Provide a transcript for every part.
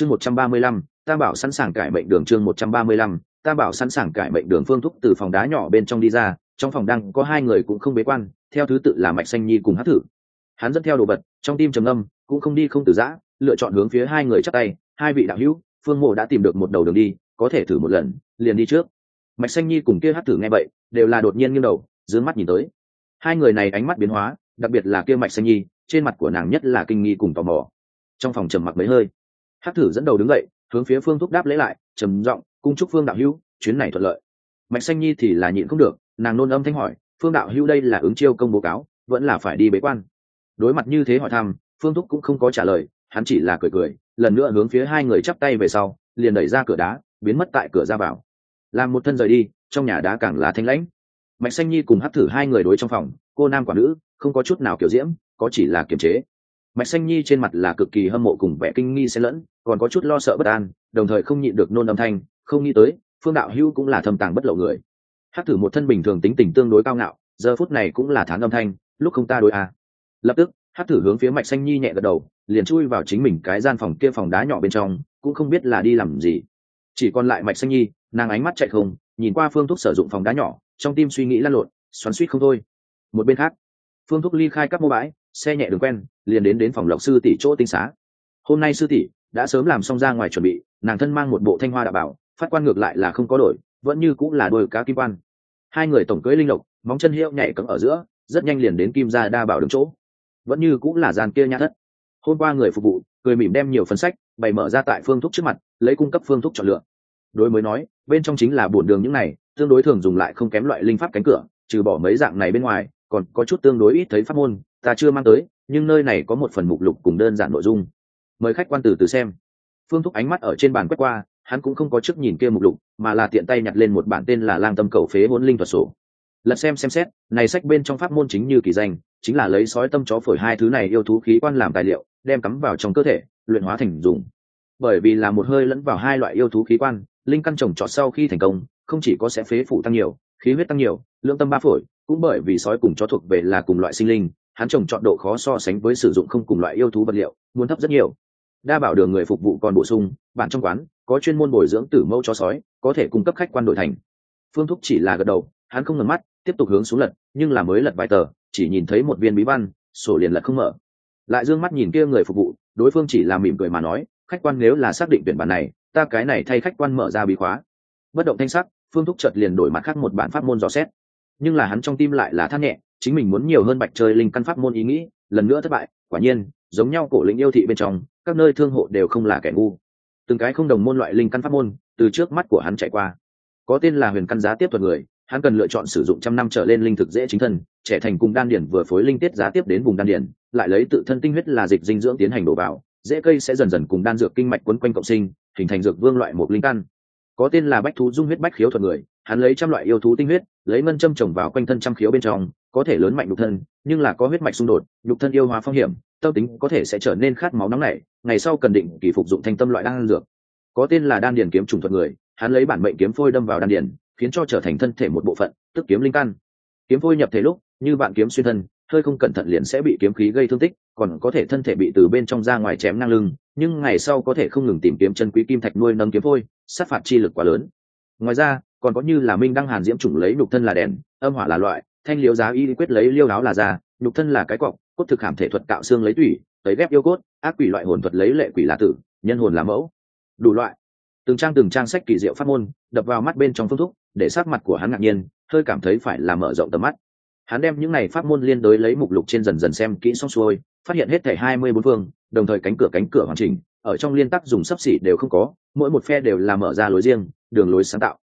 chương một trăm ba mươi lăm, tam bảo sẵn sàng cải mệnh đường chương một trăm ba mươi lăm, tam bảo sẵn sàng cải mệnh đường phương thúc từ phòng đá nhỏ bên trong đi ra, trong phòng đang có hai người cũng không bế quan, theo thứ tự là mạch xanh nhi cùng hát thử. Hắn dẫn theo đồ vật, trong tim trầm âm cũng không đi không từ giã, lựa chọn hướng phía hai người chắc tay, hai vị đạo hữu, phương mộ đã tìm được một đầu đường đi, có thể thử một lần, liền đi trước. Mạch xanh nhi cùng kia hát thử nghe vậy, đều là đột nhiên nghiêng đầu d mắt nhìn tới. Hai người này ánh mắt biến hóa, đặc biệt là kia mạch xanh nhi, trên mặt của nàng nhất là kinh nghi cùng tò mò. Trong phòng trầm mặc mấy hơi hát thử dẫn đầu đứng dậy, hướng phía phương thúc đáp lấy lại, trầm giọng, cung chúc phương đạo hữu, chuyến này thuận lợi. Mạch xanh nhi thì là nhịn không được, nàng nôn âm thanh hỏi, phương đạo hữu đây là ứng chiêu công bố cáo, vẫn là phải đi bế quan? Đối mặt như thế hỏi thăm, phương thúc cũng không có trả lời, hắn chỉ là cười cười, lần nữa hướng phía hai người chắp tay về sau, liền đẩy ra cửa đá, biến mất tại cửa ra vào. Làm một thân rời đi, trong nhà đá càng là thanh lãnh. Mạch xanh nhi cùng hắt thử hai người đối trong phòng, cô nam quả nữ, không có chút nào kiểu diễm, có chỉ là kiềm chế mạch xanh nhi trên mặt là cực kỳ hâm mộ cùng vẻ kinh nghi xen lẫn, còn có chút lo sợ bất an, đồng thời không nhịn được nôn âm thanh, không nghĩ tới, phương đạo hữu cũng là thâm tàng bất lộ người. Hát thử một thân bình thường tính tình tương đối cao ngạo, giờ phút này cũng là thán âm thanh, lúc không ta đối a. Lập tức hát thử hướng phía mạch xanh nhi nhẹ gật đầu, liền chui vào chính mình cái gian phòng kia phòng đá nhỏ bên trong, cũng không biết là đi làm gì. Chỉ còn lại mạch xanh nhi, nàng ánh mắt chạy không, nhìn qua phương thúc sử dụng phòng đá nhỏ, trong tim suy nghĩ lăn lộn, xoắn suýt không thôi. Một bên khác, phương thúc ly khai các mô bãi xe nhẹ đường quen, liền đến đến phòng lộc sư tỷ chỗ tinh xá. Hôm nay sư tỷ đã sớm làm xong ra ngoài chuẩn bị, nàng thân mang một bộ thanh hoa đạo bảo, phát quan ngược lại là không có đổi, vẫn như cũng là đôi cá kim quan. Hai người tổng cưới linh lộc, móng chân hiệu nhảy cấm ở giữa, rất nhanh liền đến kim gia đa bảo đứng chỗ. Vẫn như cũng là gian kia nhã thất. Hôm qua người phục vụ, cười mỉm đem nhiều phần sách, bày mở ra tại phương thuốc trước mặt, lấy cung cấp phương thuốc chọn lựa. Đối mới nói, bên trong chính là bổn đường những này, tương đối thường dùng lại không kém loại linh pháp cánh cửa, trừ bỏ mấy dạng này bên ngoài, còn có chút tương đối ít thấy pháp môn ta chưa mang tới, nhưng nơi này có một phần mục lục cùng đơn giản nội dung. Mời khách quan từ từ xem. Phương thúc ánh mắt ở trên bàn quét qua, hắn cũng không có trước nhìn kia mục lục, mà là tiện tay nhặt lên một bản tên là lang tâm cầu phế hôn linh thuật sổ. Lật xem xem xét, này sách bên trong pháp môn chính như kỳ danh, chính là lấy sói tâm chó phổi hai thứ này yêu thú khí quan làm tài liệu, đem cắm vào trong cơ thể, luyện hóa thành dùng. Bởi vì là một hơi lẫn vào hai loại yêu thú khí quan, linh căn trồng trọt sau khi thành công, không chỉ có sẽ phế phủ tăng nhiều, khí huyết tăng nhiều, lượng tâm ba phổi, cũng bởi vì sói cùng chó thuộc về là cùng loại sinh linh hắn trồng chọn độ khó so sánh với sử dụng không cùng loại yêu thú vật liệu muốn thấp rất nhiều. Đa bảo đường người phục vụ còn bổ sung, bạn trong quán, có chuyên môn bồi dưỡng tử mẫu cho sói, có thể cung cấp khách quan đội thành. Phương thúc chỉ là gật đầu, hắn không ngần mắt, tiếp tục hướng xuống lật, nhưng là mới lật vài tờ, chỉ nhìn thấy một viên bí văn, sổ liền lật không mở. Lại d ư ơ n g mắt nhìn kia người phục vụ, đối phương chỉ là mỉm cười mà nói, khách quan nếu là xác định tuyển bản này, ta cái này thay khách quan mở ra bí khóa. Bất động thanh sắc, phương thúc chợt liền đổi mặt khác một bản pháp môn dò xét. Nhưng là hắn trong tim lại là thắt nhẹ chính mình muốn nhiều hơn bạch chơi linh căn pháp môn ý nghĩ, lần nữa thất bại, quả nhiên, giống nhau cổ lĩnh yêu thị bên trong, các nơi thương hộ đều không là kẻ ngu. Từng cái không đồng môn loại linh căn pháp môn, từ trước mắt của hắn chạy qua. Có tên là huyền căn giá tiếp thuật người, hắn cần lựa chọn sử dụng trăm năm trở lên linh thực dễ chính thân, trẻ thành cùng đan điển vừa phối linh tiết giá tiếp đến vùng đan điển, lại lấy tự thân tinh huyết là dịch dinh dưỡng tiến hành đổ vào, dễ cây sẽ dần dần cùng đan dược kinh mạch quấn quanh cộng sinh, hình thành dược vương loại một linh căn. Có tên là bách thú dung huyết bách khiếu thuật người hắn lấy trăm loại yêu thú tinh huyết, lấy ngân châm trồng vào quanh thân trăm khiếu bên trong, có thể lớn mạnh nhục thân, nhưng là có huyết mạch xung đột, nhục thân yêu hóa phong hiểm, tâm tính có thể sẽ trở nên khát máu nóng nảy, ngày sau cần định kỳ phục dụng thanh tâm loại đan dược. Có tên là đan điền kiếm trùng thuật người, hắn lấy bản mệnh kiếm phôi đâm vào đan điền, khiến cho trở thành thân thể một bộ phận, tức kiếm linh căn. Kiếm phôi nhập thể lúc, như bạn kiếm xuyên thân, hơi không cẩn thận liền sẽ bị kiếm khí gây thương tích, còn có thể thân thể bị từ bên trong ra ngoài chém ngang lưng, nhưng ngày sau có thể không ngừng tìm kiếm chân quý kim thạch nuôi nâng kiếm phôi, sát phạt chi lực quá lớn ngoài ra, còn có như là minh đăng hàn diễm chủng lấy nhục thân là đèn, âm hỏa là loại, thanh liếu giá y quyết lấy liêu áo là da, nhục thân là cái cọc cốt thực hàm thể thuật cạo xương lấy tủy, tấy ghép yêu cốt, ác quỷ loại hồn thuật lấy lệ quỷ là tử, nhân hồn là mẫu. Đủ loại. Từng trang từng trang sách kỳ diệu phát môn, đập vào mắt bên trong phương thúc, để sát mặt của hắn ngạc nhiên, hơi cảm thấy phải là mở rộng tầm mắt. Hắn đem những này pháp môn liên đối lấy mục lục trên dần dần xem kỹ xong xuôi, phát hiện hết thảy hai mươi bốn phương, đồng thời cánh cửa cánh cửa hoàn chỉnh, ở trong liên tắc dùng sấp xỉ đều không có, mỗi một phe đều là mở ra lối riêng đường lối sáng tạo.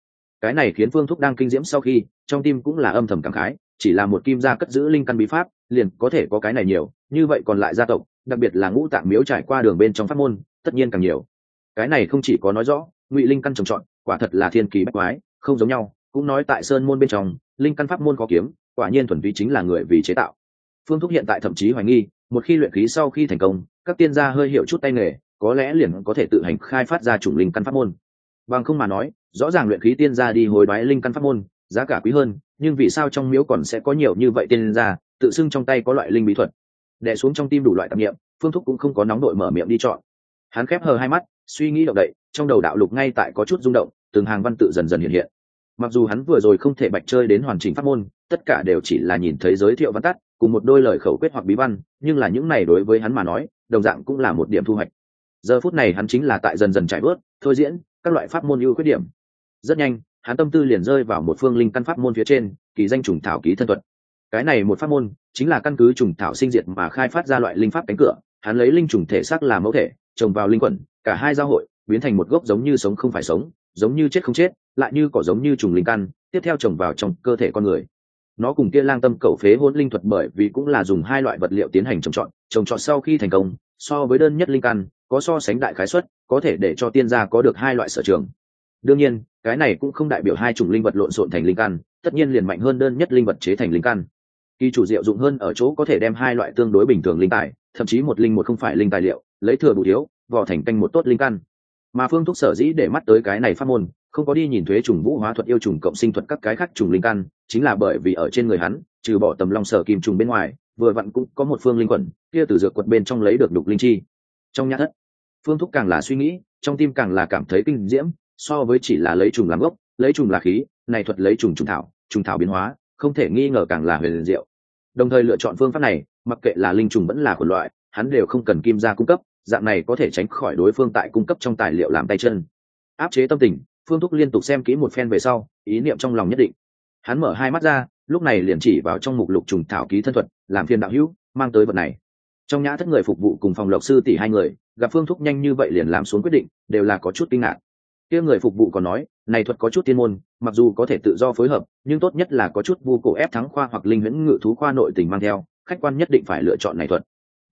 Cái này khiến phương thúc đang kinh diễm sau khi, trong tim cũng là âm thầm cảm khái, chỉ là một kim gia cất giữ linh căn bí pháp, liền có thể có cái này nhiều, như vậy còn lại gia tộc, đặc biệt là ngũ tạng miếu trải qua đường bên trong pháp môn, tất nhiên càng nhiều. Cái này không chỉ có nói rõ, ngụy linh căn trồng trọt, quả thật là thiên kỳ bách quái, không giống nhau, cũng nói tại sơn môn bên trong, linh căn pháp môn có kiếm, quả nhiên thuần vi chính là người vì chế tạo. Phương thúc hiện tại thậm chí hoài nghi, một khi luyện khí sau khi thành công, các tiên gia hơi hiểu chút tay nghề, có lẽ liền có thể tự hành khai phát ra chủng linh căn pháp môn bằng không mà nói, rõ ràng luyện khí tiên gia đi hồi đoái linh căn pháp môn, giá cả quý hơn, nhưng vì sao trong miếu còn sẽ có nhiều như vậy tiên gia, tự xưng trong tay có loại linh bí thuật. Đẻ xuống trong tim đủ loại tạp nghiệm phương thúc cũng không có nóng đội mở miệng đi chọn. Hắn khép hờ hai mắt, suy nghĩ động đậy, trong đầu đạo lục ngay tại có chút rung động, từng hàng văn tự dần dần hiện hiện. Mặc dù hắn vừa rồi không thể bạch chơi đến hoàn chỉnh pháp môn, tất cả đều chỉ là nhìn thấy giới thiệu văn tắt, cùng một đôi lời khẩu quyết hoặc bí văn, nhưng là những này đối với hắn mà nói, đồng dạng cũng là một điểm thu hoạch. Giờ phút này hắn chính là tại dần dần trải bớt thôi diễn các loại pháp môn ưu khuyết điểm. Rất nhanh, hắn tâm tư liền rơi vào một phương linh căn pháp môn phía trên, kỳ danh trùng thảo ký thân thuật. Cái này một pháp môn, chính là căn cứ trùng thảo sinh diệt mà khai phát ra loại linh pháp cánh cửa, hắn lấy linh trùng thể xác làm mẫu thể, trồng vào linh quẩn, cả hai giao hội, biến thành một gốc giống như sống không phải sống, giống như chết không chết, lại như cỏ giống như trùng linh căn, tiếp theo trồng vào trong cơ thể con người. Nó cùng kia lang tâm cầu phế hôn linh thuật bởi vì cũng là dùng hai loại vật liệu tiến hành trồng trọt trồng trọt sau khi thành công, so với đơn nhất linh căn có so sánh đại khái suất, có thể để cho tiên gia có được hai loại sở trường. Đương nhiên, cái này cũng không đại biểu hai chủng linh vật lộn xộn thành linh căn, tất nhiên liền mạnh hơn đơn nhất linh vật chế thành linh căn. Kỳ chủ diệu dụng hơn ở chỗ có thể đem hai loại tương đối bình thường linh tài, thậm chí một linh một không phải linh tài liệu, lấy thừa đủ thiếu, vò thành canh một tốt linh căn. Mà phương thúc sở dĩ để mắt tới cái này phát môn, không có đi nhìn thuế trùng vũ hóa thuật yêu trùng cộng sinh thuật các cái khác trùng linh căn, chính là bởi vì ở trên người hắn, trừ bỏ tầm long sở kim trùng bên ngoài, vừa vặn cũng có một phương linh quẩn, kia từ dược quật bên trong lấy được đục linh chi. Trong nhã thất phương thúc càng là suy nghĩ, trong tim càng là cảm thấy kinh diễm, so với chỉ là lấy trùng làm gốc, lấy trùng là khí, này thuật lấy trùng trùng thảo trùng thảo biến hóa, không thể nghi ngờ càng là huyền diệu. Đồng thời lựa chọn phương pháp này, mặc kệ là linh trùng vẫn là của loại, hắn đều không cần kim ra cung cấp, dạng này có thể tránh khỏi đối phương tại cung cấp trong tài liệu làm tay chân. Áp chế tâm tình, phương thúc liên tục xem kỹ một phen về sau, ý niệm trong lòng nhất định. Hắn mở hai mắt ra, lúc này liền chỉ vào trong mục lục trùng thảo ký thân thuật, làm phiên đạo hữu, mang tới vật này. Trong nhã thất người phục vụ cùng phòng lộc sư tỷ hai người gặp phương thúc nhanh như vậy liền làm xuống quyết định, đều là có chút kinh ngạc. Kia người phục vụ còn nói, này thuật có chút tiên môn, mặc dù có thể tự do phối hợp, nhưng tốt nhất là có chút vu cổ ép thắng khoa hoặc linh huyễn ngự thú khoa nội tình mang theo, khách quan nhất định phải lựa chọn này thuật.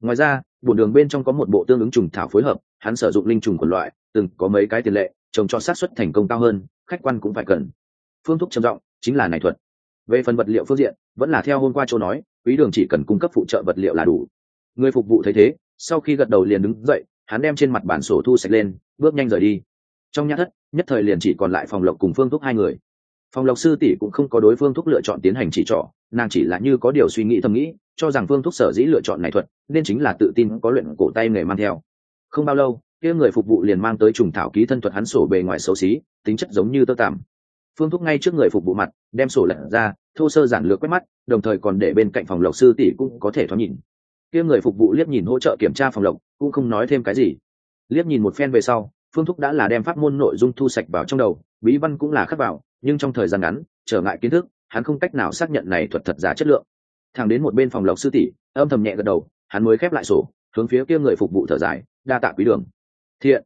Ngoài ra, bổn đường bên trong có một bộ tương ứng trùng thảo phối hợp, hắn sử dụng linh trùng của loại, từng có mấy cái tiền lệ, trồng cho sát xuất thành công cao hơn, khách quan cũng phải cần. Phương thúc trầm trọng chính là này thuật. Về phần vật liệu phương diện, vẫn là theo hôm qua chỗ nói, quý đường chỉ cần cung cấp phụ trợ vật liệu là đủ. Người phục vụ thấy thế, sau khi gật đầu liền đứng dậy hắn đem trên mặt bản sổ thu sạch lên, bước nhanh rời đi. Trong nhã thất, nhất thời liền chỉ còn lại phòng lộc cùng phương thúc hai người. Phòng lộc sư tỷ cũng không có đối phương thúc lựa chọn tiến hành chỉ trỏ, nàng chỉ là như có điều suy nghĩ thầm nghĩ, cho rằng phương thúc sở dĩ lựa chọn này thuật, nên chính là tự tin có luyện cổ tay nghề mang theo. Không bao lâu, kia người phục vụ liền mang tới trùng thảo ký thân thuật hắn sổ bề ngoài xấu xí, tính chất giống như tơ tằm. Phương thúc ngay trước người phục vụ mặt, đem sổ lật ra, thô sơ giản lược quét mắt, đồng thời còn để bên cạnh phòng lộc sư tỷ cũng có thể thoáng nhìn kia người phục vụ liếc nhìn hỗ trợ kiểm tra phòng lộc, cũng không nói thêm cái gì. Liếc nhìn một phen về sau, phương thúc đã là đem pháp môn nội dung thu sạch vào trong đầu, bí văn cũng là khắc vào, nhưng trong thời gian ngắn, trở ngại kiến thức, hắn không cách nào xác nhận này thuật thật giả chất lượng. Thẳng đến một bên phòng lộc sư tỷ, âm thầm nhẹ gật đầu, hắn mới khép lại sổ, hướng phía kia người phục vụ thở dài, đa tạ quý đường. Thiện.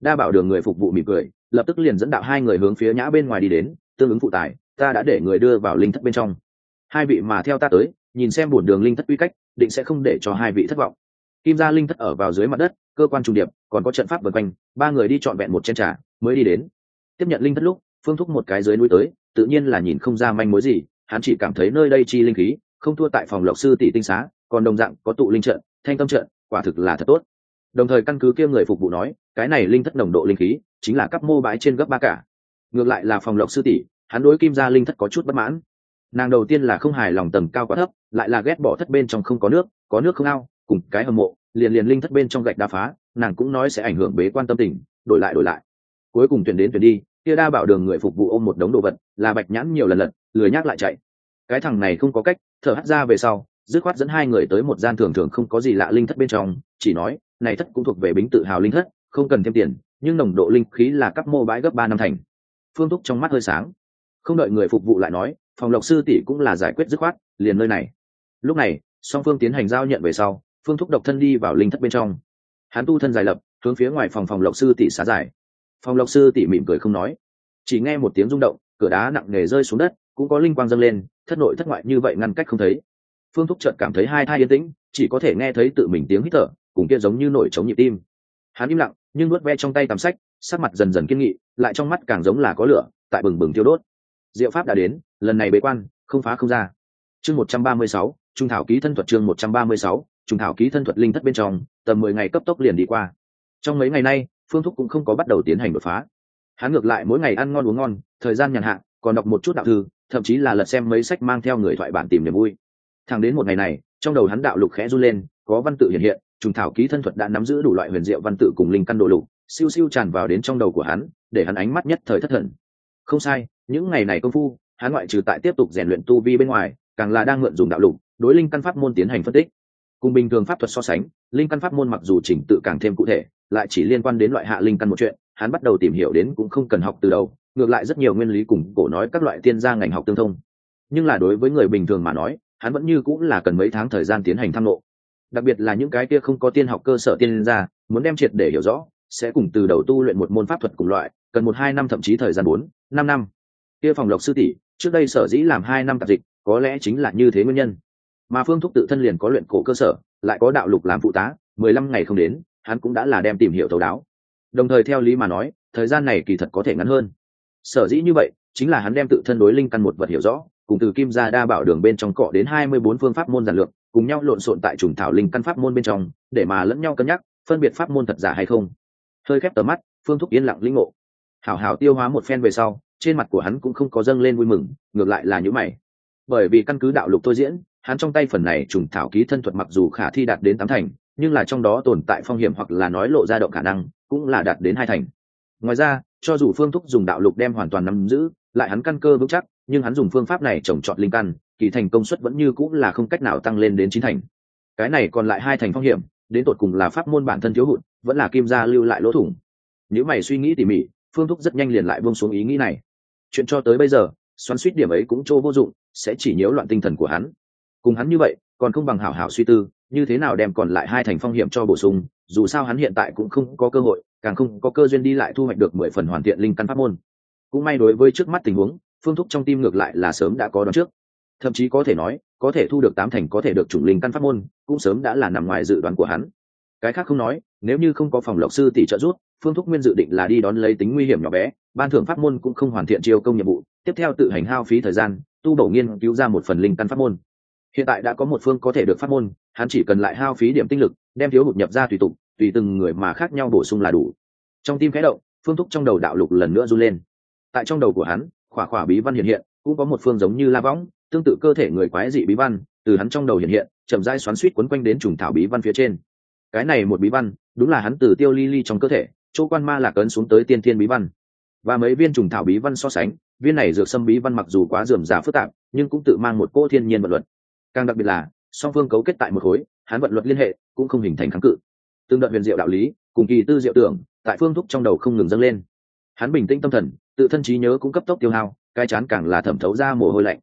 Đa bảo đường người phục vụ mỉm cười, lập tức liền dẫn đạo hai người hướng phía nhã bên ngoài đi đến, tương ứng phụ tài, ta đã để người đưa vào linh thất bên trong. Hai vị mà theo ta tới, nhìn xem bổn đường linh thất quy cách định sẽ không để cho hai vị thất vọng. Kim gia linh thất ở vào dưới mặt đất, cơ quan trung điệp, còn có trận pháp vượt quanh, ba người đi trọn vẹn một trên trà, mới đi đến. Tiếp nhận linh thất lúc, phương thúc một cái dưới núi tới, tự nhiên là nhìn không ra manh mối gì, hắn chỉ cảm thấy nơi đây chi linh khí, không thua tại phòng lộc sư tỷ tinh xá, còn đồng dạng có tụ linh trận, thanh tâm trận, quả thực là thật tốt. Đồng thời căn cứ kia người phục vụ nói, cái này linh thất nồng độ linh khí, chính là các mô bãi trên gấp ba cả. Ngược lại là phòng lộc sư tỷ, hắn đối kim gia linh thất có chút bất mãn nàng đầu tiên là không hài lòng tầng cao quá thấp, lại là ghét bỏ thất bên trong không có nước có nước không ao, cùng cái hầm mộ, liền liền linh thất bên trong gạch đa phá, nàng cũng nói sẽ ảnh hưởng bế quan tâm tình, đổi lại đổi lại. Cuối cùng tuyển đến tuyển đi, kia đa bảo đường người phục vụ ôm một đống đồ vật, là bạch nhãn nhiều lần lật, lười nhác lại chạy. Cái thằng này không có cách, thở hắt ra về sau, dứt khoát dẫn hai người tới một gian thường thường không có gì lạ linh thất bên trong, chỉ nói, này thất cũng thuộc về bính tự hào linh thất, không cần thêm tiền, nhưng nồng độ linh khí là các mô bãi gấp ba năm thành. Phương thúc trong mắt hơi sáng. Không đợi người phục vụ lại nói phòng lộc sư tỷ cũng là giải quyết dứt khoát, liền nơi này. Lúc này, song phương tiến hành giao nhận về sau, phương thúc độc thân đi vào linh thất bên trong. Hắn tu thân dài lập, hướng phía ngoài phòng phòng lộc sư tỷ xá giải. Phòng lộc sư tỷ mỉm cười không nói, chỉ nghe một tiếng rung động, cửa đá nặng nề rơi xuống đất, cũng có linh quang dâng lên, thất nội thất ngoại như vậy ngăn cách không thấy. Phương thúc chợt cảm thấy hai thai yên tĩnh, chỉ có thể nghe thấy tự mình tiếng hít thở, cùng kia giống như nổi trống nhịp tim. Hắn im lặng, nhưng nuốt ve trong tay tầm sách, sắc mặt dần dần kiên nghị, lại trong mắt càng giống là có lửa, tại bừng bừng tiêu đốt diệu pháp đã đến, lần này bế quan, không phá không ra. Chương một trăm ba mươi sáu, trung thảo ký thân thuật chương một trăm ba mươi sáu, trung thảo ký thân thuật linh thất bên trong, tầm mười ngày cấp tốc liền đi qua. Trong mấy ngày nay, phương thúc cũng không có bắt đầu tiến hành đột phá. Hắn ngược lại mỗi ngày ăn ngon uống ngon, thời gian nhàn hạ, còn đọc một chút đạo thư, thậm chí là lật xem mấy sách mang theo người thoại bản tìm niềm vui. Thẳng đến một ngày này, trong đầu hắn đạo lục khẽ run lên, có văn tự hiện hiện trùng thảo ký thân thuật đã nắm giữ đủ loại huyền diệu văn tự cùng linh căn độ lục, siêu siêu tràn vào đến trong đầu của hắn, để hắn ánh mắt nhất thời thất thần. Không sai những ngày này công phu, hắn ngoại trừ tại tiếp tục rèn luyện tu vi bên ngoài, càng là đang mượn dùng đạo lục, đối linh căn pháp môn tiến hành phân tích. Cùng bình thường pháp thuật so sánh, linh căn pháp môn mặc dù chỉnh tự càng thêm cụ thể, lại chỉ liên quan đến loại hạ linh căn một chuyện, hắn bắt đầu tìm hiểu đến cũng không cần học từ đầu, ngược lại rất nhiều nguyên lý cùng cổ nói các loại tiên gia ngành học tương thông. Nhưng là đối với người bình thường mà nói, hắn vẫn như cũng là cần mấy tháng thời gian tiến hành tham lộ đặc biệt là những cái kia không có tiên học cơ sở tiên gia, muốn đem triệt để hiểu rõ, sẽ cùng từ đầu tu luyện một môn pháp thuật cùng loại, cần một hai năm thậm chí thời gian bốn, năm năm kia phòng lộc sư tỷ, trước đây sở dĩ làm hai năm tạp dịch, có lẽ chính là như thế nguyên nhân. Mà phương thúc tự thân liền có luyện cổ cơ sở, lại có đạo lục làm phụ tá, mười lăm ngày không đến, hắn cũng đã là đem tìm hiểu thấu đáo. Đồng thời theo lý mà nói, thời gian này kỳ thật có thể ngắn hơn. Sở dĩ như vậy, chính là hắn đem tự thân đối linh căn một vật hiểu rõ, cùng từ kim gia đa bảo đường bên trong cọ đến hai mươi bốn phương pháp môn giản lược, cùng nhau lộn xộn tại trùng thảo linh căn pháp môn bên trong, để mà lẫn nhau cân nhắc, phân biệt pháp môn thật giả hay không. Hơi khép tờ mắt, phương thúc yên lặng linh ngộ. Hảo hảo tiêu hóa một phen về sau trên mặt của hắn cũng không có dâng lên vui mừng, ngược lại là nhữ mày. Bởi vì căn cứ đạo lục tôi diễn, hắn trong tay phần này trùng thảo ký thân thuật mặc dù khả thi đạt đến tám thành, nhưng là trong đó tồn tại phong hiểm hoặc là nói lộ ra động khả năng, cũng là đạt đến hai thành. Ngoài ra, cho dù phương thúc dùng đạo lục đem hoàn toàn nắm giữ, lại hắn căn cơ vững chắc, nhưng hắn dùng phương pháp này trồng trọt linh căn, kỳ thành công suất vẫn như cũng là không cách nào tăng lên đến chín thành. Cái này còn lại hai thành phong hiểm, đến tột cùng là pháp môn bản thân thiếu hụt, vẫn là kim gia lưu lại lỗ thủng. Nếu mày suy nghĩ tỉ mỉ, phương thúc rất nhanh liền lại buông xuống ý nghĩ này chuyện cho tới bây giờ, xoắn suýt điểm ấy cũng chỗ vô dụng, sẽ chỉ nhiễu loạn tinh thần của hắn. Cùng hắn như vậy, còn không bằng hảo hảo suy tư, như thế nào đem còn lại hai thành phong hiểm cho bổ sung, dù sao hắn hiện tại cũng không có cơ hội, càng không có cơ duyên đi lại thu hoạch được mười phần hoàn thiện linh căn pháp môn. Cũng may đối với trước mắt tình huống, phương thúc trong tim ngược lại là sớm đã có đón trước. Thậm chí có thể nói, có thể thu được tám thành có thể được chủng linh căn pháp môn, cũng sớm đã là nằm ngoài dự đoán của hắn. Cái khác không nói nếu như không có phòng lộc sư tỷ trợ giúp, phương thúc nguyên dự định là đi đón lấy tính nguy hiểm nhỏ bé, ban thưởng pháp môn cũng không hoàn thiện chiêu công nhiệm vụ, tiếp theo tự hành hao phí thời gian, tu bổ nghiên cứu ra một phần linh căn pháp môn. Hiện tại đã có một phương có thể được pháp môn, hắn chỉ cần lại hao phí điểm tinh lực, đem thiếu hụt nhập ra tùy tụng tùy từng người mà khác nhau bổ sung là đủ. Trong tim khẽ động, phương thúc trong đầu đạo lục lần nữa run lên. Tại trong đầu của hắn, khỏa khỏa bí văn hiện hiện, cũng có một phương giống như la võng, tương tự cơ thể người quái dị bí văn, từ hắn trong đầu hiện hiện, chậm rãi xoắn suýt quấn quanh đến trùng thảo bí văn phía trên cái này một bí văn, đúng là hắn từ tiêu ly ly trong cơ thể, chỗ quan ma lạc ấn xuống tới tiên thiên bí văn. Và mấy viên trùng thảo bí văn so sánh, viên này dược sâm bí văn mặc dù quá dườm già phức tạp, nhưng cũng tự mang một cỗ thiên nhiên vận luật. Càng đặc biệt là, song phương cấu kết tại một khối, hắn vận luật liên hệ, cũng không hình thành kháng cự. Tương đợt huyền diệu đạo lý, cùng kỳ tư diệu tưởng, tại phương thúc trong đầu không ngừng dâng lên. Hắn bình tĩnh tâm thần, tự thân trí nhớ cũng cấp tốc tiêu hao cai chán càng là thẩm thấu ra mồ hôi lạnh.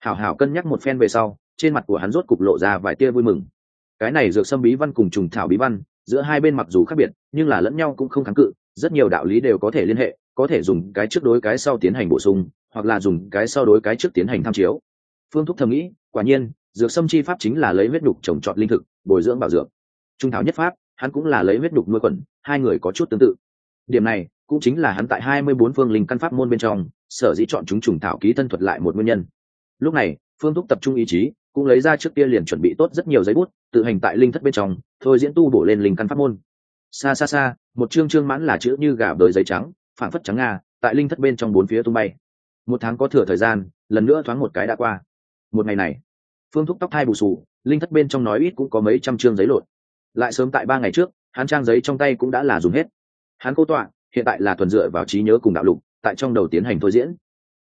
Hảo hảo cân nhắc một phen về sau, trên mặt của hắn rốt cục lộ ra vài tia vui mừng cái này dược sâm bí văn cùng trùng thảo bí văn, giữa hai bên mặc dù khác biệt, nhưng là lẫn nhau cũng không kháng cự, rất nhiều đạo lý đều có thể liên hệ, có thể dùng cái trước đối cái sau tiến hành bổ sung, hoặc là dùng cái sau đối cái trước tiến hành tham chiếu. Phương thúc thầm nghĩ, quả nhiên, dược sâm chi pháp chính là lấy huyết đục trồng trọt linh thực, bồi dưỡng bảo dưỡng trung thảo nhất pháp, hắn cũng là lấy huyết đục nuôi quẩn hai người có chút tương tự. Điểm này, cũng chính là hắn tại hai mươi bốn phương linh căn pháp môn bên trong, sở dĩ chọn chúng trùng thảo ký thân thuật lại một nguyên nhân. Lúc này, phương thúc tập trung ý chí cũng lấy ra trước kia liền chuẩn bị tốt rất nhiều giấy bút, tự hành tại linh thất bên trong, thôi diễn tu bổ lên linh căn pháp môn. Xa xa xa, một chương trương mãn là chữ như gà đời giấy trắng phản phất trắng nga, tại linh thất bên trong bốn phía tung bay. Một tháng có thừa thời gian, lần nữa thoáng một cái đã qua. Một ngày này, phương thúc tóc thai bù sù linh thất bên trong nói ít cũng có mấy trăm chương giấy lộn. Lại sớm tại ba ngày trước, hắn trang giấy trong tay cũng đã là dùng hết. Hắn cô tọa, hiện tại là thuần dựa vào trí nhớ cùng đạo lục, tại trong đầu tiến hành thôi diễn.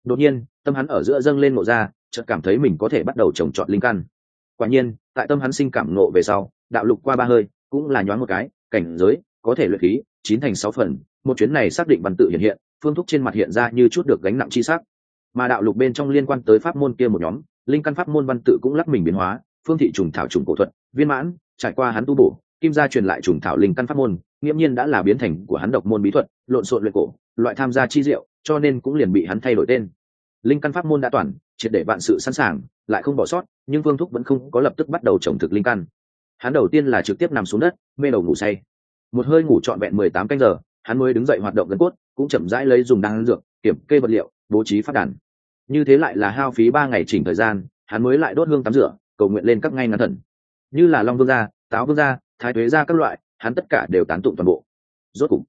Đột nhiên, tâm hắn ở giữa dâng lên ngộ ra chợt cảm thấy mình có thể bắt đầu trồng trọt linh căn. Quả nhiên, tại tâm hắn sinh cảm ngộ về sau, đạo lục qua ba hơi, cũng là nhoáng một cái, cảnh giới, có thể luyện khí, chín thành sáu phần, một chuyến này xác định văn tự hiện hiện, phương thúc trên mặt hiện ra như chút được gánh nặng chi sắc. Mà đạo lục bên trong liên quan tới pháp môn kia một nhóm, linh căn pháp môn văn tự cũng lắc mình biến hóa, phương thị trùng thảo trùng cổ thuật, viên mãn, trải qua hắn tu bổ, kim gia truyền lại trùng thảo linh căn pháp môn, nghiễm nhiên đã là biến thành của hắn độc môn bí thuật, lộn xộn luyện cổ, loại tham gia chi diệu, cho nên cũng liền bị hắn thay đổi tên linh căn pháp môn đã toàn, triệt để vạn sự sẵn sàng, lại không bỏ sót, nhưng vương thúc vẫn không có lập tức bắt đầu trồng thực linh căn. Hắn đầu tiên là trực tiếp nằm xuống đất, mê đầu ngủ say. Một hơi ngủ trọn vẹn mười tám canh giờ, hắn mới đứng dậy hoạt động gần cốt, cũng chậm rãi lấy dùng đan dược, kiểm kê vật liệu, bố trí phát đàn. Như thế lại là hao phí ba ngày chỉnh thời gian, hắn mới lại đốt hương tắm rửa, cầu nguyện lên các ngay ngắn thần. Như là long vương gia, táo vương gia, thái thuế gia các loại, hắn tất cả đều tán tụng toàn bộ. Rốt cục,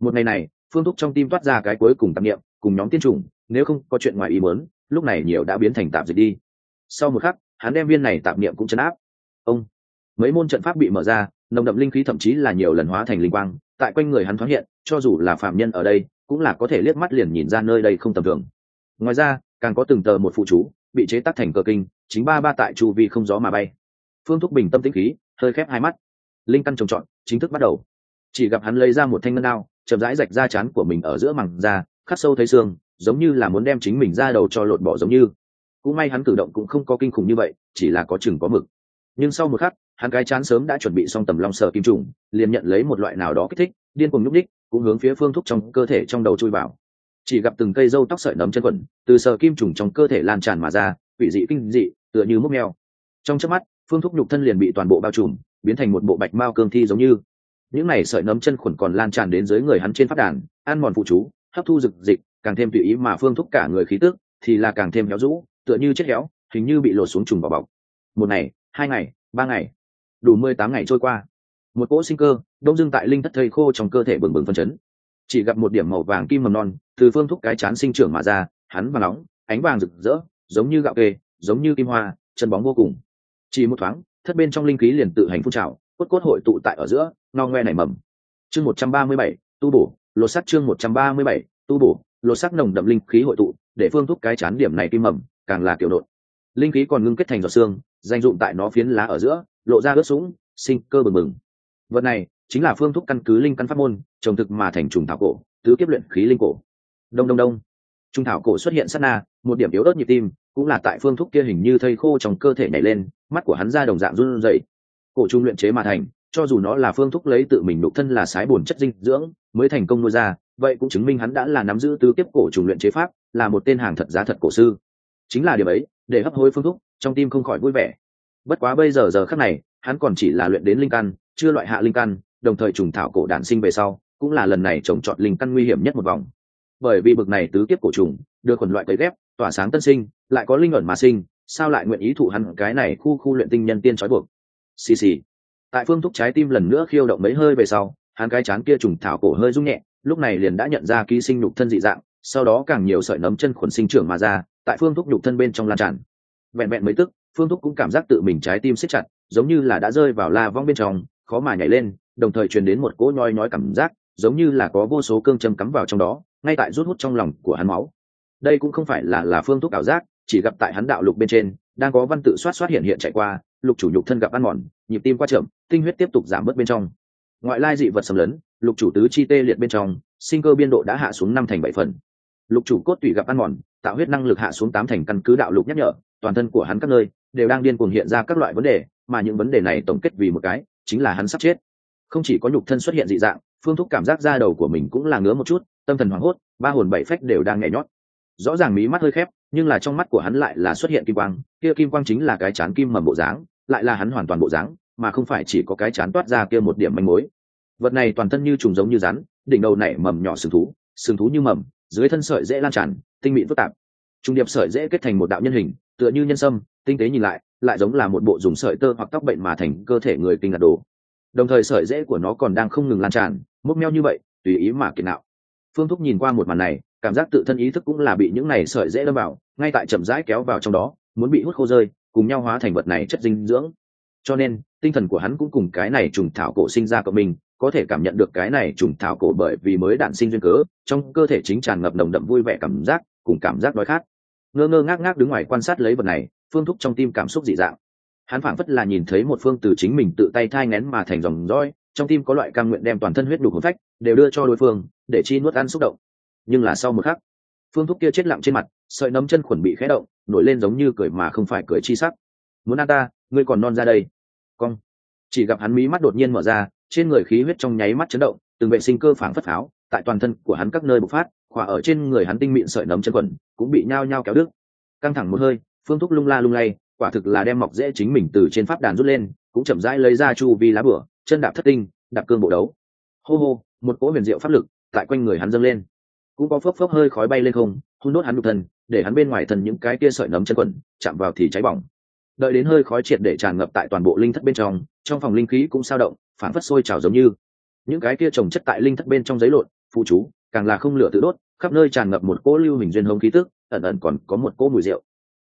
một ngày này, phương thúc trong tim toát ra cái cuối cùng tạp niệm, cùng nhóm tiên trùng nếu không có chuyện ngoài ý muốn, lúc này nhiều đã biến thành tạp dịch đi. Sau một khắc, hắn đem viên này tạp niệm cũng chấn áp. Ông, mấy môn trận pháp bị mở ra, nồng đậm linh khí thậm chí là nhiều lần hóa thành linh quang, tại quanh người hắn thoáng hiện, cho dù là phạm nhân ở đây, cũng là có thể liếc mắt liền nhìn ra nơi đây không tầm thường. Ngoài ra, càng có từng tờ một phụ chú, bị chế tác thành cờ kinh, chính ba ba tại chu vi không gió mà bay. Phương thúc bình tâm tĩnh khí, hơi khép hai mắt. Linh căn trồng trọt, chính thức bắt đầu. Chỉ gặp hắn lấy ra một thanh ngân đao, chậm rãi rạch ra chán của mình ở giữa màng da, khắc sâu thấy xương giống như là muốn đem chính mình ra đầu cho lột bỏ giống như. Cũng may hắn cử động cũng không có kinh khủng như vậy, chỉ là có chừng có mực. Nhưng sau một khắc, hắn cái chán sớm đã chuẩn bị xong tầm long sờ kim trùng, liền nhận lấy một loại nào đó kích thích, điên cùng nhúc đích cũng hướng phía phương thúc trong cơ thể trong đầu chui vào. Chỉ gặp từng cây râu tóc sợi nấm chân quần từ sờ kim trùng trong cơ thể lan tràn mà ra, quỷ dị kinh dị, tựa như múc mèo trong chớp mắt, phương thúc nhục thân liền bị toàn bộ bao trùm, biến thành một bộ bạch mao cương thi giống như. Những này sợi nấm chân khuẩn còn lan tràn đến dưới người hắn trên phát đàn, ăn mòn phụ chú, hấp thu rực dịch càng thêm tùy ý mà phương thúc cả người khí tức, thì là càng thêm héo rũ, tựa như chết héo, hình như bị lột xuống trùng vào bọc. Một ngày, hai ngày, ba ngày, đủ mười tám ngày trôi qua. Một cỗ sinh cơ, đông dưng tại linh thất thây khô trong cơ thể bừng bừng phân chấn. Chỉ gặp một điểm màu vàng kim mầm non, từ phương thúc cái chán sinh trưởng mà ra, hắn và nóng, ánh vàng rực rỡ, giống như gạo kê, giống như kim hoa, chân bóng vô cùng. Chỉ một thoáng, thất bên trong linh khí liền tự hành phun trào, cốt cốt hội tụ tại ở giữa, no ngoe nảy mầm. Chương một trăm ba mươi bảy, tu bổ, lột sắt chương một trăm ba mươi bảy, tu bổ lột sắc nồng đậm linh khí hội tụ, để phương thúc cái chán điểm này kim mầm, càng là kiểu nộn linh khí còn ngưng kết thành giọt xương danh dụng tại nó phiến lá ở giữa, lộ ra ướt sũng, sinh cơ bừng bừng. Vật này chính là phương thúc căn cứ linh căn pháp môn, trồng thực mà thành trùng thảo cổ, tứ kiếp luyện khí linh cổ. Đông đông đông. Trung thảo cổ xuất hiện sát na, một điểm yếu ớt nhịp tim, cũng là tại phương thúc kia hình như thây khô trong cơ thể nhảy lên, mắt của hắn ra đồng dạng run rẩy. Cổ trung luyện chế mà thành, cho dù nó là phương thúc lấy tự mình đục thân là sái bổn chất dinh dưỡng, mới thành công nuôi ra vậy cũng chứng minh hắn đã là nắm giữ tứ kiếp cổ trùng luyện chế pháp, là một tên hàng thật giá thật cổ sư. Chính là điều ấy, để hấp hối phương thúc trong tim không khỏi vui vẻ. Bất quá bây giờ giờ khắc này, hắn còn chỉ là luyện đến linh căn, chưa loại hạ linh căn, đồng thời trùng thảo cổ đản sinh về sau, cũng là lần này trồng trọt linh căn nguy hiểm nhất một vòng. Bởi vì bực này tứ kiếp cổ trùng đưa khuẩn loại cấy ghép, tỏa sáng tân sinh, lại có linh ẩn mà sinh, sao lại nguyện ý thụ hắn cái này khu khu luyện tinh nhân tiên trói buộc? Xì xì. Tại phương thúc trái tim lần nữa khiêu động mấy hơi về sau, hắn cái chán kia trùng thảo cổ hơi rung nhẹ lúc này liền đã nhận ra ký sinh nhục thân dị dạng, sau đó càng nhiều sợi nấm chân khuẩn sinh trưởng mà ra, tại phương thúc nhục thân bên trong lan tràn. Vẹn vẹn mấy tức, phương thúc cũng cảm giác tự mình trái tim siết chặt, giống như là đã rơi vào la vong bên trong, khó mà nhảy lên, đồng thời truyền đến một cỗ nhoi nhói cảm giác, giống như là có vô số cương châm cắm vào trong đó, ngay tại rút hút trong lòng của hắn máu. Đây cũng không phải là là phương thúc ảo giác, chỉ gặp tại hắn đạo lục bên trên, đang có văn tự xoát xoát hiện hiện chạy qua, lục chủ nhục thân gặp ăn mòn, nhịp tim qua chậm, tinh huyết tiếp tục giảm bớt bên trong. Ngoại lai dị vật xâm lấn lục chủ tứ chi tê liệt bên trong, sinh cơ biên độ đã hạ xuống năm thành bảy phần. Lục chủ cốt tủy gặp ăn mòn, tạo huyết năng lực hạ xuống tám thành căn cứ đạo lục nhắc nhở, toàn thân của hắn các nơi đều đang điên cuồng hiện ra các loại vấn đề, mà những vấn đề này tổng kết vì một cái, chính là hắn sắp chết. Không chỉ có nhục thân xuất hiện dị dạng, phương thúc cảm giác da đầu của mình cũng là ngứa một chút, tâm thần hoảng hốt, ba hồn bảy phách đều đang nhảy nhót. Rõ ràng mí mắt hơi khép, nhưng là trong mắt của hắn lại là xuất hiện kim quang, kia kim quang chính là cái chán kim mầm bộ dáng, lại là hắn hoàn toàn bộ dáng, mà không phải chỉ có cái chán toát ra kia một điểm manh mối vật này toàn thân như trùng giống như rắn, đỉnh đầu nảy mầm nhỏ sừng thú sừng thú như mầm, dưới thân sợi dễ lan tràn, tinh mịn phức tạp. Trung điệp sợi dễ kết thành một đạo nhân hình, tựa như nhân sâm, tinh tế nhìn lại lại giống là một bộ dùng sợi tơ hoặc tóc bệnh mà thành cơ thể người kinh ngạc đồ. Đồng thời sợi dễ của nó còn đang không ngừng lan tràn múc meo như vậy, tùy ý mà kiệt nạo. Phương thúc nhìn qua một màn này, cảm giác tự thân ý thức cũng là bị những này sợi dễ đâm vào, ngay tại chậm rãi kéo vào trong đó, muốn bị hút khô rơi, cùng nhau hóa thành vật này chất dinh dưỡng. Cho nên, tinh thần của hắn cũng cùng cái này trùng thảo cổ sinh ra của mình có thể cảm nhận được cái này trùng thảo cổ bởi vì mới đạn sinh duyên cớ, trong cơ thể chính tràn ngập nồng đậm vui vẻ cảm giác, cùng cảm giác đói khát. Ngơ ngơ ngác ngác đứng ngoài quan sát lấy vật này, phương thúc trong tim cảm xúc dị dạng. Hắn phảng phất là nhìn thấy một phương từ chính mình tự tay thai ngén mà thành dòng roi trong tim có loại cam nguyện đem toàn thân huyết đủ hồn phách, đều đưa cho đối phương, để chi nuốt ăn xúc động. Nhưng là sau một khắc, phương thúc kia chết lặng trên mặt, sợi nấm chân khuẩn bị khẽ động, nổi lên giống như cười mà không phải cười chi sắc. Muốn ăn ta, ngươi còn non ra đây. Cong. Chỉ gặp hắn mí mắt đột nhiên mở ra trên người khí huyết trong nháy mắt chấn động, từng vệ sinh cơ phản phất pháo, tại toàn thân của hắn các nơi bộc phát, khỏa ở trên người hắn tinh mịn sợi nấm chân quần, cũng bị nhao nhao kéo đứt. Căng thẳng một hơi, phương thúc lung la lung lay, quả thực là đem mọc dễ chính mình từ trên pháp đàn rút lên, cũng chậm rãi lấy ra chu vi lá bửa, chân đạp thất tinh, đạp cương bộ đấu. Hô hô, một cỗ huyền diệu pháp lực tại quanh người hắn dâng lên. Cũng có phốc phốc hơi khói bay lên không hôn đốt hắn đục thân, để hắn bên ngoài thân những cái tia sợi nấm chân quần chạm vào thì cháy bỏng. Đợi đến hơi khói triệt để tràn ngập tại toàn bộ linh thất bên trong trong phòng linh khí cũng sao động phản phất sôi trào giống như. Những cái kia trồng chất tại linh thất bên trong giấy lộn phụ chú, càng là không lửa tự đốt, khắp nơi tràn ngập một cỗ lưu hình duyên hông khí tức, ẩn ẩn còn có một cỗ mùi rượu.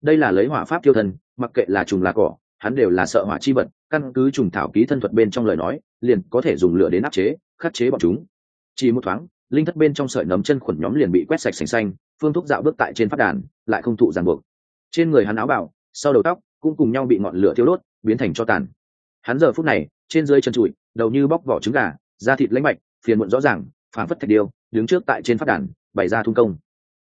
Đây là lấy hỏa pháp tiêu thân, mặc kệ là trùng là cỏ, hắn đều là sợ hỏa chi vật, căn cứ trùng thảo ký thân thuật bên trong lời nói, liền có thể dùng lửa đến áp chế, khắc chế bọn chúng. Chỉ một thoáng, linh thất bên trong sợi nấm chân khuẩn nhóm liền bị quét sạch sành xanh, phương thúc dạo bước tại trên phát đàn, lại không thụ ràng buộc. Trên người hắn áo bảo sau đầu tóc cũng cùng nhau bị ngọn lửa thiêu đốt, biến thành cho tàn. Hắn giờ phút này trên dưới chân trụi, đầu như bóc vỏ trứng gà, da thịt lãnh mạch phiền muộn rõ ràng phản phất thạch điêu, đứng trước tại trên phát đàn, bày ra thung công.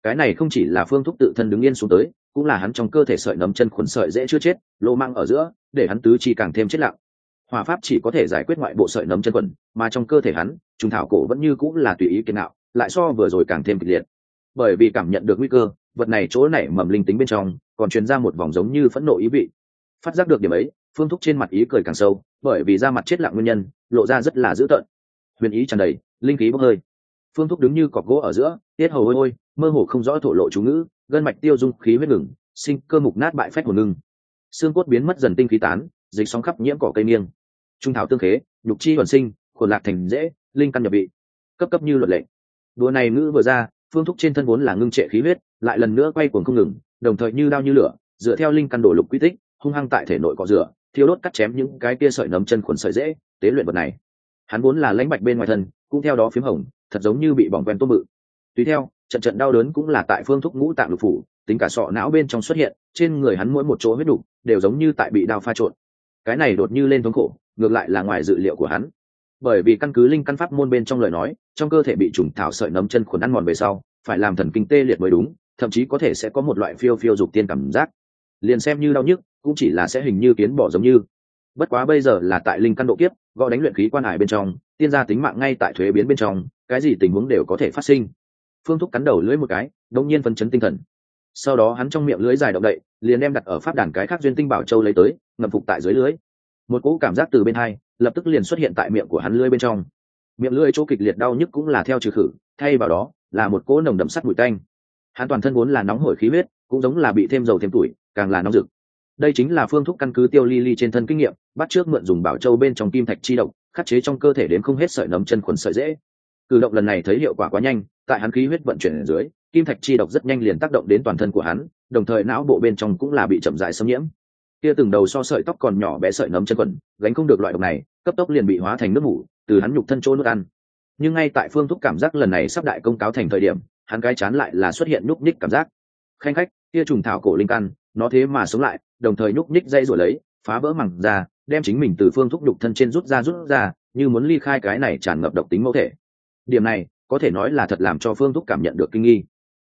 Cái này không chỉ là phương thúc tự thân đứng yên xuống tới, cũng là hắn trong cơ thể sợi nấm chân khuẩn sợi dễ chưa chết, lô mang ở giữa, để hắn tứ chi càng thêm chết lặng. Hòa pháp chỉ có thể giải quyết ngoại bộ sợi nấm chân khuẩn, mà trong cơ thể hắn, trùng thảo cổ vẫn như cũng là tùy ý kiên nạo, lại so vừa rồi càng thêm kịch liệt. Bởi vì cảm nhận được nguy cơ, vật này chỗ nảy mầm linh tính bên trong, còn truyền ra một vòng giống như phẫn nộ ý vị. Phát giác được điểm ấy phương thúc trên mặt ý cười càng sâu, bởi vì da mặt chết lặng nguyên nhân, lộ ra rất là dữ tợn. Huyền ý tràn đầy, linh khí bốc hơi. Phương thúc đứng như cọc gỗ ở giữa, tiết hầu ôi ôi mơ hồ không rõ thổ lộ chú ngữ, gân mạch tiêu dung khí huyết ngừng, sinh cơ mục nát bại phách hồn ngưng. Xương cốt biến mất dần tinh khí tán, dịch sóng khắp nhiễm cỏ cây nghiêng. Trung thảo tương khế, nhục chi hoàn sinh khuẩn lạc thành dễ, linh căn nhập vị. Cấp cấp như luật lệ. Đùa này ngữ vừa ra, phương thúc trên thân vốn là ngưng trệ khí huyết, lại lần nữa quay cuồng không ngừng, đồng thời như đao như lửa, dựa theo linh căn đổ lục quy tích, hung hăng tại thể nội cọ rửa thiêu đốt cắt chém những cái kia sợi nấm chân khuẩn sợi dễ, tế luyện vật này. Hắn vốn là lãnh bạch bên ngoài thân, cũng theo đó phím hồng, thật giống như bị bỏng quen tôm bự. Tùy theo, trận trận đau đớn cũng là tại phương thúc ngũ tạng lục phủ, tính cả sọ não bên trong xuất hiện, trên người hắn mỗi một chỗ huyết đục đều giống như tại bị đao pha trộn. Cái này đột như lên thống khổ, ngược lại là ngoài dự liệu của hắn. Bởi vì căn cứ linh căn pháp môn bên trong lời nói, trong cơ thể bị trùng thảo sợi nấm chân khuẩn ăn mòn về sau, phải làm thần kinh tê liệt mới đúng, thậm chí có thể sẽ có một loại phiêu phiêu dục tiên cảm giác liền xem như đau nhức, cũng chỉ là sẽ hình như kiến bỏ giống như. Bất quá bây giờ là tại linh căn độ kiếp, gõ đánh luyện khí quan hải bên trong, tiên gia tính mạng ngay tại thuế biến bên trong, cái gì tình huống đều có thể phát sinh. Phương thúc cắn đầu lưỡi một cái đông nhiên phân chấn tinh thần. Sau đó hắn trong miệng lưỡi dài động đậy, liền đem đặt ở pháp đàn cái khác duyên tinh bảo châu lấy tới, ngậm phục tại dưới lưới một cỗ cảm giác từ bên hai, lập tức liền xuất hiện tại miệng của hắn lưỡi bên trong. Miệng lưỡi chỗ kịch liệt đau nhức cũng là theo trừ khử, thay vào đó, là một cỗ nồng đậm sắt bụi tanh. Hắn toàn thân vốn là nóng hổi khí huyết, cũng giống là bị thêm dầu thêm tuổi càng là nóng rực. Đây chính là phương thuốc căn cứ tiêu ly ly trên thân kinh nghiệm, bắt trước mượn dùng bảo châu bên trong kim thạch chi độc, khắc chế trong cơ thể đến không hết sợi nấm chân khuẩn sợi dễ. Cử động lần này thấy hiệu quả quá nhanh, tại hắn khí huyết vận chuyển ở dưới, kim thạch chi độc rất nhanh liền tác động đến toàn thân của hắn, đồng thời não bộ bên trong cũng là bị chậm dại xâm nhiễm. Kia từng đầu so sợi tóc còn nhỏ bé sợi nấm chân quần gánh không được loại độc này, cấp tốc liền bị hóa thành nước mủ, từ hắn nhục thân chỗ nước ăn. Nhưng ngay tại phương thúc cảm giác lần này sắp đại công cáo thành thời điểm, hắn cái chán lại là xuất hiện nhúc nhích cảm giác. Khanh khách, kia trùng thảo cổ linh căn nó thế mà sống lại, đồng thời nhúc nhích dây rồi lấy, phá vỡ mẳng ra, đem chính mình từ phương thúc đục thân trên rút ra rút ra, như muốn ly khai cái này tràn ngập độc tính mẫu thể. Điểm này, có thể nói là thật làm cho phương thúc cảm nhận được kinh nghi.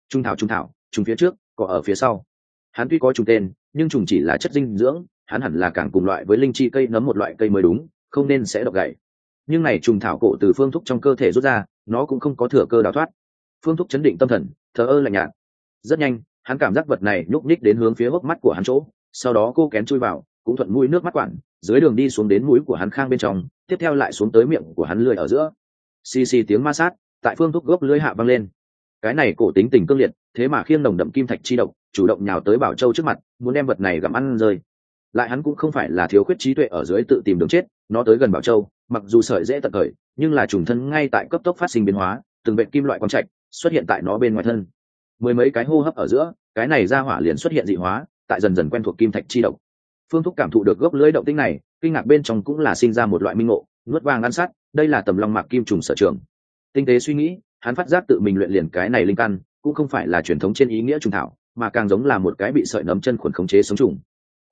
Trung thảo trung thảo, trùng phía trước, có ở phía sau. Hắn tuy có trùng tên, nhưng trùng chỉ là chất dinh dưỡng, hắn hẳn là càng cùng loại với linh chi cây nấm một loại cây mới đúng, không nên sẽ độc gậy. Nhưng này trùng thảo cổ từ phương thúc trong cơ thể rút ra, nó cũng không có thừa cơ đào thoát. Phương thúc chấn định tâm thần, thờ ơ lạnh nhạt. Rất nhanh hắn cảm giác vật này nhúc nhích đến hướng phía hốc mắt của hắn chỗ, sau đó cô kén chui vào, cũng thuận mũi nước mắt quản, dưới đường đi xuống đến mũi của hắn khang bên trong, tiếp theo lại xuống tới miệng của hắn lưỡi ở giữa. Xì xì tiếng ma sát, tại phương thuốc gốc lưỡi hạ văng lên. Cái này cổ tính tình cương liệt, thế mà khiêng nồng đậm kim thạch chi độc, chủ động nhào tới bảo châu trước mặt, muốn đem vật này gặm ăn rơi. Lại hắn cũng không phải là thiếu khuyết trí tuệ ở dưới tự tìm đường chết, nó tới gần bảo châu, mặc dù sợi dễ tận khởi nhưng là trùng thân ngay tại cấp tốc phát sinh biến hóa, từng vệ kim loại quang trạch xuất hiện tại nó bên ngoài thân mười mấy cái hô hấp ở giữa, cái này ra hỏa liền xuất hiện dị hóa, tại dần dần quen thuộc kim thạch chi độc. Phương thúc cảm thụ được gốc lưới động tinh này, kinh ngạc bên trong cũng là sinh ra một loại minh ngộ, nuốt vàng ăn sắt đây là tầm long mạc kim trùng sở trường. Tinh tế suy nghĩ, hắn phát giác tự mình luyện liền cái này linh căn, cũng không phải là truyền thống trên ý nghĩa trùng thảo, mà càng giống là một cái bị sợi nấm chân khuẩn khống chế sống trùng.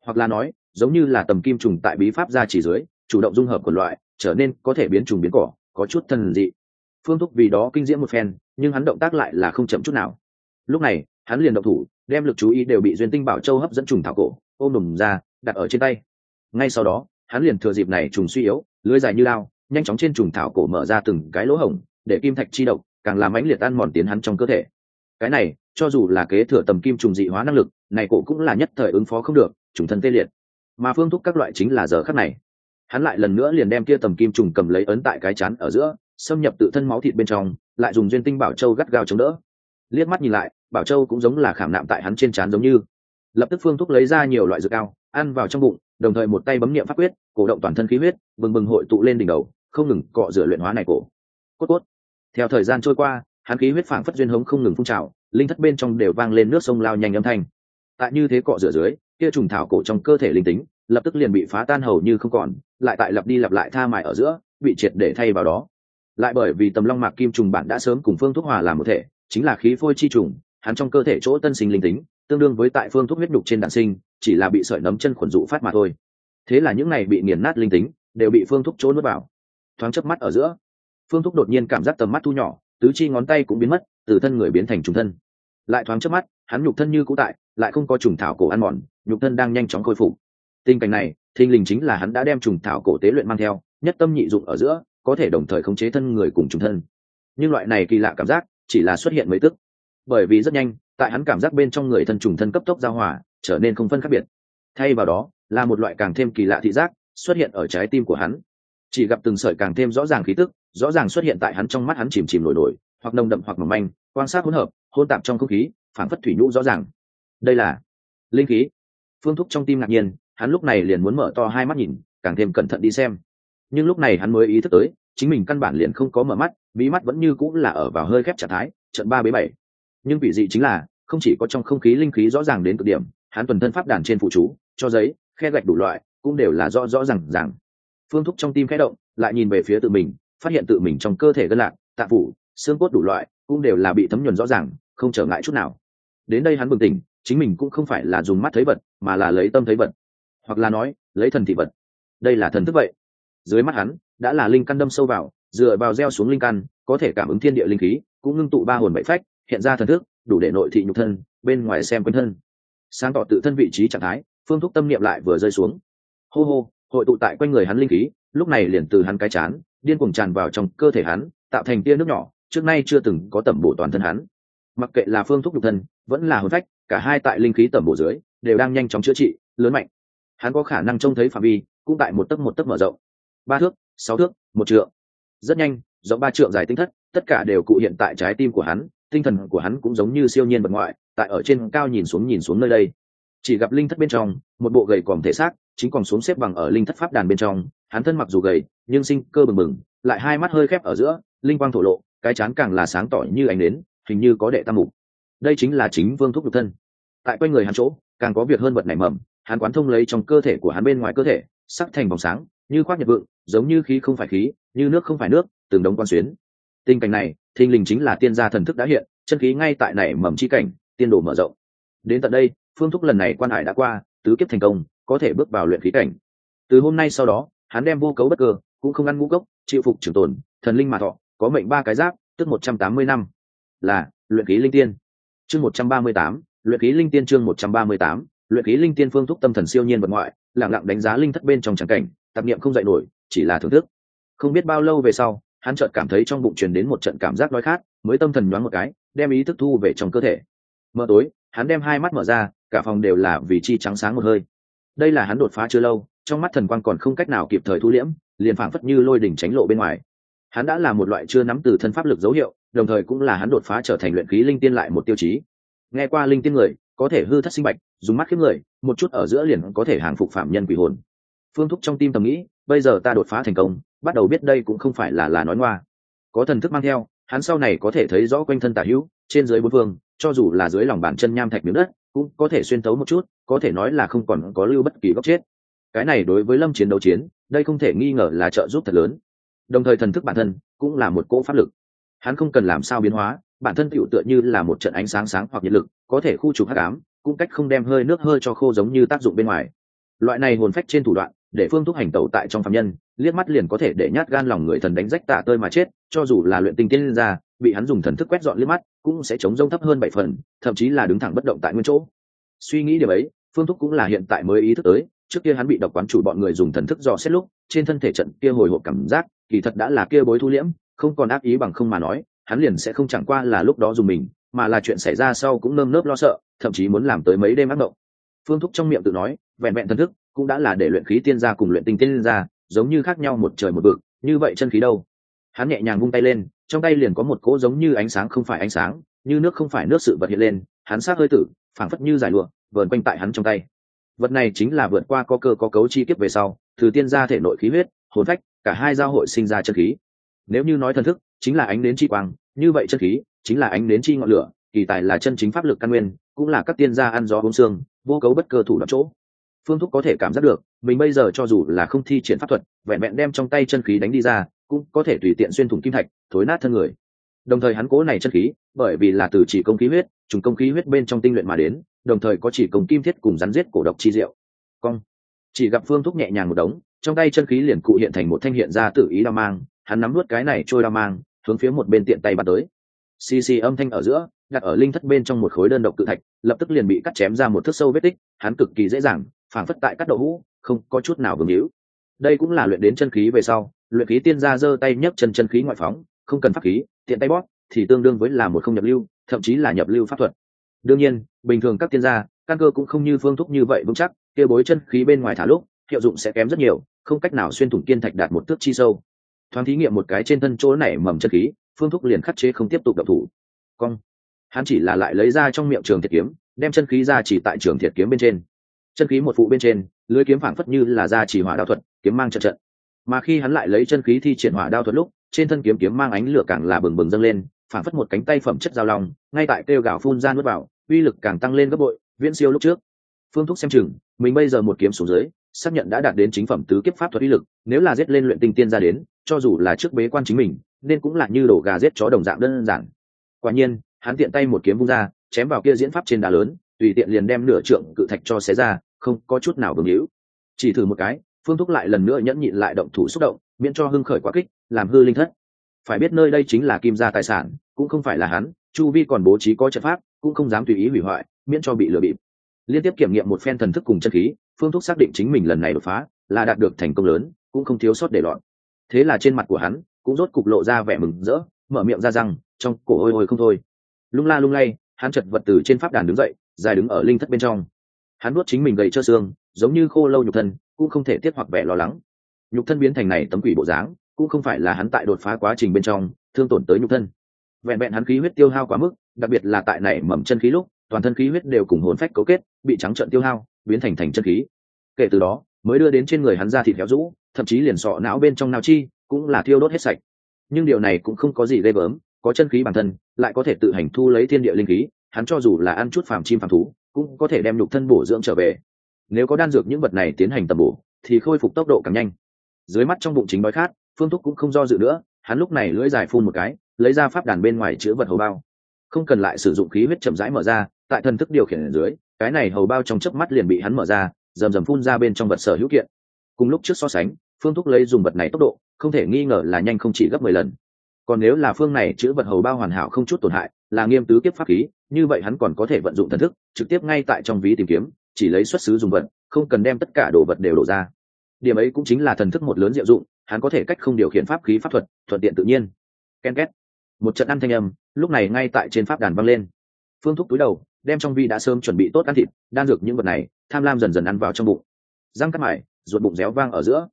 Hoặc là nói, giống như là tầm kim trùng tại bí pháp ra chỉ dưới, chủ động dung hợp quần loại, trở nên có thể biến trùng biến cỏ, có chút thần dị. Phương thúc vì đó kinh diễm một phen, nhưng hắn động tác lại là không chậm chút nào lúc này, hắn liền động thủ, đem lực chú ý đều bị duyên tinh bảo châu hấp dẫn trùng thảo cổ, ôm đùm ra, đặt ở trên tay. Ngay sau đó, hắn liền thừa dịp này trùng suy yếu, lưới dài như lao, nhanh chóng trên trùng thảo cổ mở ra từng cái lỗ hổng, để kim thạch chi độc càng làm mãnh liệt ăn mòn tiến hắn trong cơ thể. Cái này, cho dù là kế thừa tầm kim trùng dị hóa năng lực, này cổ cũng là nhất thời ứng phó không được, trùng thân tê liệt. Mà phương thúc các loại chính là giờ khắc này. Hắn lại lần nữa liền đem kia tầm kim trùng cầm lấy ấn tại cái chán ở giữa, xâm nhập tự thân máu thịt bên trong, lại dùng duyên tinh bảo châu gắt gao chống đỡ liếc mắt nhìn lại, bảo châu cũng giống là khảm nạm tại hắn trên trán giống như. Lập tức phương thúc lấy ra nhiều loại dược cao, ăn vào trong bụng, đồng thời một tay bấm niệm pháp quyết, cổ động toàn thân khí huyết, bừng bừng hội tụ lên đỉnh đầu, không ngừng cọ rửa luyện hóa này cổ. Cốt cốt. Theo thời gian trôi qua, hắn khí huyết phảng phất duyên hống không ngừng phun trào, linh thất bên trong đều vang lên nước sông lao nhanh âm thanh. Tại như thế cọ rửa dưới, kia trùng thảo cổ trong cơ thể linh tính, lập tức liền bị phá tan hầu như không còn, lại tại lặp đi lặp lại tha mại ở giữa, bị triệt để thay vào đó. Lại bởi vì tầm long mạc kim trùng bản đã sớm cùng phương thuốc hòa làm một thể chính là khí phôi chi trùng, hắn trong cơ thể chỗ tân sinh linh tính, tương đương với tại phương thuốc huyết nhục trên đạn sinh, chỉ là bị sợi nấm chân khuẩn dụ phát mà thôi. Thế là những này bị nghiền nát linh tính, đều bị phương thuốc chỗ nuốt vào. Thoáng chớp mắt ở giữa, phương thuốc đột nhiên cảm giác tầm mắt thu nhỏ, tứ chi ngón tay cũng biến mất, từ thân người biến thành trùng thân. Lại thoáng chớp mắt, hắn nhục thân như cũ tại, lại không có trùng thảo cổ ăn mòn, nhục thân đang nhanh chóng khôi phục. Tình cảnh này, thình lình chính là hắn đã đem trùng thảo cổ tế luyện mang theo, nhất tâm nhị dụng ở giữa, có thể đồng thời khống chế thân người cùng trùng thân. Nhưng loại này kỳ lạ cảm giác chỉ là xuất hiện mấy tức. Bởi vì rất nhanh, tại hắn cảm giác bên trong người thân trùng thân cấp tốc giao hòa, trở nên không phân khác biệt. Thay vào đó, là một loại càng thêm kỳ lạ thị giác xuất hiện ở trái tim của hắn. Chỉ gặp từng sợi càng thêm rõ ràng khí tức, rõ ràng xuất hiện tại hắn trong mắt hắn chìm chìm nổi nổi, hoặc nồng đậm hoặc mỏng manh, quan sát hỗn hợp, hôn tạp trong không khí phản phất thủy nhũ rõ ràng. Đây là linh khí. Phương thúc trong tim ngạc nhiên, hắn lúc này liền muốn mở to hai mắt nhìn, càng thêm cẩn thận đi xem. Nhưng lúc này hắn mới ý thức tới, chính mình căn bản liền không có mở mắt bí mắt vẫn như cũng là ở vào hơi khép trạng thái, trận ba bế bảy. Nhưng vị dị chính là, không chỉ có trong không khí linh khí rõ ràng đến cực điểm, hắn tuần thân pháp đàn trên phụ chú, cho giấy, khe gạch đủ loại, cũng đều là rõ rõ r à n g rằng phương thúc trong tim khẽ động, lại nhìn về phía tự mình, phát hiện tự mình trong cơ thể gân lạc, tạ phủ, xương cốt đủ loại, cũng đều là bị thấm nhuần rõ ràng, không trở ngại chút nào. Đến đây hắn bừng tỉnh, chính mình cũng không phải là dùng mắt thấy vật, mà là lấy tâm thấy vật. Hoặc là nói, lấy thần thị vật. Đây là thần thức vậy. Dưới mắt hắn, đã là linh căn đâm sâu vào dựa vào gieo xuống linh căn, có thể cảm ứng thiên địa linh khí, cũng ngưng tụ ba hồn bảy phách, hiện ra thần thức, đủ để nội thị nhục thân, bên ngoài xem quanh thân. Sáng tỏ tự thân vị trí trạng thái, phương thúc tâm niệm lại vừa rơi xuống. Hô hô, hội tụ tại quanh người hắn linh khí, lúc này liền từ hắn cái chán, điên cuồng tràn vào trong cơ thể hắn, tạo thành tia nước nhỏ, trước nay chưa từng có tẩm bổ toàn thân hắn. Mặc kệ là phương thúc nhục thân, vẫn là hồn phách, cả hai tại linh khí tẩm bổ dưới, đều đang nhanh chóng chữa trị, lớn mạnh. Hắn có khả năng trông thấy phạm vi, cũng tại một tấc một tấc mở rộng. Ba thước, sáu thước, một trượng rất nhanh rộng ba trượng dài tinh thất tất cả đều cụ hiện tại trái tim của hắn tinh thần của hắn cũng giống như siêu nhiên bật ngoại tại ở trên cao nhìn xuống nhìn xuống nơi đây. Chỉ gặp linh thất bên trong một bộ gầy còm thể xác chính còn xuống xếp bằng ở linh thất pháp đàn bên trong hắn thân mặc dù gầy nhưng sinh cơ bừng bừng lại hai mắt hơi khép ở giữa linh quang thổ lộ cái chán càng là sáng tỏ như ánh nến, hình như có đệ tam mục. Đây chính là chính vương thúc nhục thân. Tại quanh người hắn chỗ càng có việc hơn vật nảy mầm hắn quán thông lấy trong cơ thể của hắn bên ngoài cơ thể sắc thành vòng sáng như khoác nhật vượng giống như khí không phải khí như nước không phải nước, từng đống quan xuyến. Tình cảnh này, thình lình chính là tiên gia thần thức đã hiện, chân khí ngay tại này mầm chi cảnh, tiên đồ mở rộng. Đến tận đây, phương thúc lần này quan hải đã qua, tứ kiếp thành công, có thể bước vào luyện khí cảnh. Từ hôm nay sau đó, hắn đem vô cấu bất cơ, cũng không ăn ngũ cốc chịu phục trường tồn, thần linh mà thọ, có mệnh ba cái giáp, tức một trăm tám mươi năm. Là, luyện khí linh tiên. Chương một trăm ba mươi tám, luyện khí linh tiên chương một trăm ba mươi tám, luyện khí linh tiên phương thúc tâm thần siêu nhiên vật ngoại lẳng lặng đánh giá linh thất bên trong tràng cảnh, tạp niệm không dạy nổi, chỉ là thưởng thức không biết bao lâu về sau, hắn chợt cảm thấy trong bụng truyền đến một trận cảm giác đói khát, mới tâm thần nhoáng một cái, đem ý thức thu về trong cơ thể. Mờ tối, hắn đem hai mắt mở ra, cả phòng đều là vì chi trắng sáng một hơi. Đây là hắn đột phá chưa lâu, trong mắt thần quang còn không cách nào kịp thời thu liễm, liền phảng phất như lôi đỉnh tránh lộ bên ngoài. Hắn đã là một loại chưa nắm từ thân pháp lực dấu hiệu, đồng thời cũng là hắn đột phá trở thành luyện khí linh tiên lại một tiêu chí. Nghe qua linh tiên người, có thể hư thất sinh bạch, dùng mắt khiếp người, một chút ở giữa liền có thể hàng phục phạm nhân quỷ hồn. Phương thúc trong tim tầm nghĩ, bây giờ ta đột phá thành công bắt đầu biết đây cũng không phải là là nói ngoa. Có thần thức mang theo, hắn sau này có thể thấy rõ quanh thân tả hữu, trên dưới bốn phương, cho dù là dưới lòng bàn chân nham thạch miếng đất, cũng có thể xuyên tấu một chút, có thể nói là không còn có lưu bất kỳ góc chết. Cái này đối với lâm chiến đấu chiến, đây không thể nghi ngờ là trợ giúp thật lớn. Đồng thời thần thức bản thân cũng là một cỗ pháp lực. Hắn không cần làm sao biến hóa, bản thân tựu tựa như là một trận ánh sáng sáng hoặc nhiệt lực, có thể khu trục hắc ám, cũng cách không đem hơi nước hơi cho khô giống như tác dụng bên ngoài. Loại này hồn phách trên thủ đoạn để phương thúc hành tẩu tại trong phạm nhân, liếc mắt liền có thể để nhát gan lòng người thần đánh rách tạ tơi mà chết, cho dù là luyện tinh tiên ra, bị hắn dùng thần thức quét dọn liếc mắt, cũng sẽ chống rông thấp hơn bảy phần, thậm chí là đứng thẳng bất động tại nguyên chỗ. Suy nghĩ điều ấy, phương thúc cũng là hiện tại mới ý thức tới, trước kia hắn bị độc quán chủ bọn người dùng thần thức dò xét lúc, trên thân thể trận kia hồi hộp cảm giác, kỳ thật đã là kia bối thu liễm, không còn ác ý bằng không mà nói, hắn liền sẽ không chẳng qua là lúc đó dùng mình, mà là chuyện xảy ra sau cũng nơm nớp lo sợ, thậm chí muốn làm tới mấy đêm ác động phương thúc trong miệng tự nói, vẹn vẹn thần thức cũng đã là để luyện khí tiên gia cùng luyện tinh tiên gia, giống như khác nhau một trời một vực, như vậy chân khí đâu? Hắn nhẹ nhàng vung tay lên, trong tay liền có một cỗ giống như ánh sáng không phải ánh sáng, như nước không phải nước sự vật hiện lên, hắn sát hơi tử, phảng phất như giải lụa, vờn quanh tại hắn trong tay. Vật này chính là vượt qua có cơ có cấu chi kiếp về sau, từ tiên gia thể nội khí huyết, hồn phách, cả hai giao hội sinh ra chân khí. Nếu như nói thần thức, chính là ánh đến chi quang, như vậy chân khí, chính là ánh đến chi ngọn lửa, kỳ tài là chân chính pháp lực căn nguyên, cũng là các tiên gia ăn gió uống xương vô cấu bất cơ thủ đoạn chỗ phương thúc có thể cảm giác được, mình bây giờ cho dù là không thi triển pháp thuật, vẹn vẹn đem trong tay chân khí đánh đi ra, cũng có thể tùy tiện xuyên thủng kim thạch, thối nát thân người. Đồng thời hắn cố này chân khí, bởi vì là từ chỉ công khí huyết, trùng công khí huyết bên trong tinh luyện mà đến, đồng thời có chỉ công kim thiết cùng rắn giết cổ độc chi diệu. Cong. Chỉ gặp phương thúc nhẹ nhàng một đống, trong tay chân khí liền cụ hiện thành một thanh hiện ra tự ý đao mang, hắn nắm nuốt cái này trôi đao mang, hướng phía một bên tiện tay bạt tới. Xì xì âm thanh ở giữa, đặt ở linh thất bên trong một khối đơn độc cự thạch, lập tức liền bị cắt chém ra một thước sâu vết tích, hắn cực kỳ dễ dàng phảng phất tại các đậu hũ, không có chút nào vương hữu. Đây cũng là luyện đến chân khí về sau, luyện khí tiên gia giơ tay nhấc chân chân khí ngoại phóng, không cần pháp khí, tiện tay bóp thì tương đương với là một không nhập lưu, thậm chí là nhập lưu pháp thuật. Đương nhiên, bình thường các tiên gia, căn cơ cũng không như phương thúc như vậy vững chắc, kia bối chân khí bên ngoài thả lúc, hiệu dụng sẽ kém rất nhiều, không cách nào xuyên thủng kiên thạch đạt một thước chi sâu. Thoáng thí nghiệm một cái trên thân chỗ này mầm chân khí, phương thúc liền khắc chế không tiếp tục đập thủ. Cong. Hắn chỉ là lại lấy ra trong miệng trường thiệt kiếm, đem chân khí ra chỉ tại trường thiệt kiếm bên trên chân khí một phụ bên trên, lưới kiếm phảng phất như là ra chỉ hỏa đao thuật, kiếm mang trận trận. Mà khi hắn lại lấy chân khí thi triển hỏa đao thuật lúc, trên thân kiếm kiếm mang ánh lửa càng là bừng bừng dâng lên, phảng phất một cánh tay phẩm chất giao lòng ngay tại kêu gạo phun ra nuốt vào, uy lực càng tăng lên gấp bội, viễn siêu lúc trước. Phương thúc xem chừng, mình bây giờ một kiếm xuống dưới, xác nhận đã đạt đến chính phẩm tứ kiếp pháp thuật uy lực, nếu là giết lên luyện tinh tiên ra đến, cho dù là trước bế quan chính mình, nên cũng là như đổ gà giết chó đồng dạng đơn giản. Quả nhiên, hắn tiện tay một kiếm vung ra, chém vào kia diễn pháp trên đá lớn tùy tiện liền đem nửa trượng cự thạch cho xé ra, không có chút nào vương hữu. Chỉ thử một cái, phương thúc lại lần nữa nhẫn nhịn lại động thủ xúc động, miễn cho hưng khởi quá kích, làm hư linh thất. Phải biết nơi đây chính là kim gia tài sản, cũng không phải là hắn, chu vi còn bố trí có trận pháp, cũng không dám tùy ý hủy hoại, miễn cho bị lừa bịp. Liên tiếp kiểm nghiệm một phen thần thức cùng chân khí, phương thúc xác định chính mình lần này đột phá là đạt được thành công lớn, cũng không thiếu sót để lọt thế là trên mặt của hắn cũng rốt cục lộ ra vẻ mừng rỡ, mở miệng ra răng trong cổ hôi hôi không thôi. Lung la lung lay, hắn chật vật từ trên pháp đàn đứng dậy dài đứng ở linh thất bên trong. Hắn nuốt chính mình gầy trơ xương, giống như khô lâu nhục thân, cũng không thể tiết hoặc vẻ lo lắng. Nhục thân biến thành này tấm quỷ bộ dáng, cũng không phải là hắn tại đột phá quá trình bên trong, thương tổn tới nhục thân. Vẹn vẹn hắn khí huyết tiêu hao quá mức, đặc biệt là tại này mầm chân khí lúc, toàn thân khí huyết đều cùng hồn phách cấu kết, bị trắng trợn tiêu hao, biến thành thành chân khí. Kể từ đó, mới đưa đến trên người hắn ra thịt héo rũ, thậm chí liền sọ não bên trong não chi, cũng là thiêu đốt hết sạch. Nhưng điều này cũng không có gì ghê gớm, có chân khí bản thân, lại có thể tự hành thu lấy thiên địa linh khí hắn cho dù là ăn chút phàm chim phàm thú, cũng có thể đem nhục thân bổ dưỡng trở về. Nếu có đan dược những vật này tiến hành tầm bổ, thì khôi phục tốc độ càng nhanh. Dưới mắt trong bụng chính đói khát, phương thúc cũng không do dự nữa, hắn lúc này lưỡi dài phun một cái, lấy ra pháp đàn bên ngoài chứa vật hầu bao. Không cần lại sử dụng khí huyết chậm rãi mở ra, tại thần thức điều khiển ở dưới, cái này hầu bao trong chớp mắt liền bị hắn mở ra, rầm rầm phun ra bên trong vật sở hữu kiện. Cùng lúc trước so sánh, phương thúc lấy dùng vật này tốc độ, không thể nghi ngờ là nhanh không chỉ gấp mười lần. Còn nếu là phương này chữ vật hầu bao hoàn hảo không chút tổn hại, là nghiêm tứ kiếp pháp khí như vậy hắn còn có thể vận dụng thần thức, trực tiếp ngay tại trong ví tìm kiếm, chỉ lấy xuất xứ dùng vật, không cần đem tất cả đồ vật đều đổ ra. Điểm ấy cũng chính là thần thức một lớn diệu dụng, hắn có thể cách không điều khiển pháp khí pháp thuật, thuận tiện tự nhiên. Ken két. Một trận ăn thanh âm, lúc này ngay tại trên pháp đàn vang lên. Phương thúc túi đầu, đem trong vi đã sớm chuẩn bị tốt ăn thịt, đan dược những vật này, tham lam dần dần ăn vào trong bụng. Răng cắt mải, ruột bụng réo vang ở giữa.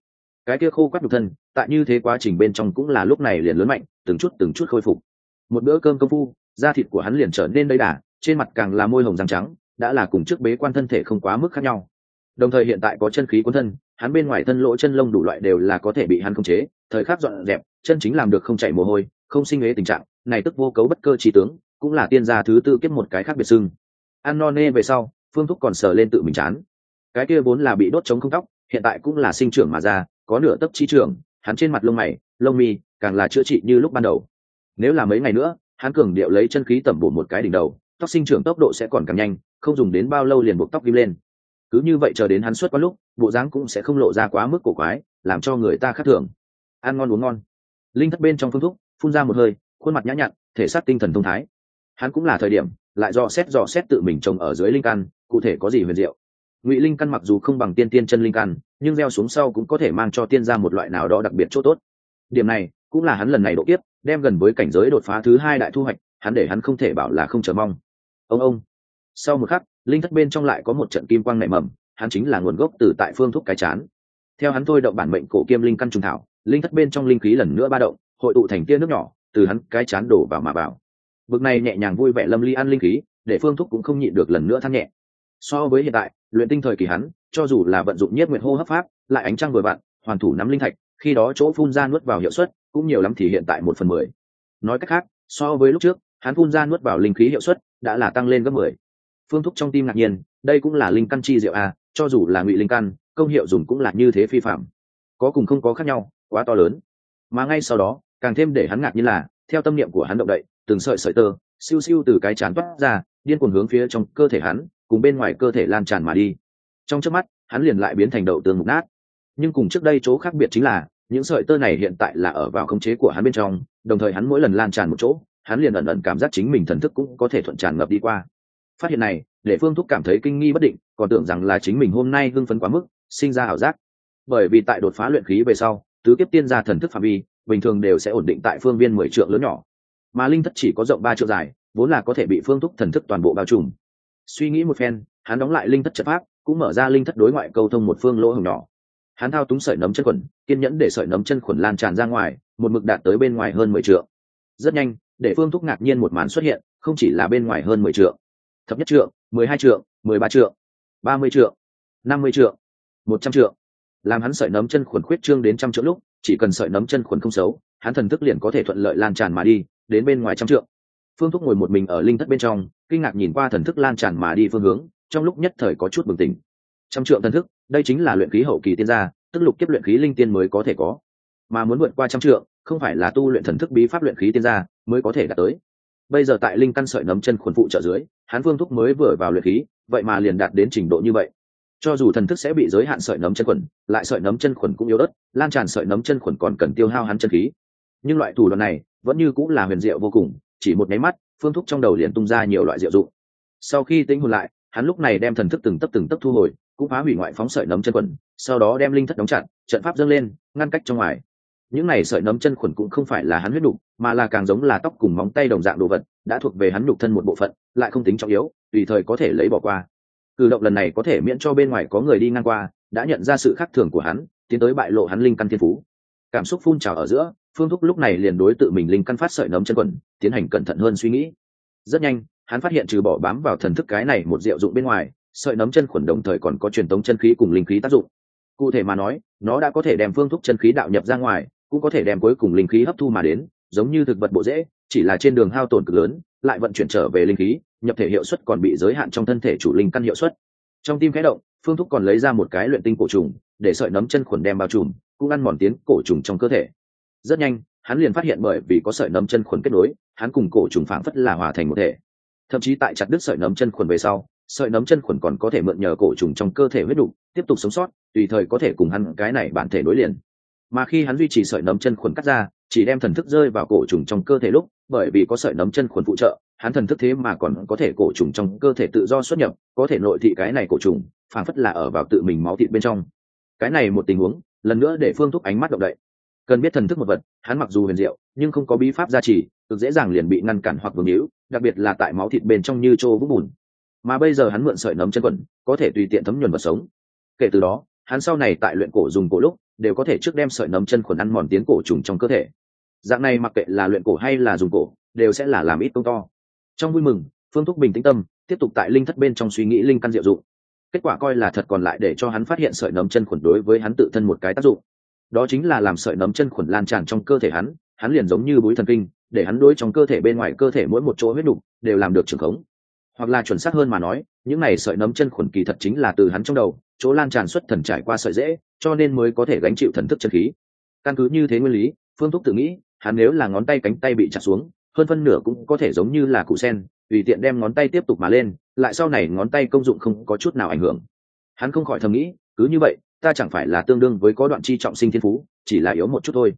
Cái kia khô quắt nhục thân, tại như thế quá trình bên trong cũng là lúc này liền lớn mạnh, từng chút từng chút khôi phục. Một bữa cơm công phu da thịt của hắn liền trở nên đầy đà, trên mặt càng là môi hồng răng trắng, đã là cùng trước bế quan thân thể không quá mức khác nhau. Đồng thời hiện tại có chân khí cuốn thân, hắn bên ngoài thân lỗ chân lông đủ loại đều là có thể bị hắn khống chế, thời khắc dọn dẹp, chân chính làm được không chảy mồ hôi, không sinh ế tình trạng, này tức vô cấu bất cơ trí tướng, cũng là tiên gia thứ tư kiếp một cái khác biệt sưng ăn no nê về sau, phương thúc còn sờ lên tự mình chán. Cái kia vốn là bị đốt chống không tóc, hiện tại cũng là sinh trưởng mà ra, có nửa tấc chi trưởng, hắn trên mặt lông mày, lông mi, càng là chữa trị như lúc ban đầu. Nếu là mấy ngày nữa hắn cường điệu lấy chân khí tẩm bổ một cái đỉnh đầu, tóc sinh trưởng tốc độ sẽ còn càng nhanh, không dùng đến bao lâu liền buộc tóc kim lên. Cứ như vậy chờ đến hắn xuất qua lúc, bộ dáng cũng sẽ không lộ ra quá mức cổ quái, làm cho người ta khác thường. Ăn ngon uống ngon. Linh thất bên trong phương thúc, phun ra một hơi, khuôn mặt nhã nhặn, thể xác tinh thần thông thái. Hắn cũng là thời điểm, lại dò xét dò xét tự mình trồng ở dưới linh căn, cụ thể có gì huyền diệu. Ngụy linh căn mặc dù không bằng tiên tiên chân linh căn, nhưng gieo xuống sau cũng có thể mang cho tiên ra một loại nào đó đặc biệt chỗ tốt. Điểm này, cũng là hắn lần này độ tiếp đem gần với cảnh giới đột phá thứ hai đại thu hoạch, hắn để hắn không thể bảo là không chờ mong. Ông ông. Sau một khắc, linh thất bên trong lại có một trận kim quang nảy mầm, hắn chính là nguồn gốc từ tại phương thúc cái chán. Theo hắn thôi động bản mệnh cổ kiêm linh căn trùng thảo, linh thất bên trong linh khí lần nữa ba động, hội tụ thành tia nước nhỏ, từ hắn cái chán đổ vào mà vào. Bực này nhẹ nhàng vui vẻ lâm ly ăn linh khí, để phương thúc cũng không nhịn được lần nữa than nhẹ. So với hiện tại, luyện tinh thời kỳ hắn, cho dù là vận dụng nhất nguyện hô hấp pháp, lại ánh trăng vừa vặn, hoàn thủ nắm linh thạch, khi đó chỗ phun ra nuốt vào hiệu suất cũng nhiều lắm thì hiện tại một phần mười. Nói cách khác, so với lúc trước, hắn phun ra nuốt vào linh khí hiệu suất đã là tăng lên gấp mười. Phương thúc trong tim ngạc nhiên, đây cũng là linh căn chi diệu a cho dù là ngụy linh căn, công hiệu dùng cũng là như thế phi phạm. Có cùng không có khác nhau, quá to lớn. Mà ngay sau đó, càng thêm để hắn ngạc nhiên là, theo tâm niệm của hắn động đậy, từng sợi sợi tơ, siêu siêu từ cái chán toát ra, điên cuồng hướng phía trong cơ thể hắn, cùng bên ngoài cơ thể lan tràn mà đi. Trong trước mắt, hắn liền lại biến thành đậu tương mục nát. Nhưng cùng trước đây chỗ khác biệt chính là những sợi tơ này hiện tại là ở vào khống chế của hắn bên trong, đồng thời hắn mỗi lần lan tràn một chỗ, hắn liền ẩn ẩn cảm giác chính mình thần thức cũng có thể thuận tràn ngập đi qua. Phát hiện này, để phương thúc cảm thấy kinh nghi bất định, còn tưởng rằng là chính mình hôm nay hưng phấn quá mức, sinh ra ảo giác. Bởi vì tại đột phá luyện khí về sau, tứ kiếp tiên gia thần thức phạm vi, bình thường đều sẽ ổn định tại phương viên mười trượng lớn nhỏ. Mà linh thất chỉ có rộng ba trượng dài, vốn là có thể bị phương thúc thần thức toàn bộ bao trùm. Suy nghĩ một phen, hắn đóng lại linh thất trận pháp, cũng mở ra linh thất đối ngoại câu thông một phương lỗ hồng nhỏ hắn thao túng sợi nấm chân khuẩn kiên nhẫn để sợi nấm chân khuẩn lan tràn ra ngoài, một mực đạt tới bên ngoài hơn mười trượng. Rất nhanh, để phương thúc ngạc nhiên một màn xuất hiện, không chỉ là bên ngoài hơn mười trượng thập nhất trượng, mười hai trượng, mười ba trượng, ba mươi trượng, năm mươi trượng, một trăm trượng. Làm hắn sợi nấm chân khuẩn khuyết trương đến trăm trượng lúc, chỉ cần sợi nấm chân khuẩn không xấu, hắn thần thức liền có thể thuận lợi lan tràn mà đi, đến bên ngoài trăm trượng. Phương thúc ngồi một mình ở linh thất bên trong, kinh ngạc nhìn qua thần thức lan tràn mà đi phương hướng, trong lúc nhất thời có chút bừng tỉnh. Trăm trượng thần thức đây chính là luyện khí hậu kỳ tiên gia, tức lục kiếp luyện khí linh tiên mới có thể có. Mà muốn vượt qua trăm trượng, không phải là tu luyện thần thức bí pháp luyện khí tiên gia mới có thể đạt tới. Bây giờ tại linh căn sợi nấm chân khuẩn phụ trợ dưới, hán phương thúc mới vừa vào luyện khí, vậy mà liền đạt đến trình độ như vậy. Cho dù thần thức sẽ bị giới hạn sợi nấm chân khuẩn, lại sợi nấm chân khuẩn cũng yếu ớt, lan tràn sợi nấm chân khuẩn còn cần tiêu hao hắn chân khí. Nhưng loại thủ đoạn này vẫn như cũng là huyền diệu vô cùng, chỉ một máy mắt, phương thúc trong đầu liền tung ra nhiều loại diệu dụng. Sau khi tính hồn lại, hắn lúc này đem thần thức từng tấp từng tấp thu hồi cũng phá hủy ngoại phóng sợi nấm chân quần, sau đó đem linh thất đóng chặt trận pháp dâng lên ngăn cách trong ngoài. Những này sợi nấm chân khuẩn cũng không phải là hắn huyết đục mà là càng giống là tóc cùng móng tay đồng dạng đồ vật đã thuộc về hắn nhục thân một bộ phận lại không tính trọng yếu tùy thời có thể lấy bỏ qua. Cử động lần này có thể miễn cho bên ngoài có người đi ngang qua đã nhận ra sự khác thường của hắn tiến tới bại lộ hắn linh căn thiên phú. Cảm xúc phun trào ở giữa phương thúc lúc này liền đối tự mình linh căn phát sợi nấm chân quần tiến hành cẩn thận hơn suy nghĩ. Rất nhanh hắn phát hiện trừ bỏ bám vào thần thức cái này một diệu dụng bên ngoài sợi nấm chân khuẩn đồng thời còn có truyền tống chân khí cùng linh khí tác dụng. Cụ thể mà nói, nó đã có thể đem phương thuốc chân khí đạo nhập ra ngoài, cũng có thể đem cuối cùng linh khí hấp thu mà đến, giống như thực vật bộ dễ, chỉ là trên đường hao tổn cực lớn, lại vận chuyển trở về linh khí, nhập thể hiệu suất còn bị giới hạn trong thân thể chủ linh căn hiệu suất. Trong tim khẽ động, phương thúc còn lấy ra một cái luyện tinh cổ trùng, để sợi nấm chân khuẩn đem bao trùm, cũng ăn mòn tiến cổ trùng trong cơ thể. Rất nhanh, hắn liền phát hiện bởi vì có sợi nấm chân khuẩn kết nối, hắn cùng cổ trùng phảng phất là hòa thành một thể. Thậm chí tại chặt đứt sợi nấm chân khuẩn về sau sợi nấm chân khuẩn còn có thể mượn nhờ cổ trùng trong cơ thể huyết đục tiếp tục sống sót, tùy thời có thể cùng hắn, cái này bản thể nối liền. Mà khi hắn duy trì sợi nấm chân khuẩn cắt ra, chỉ đem thần thức rơi vào cổ trùng trong cơ thể lúc, bởi vì có sợi nấm chân khuẩn phụ trợ, hắn thần thức thế mà còn có thể cổ trùng trong cơ thể tự do xuất nhập, có thể nội thị cái này cổ trùng, phảng phất là ở vào tự mình máu thịt bên trong. Cái này một tình huống, lần nữa để phương thúc ánh mắt động đậy. Cần biết thần thức một vật, hắn mặc dù huyền diệu, nhưng không có bí pháp gia trì, cực dễ dàng liền bị ngăn cản hoặc vương hữu đặc biệt là tại máu thịt bên trong như trô vũng bùn mà bây giờ hắn mượn sợi nấm chân quẩn có thể tùy tiện thấm nhuần vật sống. Kể từ đó, hắn sau này tại luyện cổ dùng cổ lúc, đều có thể trước đem sợi nấm chân khuẩn ăn mòn tiến cổ trùng trong cơ thể. Dạng này mặc kệ là luyện cổ hay là dùng cổ, đều sẽ là làm ít công to. Trong vui mừng, phương thúc bình tĩnh tâm, tiếp tục tại linh thất bên trong suy nghĩ linh căn diệu dụng. Kết quả coi là thật còn lại để cho hắn phát hiện sợi nấm chân khuẩn đối với hắn tự thân một cái tác dụng. Đó chính là làm sợi nấm chân khuẩn lan tràn trong cơ thể hắn hắn liền giống như búi thần kinh, để hắn đối trong cơ thể bên ngoài cơ thể mỗi một chỗ huyết đục, đều làm được trường khống hoặc là chuẩn xác hơn mà nói, những này sợi nấm chân khuẩn kỳ thật chính là từ hắn trong đầu, chỗ lan tràn xuất thần trải qua sợi dễ, cho nên mới có thể gánh chịu thần thức chân khí. Căn cứ như thế nguyên lý, phương thúc tự nghĩ, hắn nếu là ngón tay cánh tay bị chặt xuống, hơn phân nửa cũng có thể giống như là cụ sen, tùy tiện đem ngón tay tiếp tục mà lên, lại sau này ngón tay công dụng không có chút nào ảnh hưởng. Hắn không khỏi thầm nghĩ, cứ như vậy, ta chẳng phải là tương đương với có đoạn chi trọng sinh thiên phú, chỉ là yếu một chút thôi.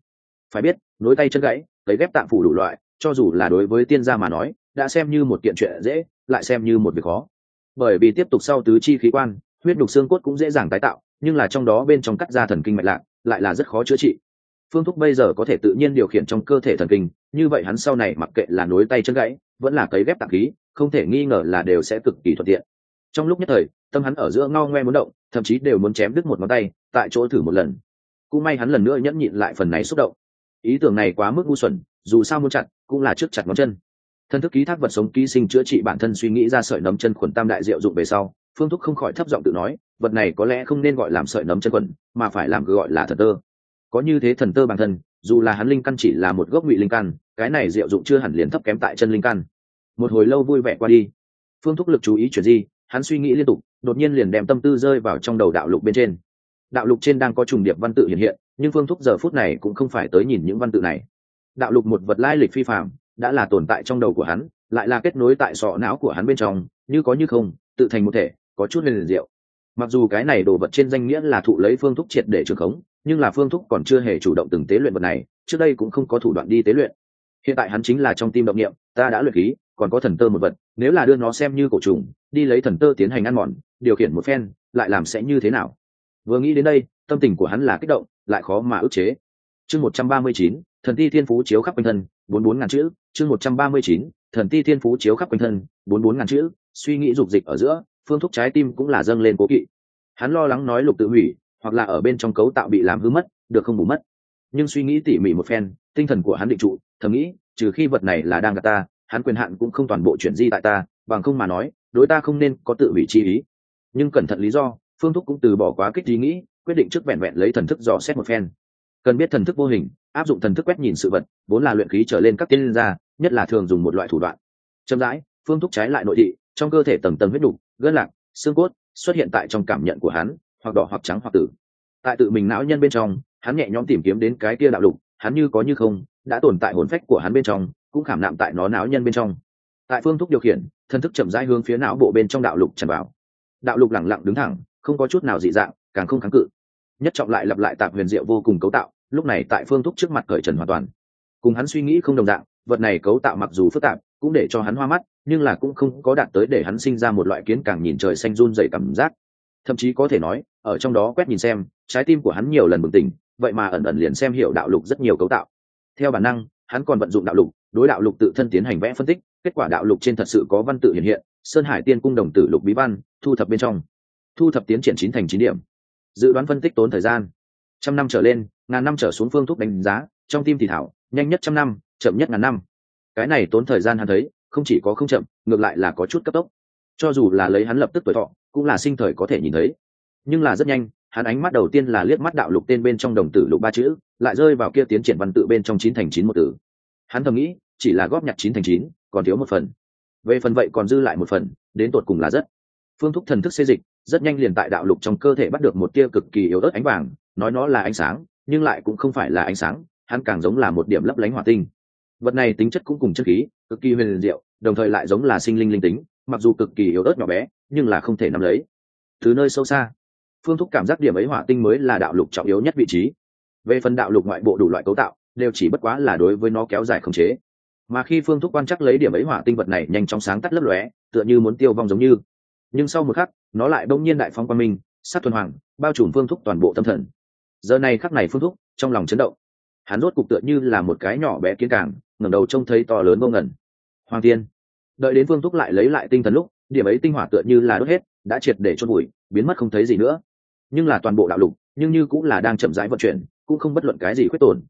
Phải biết, nối tay chân gãy, cấy ghép tạng phủ đủ loại, cho dù là đối với tiên gia mà nói, đã xem như một kiện chuyện dễ lại xem như một việc khó. Bởi vì tiếp tục sau tứ chi khí quan, huyết đục xương cốt cũng dễ dàng tái tạo, nhưng là trong đó bên trong cắt ra thần kinh mạch lạc, lại là rất khó chữa trị. Phương thúc bây giờ có thể tự nhiên điều khiển trong cơ thể thần kinh, như vậy hắn sau này mặc kệ là nối tay chân gãy, vẫn là cấy ghép tạng khí, không thể nghi ngờ là đều sẽ cực kỳ thuận tiện. Trong lúc nhất thời, tâm hắn ở giữa ngao ngoe muốn động, thậm chí đều muốn chém đứt một ngón tay, tại chỗ thử một lần. Cũng may hắn lần nữa nhẫn nhịn lại phần này xúc động. Ý tưởng này quá mức ngu xuẩn, dù sao muốn chặt, cũng là trước chặt ngón chân thân thức ký thác vật sống ký sinh chữa trị bản thân suy nghĩ ra sợi nấm chân khuẩn tam đại diệu dụng về sau, phương thúc không khỏi thấp giọng tự nói, vật này có lẽ không nên gọi làm sợi nấm chân khuẩn, mà phải làm gọi là thần tơ. Có như thế thần tơ bản thân, dù là hắn linh căn chỉ là một gốc ngụy linh căn, cái này diệu dụng chưa hẳn liền thấp kém tại chân linh căn. Một hồi lâu vui vẻ qua đi. Phương thúc lực chú ý chuyển di, hắn suy nghĩ liên tục, đột nhiên liền đem tâm tư rơi vào trong đầu đạo lục bên trên. Đạo lục trên đang có trùng điệp văn tự hiện hiện, nhưng phương thúc giờ phút này cũng không phải tới nhìn những văn tự này. Đạo lục một vật lai lịch phi phạm đã là tồn tại trong đầu của hắn, lại là kết nối tại sọ não của hắn bên trong, như có như không, tự thành một thể, có chút liền diệu mặc dù cái này đồ vật trên danh nghĩa là thụ lấy phương thúc triệt để trường khống, nhưng là phương thúc còn chưa hề chủ động từng tế luyện vật này, trước đây cũng không có thủ đoạn đi tế luyện. Hiện tại hắn chính là trong tim động niệm, ta đã luyện khí, còn có thần tơ một vật, nếu là đưa nó xem như cổ trùng, đi lấy thần tơ tiến hành ăn mòn, điều khiển một phen, lại làm sẽ như thế nào? Vừa nghĩ đến đây, tâm tình của hắn là kích động, lại khó mà ức chế. Chương một trăm ba mươi chín, thần ti thiên phú chiếu khắp quanh thân bốn bốn ngàn chữ, chương một trăm ba mươi chín, thần ti thiên phú chiếu khắp quanh thân, bốn bốn ngàn chữ, suy nghĩ dục dịch ở giữa, phương thúc trái tim cũng là dâng lên cố kỵ. Hắn lo lắng nói lục tự hủy, hoặc là ở bên trong cấu tạo bị làm hư mất, được không bù mất. Nhưng suy nghĩ tỉ mỉ một phen, tinh thần của hắn định trụ, thầm nghĩ, trừ khi vật này là đang gặp ta, hắn quyền hạn cũng không toàn bộ chuyển di tại ta, bằng không mà nói, đối ta không nên có tự hủy chi ý. Nhưng cẩn thận lý do, phương thúc cũng từ bỏ quá kích ý nghĩ, quyết định trước vẹn vẹn lấy thần thức dò xét một phen cần biết thần thức vô hình, áp dụng thần thức quét nhìn sự vật, vốn là luyện khí trở lên các tiên gia, nhất là thường dùng một loại thủ đoạn. Chậm rãi, phương thúc trái lại nội thị, trong cơ thể tầng tầng huyết đục gân lạc, xương cốt xuất hiện tại trong cảm nhận của hắn, hoặc đỏ hoặc trắng hoặc tử. Tại tự mình não nhân bên trong, hắn nhẹ nhõm tìm kiếm đến cái kia đạo lục, hắn như có như không, đã tồn tại hồn phách của hắn bên trong, cũng khảm nạm tại nó não nhân bên trong. Tại phương thúc điều khiển, thần thức chậm rãi hướng phía não bộ bên trong đạo lục tràn vào. Đạo lục lẳng lặng đứng thẳng, không có chút nào dị dạng, càng không kháng cự nhất trọng lại lặp lại tạp huyền diệu vô cùng cấu tạo, lúc này tại phương thúc trước mặt cởi trần hoàn toàn. Cùng hắn suy nghĩ không đồng dạng, vật này cấu tạo mặc dù phức tạp, cũng để cho hắn hoa mắt, nhưng là cũng không có đạt tới để hắn sinh ra một loại kiến càng nhìn trời xanh run dày cảm giác. Thậm chí có thể nói, ở trong đó quét nhìn xem, trái tim của hắn nhiều lần bừng tỉnh, vậy mà ẩn ẩn liền xem hiểu đạo lục rất nhiều cấu tạo. Theo bản năng, hắn còn vận dụng đạo lục, đối đạo lục tự thân tiến hành vẽ phân tích, kết quả đạo lục trên thật sự có văn tự hiện hiện, sơn hải tiên cung đồng tử lục bí văn, thu thập bên trong. Thu thập tiến triển chín thành chín điểm dự đoán phân tích tốn thời gian. Trăm năm trở lên, ngàn năm trở xuống phương thuốc đánh giá, trong tim thì thảo, nhanh nhất trăm năm, chậm nhất ngàn năm. Cái này tốn thời gian hắn thấy, không chỉ có không chậm, ngược lại là có chút cấp tốc. Cho dù là lấy hắn lập tức tuổi thọ, cũng là sinh thời có thể nhìn thấy. Nhưng là rất nhanh, hắn ánh mắt đầu tiên là liếc mắt đạo lục tên bên trong đồng tử lục ba chữ, lại rơi vào kia tiến triển văn tự bên trong chín thành chín một tử hắn thầm nghĩ, chỉ là góp nhặt chín thành chín, còn thiếu một phần. Về phần vậy còn dư lại một phần, đến tột cùng là rất. Phương thúc thần thức xê dịch rất nhanh liền tại đạo lục trong cơ thể bắt được một tia cực kỳ yếu ớt ánh vàng, nói nó là ánh sáng, nhưng lại cũng không phải là ánh sáng, hắn càng giống là một điểm lấp lánh hỏa tinh. Vật này tính chất cũng cùng chất khí, cực kỳ huyền diệu, đồng thời lại giống là sinh linh linh tính, mặc dù cực kỳ yếu ớt nhỏ bé, nhưng là không thể nắm lấy. Từ nơi sâu xa, phương thúc cảm giác điểm ấy hỏa tinh mới là đạo lục trọng yếu nhất vị trí. Về phần đạo lục ngoại bộ đủ loại cấu tạo, đều chỉ bất quá là đối với nó kéo dài khống chế. Mà khi phương thúc quan chắc lấy điểm ấy hỏa tinh vật này nhanh chóng sáng tắt lấp lóe, tựa như muốn tiêu vong giống như nhưng sau một khắc nó lại đông nhiên đại phong quan minh sát thuần hoàng bao trùm phương thúc toàn bộ tâm thần. Giờ này khắc này phương thúc trong lòng chấn động. Hắn rốt cục tựa như là một cái nhỏ bé kiến cảng, ngẩng đầu trông thấy to lớn vô ngẩn hoàng tiên đợi đến phương thúc lại lấy lại tinh thần lúc điểm ấy tinh hỏa tựa như là đốt hết đã triệt để chôn bụi biến mất không thấy gì nữa. Nhưng là toàn bộ đạo lục nhưng như cũng là đang chậm rãi vận chuyển cũng không bất luận cái gì khuyết tổn.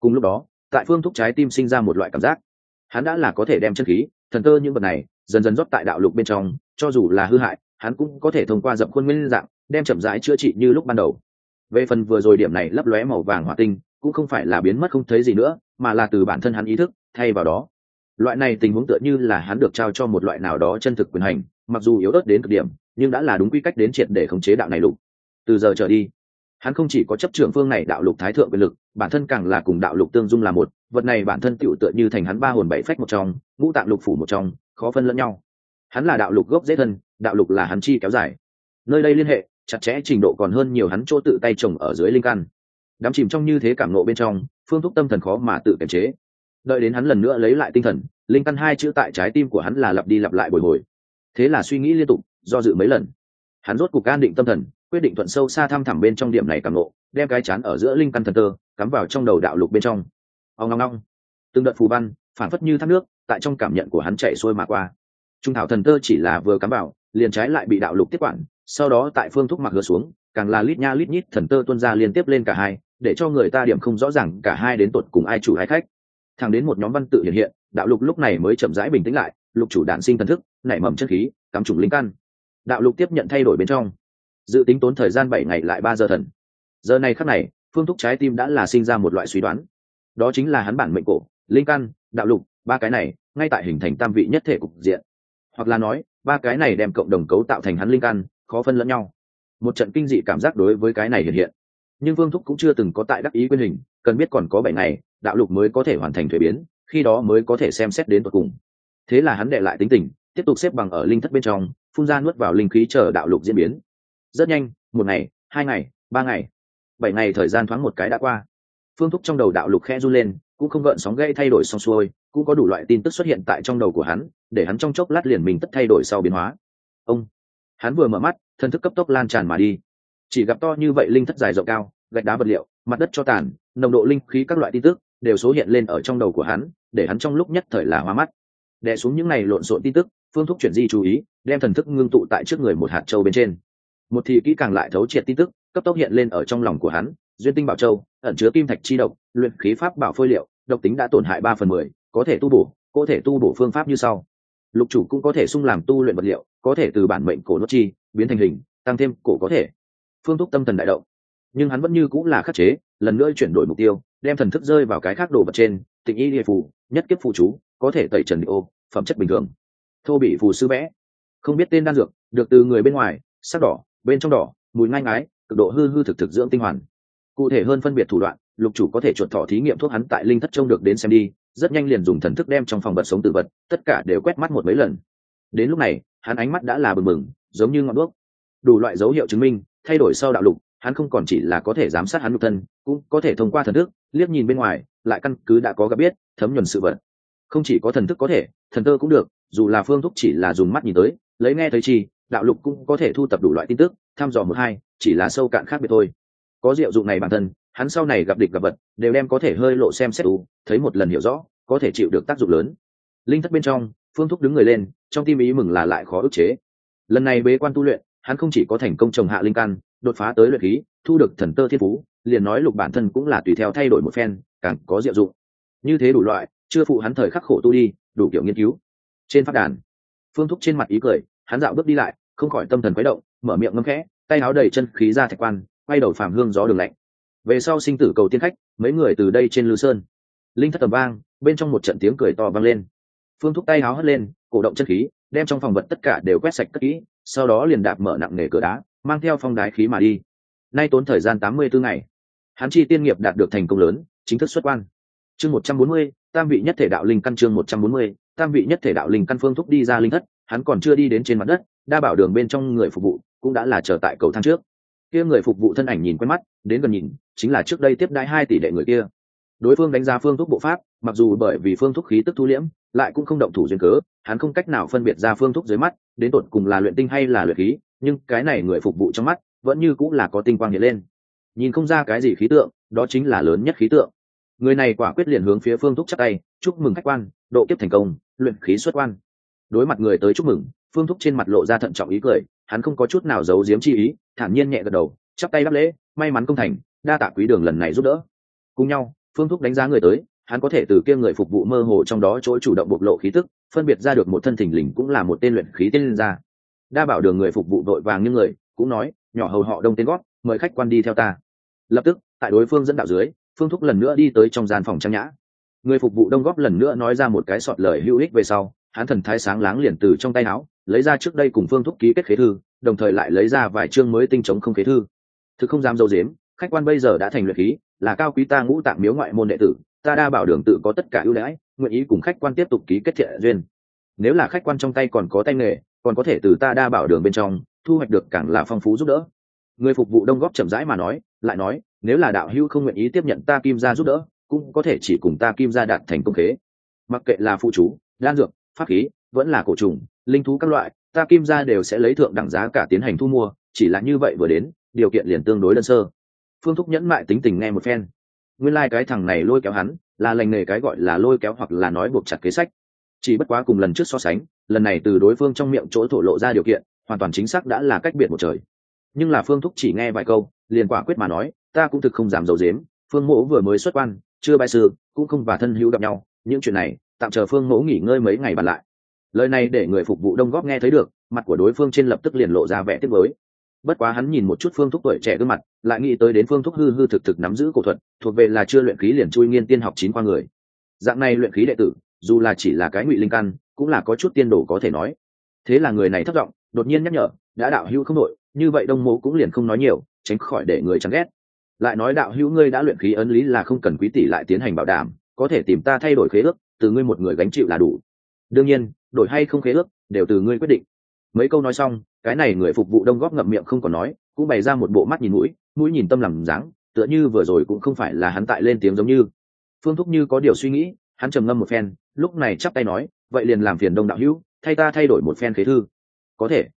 Cùng lúc đó tại phương thúc trái tim sinh ra một loại cảm giác. Hắn đã là có thể đem chân khí thần tơ những vật này dần dần rót tại đạo lục bên trong, cho dù là hư hại, hắn cũng có thể thông qua dập khuôn nguyên dạng, đem chậm rãi chữa trị như lúc ban đầu. Về phần vừa rồi điểm này lấp lóe màu vàng hỏa tinh, cũng không phải là biến mất không thấy gì nữa, mà là từ bản thân hắn ý thức, thay vào đó. Loại này tình huống tựa như là hắn được trao cho một loại nào đó chân thực quyền hành, mặc dù yếu ớt đến cực điểm, nhưng đã là đúng quy cách đến triệt để khống chế đạo này lục. Từ giờ trở đi, hắn không chỉ có chấp trưởng phương này đạo lục thái thượng quyền lực, bản thân càng là cùng đạo lục tương dung là một, vật này bản thân tựu tựa như thành hắn ba hồn bảy phách một trong, ngũ tạng lục phủ một trong khó phân lẫn nhau. Hắn là đạo lục gốc dễ thân, đạo lục là hắn chi kéo dài. Nơi đây liên hệ, chặt chẽ trình độ còn hơn nhiều hắn chỗ tự tay trồng ở dưới linh căn. Đắm chìm trong như thế cảm nộ bên trong, phương thúc tâm thần khó mà tự kiềm chế. Đợi đến hắn lần nữa lấy lại tinh thần, linh căn hai chữ tại trái tim của hắn là lặp đi lặp lại bồi hồi. Thế là suy nghĩ liên tục, do dự mấy lần. Hắn rốt cục an định tâm thần, quyết định thuận sâu xa thăm thẳm bên trong điểm này càng nộ đem cái chán ở giữa linh căn thần tơ, cắm vào trong đầu đạo lục bên trong. Ông ngong ngong từng đợt phù văn, phản phất như thác nước tại trong cảm nhận của hắn chạy xuôi mà qua. Trung thảo thần tơ chỉ là vừa cắm vào, liền trái lại bị đạo lục tiếp quản, sau đó tại phương thúc mặc hứa xuống, càng là lít nha lít nhít thần tơ tuân ra liên tiếp lên cả hai, để cho người ta điểm không rõ ràng cả hai đến tột cùng ai chủ ai khách. Thẳng đến một nhóm văn tự hiện hiện, đạo lục lúc này mới chậm rãi bình tĩnh lại, lục chủ đạn sinh thần thức, nảy mầm chân khí, cắm trùng linh căn. Đạo lục tiếp nhận thay đổi bên trong. Dự tính tốn thời gian bảy ngày lại ba giờ thần. Giờ này khắc này, phương thúc trái tim đã là sinh ra một loại suy đoán. Đó chính là hắn bản mệnh cổ, linh căn, đạo lục ba cái này, ngay tại hình thành tam vị nhất thể cục diện. Hoặc là nói, ba cái này đem cộng đồng cấu tạo thành hắn linh căn, khó phân lẫn nhau. Một trận kinh dị cảm giác đối với cái này hiện hiện. Nhưng vương thúc cũng chưa từng có tại đắc ý quyên hình, cần biết còn có bảy ngày, đạo lục mới có thể hoàn thành thuế biến, khi đó mới có thể xem xét đến tận cùng. Thế là hắn đệ lại tính tình, tiếp tục xếp bằng ở linh thất bên trong, phun ra nuốt vào linh khí chờ đạo lục diễn biến. Rất nhanh, một ngày, hai ngày, ba ngày, bảy ngày thời gian thoáng một cái đã qua. Phương thúc trong đầu đạo lục khe run lên cũng không gợn sóng gây thay đổi xong xuôi, cũng có đủ loại tin tức xuất hiện tại trong đầu của hắn, để hắn trong chốc lát liền mình tất thay đổi sau biến hóa. Ông, hắn vừa mở mắt, thân thức cấp tốc lan tràn mà đi. Chỉ gặp to như vậy linh thất dài rộng cao, gạch đá vật liệu, mặt đất cho tàn, nồng độ linh khí các loại tin tức đều số hiện lên ở trong đầu của hắn, để hắn trong lúc nhất thời là hoa mắt. Đè xuống những này lộn xộn tin tức, phương thúc chuyển di chú ý, đem thần thức ngưng tụ tại trước người một hạt châu bên trên. Một thị kỹ càng lại thấu triệt tin tức, cấp tốc hiện lên ở trong lòng của hắn duyên tinh bảo châu, ẩn chứa kim thạch chi độc, luyện khí pháp bảo phôi liệu, độc tính đã tổn hại ba phần mười, có thể tu bổ, có thể tu bổ phương pháp như sau. Lục chủ cũng có thể sung làm tu luyện vật liệu, có thể từ bản mệnh cổ nốt chi, biến thành hình, tăng thêm cổ có thể. Phương thúc tâm thần đại động. Nhưng hắn vẫn như cũng là khắc chế, lần nữa chuyển đổi mục tiêu, đem thần thức rơi vào cái khác đồ vật trên, tịnh y địa phù, nhất kiếp phù chú, có thể tẩy trần địa ô, phẩm chất bình thường. Thô bị phù sư vẽ không biết tên đan dược, được từ người bên ngoài, sắc đỏ, bên trong đỏ, mùi ngai ngái, cực độ hư hư thực thực dưỡng tinh hoàn cụ thể hơn phân biệt thủ đoạn, lục chủ có thể chuột thọ thí nghiệm thuốc hắn tại linh thất trông được đến xem đi, rất nhanh liền dùng thần thức đem trong phòng vật sống tự vật, tất cả đều quét mắt một mấy lần. Đến lúc này, hắn ánh mắt đã là bừng bừng, giống như ngọn đuốc. Đủ loại dấu hiệu chứng minh, thay đổi sau đạo lục, hắn không còn chỉ là có thể giám sát hắn lục thân, cũng có thể thông qua thần thức, liếc nhìn bên ngoài, lại căn cứ đã có gặp biết, thấm nhuần sự vật. Không chỉ có thần thức có thể, thần tơ cũng được, dù là phương thúc chỉ là dùng mắt nhìn tới, lấy nghe thấy chi, đạo lục cũng có thể thu tập đủ loại tin tức, thăm dò một hai, chỉ là sâu cạn khác biệt thôi có diệu dụng này bản thân hắn sau này gặp địch gặp vật đều đem có thể hơi lộ xem xét u, thấy một lần hiểu rõ có thể chịu được tác dụng lớn. Linh thất bên trong phương thúc đứng người lên trong tim ý mừng là lại khó ức chế. Lần này bế quan tu luyện hắn không chỉ có thành công trồng hạ linh căn đột phá tới luyện khí thu được thần tơ thiên phú liền nói lục bản thân cũng là tùy theo thay đổi một phen càng có diệu dụng. Như thế đủ loại chưa phụ hắn thời khắc khổ tu đi đủ kiểu nghiên cứu. Trên phát đàn phương thúc trên mặt ý cười hắn dạo bước đi lại không khỏi tâm thần quấy động mở miệng ngâm khẽ tay áo đầy chân khí ra thạch quan quay đầu phàm hương gió đường lạnh. Về sau sinh tử cầu tiên khách, mấy người từ đây trên lư sơn. Linh thất tầm vang, bên trong một trận tiếng cười to vang lên. Phương thúc tay háo hất lên, cổ động chân khí, đem trong phòng vật tất cả đều quét sạch cất kỹ, sau đó liền đạp mở nặng nề cửa đá, mang theo phong đái khí mà đi. Nay tốn thời gian tám mươi bốn ngày. Hắn chi tiên nghiệp đạt được thành công lớn, chính thức xuất quan. Chương một trăm bốn mươi, tam vị nhất thể đạo linh căn chương một trăm bốn mươi, tam vị nhất thể đạo linh căn phương thúc đi ra linh thất, hắn còn chưa đi đến trên mặt đất, đa bảo đường bên trong người phục vụ, cũng đã là chờ tại cầu thang trước kia người phục vụ thân ảnh nhìn quen mắt, đến gần nhìn, chính là trước đây tiếp đãi hai tỷ đệ người kia. Đối phương đánh giá phương thuốc bộ pháp, mặc dù bởi vì phương thuốc khí tức thu liễm, lại cũng không động thủ duyên cớ, hắn không cách nào phân biệt ra phương thuốc dưới mắt, đến tột cùng là luyện tinh hay là luyện khí, nhưng cái này người phục vụ trong mắt, vẫn như cũng là có tinh quang hiện lên. Nhìn không ra cái gì khí tượng, đó chính là lớn nhất khí tượng. Người này quả quyết liền hướng phía phương thúc chắc tay, chúc mừng khách quan, độ kiếp thành công, luyện khí xuất quan. Đối mặt người tới chúc mừng, phương thúc trên mặt lộ ra thận trọng ý cười hắn không có chút nào giấu giếm chi ý, thản nhiên nhẹ gật đầu, chắp tay đáp lễ, may mắn công thành, đa tạ quý đường lần này giúp đỡ. Cùng nhau, phương thúc đánh giá người tới, hắn có thể từ kia người phục vụ mơ hồ trong đó chỗ chủ động bộc lộ khí tức, phân biệt ra được một thân thình lình cũng là một tên luyện khí tên lên ra đa bảo đường người phục vụ vội vàng như người, cũng nói, nhỏ hầu họ đông tên gót, mời khách quan đi theo ta. Lập tức, tại đối phương dẫn đạo dưới, phương thúc lần nữa đi tới trong gian phòng trang nhã. Người phục vụ đông góp lần nữa nói ra một cái sọt lời hữu ích về sau hắn thần thái sáng láng liền từ trong tay áo, lấy ra trước đây cùng phương thúc ký kết khế thư, đồng thời lại lấy ra vài chương mới tinh chống không khế thư. Thực không dám dâu dếm, khách quan bây giờ đã thành luyện khí, là cao quý ta ngũ tạng miếu ngoại môn đệ tử, ta đa bảo đường tự có tất cả ưu đãi, nguyện ý cùng khách quan tiếp tục ký kết thiện duyên. Nếu là khách quan trong tay còn có tay nghề, còn có thể từ ta đa bảo đường bên trong, thu hoạch được càng là phong phú giúp đỡ. Người phục vụ đông góp chậm rãi mà nói, lại nói, nếu là đạo hữu không nguyện ý tiếp nhận ta kim ra giúp đỡ, cũng có thể chỉ cùng ta kim ra đạt thành công khế. Mặc kệ là phụ chú, đan dược pháp khí, vẫn là cổ trùng, linh thú các loại, ta kim ra đều sẽ lấy thượng đẳng giá cả tiến hành thu mua, chỉ là như vậy vừa đến, điều kiện liền tương đối đơn sơ. Phương thúc nhẫn mại tính tình nghe một phen. Nguyên lai、like、cái thằng này lôi kéo hắn, là lành nghề cái gọi là lôi kéo hoặc là nói buộc chặt kế sách. Chỉ bất quá cùng lần trước so sánh, lần này từ đối phương trong miệng chỗ thổ lộ ra điều kiện, hoàn toàn chính xác đã là cách biệt một trời. Nhưng là phương thúc chỉ nghe vài câu, liền quả quyết mà nói, ta cũng thực không dám dầu dếm phương mỗ vừa mới xuất quan, chưa bài sư, cũng không và thân hữu gặp nhau, những chuyện này tạm chờ phương mỗ nghỉ ngơi mấy ngày bàn lại. Lời này để người phục vụ đông góp nghe thấy được mặt của đối phương trên lập tức liền lộ ra vẻ tiếc với bất quá hắn nhìn một chút phương thúc tuổi trẻ gương mặt lại nghĩ tới đến phương thúc hư hư thực thực nắm giữ cổ thuật thuộc về là chưa luyện khí liền chui nghiên tiên học chín qua người. Dạng này luyện khí đệ tử dù là chỉ là cái ngụy linh căn cũng là có chút tiên đồ có thể nói. Thế là người này thất vọng đột nhiên nhắc nhở đã đạo hữu không nội, như vậy đông mộ cũng liền không nói nhiều tránh khỏi để người chán ghét. Lại nói đạo hữu ngươi đã luyện khí ấn lý là không cần quý tỷ lại tiến hành bảo đảm có thể tìm ta thay đổi khế ước từ ngươi một người gánh chịu là đủ. Đương nhiên, đổi hay không khế ước, đều từ ngươi quyết định. Mấy câu nói xong, cái này người phục vụ đông góp ngậm miệng không còn nói, cũng bày ra một bộ mắt nhìn mũi mũi nhìn tâm làm dáng, tựa như vừa rồi cũng không phải là hắn tại lên tiếng giống như. Phương thúc như có điều suy nghĩ, hắn trầm ngâm một phen, lúc này chắp tay nói, vậy liền làm phiền đông đạo hữu, thay ta thay đổi một phen khế thư. Có thể.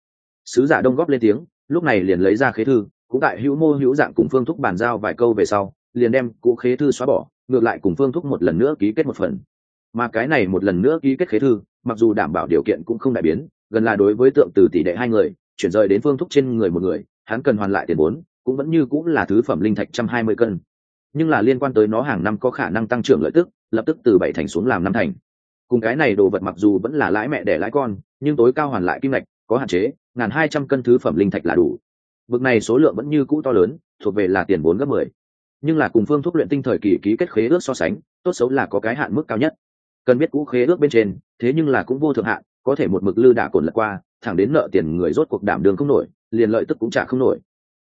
Sứ giả đông góp lên tiếng, lúc này liền lấy ra khế thư, cũng tại hữu mô hữu dạng cùng phương thúc bàn giao vài câu về sau, liền đem cũ khế thư xóa bỏ, ngược lại cùng phương thúc một lần nữa ký kết một phần mà cái này một lần nữa ký kết khế thư, mặc dù đảm bảo điều kiện cũng không đại biến, gần là đối với tượng từ tỷ đệ hai người, chuyển rời đến phương thúc trên người một người, hắn cần hoàn lại tiền vốn, cũng vẫn như cũng là thứ phẩm linh thạch trăm hai mươi cân. Nhưng là liên quan tới nó hàng năm có khả năng tăng trưởng lợi tức, lập tức từ bảy thành xuống làm năm thành. Cùng cái này đồ vật mặc dù vẫn là lãi mẹ để lãi con, nhưng tối cao hoàn lại kim ngạch, có hạn chế, ngàn hai trăm cân thứ phẩm linh thạch là đủ. Vực này số lượng vẫn như cũ to lớn, thuộc về là tiền vốn gấp mười. Nhưng là cùng phương thuốc luyện tinh thời kỳ ký kết khế ước so sánh, tốt xấu là có cái hạn mức cao nhất cần biết cũ khế ước bên trên, thế nhưng là cũng vô thượng hạn, có thể một mực lư đả cồn lật qua, thẳng đến nợ tiền người rốt cuộc đảm đường không nổi, liền lợi tức cũng trả không nổi.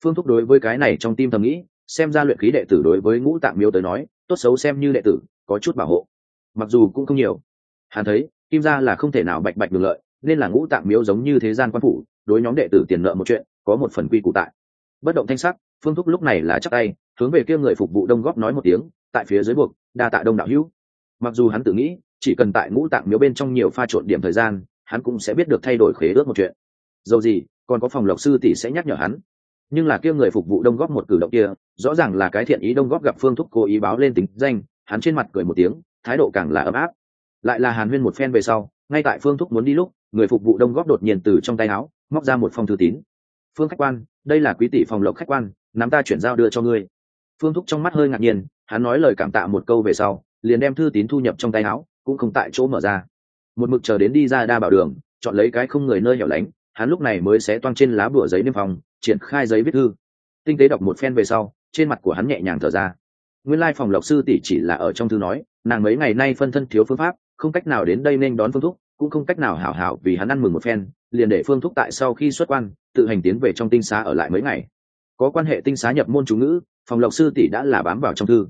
Phương thúc đối với cái này trong tim thầm nghĩ, xem ra luyện khí đệ tử đối với ngũ tạng miếu tới nói, tốt xấu xem như đệ tử, có chút bảo hộ. Mặc dù cũng không nhiều. Hắn thấy, kim gia là không thể nào bạch bạch được lợi, nên là ngũ tạng miếu giống như thế gian quan phủ, đối nhóm đệ tử tiền nợ một chuyện, có một phần quy củ tại. Bất động thanh sắc, phương thúc lúc này là chắc tay, hướng về kia người phục vụ đông góp nói một tiếng, tại phía dưới buộc, đa tạ đông đạo hữu mặc dù hắn tự nghĩ, chỉ cần tại ngũ tạng miếu bên trong nhiều pha trộn điểm thời gian, hắn cũng sẽ biết được thay đổi khế ước một chuyện. Dầu gì, còn có phòng lộc sư tỷ sẽ nhắc nhở hắn. Nhưng là kia người phục vụ đông góp một cử động kia, rõ ràng là cái thiện ý đông góp gặp phương thúc cố ý báo lên tính danh, hắn trên mặt cười một tiếng, thái độ càng là ấm áp. Lại là hàn huyên một phen về sau, ngay tại phương thúc muốn đi lúc, người phục vụ đông góp đột nhiên từ trong tay áo, móc ra một phong thư tín. Phương khách quan, đây là quý tỷ phòng lộc khách quan, nắm ta chuyển giao đưa cho ngươi. Phương thúc trong mắt hơi ngạc nhiên, hắn nói lời cảm tạ một câu về sau liền đem thư tín thu nhập trong tay áo, cũng không tại chỗ mở ra. Một mực chờ đến đi ra đa bảo đường, chọn lấy cái không người nơi hẻo lánh, hắn lúc này mới sẽ toang trên lá bửa giấy niêm phòng triển khai giấy viết thư. Tinh tế đọc một phen về sau, trên mặt của hắn nhẹ nhàng thở ra. Nguyên lai phòng lộc sư tỷ chỉ là ở trong thư nói, nàng mấy ngày nay phân thân thiếu phương pháp, không cách nào đến đây nên đón phương thúc, cũng không cách nào hảo hảo vì hắn ăn mừng một phen, liền để phương thúc tại sau khi xuất quan, tự hành tiến về trong tinh xá ở lại mấy ngày. Có quan hệ tinh xá nhập môn chú ngữ, phòng lộc sư tỷ đã là bám vào trong thư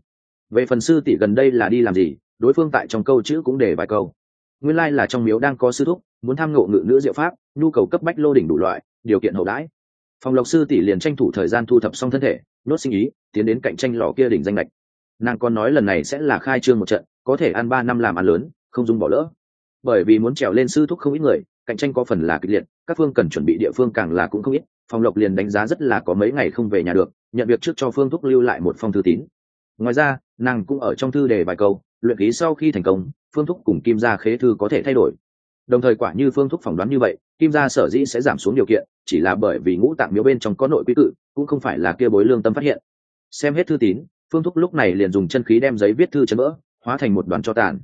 về phần sư tỷ gần đây là đi làm gì, đối phương tại trong câu chữ cũng để vài câu. Nguyên lai là trong miếu đang có sư thúc, muốn tham ngộ ngự nữ diệu pháp, nhu cầu cấp bách lô đỉnh đủ loại, điều kiện hậu đãi. Phòng lộc sư tỷ liền tranh thủ thời gian thu thập xong thân thể, nốt sinh ý, tiến đến cạnh tranh lò kia đỉnh danh lệch. Nàng còn nói lần này sẽ là khai trương một trận, có thể ăn ba năm làm ăn lớn, không dùng bỏ lỡ. Bởi vì muốn trèo lên sư thúc không ít người, cạnh tranh có phần là kịch liệt, các phương cần chuẩn bị địa phương càng là cũng không ít, phòng lộc liền đánh giá rất là có mấy ngày không về nhà được, nhận việc trước cho phương thúc lưu lại một phong thư tín ngoài ra, nàng cũng ở trong thư đề bài câu, luyện khí sau khi thành công, phương thúc cùng kim gia khế thư có thể thay đổi. Đồng thời quả như phương thúc phỏng đoán như vậy, kim gia sở dĩ sẽ giảm xuống điều kiện, chỉ là bởi vì ngũ tạng miếu bên trong có nội quy cự cũng không phải là kia bối lương tâm phát hiện. Xem hết thư tín, phương thúc lúc này liền dùng chân khí đem giấy viết thư chấn vỡ, hóa thành một đoàn cho tàn.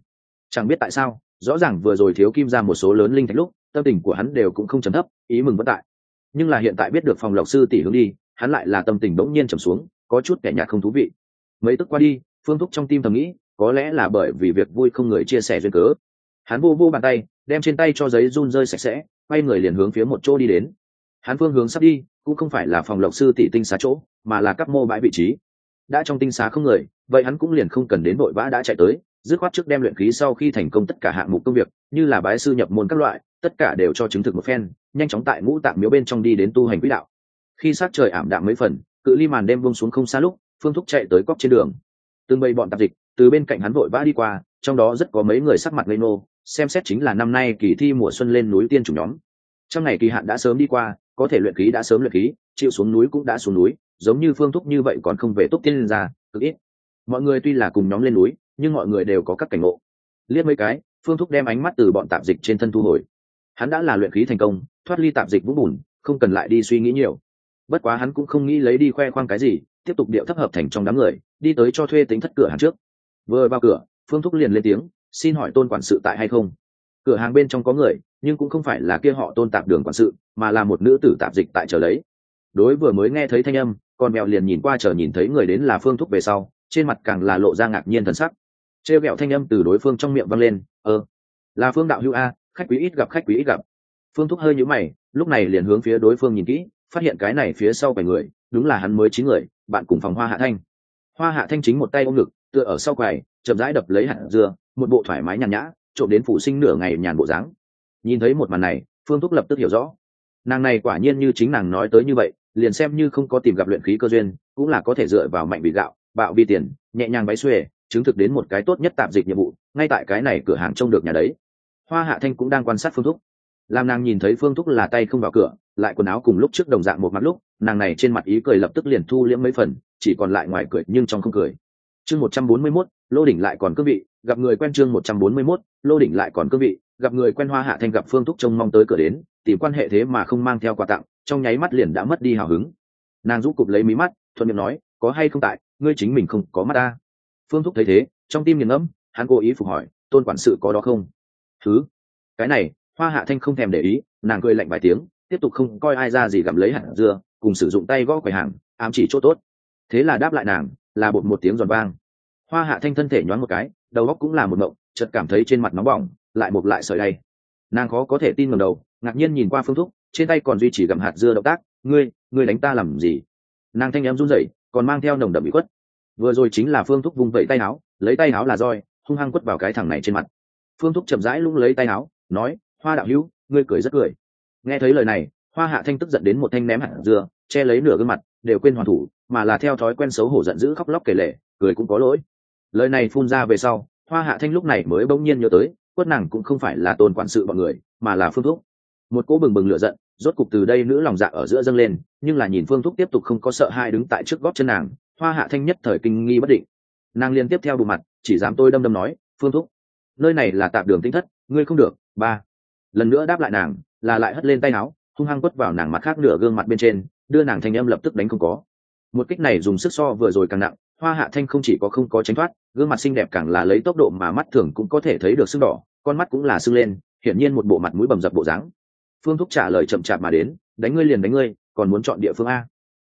Chẳng biết tại sao, rõ ràng vừa rồi thiếu kim ra một số lớn linh thạch lúc, tâm tình của hắn đều cũng không chấm thấp, ý mừng vất tại. Nhưng là hiện tại biết được phòng lộc sư tỷ hướng đi, hắn lại là tâm tình bỗng nhiên trầm xuống, có chút kẻ nhạt không thú vị mấy tức qua đi, phương thúc trong tim thầm nghĩ, có lẽ là bởi vì việc vui không người chia sẻ duyên cớ. Hắn vô vô bàn tay, đem trên tay cho giấy run rơi sạch sẽ, quay người liền hướng phía một chỗ đi đến. Hắn phương hướng sắp đi, cũng không phải là phòng lộc sư tỷ tinh xá chỗ, mà là các mô bãi vị trí. Đã trong tinh xá không người, vậy hắn cũng liền không cần đến vội vã đã chạy tới, dứt khoát trước đem luyện khí sau khi thành công tất cả hạng mục công việc, như là bái sư nhập môn các loại, tất cả đều cho chứng thực một phen, nhanh chóng tại ngũ tạm miếu bên trong đi đến tu hành quỹ đạo. Khi sát trời ảm đạm mấy phần, cự ly màn đêm vông xuống không xa lúc phương thúc chạy tới cóc trên đường. Từng bầy bọn tạp dịch, từ bên cạnh hắn vội vã đi qua, trong đó rất có mấy người sắc mặt lê nô xem xét chính là năm nay kỳ thi mùa xuân lên núi tiên chủ nhóm. Trong ngày kỳ hạn đã sớm đi qua, có thể luyện khí đã sớm luyện khí, chịu xuống núi cũng đã xuống núi, giống như phương thúc như vậy còn không về túc tiên ra, cực ít. Mọi người tuy là cùng nhóm lên núi, nhưng mọi người đều có các cảnh ngộ. Liếc mấy cái, phương thúc đem ánh mắt từ bọn tạp dịch trên thân thu hồi. Hắn đã là luyện khí thành công, thoát ly tạp dịch vũng bùn, không cần lại đi suy nghĩ nhiều. Bất quá hắn cũng không nghĩ lấy đi khoe khoang cái gì tiếp tục điệu thấp hợp thành trong đám người, đi tới cho thuê tính thất cửa hàng trước. Vừa vào cửa, phương thúc liền lên tiếng, xin hỏi tôn quản sự tại hay không? Cửa hàng bên trong có người, nhưng cũng không phải là kia họ tôn tạp đường quản sự, mà là một nữ tử tạp dịch tại chờ lấy. Đối vừa mới nghe thấy thanh âm, con mèo liền nhìn qua chờ nhìn thấy người đến là phương thúc về sau, trên mặt càng là lộ ra ngạc nhiên thần sắc. Trêu ghẹo thanh âm từ đối phương trong miệng vang lên ơ là phương đạo hữu a, khách quý ít gặp, khách quý ít gặp. Phương thúc hơi nhũ mày, lúc này liền hướng phía đối phương nhìn kỹ, phát hiện cái này phía sau bảy người, đúng là hắn mới chín người bạn cùng phòng hoa hạ thanh. Hoa hạ thanh chính một tay ôm ngực, tựa ở sau quầy, chậm rãi đập lấy hạt dưa, một bộ thoải mái nhàn nhã, trộm đến phụ sinh nửa ngày nhàn bộ dáng. Nhìn thấy một màn này, phương thúc lập tức hiểu rõ. Nàng này quả nhiên như chính nàng nói tới như vậy, liền xem như không có tìm gặp luyện khí cơ duyên, cũng là có thể dựa vào mạnh bị gạo, bạo vi tiền, nhẹ nhàng váy xuề, chứng thực đến một cái tốt nhất tạm dịch nhiệm vụ, ngay tại cái này cửa hàng trông được nhà đấy. Hoa hạ thanh cũng đang quan sát phương thúc làm nàng nhìn thấy phương thúc là tay không vào cửa lại quần áo cùng lúc trước đồng dạng một mặt lúc nàng này trên mặt ý cười lập tức liền thu liễm mấy phần chỉ còn lại ngoài cười nhưng trong không cười. Chương một trăm bốn mươi 141, lô đỉnh lại còn cương vị gặp người quen chương một trăm bốn mươi 141, lô đỉnh lại còn cương vị gặp người quen hoa hạ thanh gặp phương thúc trông mong tới cửa đến tìm quan hệ thế mà không mang theo quà tặng trong nháy mắt liền đã mất đi hào hứng. Nàng rũ cụp lấy mí mắt thuận miệng nói có hay không tại ngươi chính mình không có mắt ta. Phương thúc thấy thế trong tim nghiền ngẫm hắn cố ý phục hỏi tôn quản sự có đó không? Thứ cái này hoa hạ thanh không thèm để ý, nàng cười lạnh vài tiếng, tiếp tục không coi ai ra gì gặm lấy hạt dưa, cùng sử dụng tay gõ quầy hàng, ám chỉ chỗ tốt. Thế là đáp lại nàng, là bột một tiếng giòn vang. Hoa hạ thanh thân thể nhoáng một cái, đầu góc cũng là một mộng, chợt cảm thấy trên mặt nóng bỏng, lại một lại sợi đay. Nàng khó có thể tin ngầm đầu, ngạc nhiên nhìn qua phương thúc trên tay còn duy trì gặm hạt dưa động tác, ngươi ngươi đánh ta làm gì? Nàng thanh em run rẩy, còn mang theo nồng đậm bị quất vừa rồi chính là phương thúc vung vẩy tay áo, lấy tay áo là roi, hung hăng quất vào cái thằng này trên mặt. Phương thúc chậm rãi lung lấy tay áo, nói hoa đạo hữu, ngươi cười rất cười. Nghe thấy lời này, hoa hạ thanh tức giận đến một thanh ném hạt dưa, che lấy nửa gương mặt, đều quên hoàn thủ, mà là theo thói quen xấu hổ giận dữ khóc lóc kể lể, cười cũng có lỗi. Lời này phun ra về sau, hoa hạ thanh lúc này mới bỗng nhiên nhớ tới, quất nàng cũng không phải là tôn quản sự bọn người, mà là phương thúc. Một cỗ bừng bừng lửa giận, rốt cục từ đây nữ lòng dạ ở giữa dâng lên, nhưng là nhìn phương thúc tiếp tục không có sợ hai đứng tại trước gót chân nàng, hoa hạ thanh nhất thời kinh nghi bất định. Nàng liên tiếp theo bù mặt, chỉ dám tôi đâm đâm nói, phương thúc, nơi này là tạp đường tinh thất, ngươi không được, ba lần nữa đáp lại nàng, là lại hất lên tay áo, hung hăng quất vào nàng mặt khác nửa gương mặt bên trên, đưa nàng thanh âm lập tức đánh không có. Một kích này dùng sức so vừa rồi càng nặng, hoa hạ thanh không chỉ có không có tránh thoát, gương mặt xinh đẹp càng là lấy tốc độ mà mắt thường cũng có thể thấy được sưng đỏ, con mắt cũng là sưng lên, hiển nhiên một bộ mặt mũi bầm dập bộ dáng. Phương thúc trả lời chậm chạp mà đến, đánh ngươi liền đánh ngươi, còn muốn chọn địa phương a?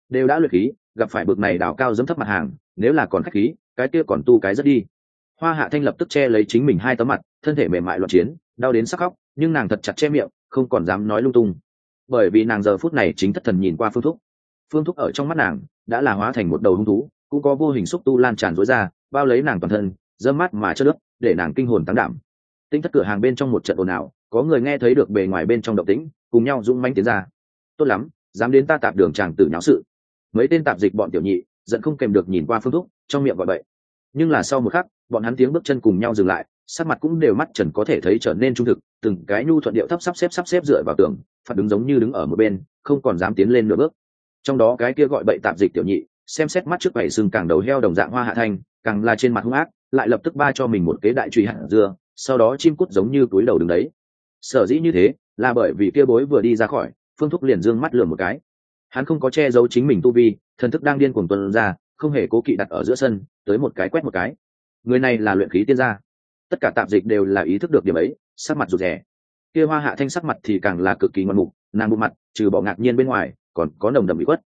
Đều đã luyện khí, gặp phải bực này đào cao dẫm thấp mặt hàng, nếu là còn khách khí, cái kia còn tu cái rất đi. Hoa hạ thanh lập tức che lấy chính mình hai tấm mặt, thân thể mềm mại loạn chiến, đau đến sắc khóc nhưng nàng thật chặt che miệng, không còn dám nói lung tung. Bởi vì nàng giờ phút này chính thất thần nhìn qua phương thúc. Phương thúc ở trong mắt nàng, đã là hóa thành một đầu hung thú, cũng có vô hình xúc tu lan tràn rối ra, bao lấy nàng toàn thân dâm mắt mà chất nước để nàng kinh hồn tán đảm. Tinh thất cửa hàng bên trong một trận ồn ào, có người nghe thấy được bề ngoài bên trong động tĩnh, cùng nhau rung manh tiến ra. Tốt lắm, dám đến ta tạp đường chàng tử nháo sự. Mấy tên tạp dịch bọn tiểu nhị, giận không kèm được nhìn qua phương thúc, trong miệng gọi bậy. Nhưng là sau một khắc, bọn hắn tiếng bước chân cùng nhau dừng lại sắc mặt cũng đều mắt trần có thể thấy trở nên trung thực, từng cái nhu thuận điệu thấp sắp xếp sắp xếp dựa vào tường phạt đứng giống như đứng ở một bên, không còn dám tiến lên nửa bước. Trong đó cái kia gọi bậy tạp dịch tiểu nhị, xem xét mắt trước bảy sừng càng đầu heo đồng dạng hoa hạ thanh, càng là trên mặt hung ác, lại lập tức ba cho mình một kế đại truy hạt dưa, sau đó chim cút giống như túi đầu đứng đấy. Sở dĩ như thế, là bởi vì kia bối vừa đi ra khỏi, phương thúc liền dương mắt lườm một cái. Hắn không có che giấu chính mình tu vi, thần thức đang điên cuồng tuần ra, không hề cố kỵ đặt ở giữa sân, tới một cái quét một cái. Người này là luyện khí tiên gia tất cả tạp dịch đều là ý thức được điểm ấy sắc mặt rụt rè. Kia hoa hạ thanh sắc mặt thì càng là cực kỳ ngoan mục nàng bộ mặt trừ bỏ ngạc nhiên bên ngoài còn có nồng đậm bị quất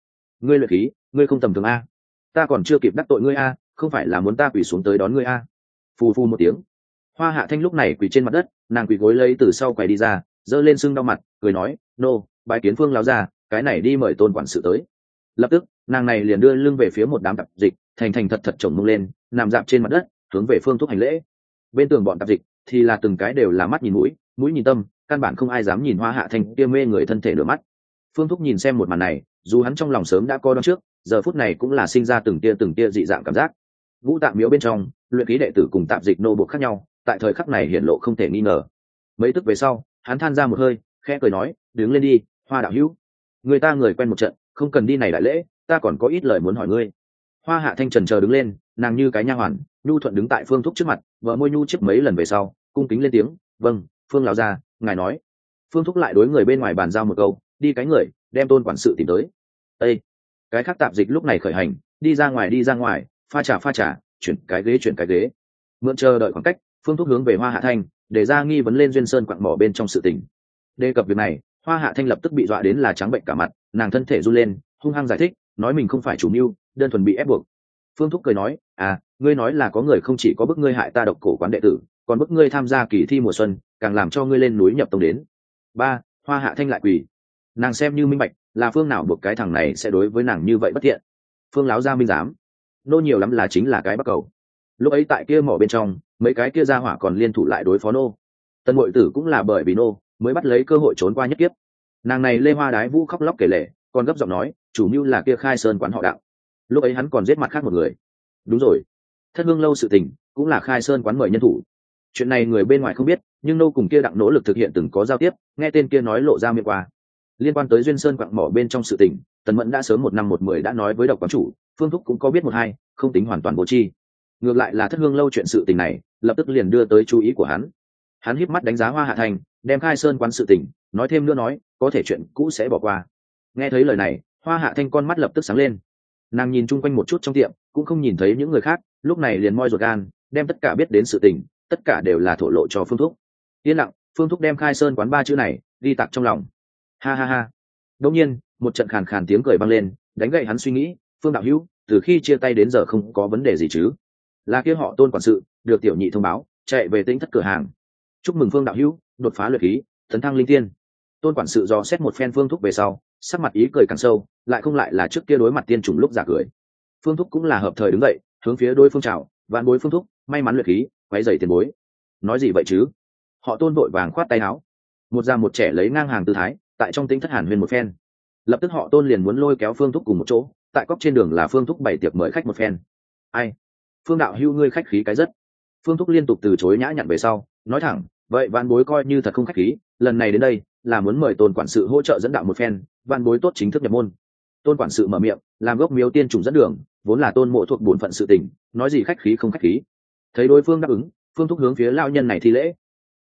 ngươi luyện khí ngươi không tầm thường a. Ta còn chưa kịp đắc tội ngươi a không phải là muốn ta quỳ xuống tới đón ngươi a. Phù phù một tiếng. Hoa hạ thanh lúc này quỳ trên mặt đất nàng quỳ gối lấy từ sau quầy đi ra giơ lên sưng đau mặt cười nói nô、no, bài kiến phương lao ra cái này đi mời tôn quản sự tới. Lập tức nàng này liền đưa lưng về phía một đám tạp dịch thành thành thật thật chồng mông lên nằm dạp trên mặt đất hướng về phương thúc hành lễ bên tường bọn tạp dịch thì là từng cái đều là mắt nhìn mũi mũi nhìn tâm, căn bản không ai dám nhìn hoa hạ thanh kia mê người thân thể lửa mắt. Phương thúc nhìn xem một màn này, dù hắn trong lòng sớm đã coi đón trước, giờ phút này cũng là sinh ra từng tia từng tia dị dạng cảm giác. Vũ tạm miếu bên trong, luyện ký đệ tử cùng tạp dịch nô buộc khác nhau, tại thời khắc này hiện lộ không thể nghi ngờ. Mấy tức về sau, hắn than ra một hơi, khẽ cười nói, đứng lên đi, hoa đạo hữu. Người ta người quen một trận, không cần đi này đại lễ, ta còn có ít lời muốn hỏi ngươi. Hoa hạ thanh trần chờ đứng lên nàng như cái nha hoàn, nhu thuận đứng tại phương thúc trước mặt, vợ môi nhu chiếc mấy lần về sau, cung kính lên tiếng vâng phương lão gia, ngài nói. Phương thúc lại đối người bên ngoài bàn giao một câu, đi cái người, đem tôn quản sự tìm tới. Ê! cái khác tạp dịch lúc này khởi hành, đi ra ngoài, đi ra ngoài, pha trà pha trà, chuyển cái ghế, chuyển cái ghế. Mượn chờ đợi khoảng cách, phương thúc hướng về hoa hạ thanh, để ra nghi vấn lên duyên sơn quặng mỏ bên trong sự tình. Đề cập việc này, hoa hạ thanh lập tức bị dọa đến là trắng bệnh cả mặt, nàng thân thể run lên, hung hăng giải thích, nói mình không phải chủ mưu, đơn thuần bị ép buộc phương thúc cười nói à ngươi nói là có người không chỉ có bức ngươi hại ta độc cổ quán đệ tử, còn bức ngươi tham gia kỳ thi mùa xuân, càng làm cho ngươi lên núi nhập tông đến. Ba, hoa hạ thanh lại quỳ. Nàng xem như minh bạch, là phương nào buộc cái thằng này sẽ đối với nàng như vậy bất thiện. Phương láo ra minh giám nô nhiều lắm là chính là cái bắt cầu. Lúc ấy tại kia mỏ bên trong, mấy cái kia ra hỏa còn liên thủ lại đối phó nô. Tân hội tử cũng là bởi vì nô, mới bắt lấy cơ hội trốn qua nhất kiếp. Nàng này lê hoa đái vũ khóc lóc kể lể, còn gấp giọng nói, chủ mưu là kia khai sơn quán họ đạo lúc ấy hắn còn giết mặt khác một người. Đúng rồi. Thất hương lâu sự tình cũng là khai sơn quán mời nhân thủ. Chuyện này người bên ngoài không biết, nhưng nô cùng kia đặng nỗ lực thực hiện từng có giao tiếp, nghe tên kia nói lộ ra miệng qua. Liên quan tới duyên sơn quặng mỏ bên trong sự tình, tần mẫn đã sớm một năm một mười đã nói với độc quán chủ, phương thúc cũng có biết một hai, không tính hoàn toàn vô chi. Ngược lại là thất hương lâu chuyện sự tình này, lập tức liền đưa tới chú ý của hắn. Hắn híp mắt đánh giá hoa hạ thành, đem khai sơn quán sự tình, nói thêm nữa nói, có thể chuyện cũ sẽ bỏ qua. Nghe thấy lời này, hoa hạ thanh con mắt lập tức sáng lên nàng nhìn chung quanh một chút trong tiệm, cũng không nhìn thấy những người khác, lúc này liền moi ruột gan, đem tất cả biết đến sự tình, tất cả đều là thổ lộ cho phương thúc. Yên lặng, phương thúc đem khai sơn quán ba chữ này đi tặc trong lòng. Ha ha ha. Đông nhiên, một trận khàn khàn tiếng cười vang lên, đánh gậy hắn suy nghĩ, phương đạo hữu, từ khi chia tay đến giờ không có vấn đề gì chứ? Là kia họ tôn quản sự, được tiểu nhị thông báo, chạy về tính thất cửa hàng. Chúc mừng phương đạo hữu, đột phá luyện khí, tấn thăng linh tiên. Tôn quản sự do xét một phen phương thúc về sau sắc mặt ý cười càng sâu, lại không lại là trước kia đối mặt tiên trùng lúc giả cười. Phương thúc cũng là hợp thời đứng dậy, hướng phía đôi phương trào vạn bối phương thúc, may mắn luyện khí quay dày tiền bối. Nói gì vậy chứ? Họ tôn vội vàng khoát tay áo. Một già một trẻ lấy ngang hàng tư thái, tại trong tính thất hàn huyền một phen. Lập tức họ tôn liền muốn lôi kéo phương thúc cùng một chỗ, tại cóc trên đường là phương thúc bày tiệc mời khách một phen. Ai? Phương đạo hưu ngươi khách khí cái rất. Phương thúc liên tục từ chối nhã nhặn về sau, nói thẳng, vậy vạn bối coi như thật không khách khí, lần này đến đây là muốn mời tôn quản sự hỗ trợ dẫn đạo một phen văn bối tốt chính thức nhập môn. Tôn quản sự mở miệng, làm gốc miếu tiên trùng dẫn đường, vốn là tôn mộ thuộc bổn phận sự tình, nói gì khách khí không khách khí. Thấy đối phương đáp ứng, phương thúc hướng phía lao nhân này thi lễ.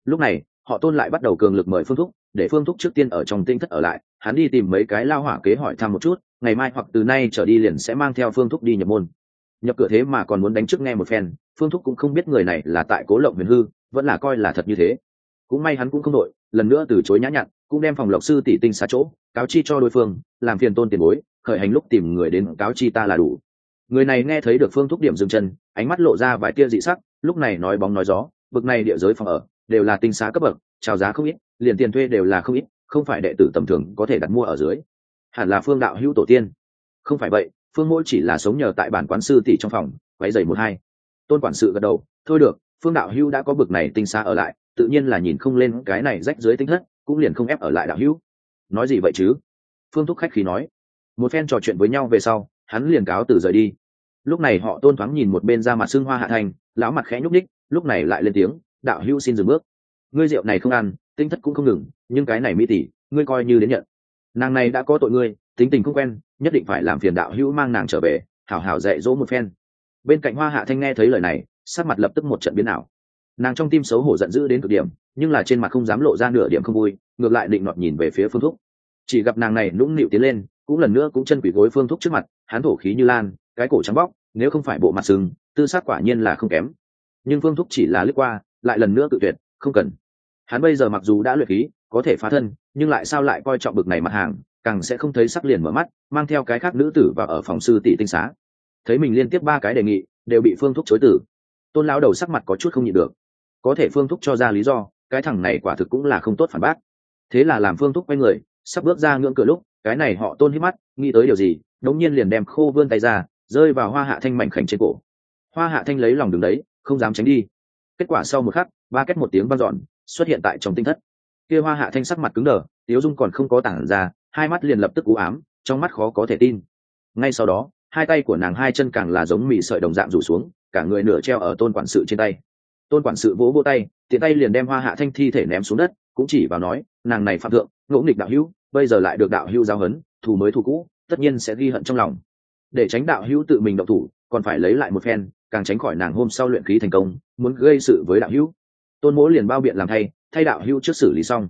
Lúc này, họ tôn lại bắt đầu cường lực mời phương thúc, để phương thúc trước tiên ở trong tinh thất ở lại, hắn đi tìm mấy cái lao hỏa kế hỏi thăm một chút, ngày mai hoặc từ nay trở đi liền sẽ mang theo phương thúc đi nhập môn. Nhập cửa thế mà còn muốn đánh trước nghe một phen, phương thúc cũng không biết người này là tại cố lộng huyền hư, vẫn là coi là thật như thế cũng may hắn cũng không đội, lần nữa từ chối nhã nhặn, cũng đem phòng lộc sư tỷ tinh xa chỗ, cáo chi cho đối phương, làm phiền tôn tiền bối, khởi hành lúc tìm người đến cáo chi ta là đủ. Người này nghe thấy được phương thúc điểm dừng chân, ánh mắt lộ ra vài tia dị sắc, lúc này nói bóng nói gió, bực này địa giới phòng ở, đều là tinh xá cấp bậc trào giá không ít, liền tiền thuê đều là không ít, không phải đệ tử tầm thường có thể đặt mua ở dưới. Hẳn là phương đạo hữu tổ tiên. Không phải vậy, phương mỗi chỉ là sống nhờ tại bản quán sư tỷ trong phòng, quấy dày một hai. Tôn quản sự gật đầu, thôi được, phương đạo hữu đã có bực này tinh xa ở lại tự nhiên là nhìn không lên cái này rách dưới tinh thất, cũng liền không ép ở lại đạo hữu. Nói gì vậy chứ? Phương thúc khách khí nói. Một phen trò chuyện với nhau về sau, hắn liền cáo từ rời đi. Lúc này họ tôn thoáng nhìn một bên ra mặt xương hoa hạ thành, lão mặt khẽ nhúc ních lúc này lại lên tiếng, đạo hữu xin dừng bước. Ngươi rượu này không ăn, tinh thất cũng không ngừng, nhưng cái này mỹ tỷ, ngươi coi như đến nhận. Nàng này đã có tội ngươi, tính tình không quen, nhất định phải làm phiền đạo hữu mang nàng trở về, hảo hảo dạy dỗ một phen. Bên cạnh hoa hạ thanh nghe thấy lời này, sắc mặt lập tức một trận biến ảo nàng trong tim xấu hổ giận dữ đến cực điểm, nhưng là trên mặt không dám lộ ra nửa điểm không vui, ngược lại định nọt nhìn về phía phương thúc. Chỉ gặp nàng này nũng nịu tiến lên, cũng lần nữa cũng chân quỷ gối phương thúc trước mặt, hắn thổ khí như lan, cái cổ trắng bóc, nếu không phải bộ mặt sừng, tư sát quả nhiên là không kém. Nhưng phương thúc chỉ là lướt qua, lại lần nữa tự tuyệt, không cần. Hắn bây giờ mặc dù đã luyện khí, có thể phá thân, nhưng lại sao lại coi trọng bực này mặt hàng, càng sẽ không thấy sắc liền mở mắt, mang theo cái khác nữ tử và ở phòng sư tỷ tinh xá. Thấy mình liên tiếp ba cái đề nghị, đều bị phương thúc chối tử tôn lão đầu sắc mặt có chút không nhịn được có thể phương thúc cho ra lý do, cái thằng này quả thực cũng là không tốt phản bác. Thế là làm phương thúc quay người, sắp bước ra ngưỡng cửa lúc, cái này họ tôn hít mắt, nghĩ tới điều gì, đống nhiên liền đem khô vươn tay ra, rơi vào hoa hạ thanh mảnh khảnh trên cổ. Hoa hạ thanh lấy lòng đứng đấy, không dám tránh đi. Kết quả sau một khắc, ba kết một tiếng vang dọn, xuất hiện tại trong tinh thất. Kia hoa hạ thanh sắc mặt cứng đờ, tiếu dung còn không có tảng ra, hai mắt liền lập tức cú ám, trong mắt khó có thể tin. Ngay sau đó, hai tay của nàng hai chân càng là giống mì sợi đồng dạng rủ xuống, cả người nửa treo ở tôn quản sự trên tay tôn quản sự vỗ vỗ tay, tiện tay liền đem hoa hạ thanh thi thể ném xuống đất, cũng chỉ vào nói, nàng này phạm thượng, ngỗ nghịch đạo hữu, bây giờ lại được đạo hữu giao hấn, thù mới thù cũ, tất nhiên sẽ ghi hận trong lòng. Để tránh đạo hữu tự mình động thủ, còn phải lấy lại một phen, càng tránh khỏi nàng hôm sau luyện khí thành công, muốn gây sự với đạo hữu. Tôn mỗ liền bao biện làm thay thay đạo hữu trước xử lý xong.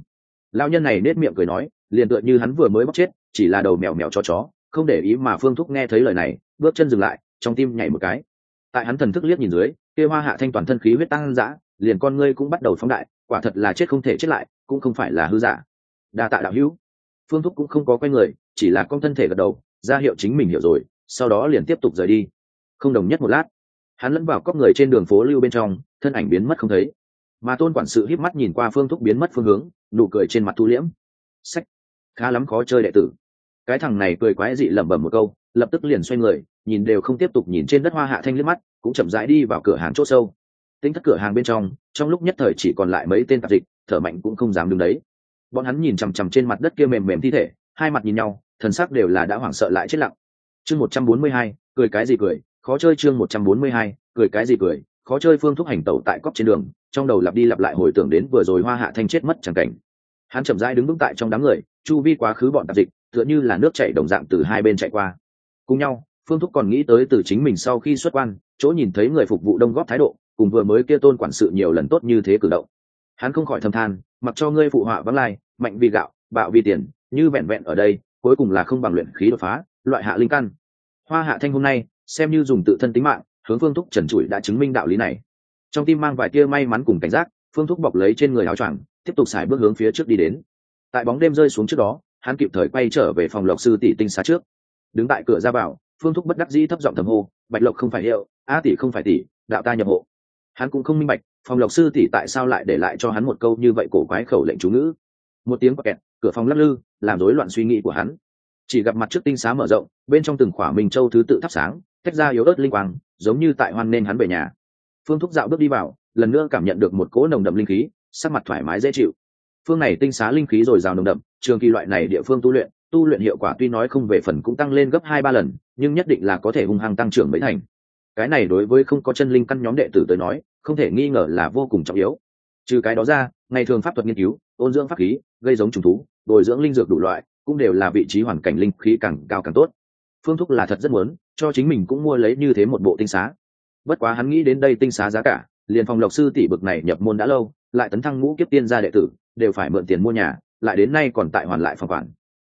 Lao nhân này nết miệng cười nói, liền tựa như hắn vừa mới bóc chết, chỉ là đầu mèo mèo cho chó, không để ý mà phương thúc nghe thấy lời này, bước chân dừng lại, trong tim nhảy một cái. Tại hắn thần thức liếc nhìn dưới kia hoa hạ thanh toàn thân khí huyết tăng dã, liền con ngươi cũng bắt đầu phóng đại, quả thật là chết không thể chết lại, cũng không phải là hư giả. Đa tạ đạo hữu. Phương thúc cũng không có quay người, chỉ là con thân thể gật đầu, ra hiệu chính mình hiểu rồi, sau đó liền tiếp tục rời đi. Không đồng nhất một lát, hắn lẫn vào cóc người trên đường phố lưu bên trong, thân ảnh biến mất không thấy. Mà tôn quản sự híp mắt nhìn qua phương thúc biến mất phương hướng, nụ cười trên mặt thu liễm. Sách, khá lắm khó chơi đệ tử. Cái thằng này cười quái dị lẩm bẩm một câu, lập tức liền xoay người, nhìn đều không tiếp tục nhìn trên đất hoa hạ thanh liếc mắt cũng chậm rãi đi vào cửa hàng chỗ sâu. Tính thất cửa hàng bên trong trong lúc nhất thời chỉ còn lại mấy tên tạp dịch, thở mạnh cũng không dám đứng đấy. Bọn hắn nhìn chằm chằm trên mặt đất kia mềm mềm thi thể, hai mặt nhìn nhau, thần sắc đều là đã hoảng sợ lại chết lặng. Chương một trăm bốn mươi hai, cười cái gì cười, khó chơi chương một trăm bốn mươi hai, cười cái gì cười, khó chơi phương thúc hành tẩu tại cóc trên đường, trong đầu lặp đi lặp lại hồi tưởng đến vừa rồi hoa hạ thanh chết mất chẳng cảnh. Hắn chậm rãi đứng vững tại trong đám người, chu vi quá khứ bọn tạp dịch, tựa như là nước chảy đồng dạng từ hai bên chạy qua. Cùng nhau phương thúc còn nghĩ tới từ chính mình sau khi xuất quan, chỗ nhìn thấy người phục vụ đông góp thái độ, cùng vừa mới kia tôn quản sự nhiều lần tốt như thế cử động. Hắn không khỏi thầm than, mặc cho ngươi phụ họa vắng lai, mạnh vì gạo, bạo vì tiền, như vẹn vẹn ở đây, cuối cùng là không bằng luyện khí đột phá, loại hạ linh căn. Hoa hạ thanh hôm nay, xem như dùng tự thân tính mạng, hướng phương thúc trần trụi đã chứng minh đạo lý này. Trong tim mang vài tia may mắn cùng cảnh giác, phương thúc bọc lấy trên người áo choàng, tiếp tục xài bước hướng phía trước đi đến. Tại bóng đêm rơi xuống trước đó, hắn kịp thời quay trở về phòng lộc sư tỷ tinh xá trước. Đứng tại cửa ra vào phương thúc bất đắc dĩ thấp giọng thầm hô, bạch lộc không phải hiệu, a tỷ không phải tỷ, đạo ta nhập hộ. Hắn cũng không minh bạch phòng lộc sư tỷ tại sao lại để lại cho hắn một câu như vậy cổ quái khẩu lệnh chú ngữ. Một tiếng bọc kẹt cửa phòng lắc lư, làm rối loạn suy nghĩ của hắn. Chỉ gặp mặt trước tinh xá mở rộng, bên trong từng khỏa minh châu thứ tự thắp sáng, tách ra yếu ớt linh quang, giống như tại hoan nên hắn về nhà. Phương thúc dạo bước đi vào, lần nữa cảm nhận được một cỗ nồng đậm linh khí, sắc mặt thoải mái dễ chịu. Phương này tinh xá linh khí dồi dào nồng đậm, trường kỳ loại này địa phương tu luyện tu luyện hiệu quả tuy nói không về phần cũng tăng lên gấp hai ba lần, nhưng nhất định là có thể hung hăng tăng trưởng mấy thành. Cái này đối với không có chân linh căn nhóm đệ tử tới nói, không thể nghi ngờ là vô cùng trọng yếu. Trừ cái đó ra, ngày thường pháp thuật nghiên cứu, ôn dưỡng pháp khí, gây giống trùng thú, bồi dưỡng linh dược đủ loại, cũng đều là vị trí hoàn cảnh linh khí càng cao càng tốt. Phương thúc là thật rất muốn, cho chính mình cũng mua lấy như thế một bộ tinh xá. Bất quá hắn nghĩ đến đây tinh xá giá cả, liền phòng lộc sư tỷ bực này nhập môn đã lâu, lại tấn thăng ngũ kiếp tiên gia đệ tử, đều phải mượn tiền mua nhà, lại đến nay còn tại hoàn lại phòng quản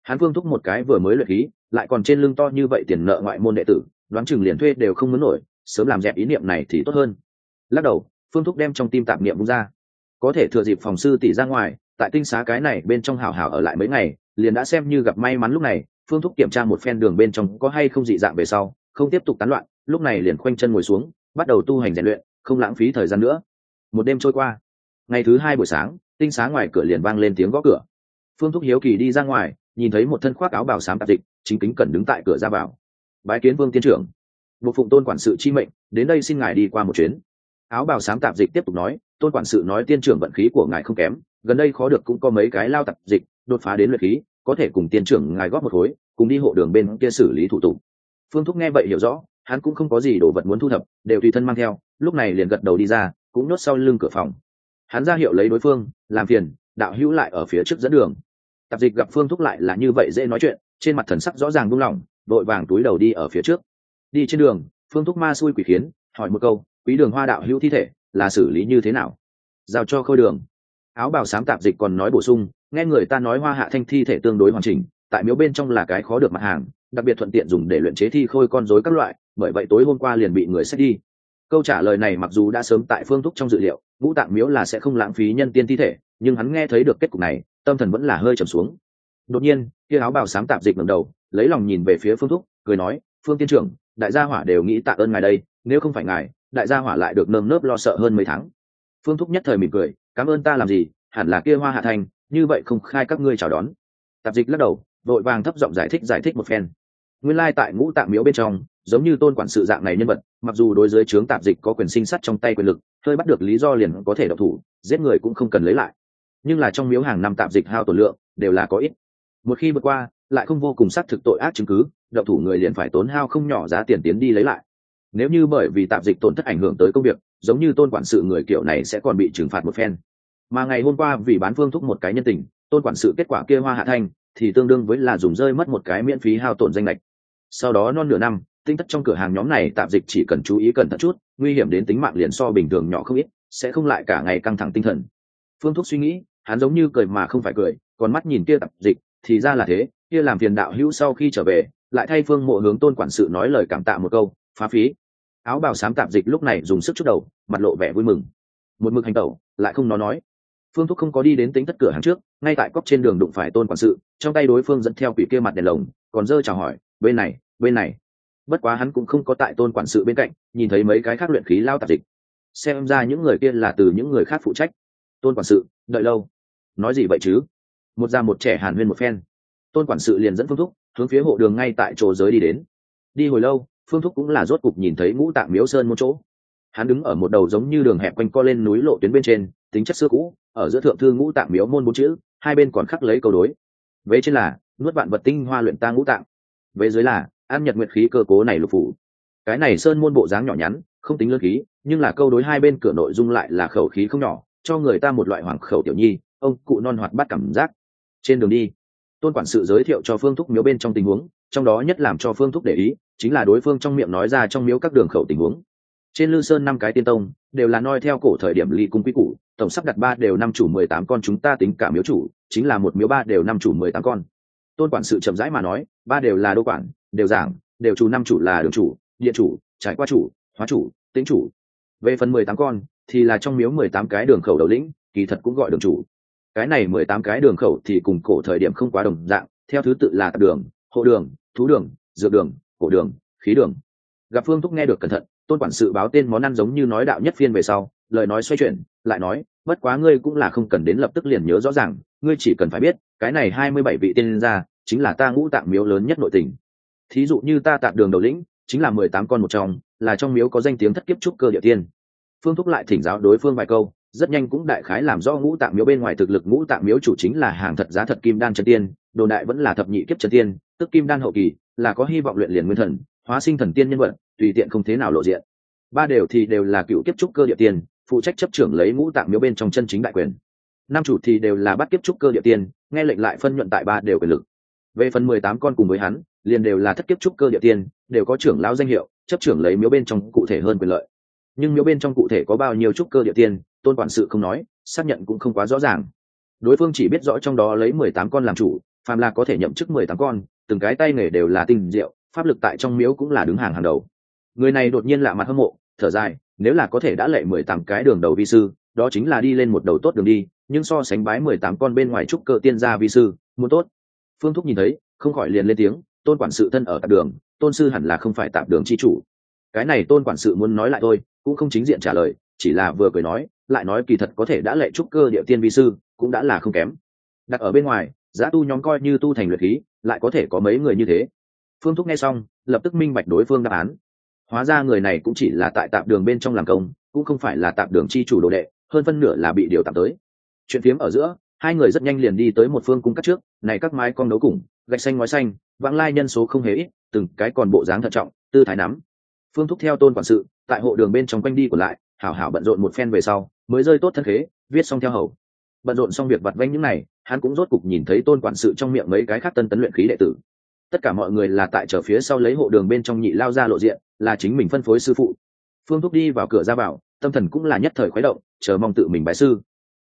hắn vương thúc một cái vừa mới luyện khí, lại còn trên lưng to như vậy tiền nợ ngoại môn đệ tử, đoán chừng liền thuê đều không muốn nổi, sớm làm dẹp ý niệm này thì tốt hơn. Lắc đầu, phương thúc đem trong tim tạp niệm bung ra. Có thể thừa dịp phòng sư tỷ ra ngoài, tại tinh xá cái này bên trong hào hào ở lại mấy ngày, liền đã xem như gặp may mắn lúc này, phương thúc kiểm tra một phen đường bên trong có hay không dị dạng về sau, không tiếp tục tán loạn, lúc này liền khoanh chân ngồi xuống, bắt đầu tu hành rèn luyện, không lãng phí thời gian nữa. Một đêm trôi qua, ngày thứ hai buổi sáng, tinh xá ngoài cửa liền vang lên tiếng gõ cửa. Phương thúc hiếu kỳ đi ra ngoài nhìn thấy một thân khoác áo bào xám tạp dịch, chính kính cần đứng tại cửa ra vào. Bái kiến vương tiên trưởng. Bộ phụng tôn quản sự chi mệnh, đến đây xin ngài đi qua một chuyến. Áo bào xám tạp dịch tiếp tục nói, tôn quản sự nói tiên trưởng vận khí của ngài không kém, gần đây khó được cũng có mấy cái lao tạp dịch, đột phá đến luyện khí, có thể cùng tiên trưởng ngài góp một khối, cùng đi hộ đường bên kia xử lý thủ tục. Phương thúc nghe vậy hiểu rõ, hắn cũng không có gì đồ vật muốn thu thập, đều tùy thân mang theo, lúc này liền gật đầu đi ra, cũng nhốt sau lưng cửa phòng. Hắn ra hiệu lấy đối phương, làm phiền, đạo hữu lại ở phía trước dẫn đường tạp dịch gặp phương thúc lại là như vậy dễ nói chuyện, trên mặt thần sắc rõ ràng buông lỏng vội vàng túi đầu đi ở phía trước. Đi trên đường, phương thúc ma xui quỷ khiến, hỏi một câu, quý đường hoa đạo hữu thi thể, là xử lý như thế nào? Giao cho khôi đường. Áo bào sám tạp dịch còn nói bổ sung, nghe người ta nói hoa hạ thanh thi thể tương đối hoàn chỉnh, tại miếu bên trong là cái khó được mặt hàng, đặc biệt thuận tiện dùng để luyện chế thi khôi con rối các loại, bởi vậy tối hôm qua liền bị người xét đi. Câu trả lời này mặc dù đã sớm tại phương thúc trong dự liệu, ngũ tạng miếu là sẽ không lãng phí nhân tiên thi thể, nhưng hắn nghe thấy được kết cục này tâm thần vẫn là hơi trầm xuống. Đột nhiên, kia áo bào sám tạp dịch ngẩng đầu, lấy lòng nhìn về phía phương thúc, cười nói, phương tiên trưởng, đại gia hỏa đều nghĩ tạ ơn ngài đây, nếu không phải ngài, đại gia hỏa lại được nơm nớp lo sợ hơn mấy tháng. Phương thúc nhất thời mỉm cười, cảm ơn ta làm gì, hẳn là kia hoa hạ thành, như vậy không khai các ngươi chào đón. Tạp dịch lắc đầu, vội vàng thấp giọng giải thích giải thích một phen. Nguyên lai tại ngũ tạng miếu bên trong, giống như tôn quản sự dạng này nhân vật, mặc dù đối dưới trướng tạp dịch có quyền sinh sắt trong tay quyền lực, hơi bắt được lý do liền có thể độc thủ, giết người cũng không cần lấy lại nhưng là trong miếu hàng năm tạp dịch hao tổn lượng đều là có ít. Một khi vượt qua, lại không vô cùng xác thực tội ác chứng cứ đậu thủ người liền phải tốn hao không nhỏ giá tiền tiến đi lấy lại. Nếu như bởi vì tạp dịch tổn thất ảnh hưởng tới công việc, giống như tôn quản sự người kiểu này sẽ còn bị trừng phạt một phen. Mà ngày hôm qua vì bán phương thúc một cái nhân tình, tôn quản sự kết quả kia hoa hạ thanh thì tương đương với là dùng rơi mất một cái miễn phí hao tổn danh lệch. Sau đó non nửa năm, tinh tất trong cửa hàng nhóm này tạp dịch chỉ cần chú ý cẩn thận chút, nguy hiểm đến tính mạng liền so bình thường nhỏ không ít, sẽ không lại cả ngày căng thẳng tinh thần. Phương thúc suy nghĩ hắn giống như cười mà không phải cười, còn mắt nhìn kia tập dịch, thì ra là thế, kia làm phiền đạo hữu sau khi trở về, lại thay phương mộ hướng tôn quản sự nói lời cảm tạ một câu, phá phí. Áo bào sám tạp dịch lúc này dùng sức chút đầu, mặt lộ vẻ vui mừng. Một mực hành tẩu, lại không nó nói. Phương thúc không có đi đến tính tất cửa hàng trước, ngay tại cóc trên đường đụng phải tôn quản sự, trong tay đối phương dẫn theo quỷ kia mặt đèn lồng, còn dơ chào hỏi, bên này bên này. Bất quá hắn cũng không có tại tôn quản sự bên cạnh, nhìn thấy mấy cái khác luyện khí lao tạp dịch. Xem ra những người kia là từ những người khác phụ trách tôn quản sự, đợi lâu. Nói gì vậy chứ? Một già một trẻ hàn huyên một phen. Tôn quản sự liền dẫn phương thúc, hướng phía hộ đường ngay tại chỗ giới đi đến. Đi hồi lâu, phương thúc cũng là rốt cục nhìn thấy ngũ tạng miếu sơn một chỗ. Hắn đứng ở một đầu giống như đường hẹp quanh co lên núi lộ tuyến bên trên, tính chất xưa cũ, ở giữa thượng thư ngũ tạng miếu môn bốn chữ, hai bên còn khắc lấy câu đối. Vế trên là, nuốt vạn vật tinh hoa luyện ta ngũ tạng. Vế dưới là, an nhật nguyệt khí cơ cố này lục phủ. Cái này sơn môn bộ dáng nhỏ nhắn, không tính lớn khí, nhưng là câu đối hai bên cửa nội dung lại là khẩu khí không nhỏ cho người ta một loại hoàng khẩu tiểu nhi, ông cụ non hoạt bắt cảm giác. Trên đường đi, tôn quản sự giới thiệu cho phương thúc miếu bên trong tình huống, trong đó nhất làm cho phương thúc để ý, chính là đối phương trong miệng nói ra trong miếu các đường khẩu tình huống. Trên lư sơn năm cái tiên tông, đều là noi theo cổ thời điểm ly cung quý củ, tổng sắp đặt ba đều năm chủ mười tám con chúng ta tính cả miếu chủ, chính là một miếu ba đều năm chủ mười tám con. Tôn quản sự chậm rãi mà nói, ba đều là đô quản, đều giảng, đều chủ năm chủ là đường chủ điện chủ, trải qua chủ, hóa chủ, tính chủ. Về phần mười tám con thì là trong miếu mười tám cái đường khẩu đầu lĩnh, kỳ thật cũng gọi đường chủ. Cái này mười tám cái đường khẩu thì cùng cổ thời điểm không quá đồng dạng, theo thứ tự là tạp đường, hộ đường, thú đường, dược đường, cổ đường, khí đường. Gặp phương thúc nghe được cẩn thận, tôn quản sự báo tên món ăn giống như nói đạo nhất phiên về sau, lời nói xoay chuyển, lại nói, bất quá ngươi cũng là không cần đến lập tức liền nhớ rõ ràng, ngươi chỉ cần phải biết, cái này hai mươi bảy vị tiên ra chính là ta ngũ tạng miếu lớn nhất nội tình. Thí dụ như ta tạm đường đầu lĩnh, chính là mười tám con một trong, là trong miếu có danh tiếng thất kiếp trúc cơ địa tiên phương thúc lại thỉnh giáo đối phương vài câu, rất nhanh cũng đại khái làm do ngũ tạng miếu bên ngoài thực lực. Ngũ tạng miếu chủ chính là hàng thật giá thật kim đan chân tiên đồ đại vẫn là thập nhị kiếp chân tiên, tức kim đan hậu kỳ, là có hy vọng luyện liền nguyên thần, hóa sinh thần tiên nhân vật, tùy tiện không thế nào lộ diện. Ba đều thì đều là cựu kiếp trúc cơ địa tiên, phụ trách chấp trưởng lấy ngũ tạng miếu bên trong chân chính đại quyền. Năm chủ thì đều là bắt kiếp trúc cơ địa tiên, nghe lệnh lại phân nhuận tại ba đều quyền lực. Về phần mười tám con cùng với hắn, liền đều là thất kiếp trúc cơ địa tiên, đều có trưởng lão danh hiệu, chấp trưởng lấy miếu bên trong cụ thể hơn quyền lợi nhưng miếu bên trong cụ thể có bao nhiêu trúc cơ địa tiên, tôn quản sự không nói, xác nhận cũng không quá rõ ràng. Đối phương chỉ biết rõ trong đó lấy mười tám con làm chủ, phàm là có thể nhậm chức mười tám con, từng cái tay nghề đều là tinh diệu, pháp lực tại trong miếu cũng là đứng hàng hàng đầu. Người này đột nhiên lạ mặt hâm mộ, thở dài, nếu là có thể đã lệ mười tám cái đường đầu vi sư, đó chính là đi lên một đầu tốt đường đi, nhưng so sánh bái mười tám con bên ngoài trúc cơ tiên gia vi sư, muốn tốt. Phương thúc nhìn thấy, không khỏi liền lên tiếng, tôn quản sự thân ở tạp đường, tôn sư hẳn là không phải tạp đường chi chủ cái này tôn quản sự muốn nói lại tôi cũng không chính diện trả lời, chỉ là vừa cười nói, lại nói kỳ thật có thể đã lệ trúc cơ địa tiên vi sư, cũng đã là không kém. Đặt ở bên ngoài, giá tu nhóm coi như tu thành luyện khí, lại có thể có mấy người như thế. Phương thúc nghe xong, lập tức minh bạch đối phương đáp án. Hóa ra người này cũng chỉ là tại tạp đường bên trong làm công, cũng không phải là tạp đường chi chủ đồ đệ, hơn phân nửa là bị điều tạm tới. Chuyện phiếm ở giữa, hai người rất nhanh liền đi tới một phương cung cắt trước, này các mái con đấu cùng, gạch xanh ngói xanh, vãng lai nhân số không hề ít, từng cái còn bộ dáng thận trọng, tư thái nắm phương thúc theo tôn quản sự, tại hộ đường bên trong quanh đi của lại, hảo hảo bận rộn một phen về sau, mới rơi tốt thân khế, viết xong theo hầu. Bận rộn xong việc vặt vanh những này, hắn cũng rốt cục nhìn thấy tôn quản sự trong miệng mấy cái khác tân tấn luyện khí đệ tử. Tất cả mọi người là tại trở phía sau lấy hộ đường bên trong nhị lao ra lộ diện, là chính mình phân phối sư phụ. Phương thúc đi vào cửa ra vào, tâm thần cũng là nhất thời khuấy động, chờ mong tự mình bái sư.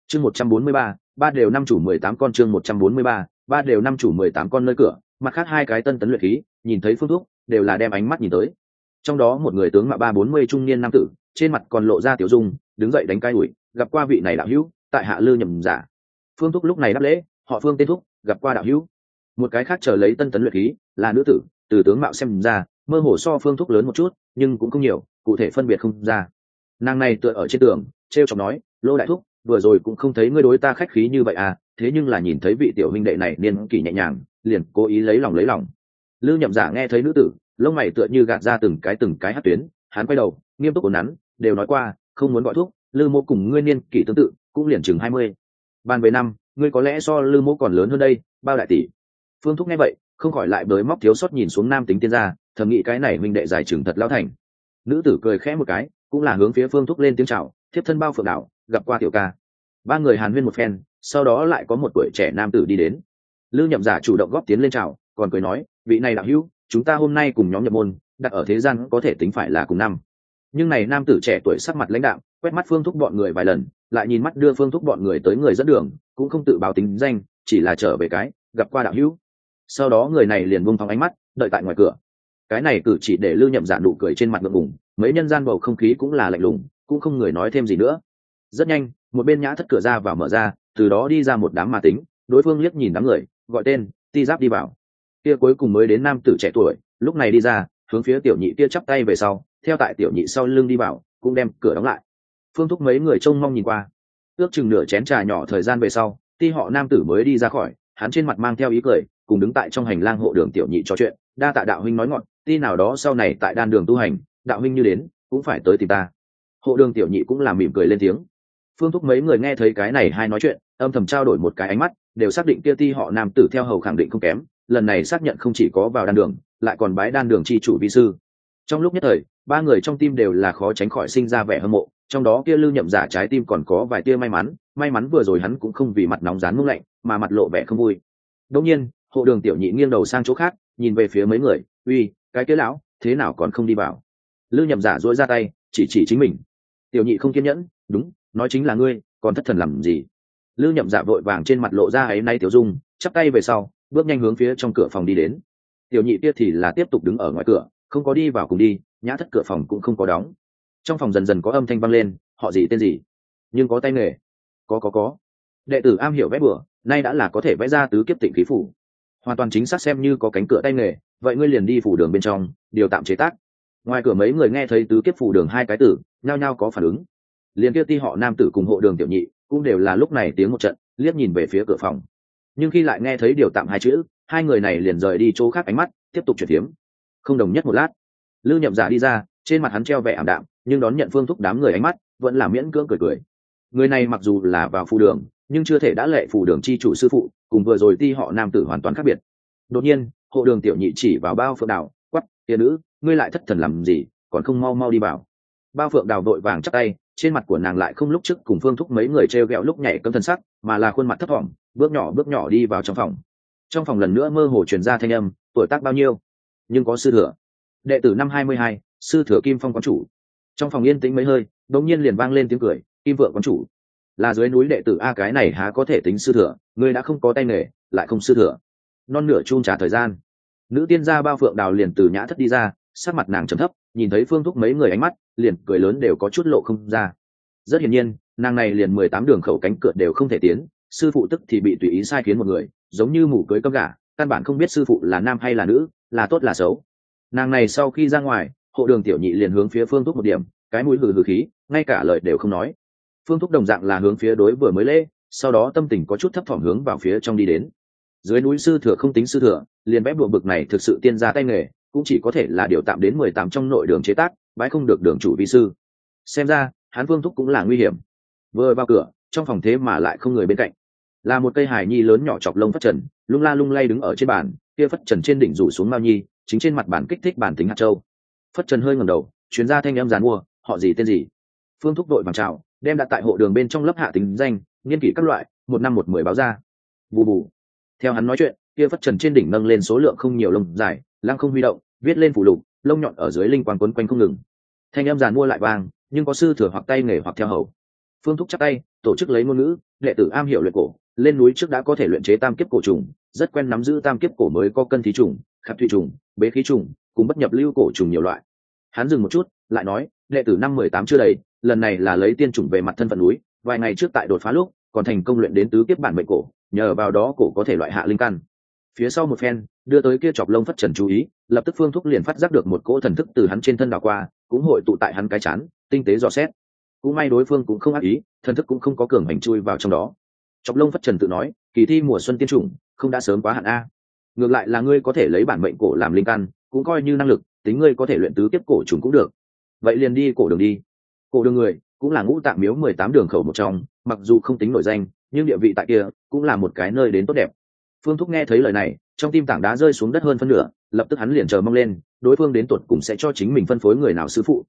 Chương một trăm bốn mươi ba ba đều năm chủ mười tám con chương một trăm bốn mươi ba ba đều năm chủ mười tám con nơi cửa, mặt khác hai cái tân tấn luyện khí, nhìn thấy phương thúc, đều là đem ánh mắt nhìn tới trong đó một người tướng mạ ba bốn mươi trung niên nam tử, trên mặt còn lộ ra tiểu dung, đứng dậy đánh cai ủi gặp qua vị này đạo hữu, tại hạ lư nhầm giả. Phương thúc lúc này đáp lễ, họ phương tên thúc, gặp qua đạo hữu. Một cái khác chờ lấy tân tấn luyện khí, là nữ tử, từ tướng mạo xem ra, mơ hồ so phương thúc lớn một chút, nhưng cũng không nhiều, cụ thể phân biệt không ra. Nàng này tựa ở trên tường t r e o chọc nói, lô đại thúc, vừa rồi cũng không thấy ngươi đối ta khách khí như vậy à thế nhưng là nhìn thấy vị tiểu huynh đệ này niên kỷ nhẹ nhàng, liền cố ý lấy lòng lấy lòng. Lư nhậm giả nghe thấy nữ tử lông mày tựa như gạt ra từng cái từng cái hát tuyến, hắn quay đầu, nghiêm túc ổn nắn, đều nói qua, không muốn gọi thuốc, lư mô cùng ngươi niên kỷ tương tự, cũng liền chừng hai mươi. Bàn về năm, ngươi có lẽ so lư mô còn lớn hơn đây, bao đại tỷ. Phương thúc nghe vậy, không khỏi lại bới móc thiếu sót nhìn xuống nam tính tiên gia, thầm nghĩ cái này minh đệ giải trừng thật lao thành. Nữ tử cười khẽ một cái, cũng là hướng phía phương thúc lên tiếng chào, thiếp thân bao phượng đảo, gặp qua tiểu ca. Ba người hàn huyên một phen, sau đó lại có một tuổi trẻ nam tử đi đến. Lư nhậm giả chủ động góp tiến lên chào, còn cười nói, vị này đạo hữu chúng ta hôm nay cùng nhóm nhập môn, đặt ở thế gian có thể tính phải là cùng năm. Nhưng này nam tử trẻ tuổi sắc mặt lãnh đạo quét mắt phương thúc bọn người vài lần, lại nhìn mắt đưa phương thúc bọn người tới người dẫn đường, cũng không tự báo tính danh, chỉ là trở về cái, gặp qua đạo hữu. Sau đó người này liền vung phóng ánh mắt, đợi tại ngoài cửa. Cái này cử chỉ để lưu nhậm dạ nụ cười trên mặt ngượng ngùng, mấy nhân gian bầu không khí cũng là lạnh lùng, cũng không người nói thêm gì nữa. Rất nhanh, một bên nhã thất cửa ra vào mở ra, từ đó đi ra một đám mà tính, đối phương liếc nhìn đám người, gọi tên, ti giáp đi vào kia cuối cùng mới đến nam tử trẻ tuổi, lúc này đi ra, hướng phía tiểu nhị kia chắp tay về sau, theo tại tiểu nhị sau lưng đi vào, cũng đem cửa đóng lại. Phương thúc mấy người trông mong nhìn qua. Ước chừng nửa chén trà nhỏ thời gian về sau ti họ nam tử mới đi ra khỏi, hắn trên mặt mang theo ý cười, cùng đứng tại trong hành lang hộ đường tiểu nhị trò chuyện. Đa tạ đạo huynh nói ngọn ti nào đó sau này tại đan đường tu hành, đạo huynh như đến, cũng phải tới tìm ta. Hộ đường tiểu nhị cũng làm mỉm cười lên tiếng. Phương thúc mấy người nghe thấy cái này hai nói chuyện, âm thầm trao đổi một cái ánh mắt, đều xác định kia ti họ nam tử theo hầu khẳng định không kém lần này xác nhận không chỉ có vào đan đường, lại còn bái đan đường chi chủ vi sư. Trong lúc nhất thời, ba người trong tim đều là khó tránh khỏi sinh ra vẻ hâm mộ, trong đó kia lưu nhậm giả trái tim còn có vài tia may mắn may mắn vừa rồi hắn cũng không vì mặt nóng rán mông lạnh, mà mặt lộ vẻ không vui. Đông nhiên, hộ đường tiểu nhị nghiêng đầu sang chỗ khác, nhìn về phía mấy người, uy, cái kia lão, thế nào còn không đi vào? Lưu nhậm giả dỗi ra tay, chỉ chỉ chính mình. Tiểu nhị không kiên nhẫn, đúng, nói chính là ngươi, còn thất thần làm gì? Lưu nhậm giả vội vàng trên mặt lộ ra ấy nay tiểu dung, chắp tay về sau bước nhanh hướng phía trong cửa phòng đi đến. Tiểu nhị kia thì là tiếp tục đứng ở ngoài cửa, không có đi vào cùng đi, nhã thất cửa phòng cũng không có đóng. Trong phòng dần dần có âm thanh vang lên, họ gì tên gì? Nhưng có tay nghề. Có có có. Đệ tử am hiểu vẽ bừa, nay đã là có thể vẽ ra tứ kiếp tịnh khí phủ. Hoàn toàn chính xác xem như có cánh cửa tay nghề, vậy ngươi liền đi phủ đường bên trong, điều tạm chế tác. Ngoài cửa mấy người nghe thấy tứ kiếp phủ đường hai cái tử, nhao nhao có phản ứng. Liền kia ti họ nam tử cùng hộ đường tiểu nhị, cũng đều là lúc này tiếng một trận, liếc nhìn về phía cửa phòng nhưng khi lại nghe thấy điều tạm hai chữ, hai người này liền rời đi chỗ khác ánh mắt, tiếp tục chuyển tiếm không đồng nhất một lát lưu nhậm giả đi ra, trên mặt hắn treo vẻ ảm đạm, nhưng đón nhận phương thúc đám người ánh mắt, vẫn là miễn cưỡng cười cười. Người này mặc dù là vào phù đường, nhưng chưa thể đã lệ phù đường chi chủ sư phụ, cùng vừa rồi ti họ nam tử hoàn toàn khác biệt. Đột nhiên, hộ đường tiểu nhị chỉ vào bao phượng đào quắp tia nữ, ngươi lại thất thần làm gì, còn không mau mau đi vào. Bao phượng đào vội vàng chắc tay, trên mặt của nàng lại không lúc trước cùng phương thúc mấy người t r e o g ẹ o lúc nhảy cấm thân sắc, mà là khuôn mặt thấp thỏm bước nhỏ bước nhỏ đi vào trong phòng. Trong phòng lần nữa mơ hồ truyền ra thanh âm, tuổi tác bao nhiêu? Nhưng có sư thừa. Đệ tử năm hai mươi hai, sư thừa kim phong quán chủ. Trong phòng yên tĩnh mấy hơi, đột nhiên liền vang lên tiếng cười, kim vượng quán chủ. Là dưới núi đệ tử a cái này há có thể tính sư thừa ngươi đã không có tay nghề, lại không sư thừa. Non nửa chung trả thời gian. Nữ tiên gia bao phượng đào liền từ nhã thất đi ra sát mặt nàng trầm thấp, nhìn thấy phương thúc mấy người ánh mắt, liền cười lớn đều có chút lộ không ra. Rất hiển nhiên, nàng này liền mười tám đường khẩu cánh cửa đều không thể tiến sư phụ tức thì bị tùy ý sai khiến một người, giống như mủ cưới cơm gà, căn bản không biết sư phụ là nam hay là nữ, là tốt là xấu. Nàng này sau khi ra ngoài, hộ đường tiểu nhị liền hướng phía phương thúc một điểm, cái mũi hừ hừ khí, ngay cả lời đều không nói. Phương thúc đồng dạng là hướng phía đối vừa mới lễ, sau đó tâm tình có chút thấp thỏm hướng vào phía trong đi đến. Dưới núi sư thừa không tính sư thừa, liền vẽ bùa bực này thực sự tiên ra tay nghề, cũng chỉ có thể là điều tạm đến mười tám trong nội đường chế tác bãi không được đường chủ vi sư. Xem ra hán phương thúc cũng là nguy hiểm. Vừa vào cửa trong phòng thế mà lại không người bên cạnh. Là một cây hài nhi lớn nhỏ chọc lông phất trần, lung la lung lay đứng ở trên bàn, kia phất trần trên đỉnh rủ xuống mao nhi, chính trên mặt bàn kích thích bản tính hạt châu. Phất trần hơi ngầm đầu, chuyến ra thanh em dàn mua, họ gì tên gì? Phương thúc đội bằng trào đem đặt tại hộ đường bên trong lớp hạ tính danh, nghiên kỷ các loại, một năm một mười báo ra. Bù bù. Theo hắn nói chuyện, kia phất trần trên đỉnh nâng lên số lượng không nhiều lông dài, lăng không huy động, viết lên phủ lục, lông nhọn ở dưới linh quan quấn quanh không ngừng. Thanh em dàn mua lại vàng nhưng có sư thừa hoặc tay nghề hoặc theo hầu. Phương thúc chắc tay tổ chức lấy ngôn ngữ, đệ tử am hiểu luyện cổ, lên núi trước đã có thể luyện chế tam kiếp cổ trùng, rất quen nắm giữ tam kiếp cổ mới có cân thí trùng khắc thủy trùng, bế khí trùng, cùng bất nhập lưu cổ trùng nhiều loại. Hắn dừng một chút, lại nói, đệ tử năm mười tám chưa đầy, lần này là lấy tiên trùng về mặt thân phận núi, vài ngày trước tại đột phá lúc, còn thành công luyện đến tứ kiếp bản mệnh cổ, nhờ vào đó cổ có thể loại hạ linh căn. Phía sau một phen, đưa tới kia chọc lông phất trần chú ý, lập tức phương thúc liền phát giác được một cỗ thần thức từ hắn trên thân đảo qua, cũng hội tụ tại hắn cái chán, tinh tế dò xét cũng may đối phương cũng không ác ý, thần thức cũng không có cường hành chui vào trong đó. Chọc lông phất trần tự nói, kỳ thi mùa xuân tiên chủng, không đã sớm quá hạn a. Ngược lại là ngươi có thể lấy bản mệnh cổ làm linh căn, cũng coi như năng lực, tính ngươi có thể luyện tứ tiếp cổ trùng cũng được. Vậy liền đi cổ đường đi. Cổ đường người, cũng là ngũ tạng miếu mười tám đường khẩu một trong, mặc dù không tính nổi danh, nhưng địa vị tại kia, cũng là một cái nơi đến tốt đẹp. Phương thúc nghe thấy lời này, trong tim tảng đá rơi xuống đất hơn phân nửa, lập tức hắn liền chờ mong lên, đối phương đến tuột cùng sẽ cho chính mình phân phối người nào sư phụ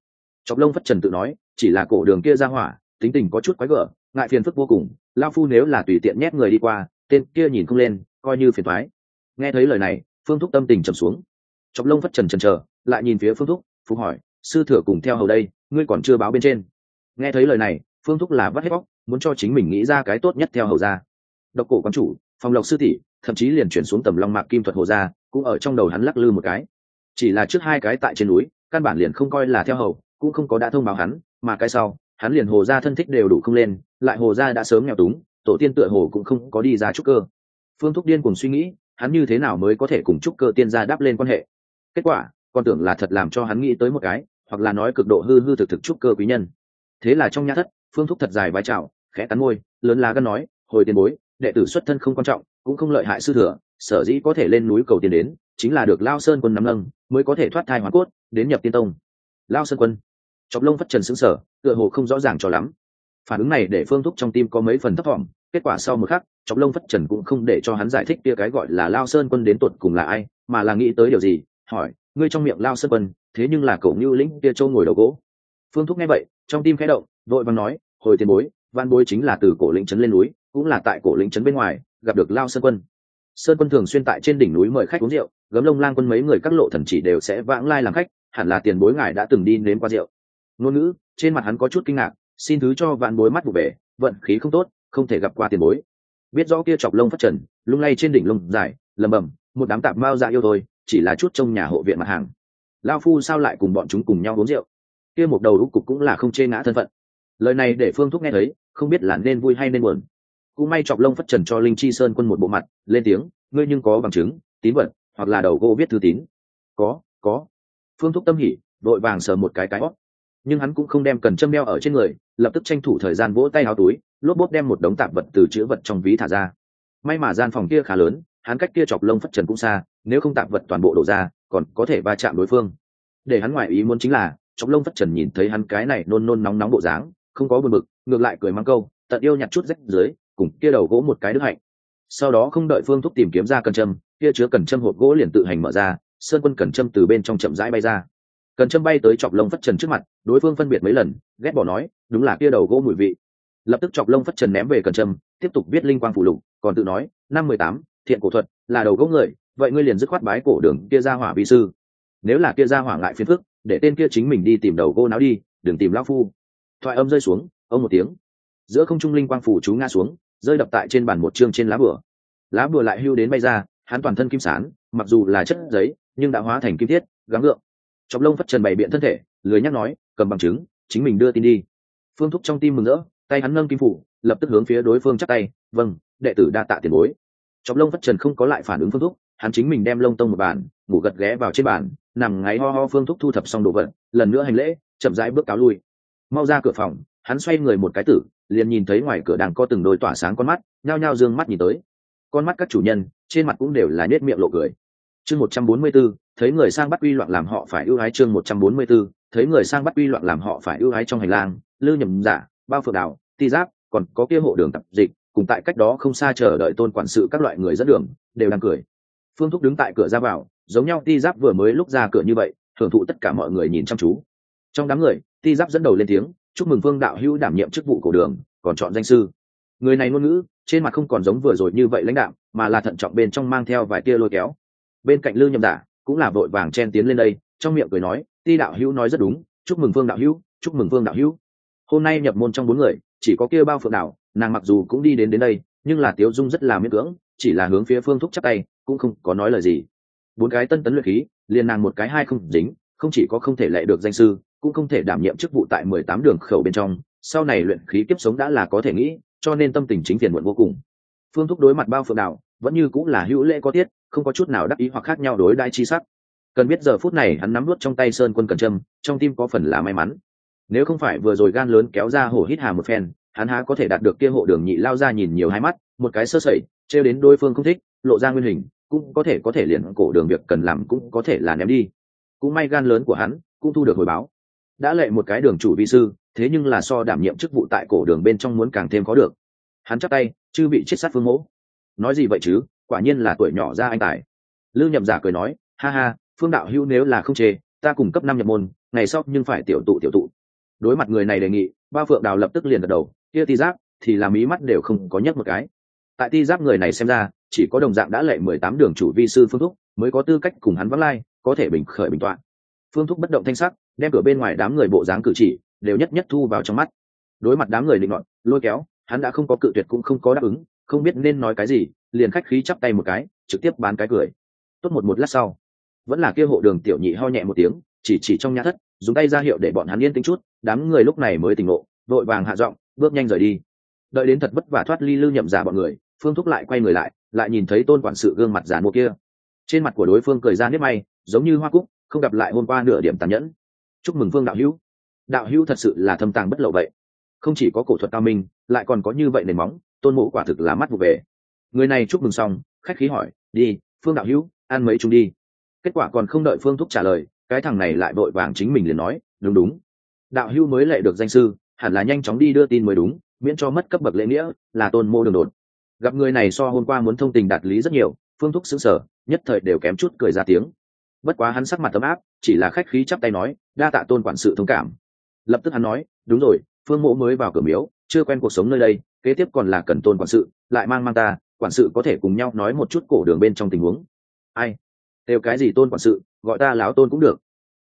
chọc lông phất trần tự nói, chỉ là cổ đường kia ra hỏa, tính tình có chút quái gở, ngại phiền phức vô cùng lao phu nếu là tùy tiện nhét người đi qua, tên kia nhìn không lên, coi như phiền thoái nghe thấy lời này, phương thúc tâm tình trầm xuống. Chọc lông phất trần trần chờ lại nhìn phía phương thúc, phú hỏi, sư thừa cùng theo hầu đây, ngươi còn chưa báo bên trên? Nghe thấy lời này, phương thúc là vắt hết bóc muốn cho chính mình nghĩ ra cái tốt nhất theo hầu ra. Độc cổ quán chủ phòng lộc sư tỷ, thậm chí liền chuyển xuống tầm long mạc kim thuật hồ ra, cũng ở trong đầu hắn lắc lư một cái. Chỉ là trước hai cái tại trên núi, căn bản liền không coi là theo hầu cũng không có đã thông báo hắn, mà cái sau, hắn liền hồ ra thân thích đều đủ không lên, lại hồ ra đã sớm nghèo túng, tổ tiên tựa hồ cũng không có đi ra trúc cơ. Phương thúc điên cùng suy nghĩ, hắn như thế nào mới có thể cùng trúc cơ tiên gia đáp lên quan hệ? Kết quả, con tưởng là thật làm cho hắn nghĩ tới một cái, hoặc là nói cực độ hư hư thực thực trúc cơ quý nhân. Thế là trong nhã thất, phương thúc thật dài vai trào khẽ cắn môi, lớn lá gân nói, hồi tiền bối, đệ tử xuất thân không quan trọng, cũng không lợi hại sư thừa, sở dĩ có thể lên núi cầu tiền đến, chính là được lao sơn quân nắm nâng, mới có thể thoát thai hóa cốt, đến nhập tiên tông. Lao sơn quân chọc lông phất trần xứng sở tựa hồ không rõ ràng cho lắm. Phản ứng này để phương thúc trong tim có mấy phần thấp thỏm, kết quả sau một khắc, chọc lông phất trần cũng không để cho hắn giải thích kia cái gọi là lao sơn quân đến tột cùng là ai, mà là nghĩ tới điều gì, hỏi, ngươi trong miệng lao sơn quân, thế nhưng là cậu ngưu lĩnh kia châu ngồi đầu gỗ? Phương thúc nghe vậy, trong tim khẽ động, vội vàng nói, hồi tiền bối, văn bối chính là từ cổ lĩnh trấn lên núi, cũng là tại cổ lĩnh trấn bên ngoài, gặp được lao sơn quân. Sơn quân thường xuyên tại trên đỉnh núi mời khách uống rượu, gấm lông lang quân mấy người các lộ thần chỉ đều sẽ vãng lai làm khách, hẳn là tiền bối ngài đã từng đi nếm qua rượu ngôn ngữ, trên mặt hắn có chút kinh ngạc, xin thứ cho vạn bối mắt vụ bể, vận khí không tốt, không thể gặp qua tiền bối. Biết rõ kia chọc lông phát trần, lung lay trên đỉnh lông dài lầm bầm một đám tạp mao dạ yêu thôi, chỉ là chút trong nhà hộ viện mặt hàng. Lao phu sao lại cùng bọn chúng cùng nhau uống rượu? Kia một đầu đúc cục cũng là không chê ngã thân phận. Lời này để phương thúc nghe thấy, không biết là nên vui hay nên buồn. Cũng may chọc lông phất trần cho linh chi sơn quân một bộ mặt, lên tiếng, ngươi nhưng có bằng chứng, tín vật, hoặc là đầu gỗ viết thư tín. Có có. Phương thúc tâm hỉ đội vàng sờ một cái cái hót nhưng hắn cũng không đem cần châm đeo ở trên người, lập tức tranh thủ thời gian vỗ tay áo túi, lốp bốt đem một đống tạp vật từ chữ vật trong ví thả ra. May mà gian phòng kia khá lớn, hắn cách kia chọc lông phất trần cũng xa, nếu không tạp vật toàn bộ đổ ra, còn có thể va chạm đối phương. Để hắn ngoại ý muốn chính là, chọc lông phất trần nhìn thấy hắn cái này nôn nôn nóng nóng bộ dáng, không có buồn bực, ngược lại cười mắng câu, tận yêu nhặt chút rách dưới, cùng kia đầu gỗ một cái đức hạnh. Sau đó không đợi phương thúc tìm kiếm ra cần châm, kia chứa cần châm hộp gỗ liền tự hành mở ra, sơn quân cần châm từ bên trong chậm rãi bay ra cần châm bay tới chọc lông phất trần trước mặt, đối phương phân biệt mấy lần, ghét bỏ nói, đúng là kia đầu gỗ mùi vị. Lập tức chọc lông phất trần ném về cần châm tiếp tục viết linh quang phụ lục, còn tự nói, năm mười tám, thiện cổ thuật, là đầu gỗ người, vậy ngươi liền dứt khoát bái cổ đường kia ra hỏa vi sư. Nếu là kia ra hỏa ngại phiền phức, để tên kia chính mình đi tìm đầu gỗ náo đi, đừng tìm lão phu. Thoại âm rơi xuống, ông một tiếng. Giữa không trung linh quang phủ chú ngã xuống, rơi đập tại trên bàn một chương trên lá bửa lá bửa lại hưu đến bay ra, hắn toàn thân kim sán, mặc dù là chất giấy, nhưng đã hóa thành kim thiết, gắng gượng chọc lông phất trần bày biện thân thể, lười nhắc nói, cầm bằng chứng, chính mình đưa tin đi. Phương thúc trong tim mừng rỡ, tay hắn nâng kim phủ, lập tức hướng phía đối phương chắc tay vâng đệ tử đa tạ tiền bối. Chọc lông phất trần không có lại phản ứng phương thúc, hắn chính mình đem lông tông một bàn, ngủ gật ghé vào trên bàn, nằm ngáy ho ho phương thúc thu thập xong đồ vật, lần nữa hành lễ, chậm rãi bước cáo lui. Mau ra cửa phòng, hắn xoay người một cái tử, liền nhìn thấy ngoài cửa đàn có từng đôi tỏa sáng con mắt, nhao nhao d ư ơ n g mắt nhìn tới. Con mắt các chủ nhân, trên mặt cũng đều là nết miệng lộ cười chương một trăm bốn mươi b ố thấy người sang bắt uy loạn làm họ phải ưu ái chương một trăm bốn mươi b ố thấy người sang bắt uy loạn làm họ phải ưu ái trong hành lang lư nhầm giả dạ, bao phượng đảo ti giáp, còn có kia hộ đường tập dịch, cùng tại cách đó không xa chờ đợi tôn quản sự các loại người dẫn đường, đều đang cười. Phương thúc đứng tại cửa ra vào, giống nhau ti giáp vừa mới lúc ra cửa như vậy, thưởng thụ tất cả mọi người nhìn chăm chú. Trong đám người, ti giáp dẫn đầu lên tiếng, chúc mừng vương đạo hữu đảm nhiệm chức vụ cổ đường, còn chọn danh sư. Người này ngôn ngữ, trên mặt không còn giống vừa rồi như vậy lãnh đạo mà là thận trọng bên trong mang theo vài tia lôi kéo bên cạnh lư nhậm giả cũng là vội vàng chen tiến lên đây, trong miệng cười nói, ti đạo hữu nói rất đúng, chúc mừng vương đạo hữu, chúc mừng vương đạo hữu. Hôm nay nhập môn trong bốn người, chỉ có kia bao phượng đạo, nàng mặc dù cũng đi đến đến đây, nhưng là tiếu dung rất là miễn cưỡng, chỉ là hướng phía phương thúc chắc tay, cũng không có nói lời gì. Bốn cái tân tấn luyện khí, liền nàng một cái hai không dính, không chỉ có không thể lệ được danh sư, cũng không thể đảm nhiệm chức vụ tại mười tám đường khẩu bên trong, sau này luyện khí kiếp sống đã là có thể nghĩ, cho nên tâm tình chính phiền muộn vô cùng. Phương thúc đối mặt bao phượng đạo vẫn như cũng là hữu lễ có tiết, không có chút nào đắc ý hoặc khác nhau đối đãi chi sắc. Cần biết giờ phút này hắn nắm nuốt trong tay sơn quân cần trâm trong tim có phần là may mắn. Nếu không phải vừa rồi gan lớn kéo ra hổ hít hà một phen, hắn há có thể đạt được kia hộ đường nhị lao ra nhìn nhiều hai mắt, một cái sơ sẩy, trêu đến đối phương không thích, lộ ra nguyên hình, cũng có thể có thể liền cổ đường việc cần làm cũng có thể là ném đi. Cũng may gan lớn của hắn cũng thu được hồi báo. Đã lệ một cái đường chủ vi sư, thế nhưng là so đảm nhiệm chức vụ tại cổ đường bên trong muốn càng thêm khó được. Hắn chắc tay, chư bị chết sát phương mẫu nói gì vậy chứ? Quả nhiên là tuổi nhỏ ra anh tài. Lư nhậm giả cười nói, ha ha, phương đạo hữu nếu là không chê, ta cùng cấp năm nhập môn, ngày sau nhưng phải tiểu tụ tiểu tụ. Đối mặt người này đề nghị, ba phượng đào lập tức liền gật đầu, kia ti giáp thì làm ý mắt đều không có nhấc một cái. Tại ti giáp người này xem ra, chỉ có đồng dạng đã lệ mười tám đường chủ vi sư phương thúc mới có tư cách cùng hắn vắng lai, có thể bình khởi bình toạn phương thúc bất động thanh sắc, đem cửa bên ngoài đám người bộ dáng cử chỉ đều nhất nhất thu vào trong mắt. Đối mặt đám người định luận, lôi kéo, hắn đã không có cự tuyệt cũng không có đáp ứng không biết nên nói cái gì, liền khách khí chắp tay một cái, trực tiếp bán cái cười. Tốt một một lát sau, vẫn là kia hộ đường tiểu nhị ho nhẹ một tiếng, chỉ chỉ trong nhà thất, dùng tay ra hiệu để bọn hắn yên tĩnh chút, đám người lúc này mới tỉnh ngộ vội vàng hạ giọng, bước nhanh rời đi. Đợi đến thật vất vả thoát ly lưu nhậm giả bọn người, phương thúc lại quay người lại lại nhìn thấy tôn quản sự gương mặt giả mua kia. Trên mặt của đối phương cười ra nếp may, giống như hoa cúc, không gặp lại hôm qua nửa điểm tàn nhẫn. Chúc mừng phương đạo hữu. Đạo hữu thật sự là thâm tàng bất lậu vậy. Không chỉ có cổ thuật cao minh, lại còn có như vậy nền móng tôn mộ quả thực là mắt vụ về. Người này chúc mừng xong, khách khí hỏi, đi, phương đạo hữu, ăn mấy chúng đi. Kết quả còn không đợi phương thúc trả lời, cái thằng này lại vội vàng chính mình liền nói, đúng đúng. Đạo hữu mới lệ được danh sư, hẳn là nhanh chóng đi đưa tin mới đúng, miễn cho mất cấp bậc lễ nghĩa, là tôn mô đường đột. Gặp người này so hôm qua muốn thông tình đạt lý rất nhiều, phương thúc xứng sở nhất thời đều kém chút cười ra tiếng. Bất quá hắn sắc mặt tấm áp, chỉ là khách khí chắp tay nói, đa tạ tôn quản sự thông cảm. Lập tức hắn nói, đúng rồi, phương mộ mới vào cửa miếu, chưa quen cuộc sống nơi đây kế tiếp còn là cần tôn quản sự, lại mang mang ta, quản sự có thể cùng nhau nói một chút cổ đường bên trong tình huống. Ai? Đều cái gì tôn quản sự, gọi ta lão tôn cũng được.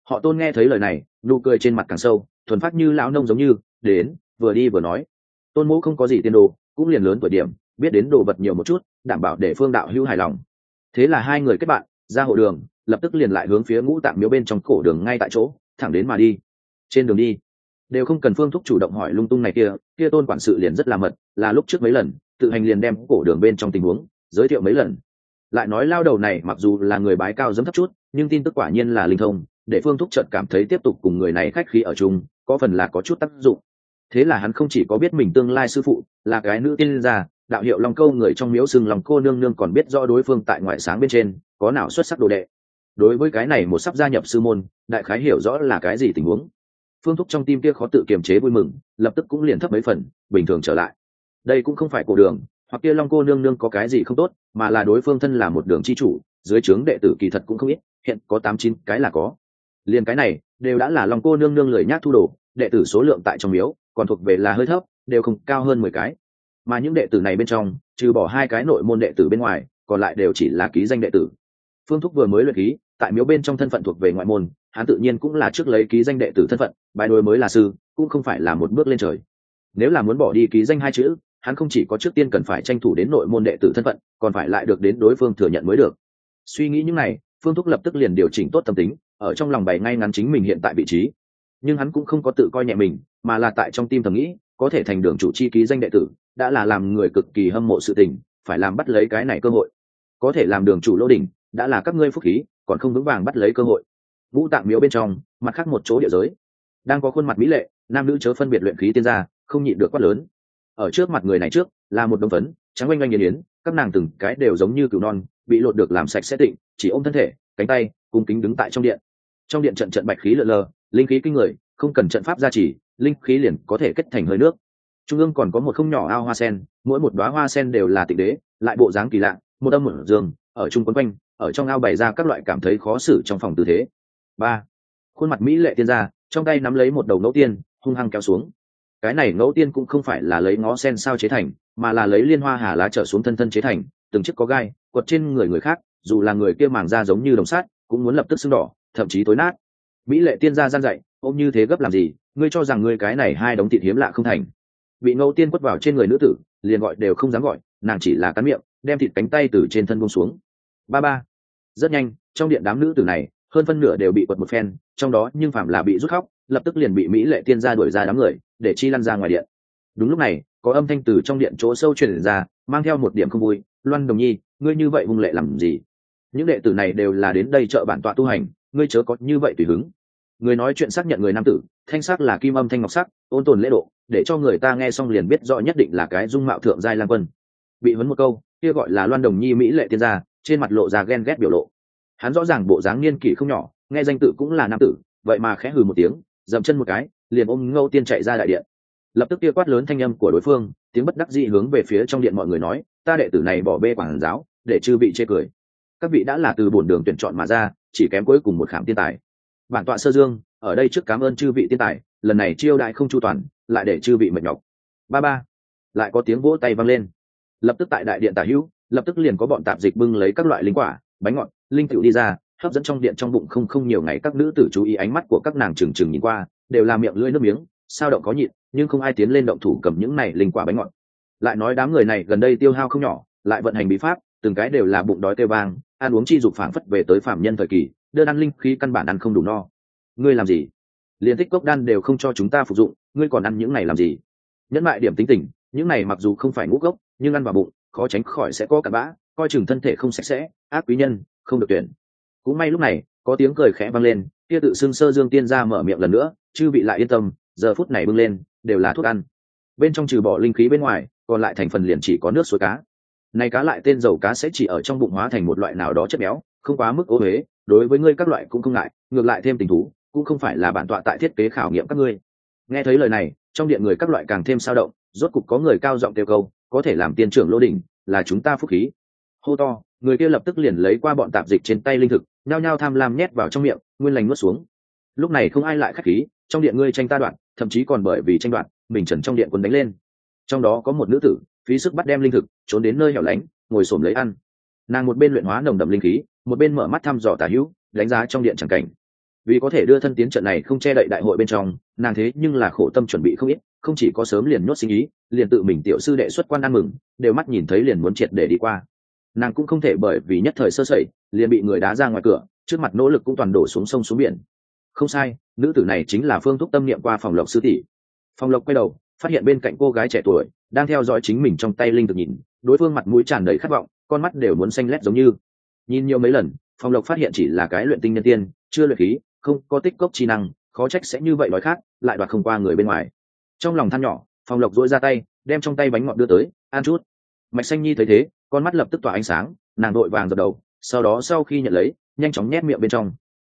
Họ tôn nghe thấy lời này, nụ cười trên mặt càng sâu, thuần phát như lão nông giống như, đến, vừa đi vừa nói. Tôn mẫu không có gì tiên đồ, cũng liền lớn tuổi điểm, biết đến đồ vật nhiều một chút, đảm bảo để phương đạo hữu hài lòng. Thế là hai người kết bạn, ra hộ đường, lập tức liền lại hướng phía ngũ tạng miếu bên trong cổ đường ngay tại chỗ, thẳng đến mà đi. Trên đường đi đều không cần phương thúc chủ động hỏi lung tung này kia kia tôn quản sự liền rất là mật, là lúc trước mấy lần, tự hành liền đem cổ đường bên trong tình huống, giới thiệu mấy lần. Lại nói lao đầu này mặc dù là người bái cao dấm thấp chút, nhưng tin tức quả nhiên là linh thông, để phương thúc trợt cảm thấy tiếp tục cùng người này khách khí ở chung, có phần là có chút tác dụng. Thế là hắn không chỉ có biết mình tương lai sư phụ, là cái nữ tiên gia, đạo hiệu lòng câu người trong miếu sừng lòng cô nương nương còn biết rõ đối phương tại ngoại sáng bên trên, có nào xuất sắc đồ đệ. Đối với cái này một sắp gia nhập sư môn, đại khái hiểu rõ là cái gì tình huống phương thúc trong tim kia khó tự kiềm chế vui mừng, lập tức cũng liền thấp mấy phần, bình thường trở lại. Đây cũng không phải cổ đường, hoặc kia long cô nương nương có cái gì không tốt, mà là đối phương thân là một đường chi chủ, dưới trướng đệ tử kỳ thật cũng không ít, hiện có tám chín cái là có. Liền cái này, đều đã là long cô nương nương lời nhác thu đồ, đệ tử số lượng tại trong miếu, còn thuộc về là hơi thấp, đều không cao hơn mười cái. Mà những đệ tử này bên trong, trừ bỏ hai cái nội môn đệ tử bên ngoài, còn lại đều chỉ là ký danh đệ tử. Phương thúc vừa mới luyện ký tại miếu bên trong thân phận thuộc về ngoại môn, hắn tự nhiên cũng là trước lấy ký danh đệ tử thân phận bài đối mới là sư, cũng không phải là một bước lên trời. Nếu là muốn bỏ đi ký danh hai chữ, hắn không chỉ có trước tiên cần phải tranh thủ đến nội môn đệ tử thân phận, còn phải lại được đến đối phương thừa nhận mới được. Suy nghĩ những này, phương thúc lập tức liền điều chỉnh tốt tâm tính, ở trong lòng bày ngay ngắn chính mình hiện tại vị trí. Nhưng hắn cũng không có tự coi nhẹ mình, mà là tại trong tim thầm nghĩ, có thể thành đường chủ chi ký danh đệ tử, đã là làm người cực kỳ hâm mộ sự tình, phải làm bắt lấy cái này cơ hội. Có thể làm đường chủ lô đình đã là các ngươi phúc khí còn không vững vàng bắt lấy cơ hội. Vũ tạng miếu bên trong mặt khác một chỗ địa giới. Đang có khuôn mặt mỹ lệ nam nữ chớ phân biệt luyện khí tiên gia không nhịn được quát lớn. Ở trước mặt người này trước là một đồng phấn trắng oanh oanh nghiền yến các nàng từng cái đều giống như cừu non bị lột được làm sạch sẽ tịnh chỉ ôm thân thể cánh tay cung kính đứng tại trong điện. Trong điện trận trận bạch khí lợn lờ linh khí kinh người không cần trận pháp gia trì linh khí liền có thể kết thành hơi nước. Trung ương còn có một không nhỏ ao hoa sen mỗi một đoá hoa sen đều là tịnh đế lại bộ dáng kỳ lạ một âm một dương, ở chung quấn quanh ở trong ao bày ra các loại cảm thấy khó xử trong phòng tư thế. Ba, khuôn mặt mỹ lệ tiên ra trong tay nắm lấy một đầu ngẫu tiên, hung hăng kéo xuống. Cái này ngẫu tiên cũng không phải là lấy ngó sen sao chế thành, mà là lấy liên hoa hà lá trở xuống thân thân chế thành, từng chiếc có gai, quật trên người người khác, dù là người kia màng da giống như đồng sát cũng muốn lập tức sưng đỏ, thậm chí tối nát. Mỹ lệ tiên gia gian dạy ôm như thế gấp làm gì? Ngươi cho rằng ngươi cái này hai đống thịt hiếm lạ không thành. Bị ngẫu tiên quất vào trên người nữ tử, liền gọi đều không dám gọi, nàng chỉ là cắn miệng, đem thịt cánh tay từ trên thân buông xuống ba ba. Rất nhanh, trong điện đám nữ tử này, hơn phân nửa đều bị quật một phen, trong đó nhưng phạm là bị rút khóc, lập tức liền bị mỹ lệ tiên gia đuổi ra đám người, để chi lăn ra ngoài điện. Đúng lúc này, có âm thanh từ trong điện chỗ sâu truyền ra, mang theo một điểm không vui, loan đồng nhi, ngươi như vậy hung lệ làm gì? Những đệ tử này đều là đến đây trợ bản tọa tu hành, ngươi chớ có như vậy tùy hứng. Người nói chuyện xác nhận người nam tử, thanh sắc là kim âm thanh ngọc sắc, ôn tồn lễ độ, để cho người ta nghe xong liền biết rõ nhất định là cái dung mạo thượng giai lang quân. Bị vấn một câu, kia gọi là loan đồng nhi mỹ lệ tiên gia trên mặt lộ ra ghen ghét biểu lộ. Hắn rõ ràng bộ dáng niên kỷ không nhỏ, nghe danh tự cũng là nam tử, vậy mà khẽ hừ một tiếng, dậm chân một cái, liền ôm ngâu tiên chạy ra đại điện. Lập tức kia quát lớn thanh âm của đối phương, tiếng bất đắc dĩ hướng về phía trong điện mọi người nói, ta đệ tử này bỏ bê quảng giáo, để chư bị chê cười. Các vị đã là từ bổn đường tuyển chọn mà ra, chỉ kém cuối cùng một khảm tiên tài. Bản tọa sơ dương, ở đây trước cảm ơn chư vị tiên tài, lần này chiêu đại không chu toàn, lại để chư vị mệt nhọc. Ba ba, lại có tiếng vỗ tay vang lên. Lập tức tại đại điện tả hữu lập tức liền có bọn tạp dịch bưng lấy các loại linh quả, bánh ngọt, linh cựu đi ra, hấp dẫn trong điện trong bụng không không nhiều ngày các nữ tử chú ý ánh mắt của các nàng trừng trừng nhìn qua, đều làm miệng lưỡi nước miếng, sao động có nhịn, nhưng không ai tiến lên động thủ cầm những này linh quả bánh ngọt. Lại nói đám người này gần đây tiêu hao không nhỏ, lại vận hành bí pháp, từng cái đều là bụng đói kêu vang, ăn uống chi dục phảng phất về tới phạm nhân thời kỳ đơn ăn linh khí căn bản ăn không đủ no. Ngươi làm gì? Liền tích cốc đan đều không cho chúng ta phục dụng, ngươi còn ăn những này làm gì? Nhẫn mại điểm tính tình, những này mặc dù không phải ngũ gốc, nhưng ăn vào bụng khó tránh khỏi sẽ có cặn bã, coi chừng thân thể không sạch sẽ, ác quý nhân, không được tuyển. Cũng may lúc này, có tiếng cười khẽ vang lên, kia tự xưng sơ dương tiên ra mở miệng lần nữa, chư vị lại yên tâm, giờ phút này bưng lên, đều là thuốc ăn. Bên trong trừ bỏ linh khí bên ngoài, còn lại thành phần liền chỉ có nước suối cá. Này cá lại tên dầu cá sẽ chỉ ở trong bụng hóa thành một loại nào đó chất béo, không quá mức ô huế đối với ngươi các loại cũng không ngại, ngược lại thêm tình thú, cũng không phải là bản tọa tại thiết kế khảo nghiệm các ngươi. Nghe thấy lời này, trong điện người các loại càng thêm sao động, rốt cục có người cao giọng kêu câu có thể làm tiên trưởng lô đỉnh, là chúng ta phúc khí. Hô to, người kia lập tức liền lấy qua bọn tạp dịch trên tay linh thực, nhao nhao tham lam nhét vào trong miệng, nguyên lành nuốt xuống. Lúc này không ai lại khách khí, trong điện ngươi tranh ta đoạn, thậm chí còn bởi vì tranh đoạn, mình trần trong điện quân đánh lên. Trong đó có một nữ tử, phí sức bắt đem linh thực, trốn đến nơi hẻo lánh, ngồi xổm lấy ăn. Nàng một bên luyện hóa nồng đậm linh khí, một bên mở mắt thăm dò tả hữu, đánh giá trong điện chẳng cảnh. Vì có thể đưa thân tiến trận này không che đậy đại hội bên trong, nàng thế nhưng là khổ tâm chuẩn bị không ít không chỉ có sớm liền nhốt sinh ý, liền tự mình tiểu sư đệ xuất quan ăn mừng, đều mắt nhìn thấy liền muốn triệt để đi qua. Nàng cũng không thể bởi vì nhất thời sơ sẩy, liền bị người đá ra ngoài cửa, trước mặt nỗ lực cũng toàn đổ xuống sông xuống biển. Không sai, nữ tử này chính là phương thúc tâm niệm qua phòng lộc sư tỷ. Phòng lộc quay đầu, phát hiện bên cạnh cô gái trẻ tuổi, đang theo dõi chính mình trong tay linh thực nhìn, đối phương mặt mũi tràn đầy khát vọng, con mắt đều muốn xanh lét giống như. Nhìn nhiều mấy lần, phòng lộc phát hiện chỉ là cái luyện tinh nhân tiên, chưa luyện khí, không có tích cốc chi năng, khó trách sẽ như vậy nói khác, lại đoạt không qua người bên ngoài trong lòng than nhỏ phòng lộc dỗi ra tay, đem trong tay bánh ngọt đưa tới, ăn chút. Mạch xanh nhi thấy thế, con mắt lập tức tỏa ánh sáng, nàng đội vàng dập đầu, sau đó sau khi nhận lấy, nhanh chóng nhét miệng bên trong.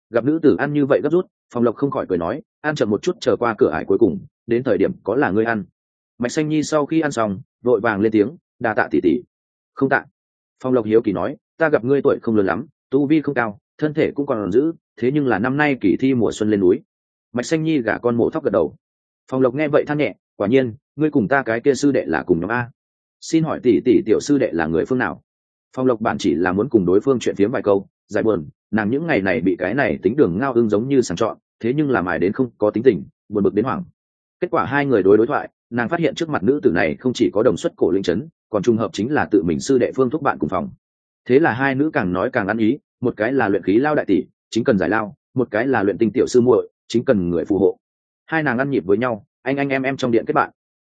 Gặp nữ tử ăn như vậy gấp rút phòng lộc không khỏi cười nói, ăn chậm một chút chờ qua cửa ải cuối cùng, đến thời điểm có là ngươi ăn. Mạch xanh nhi sau khi ăn xong vội vàng lên tiếng, đa tạ tỉ tỉ không tạ. Phong lộc hiếu kỳ nói, ta gặp ngươi tuổi không lớn lắm, tu vi không cao, thân thể cũng còn giữ, thế nhưng là năm nay kỳ thi mùa xuân lên núi. Mạch xanh nhi gả con mổ thóc gật đầu phong lộc nghe vậy than nhẹ, quả nhiên, ngươi cùng ta cái kia sư đệ là cùng nhóm a. Xin hỏi tỷ tỷ tiểu sư đệ là người phương nào? Phong lộc bạn chỉ là muốn cùng đối phương chuyện phiếm vài câu, giải buồn, nàng những ngày này bị cái này tính đường ngao ưng giống như sàng trọn thế nhưng làm ai đến không có tính tình, buồn bực đến hoảng. Kết quả hai người đối đối thoại, nàng phát hiện trước mặt nữ tử này không chỉ có đồng xuất cổ linh chấn, còn trùng hợp chính là tự mình sư đệ phương thúc bạn cùng phòng. Thế là hai nữ càng nói càng ăn ý, một cái là luyện khí lao đại tỷ, chính cần giải lao, một cái là luyện tinh tiểu sư muội, chính cần người phù hộ hai nàng ăn nhịp với nhau, anh anh em em trong điện kết bạn.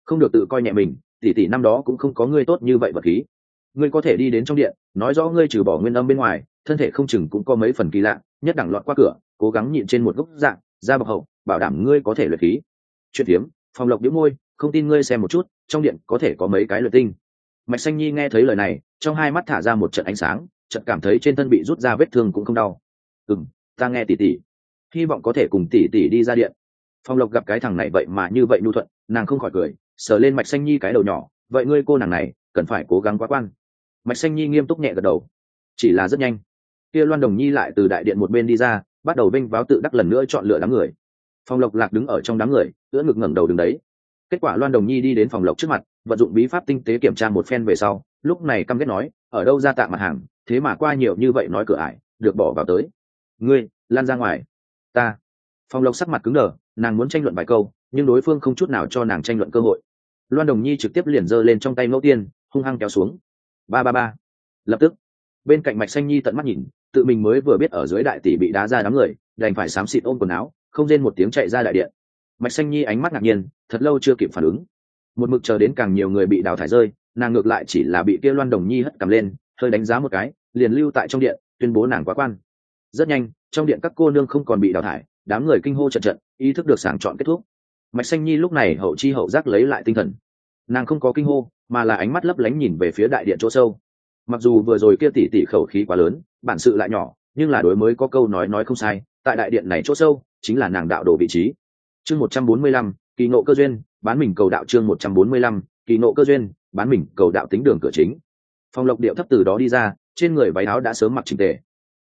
Không được tự coi nhẹ mình tỷ tỷ năm đó cũng không có ngươi tốt như vậy vật khí. Ngươi có thể đi đến trong điện, nói rõ ngươi trừ bỏ nguyên âm bên ngoài, thân thể không chừng cũng có mấy phần kỳ lạ, nhất đẳng lọt qua cửa, cố gắng nhịn trên một gốc dạng ra bậc hậu, bảo đảm ngươi có thể luyện khí. Chuyện tiếm phòng lộc đĩu môi, không tin ngươi xem một chút, trong điện có thể có mấy cái luyện tinh. Mạch xanh nhi nghe thấy lời này, trong hai mắt thả ra một trận ánh sáng trận cảm thấy trên thân bị rút ra vết thương cũng không đau. Ừ ta nghe tỉ tỉ. Hy vọng có thể cùng tỉ tỉ đi ra điện phong lộc gặp cái thằng này vậy mà như vậy nhu thuận, nàng không khỏi cười, sờ lên mạch xanh nhi cái đầu nhỏ, vậy ngươi cô nàng này, cần phải cố gắng quá quan. Mạch xanh nhi nghiêm túc nhẹ gật đầu, chỉ là rất nhanh. Kia loan đồng nhi lại từ đại điện một bên đi ra, bắt đầu vinh báo tự đắc lần nữa chọn lựa đám người. Phong lộc lạc đứng ở trong đám người, ưỡn ngực ngẩng đầu đứng đấy. Kết quả loan đồng nhi đi đến phòng lộc trước mặt, vận dụng bí pháp tinh tế kiểm tra một phen về sau, lúc này căm ghét nói, ở đâu ra tạ mặt hàng, thế mà qua nhiều như vậy nói cửa ải, được bỏ vào tới. Ngươi, lan ra ngoài. Ta. Phong lộc sắc mặt cứng đờ nàng muốn tranh luận vài câu, nhưng đối phương không chút nào cho nàng tranh luận cơ hội. Loan đồng nhi trực tiếp liền giơ lên trong tay ngẫu tiên, hung hăng kéo xuống. Ba ba ba. Lập tức, bên cạnh mạch xanh nhi tận mắt nhìn, tự mình mới vừa biết ở dưới đại tỷ bị đá ra đám người, đành phải xám xịt ôm quần áo, không rên một tiếng chạy ra đại điện. Mạch xanh nhi ánh mắt ngạc nhiên, thật lâu chưa kịp phản ứng. Một mực chờ đến càng nhiều người bị đào thải rơi, nàng ngược lại chỉ là bị kia loan đồng nhi hất cầm lên, hơi đánh giá một cái, liền lưu tại trong điện, tuyên bố nàng quá quan. Rất nhanh, trong điện các cô nương không còn bị đào thải đám người kinh hô trận trận, ý thức được sàng chọn kết thúc. Mạch xanh nhi lúc này hậu chi hậu giác lấy lại tinh thần. Nàng không có kinh hô, mà là ánh mắt lấp lánh nhìn về phía đại điện chỗ sâu. Mặc dù vừa rồi kia tỉ tỉ khẩu khí quá lớn, bản sự lại nhỏ, nhưng là đối mới có câu nói nói không sai, tại đại điện này chỗ sâu, chính là nàng đạo đồ vị trí. Chương một trăm bốn mươi lăm, kỳ ngộ cơ duyên, bán mình cầu đạo chương một trăm bốn mươi lăm, kỳ ngộ cơ duyên, bán mình cầu đạo tính đường cửa chính. Phong lộc điệu thấp từ đó đi ra, trên người váy áo đã sớm mặc trình tề.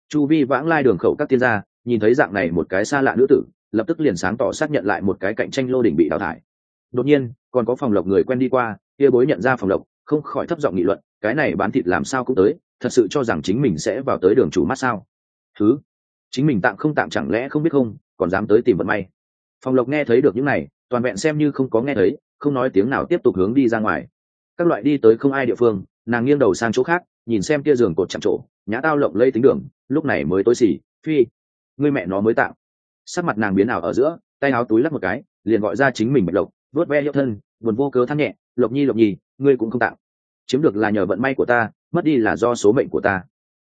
Chu vi vãng lai đường khẩu các tiên gia nhìn thấy dạng này một cái xa lạ nữ tử, lập tức liền sáng tỏ xác nhận lại một cái cạnh tranh lô đỉnh bị đào thải. Đột nhiên, còn có phòng lộc người quen đi qua, kia bối nhận ra phòng lộc, không khỏi thấp giọng nghị luận, cái này bán thịt làm sao cũng tới, thật sự cho rằng chính mình sẽ vào tới đường chủ mắt sao? Thứ, chính mình tạm không tạm chẳng lẽ không biết không, còn dám tới tìm vận may. Phòng lộc nghe thấy được những này, toàn vẹn xem như không có nghe thấy, không nói tiếng nào tiếp tục hướng đi ra ngoài. Các loại đi tới không ai địa phương, nàng nghiêng đầu sang chỗ khác, nhìn xem kia giường cột chạm trổ, nhã tao lộng lây tính đường, lúc này mới tối xỉ phi ngươi mẹ nó mới tạo. Sắc mặt nàng biến ảo ở giữa, tay áo túi lắc một cái, liền gọi ra chính mình mệt lộc vớt ve hiệu thân, buồn vô cớ thắt nhẹ, lộc nhi lộc nhi, ngươi cũng không tạo. Chiếm được là nhờ vận may của ta, mất đi là do số mệnh của ta.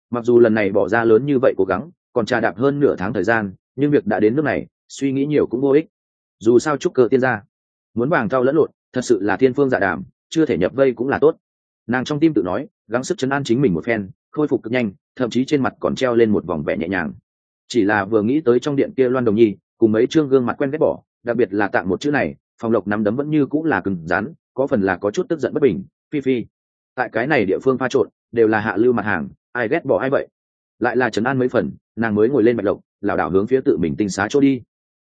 Mặc dù lần này bỏ ra lớn như vậy cố gắng, còn trà đạp hơn nửa tháng thời gian, nhưng việc đã đến nước này, suy nghĩ nhiều cũng vô ích. Dù sao trúc cơ tiên ra muốn vàng thao lẫn lộn, thật sự là thiên phương dạ đàm, chưa thể nhập vây cũng là tốt. Nàng trong tim tự nói, gắng sức chấn an chính mình một phen, khôi phục cực nhanh, thậm chí trên mặt còn treo lên một vòng vẻ nhẹ nhàng chỉ là vừa nghĩ tới trong điện kia loan đồng nhi, cùng mấy chương gương mặt quen ghét bỏ, đặc biệt là tặng một chữ này, phòng lộc nắm đấm vẫn như cũng là cứng rắn, có phần là có chút tức giận bất bình, phi phi. Tại cái này địa phương pha trộn, đều là hạ lưu mặt hàng, ai ghét bỏ ai vậy? Lại là trấn an mấy phần, nàng mới ngồi lên bạch lộc, lảo đảo hướng phía tự mình tinh xá chỗ đi.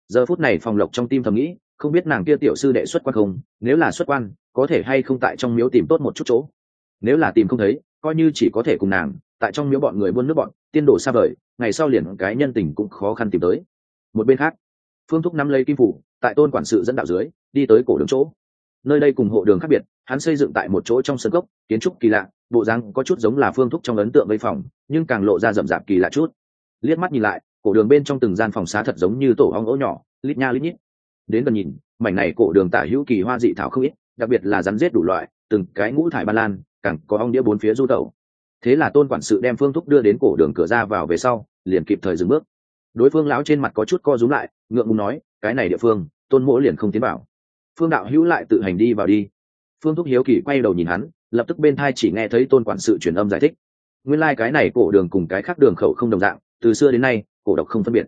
Giờ phút này phòng lộc trong tim thầm nghĩ, không biết nàng kia tiểu sư đệ xuất quan không, nếu là xuất quan, có thể hay không tại trong miếu tìm tốt một chút chỗ. Nếu là tìm không thấy coi như chỉ có thể cùng nàng, tại trong miếu bọn người buôn nước bọn, tiên đổ xa vời, ngày sau liền cái nhân tình cũng khó khăn tìm tới. Một bên khác, phương thúc nắm lấy kim phủ, tại tôn quản sự dẫn đạo dưới, đi tới cổ đường chỗ. Nơi đây cùng hộ đường khác biệt, hắn xây dựng tại một chỗ trong sân gốc, kiến trúc kỳ lạ, bộ dáng có chút giống là phương thúc trong ấn tượng vây phòng, nhưng càng lộ ra rậm rạp kỳ lạ chút. Liếc mắt nhìn lại, cổ đường bên trong từng gian phòng xá thật giống như tổ hong ố nhỏ, lít nha lít nhít. Đến gần nhìn, mảnh này cổ đường tả hữu kỳ hoa dị thảo không ít, đặc biệt là rắn rết đủ loại, từng cái ngũ thải ba lan càng có ong đĩa bốn phía du tẩu. Thế là tôn quản sự đem phương thúc đưa đến cổ đường cửa ra vào về sau, liền kịp thời dừng bước. Đối phương lão trên mặt có chút co rúm lại, ngượng ngùng nói, cái này địa phương, tôn mỗ liền không tiến vào. Phương đạo hữu lại tự hành đi vào đi. Phương thúc hiếu kỳ quay đầu nhìn hắn, lập tức bên thai chỉ nghe thấy tôn quản sự truyền âm giải thích. Nguyên lai、like、cái này cổ đường cùng cái khác đường khẩu không đồng dạng, từ xưa đến nay, cổ độc không phân biệt.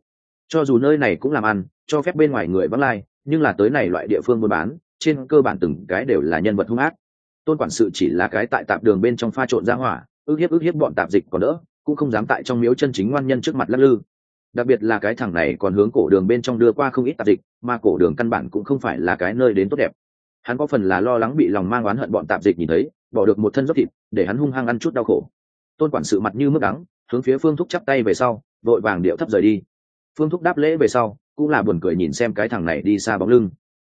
Cho dù nơi này cũng làm ăn, cho phép bên ngoài người vắng lai, nhưng là tới này loại địa phương buôn bán, trên cơ bản từng cái đều là nhân vật hung ác tôn quản sự chỉ là cái tại tạp đường bên trong pha trộn ra hỏa, ước hiếp ước hiếp bọn tạp dịch còn đỡ, cũng không dám tại trong miếu chân chính ngoan nhân trước mặt lắc lư. Đặc biệt là cái thằng này còn hướng cổ đường bên trong đưa qua không ít tạp dịch, mà cổ đường căn bản cũng không phải là cái nơi đến tốt đẹp. Hắn có phần là lo lắng bị lòng mang oán hận bọn tạp dịch nhìn thấy, bỏ được một thân dốc thịt, để hắn hung hăng ăn chút đau khổ. Tôn quản sự mặt như mức đắng, hướng phía phương thúc chắp tay về sau, vội vàng điệu thấp rời đi. Phương thúc đáp lễ về sau, cũng là buồn cười nhìn xem cái thằng này đi xa bóng lưng.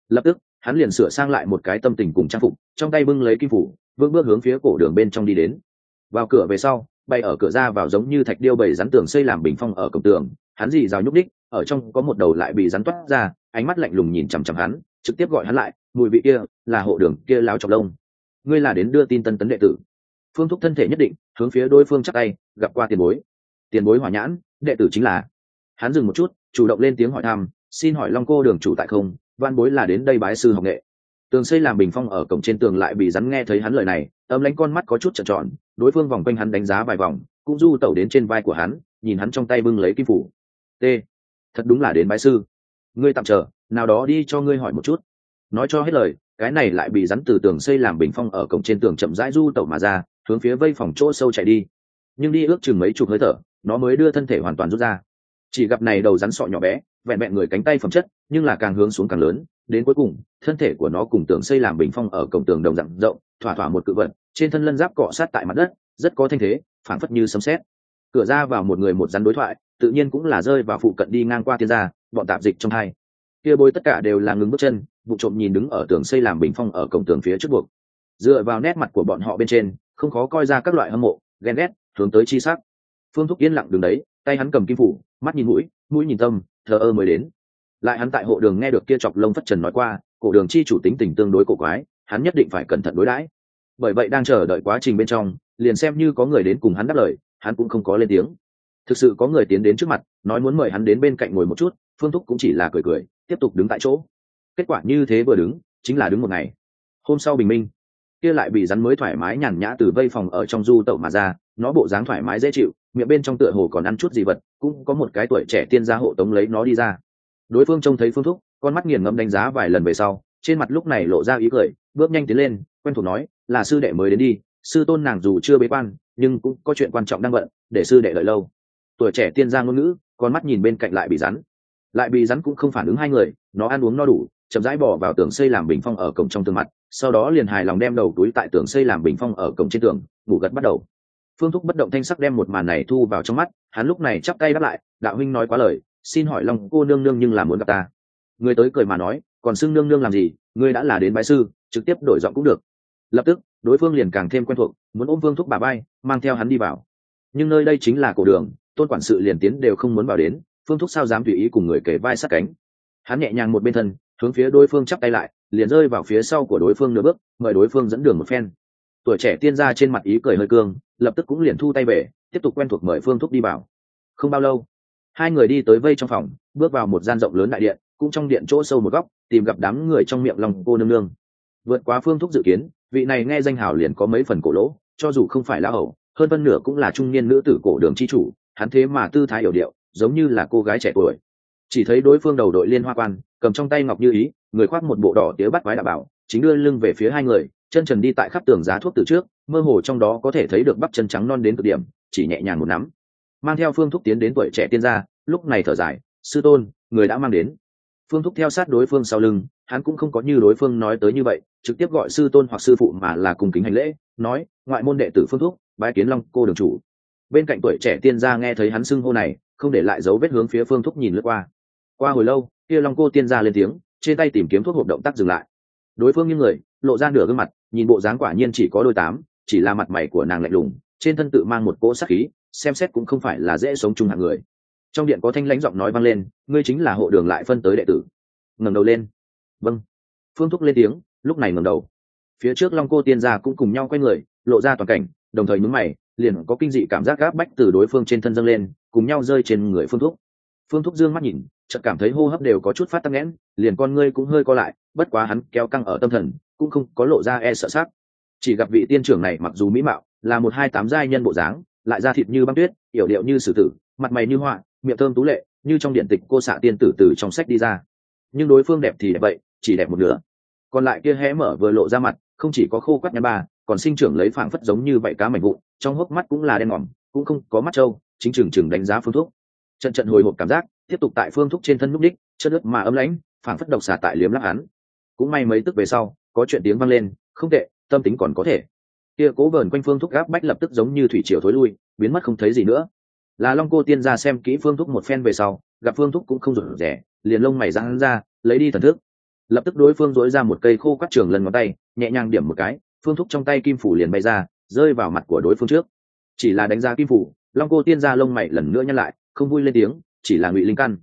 Lập tức hắn liền sửa sang lại một cái tâm tình cùng trang phục, trong tay bưng lấy kim phủ vương bước hướng phía cổ đường bên trong đi đến. Vào cửa về sau bay ở cửa ra vào giống như thạch điêu bầy rắn tường xây làm bình phong ở cổng tường, hắn dì rào nhúc đích ở trong có một đầu lại bị rắn toát ra, ánh mắt lạnh lùng nhìn chằm chằm hắn, trực tiếp gọi hắn lại, mùi vị kia, là hộ đường kia lao chọc lông. Ngươi là đến đưa tin tân tấn đệ tử. Phương thúc thân thể nhất định, hướng phía đối phương chắc tay, gặp qua tiền bối. Tiền bối hỏa nhãn, đệ tử chính là. Hắn dừng một chút, chủ động lên tiếng hỏi thăm, xin hỏi long cô đường chủ tại không? Văn bối là đến đây bái sư học nghệ. Tường xây làm bình phong ở cổng trên tường lại bị rắn nghe thấy hắn lời này ấm lánh con mắt có chút trợn tròn, đối phương vòng quanh hắn đánh giá vài vòng, cũng du tẩu đến trên vai của hắn, nhìn hắn trong tay bưng lấy kim phủ. T, thật đúng là đến bái sư. Ngươi tạm chờ, nào đó đi cho ngươi hỏi một chút. Nói cho hết lời, cái này lại bị rắn từ tường xây làm bình phong ở cổng trên tường chậm rãi du tẩu mà ra, hướng phía vây phòng chỗ sâu chạy đi. Nhưng đi ước chừng mấy chục hơi thở, nó mới đưa thân thể hoàn toàn rút ra chỉ gặp này đầu rắn sọ nhỏ bé, vẹn vẹn người cánh tay phẩm chất, nhưng là càng hướng xuống càng lớn, đến cuối cùng, thân thể của nó cùng tường xây làm bình phong ở cổng tường đồng dạng rộng, thỏa thỏa một cự vật, trên thân lân giáp cọ sát tại mặt đất, rất có thanh thế, phảng phất như sấm sét. Cửa ra vào một người một rắn đối thoại, tự nhiên cũng là rơi vào phụ cận đi ngang qua tiên gia, bọn tạp dịch trong hai. Kia bôi tất cả đều là ngừng bước chân, vụ trộm nhìn đứng ở tường xây làm bình phong ở cổng tường phía trước buộc. Dựa vào nét mặt của bọn họ bên trên, không khó coi ra các loại hâm mộ, ghen ghét, hướng tới chi sắc. Phương thúc yên lặng đứng đấy tay hắn cầm kim phủ, mắt nhìn mũi mũi nhìn tâm, thờ ơ mới đến. Lại hắn tại hộ đường nghe được kia chọc lông phất trần nói qua, cổ đường chi chủ tính tình tương đối cổ quái, hắn nhất định phải cẩn thận đối đãi. Bởi vậy đang chờ đợi quá trình bên trong, liền xem như có người đến cùng hắn đáp lời, hắn cũng không có lên tiếng. Thực sự có người tiến đến trước mặt, nói muốn mời hắn đến bên cạnh ngồi một chút, phương thúc cũng chỉ là cười cười, tiếp tục đứng tại chỗ. Kết quả như thế vừa đứng, chính là đứng một ngày. Hôm sau bình minh, kia lại bị rắn mới thoải mái nhàn nhã từ vây phòng ở trong du tẩu mà ra, nó bộ dáng thoải mái dễ chịu miệng bên trong tựa hồ còn ăn chút gì vật, cũng có một cái tuổi trẻ tiên gia hộ tống lấy nó đi ra. Đối phương trông thấy phương thúc, con mắt nghiền ngẫm đánh giá vài lần về sau, trên mặt lúc này lộ ra ý cười, bước nhanh tiến lên, quen thuộc nói, là sư đệ mới đến đi, sư tôn nàng dù chưa bế quan, nhưng cũng có chuyện quan trọng đang bận, để sư đệ đợi lâu. Tuổi trẻ tiên gia ngôn ngữ, con mắt nhìn bên cạnh lại bị rắn. Lại bị rắn cũng không phản ứng hai người, nó ăn uống no đủ, chậm rãi bỏ vào tường xây làm bình phong ở cổng trong tường mặt, sau đó liền hài lòng đem đầu túi tại tường xây làm bình phong ở cổng trên tường, ngủ gật bắt đầu phương thúc bất động thanh sắc đem một màn này thu vào trong mắt, hắn lúc này chắp tay đáp lại, đạo huynh nói quá lời, xin hỏi long cô nương nương nhưng là muốn gặp ta. Người tới cười mà nói, còn xưng nương nương làm gì, ngươi đã là đến bái sư, trực tiếp đổi giọng cũng được. Lập tức, đối phương liền càng thêm quen thuộc, muốn ôm phương thúc bà bay, mang theo hắn đi vào. Nhưng nơi đây chính là cổ đường, tôn quản sự liền tiến đều không muốn vào đến, phương thúc sao dám tùy ý cùng người kể vai sát cánh. Hắn nhẹ nhàng một bên thân, hướng phía đối phương chắp tay lại, liền rơi vào phía sau của đối phương nửa bước, mời đối phương dẫn đường một phen tuổi trẻ tiên gia trên mặt ý cười hơi cương, lập tức cũng liền thu tay về, tiếp tục quen thuộc mời phương thúc đi vào. Không bao lâu, hai người đi tới vây trong phòng, bước vào một gian rộng lớn đại điện, cũng trong điện chỗ sâu một góc, tìm gặp đám người trong miệng lòng cô nương nương. Vượt quá phương thúc dự kiến, vị này nghe danh hào liền có mấy phần cổ lỗ, cho dù không phải la hầu, hơn phân nửa cũng là trung niên nữ tử cổ đường chi chủ, hắn thế mà tư thái hiểu điệu, giống như là cô gái trẻ tuổi. Chỉ thấy đối phương đầu đội liên hoa quan, cầm trong tay ngọc như ý, người khoác một bộ đỏ tía bắt quái đạo bảo, chính đưa lưng về phía hai người chân trần đi tại khắp tường giá thuốc từ trước, mơ hồ trong đó có thể thấy được bắp chân trắng non đến cực điểm, chỉ nhẹ nhàng một nắm. Mang theo phương thúc tiến đến tuổi trẻ tiên gia, lúc này thở dài, sư tôn, người đã mang đến. Phương thúc theo sát đối phương sau lưng, hắn cũng không có như đối phương nói tới như vậy, trực tiếp gọi sư tôn hoặc sư phụ mà là cùng kính hành lễ, nói, ngoại môn đệ tử phương thúc, bái kiến long cô đường chủ. Bên cạnh tuổi trẻ tiên gia nghe thấy hắn xưng hô này, không để lại dấu vết hướng phía phương thúc nhìn lướt qua. Qua hồi lâu, kia long cô tiên gia lên tiếng, trên tay tìm kiếm thuốc hộp động tác dừng lại đối phương như người, lộ ra nửa gương mặt, nhìn bộ dáng quả nhiên chỉ có đôi tám, chỉ là mặt mày của nàng lạnh lùng, trên thân tự mang một cỗ sắc khí, xem xét cũng không phải là dễ sống chung hạng người. Trong điện có thanh lãnh giọng nói vang lên, ngươi chính là hộ đường lại phân tới đệ tử. Ngẩng đầu lên. Vâng. Phương thúc lên tiếng, lúc này ngẩng đầu. Phía trước long cô tiên gia cũng cùng nhau quay người, lộ ra toàn cảnh, đồng thời nhún mày, liền có kinh dị cảm giác gáp bách từ đối phương trên thân dâng lên, cùng nhau rơi trên người phương thúc. Phương thúc dương mắt nhìn chợt cảm thấy hô hấp đều có chút phát tăng nghẽn, liền con ngươi cũng hơi co lại, bất quá hắn kéo căng ở tâm thần, cũng không có lộ ra e sợ sắc. Chỉ gặp vị tiên trưởng này mặc dù mỹ mạo, là một hai tám giai nhân bộ dáng, lại da thịt như băng tuyết, yểu điệu như sử tử, mặt mày như họa, miệng thơm tú lệ, như trong điện tịch cô xạ tiên tử từ trong sách đi ra. Nhưng đối phương đẹp thì đẹp vậy, chỉ đẹp một nửa. Còn lại kia hé mở vừa lộ ra mặt, không chỉ có khô quắt nhăn ba, còn sinh trưởng lấy phảng phất giống như vậy cá mảnh vụn, trong hốc mắt cũng là đen ngòm, cũng không có mắt trâu, chính trưởng trưởng đánh giá phương thuốc. Trận trận hồi hộp cảm giác tiếp tục tại phương thuốc trên thân núc đích, chất nước mà ấm lãnh, phảng phất độc xả tại liếm lắc hắn. Cũng may mấy tức về sau, có chuyện tiếng vang lên, không tệ, tâm tính còn có thể. Kia cố vờn quanh phương thuốc gáp bách lập tức giống như thủy triều thối lui, biến mất không thấy gì nữa. Là long cô tiên ra xem kỹ phương thuốc một phen về sau, gặp phương thuốc cũng không rủi rẻ liền lông mày răng ra, lấy đi thần thức. Lập tức đối phương dối ra một cây khô quắt trường lần ngón tay, nhẹ nhàng điểm một cái, phương thuốc trong tay kim phủ liền bay ra, rơi vào mặt của đối phương trước. Chỉ là đánh giá kim phủ, long cô tiên ra lông mày lần nữa nhăn lại, không vui lên tiếng chỉ là ngụy linh căn.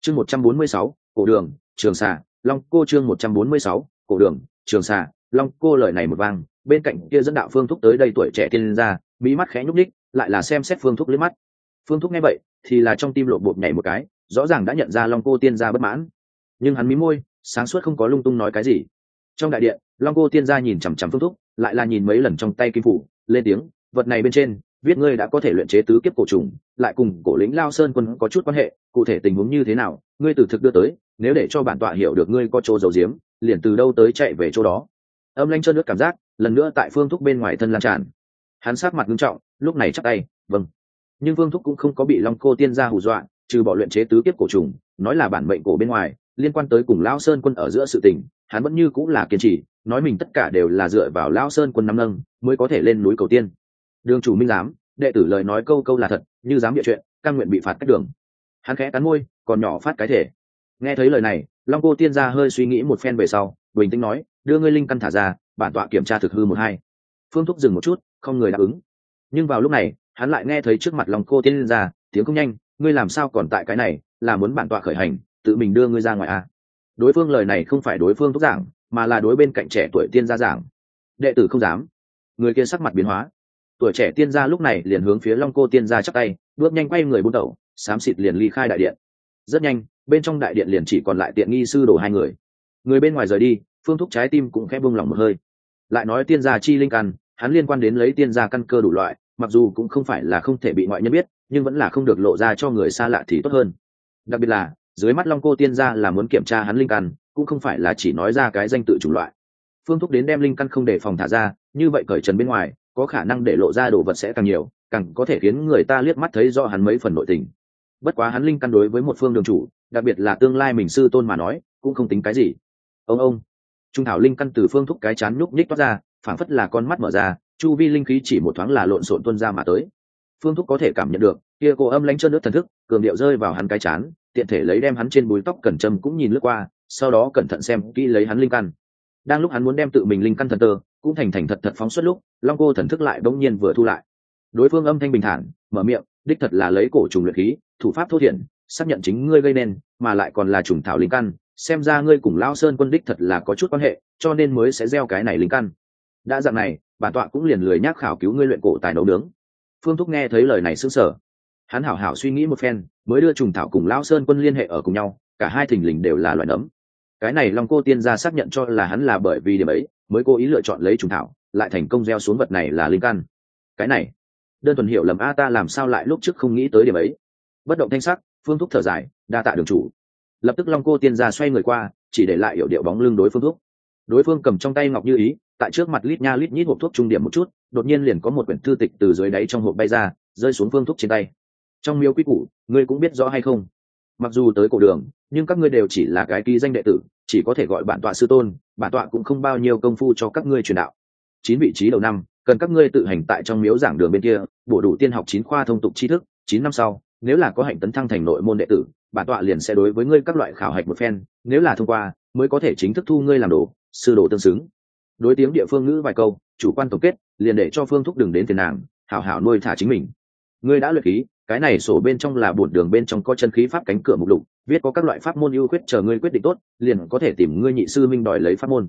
Chương một trăm bốn mươi sáu, cổ đường, trường xà, long cô chương một trăm bốn mươi sáu, cổ đường, trường xà, long cô lời này một vang, bên cạnh kia dẫn đạo phương thúc tới đây tuổi trẻ tiên ra mỹ mắt khẽ nhúc ních lại là xem xét phương thúc liếc mắt. Phương thúc nghe vậy, thì là trong tim lộ bột nhảy một cái, rõ ràng đã nhận ra long cô tiên gia bất mãn. Nhưng hắn mí môi, sáng suốt không có lung tung nói cái gì. Trong đại điện, long cô tiên gia nhìn chằm chằm phương thúc, lại là nhìn mấy lần trong tay kim phủ, lên tiếng, vật này bên trên viết ngươi đã có thể luyện chế tứ kiếp cổ trùng, lại cùng cổ lĩnh lao sơn quân có chút quan hệ, cụ thể tình huống như thế nào, ngươi từ thực đưa tới, nếu để cho bản tọa hiểu được ngươi có chỗ dầu diếm liền từ đâu tới chạy về chỗ đó. Âm lanh trơn nước cảm giác, lần nữa tại phương thúc bên ngoài thân lan tràn. Hắn sát mặt nghiêm trọng, lúc này chắc tay vâng. Nhưng vương thúc cũng không có bị long cô tiên gia hù dọa, trừ bỏ luyện chế tứ kiếp cổ trùng, nói là bản mệnh cổ bên ngoài, liên quan tới cùng lão sơn quân ở giữa sự tình, hắn vẫn như cũng là kiên trì, nói mình tất cả đều là dựa vào lão sơn quân năm nâng, mới có thể lên núi cầu tiên đường chủ minh giám, đệ tử lời nói câu câu là thật, như dám địa chuyện, căn nguyện bị phạt cách đường. Hắn khẽ cắn môi, còn nhỏ phát cái thể. Nghe thấy lời này, long cô tiên gia hơi suy nghĩ một phen về sau, bình tĩnh nói, đưa ngươi linh căn thả ra, bản tọa kiểm tra thực hư một hai. Phương thúc dừng một chút, không người đáp ứng. Nhưng vào lúc này, hắn lại nghe thấy trước mặt lòng cô tiên ra tiếng không nhanh, ngươi làm sao còn tại cái này, là muốn bản tọa khởi hành, tự mình đưa ngươi ra ngoài à. đối phương lời này không phải đối phương thúc giảng, mà là đối bên cạnh trẻ tuổi tiên gia giảng. Đệ tử không dám. Người kia sắc mặt biến hóa tuổi trẻ tiên gia lúc này liền hướng phía long cô tiên gia chắc tay, bước nhanh quay người buôn đầu xám xịt liền ly khai đại điện. Rất nhanh, bên trong đại điện liền chỉ còn lại tiện nghi sư đồ hai người. Người bên ngoài rời đi, phương thúc trái tim cũng khẽ bung lỏng một hơi. Lại nói tiên gia chi linh căn, hắn liên quan đến lấy tiên gia căn cơ đủ loại, mặc dù cũng không phải là không thể bị ngoại nhân biết, nhưng vẫn là không được lộ ra cho người xa lạ thì tốt hơn. Đặc biệt là, dưới mắt long cô tiên gia là muốn kiểm tra hắn linh căn, cũng không phải là chỉ nói ra cái danh tự chủng loại. Phương thúc đến đem linh căn không để phòng thả ra, như vậy cởi trần bên ngoài có khả năng để lộ ra đồ vật sẽ càng nhiều, càng có thể khiến người ta liếc mắt thấy do hắn mấy phần nội tình. Bất quá hắn linh căn đối với một phương đường chủ, đặc biệt là tương lai mình sư tôn mà nói, cũng không tính cái gì. Ông ông. Trung thảo linh căn từ phương thúc cái chán nhúc nhích toát ra, phảng phất là con mắt mở ra, chu vi linh khí chỉ một thoáng là lộn xộn tuân ra mà tới. Phương thúc có thể cảm nhận được, kia cô âm lánh chân nước thần thức, cường điệu rơi vào hắn cái chán, tiện thể lấy đem hắn trên búi tóc cẩn trâm cũng nhìn lướt qua, sau đó cẩn thận xem kỹ lấy hắn linh căn đang lúc hắn muốn đem tự mình linh căn thần tơ, cũng thành thành thật thật phóng xuất lúc, long cô thần thức lại bỗng nhiên vừa thu lại. Đối phương âm thanh bình thản, mở miệng, đích thật là lấy cổ trùng luyện khí, thủ pháp thô thiển, xác nhận chính ngươi gây nên, mà lại còn là trùng thảo linh căn, xem ra ngươi cùng lao sơn quân đích thật là có chút quan hệ, cho nên mới sẽ gieo cái này linh căn. Đã dạng này, bản tọa cũng liền lười nhác khảo cứu ngươi luyện cổ tài nấu nướng. Phương thúc nghe thấy lời này sững sờ. Hắn hảo hảo suy nghĩ một phen, mới đưa trùng thảo cùng lao sơn quân liên hệ ở cùng nhau, cả hai thình lình đều là loại nấm cái này long cô tiên gia xác nhận cho là hắn là bởi vì điểm ấy mới cố ý lựa chọn lấy trùng thảo, lại thành công gieo xuống vật này là linh căn. Cái này, đơn thuần hiểu lầm a ta làm sao lại lúc trước không nghĩ tới điểm ấy. Bất động thanh sắc, phương thúc thở dài, đa tạ đường chủ. Lập tức long cô tiên gia xoay người qua, chỉ để lại hiệu điệu bóng lưng đối phương thuốc đối phương cầm trong tay ngọc như ý, tại trước mặt lít nha lít nhít hộp thuốc trung điểm một chút, đột nhiên liền có một quyển thư tịch từ dưới đáy trong hộp bay ra, rơi xuống phương thuốc trên tay. Trong miếu quy củ, ngươi cũng biết rõ hay không? Mặc dù tới cổ đường, nhưng các ngươi đều chỉ là cái ký danh đệ tử, chỉ có thể gọi bản tọa sư tôn, bản tọa cũng không bao nhiêu công phu cho các ngươi truyền đạo. Chín vị trí đầu năm, cần các ngươi tự hành tại trong miếu giảng đường bên kia, bổ đủ tiên học chín khoa thông tục tri thức, chín năm sau, nếu là có hạnh tấn thăng thành nội môn đệ tử, bản tọa liền sẽ đối với ngươi các loại khảo hạch một phen, nếu là thông qua, mới có thể chính thức thu ngươi làm đồ, sư đồ tương xứng. Đối tiếng địa phương ngữ vài câu, chủ quan tổng kết, liền để cho phương thúc đừng đến tiền nàng, hảo hảo nuôi thả chính mình. Ngươi đã luyện khí cái này sổ bên trong là bổn đường bên trong có chân khí pháp cánh cửa mục lục, viết có các loại pháp môn ưu khuyết chờ ngươi quyết định tốt, liền có thể tìm ngươi nhị sư minh đòi lấy pháp môn.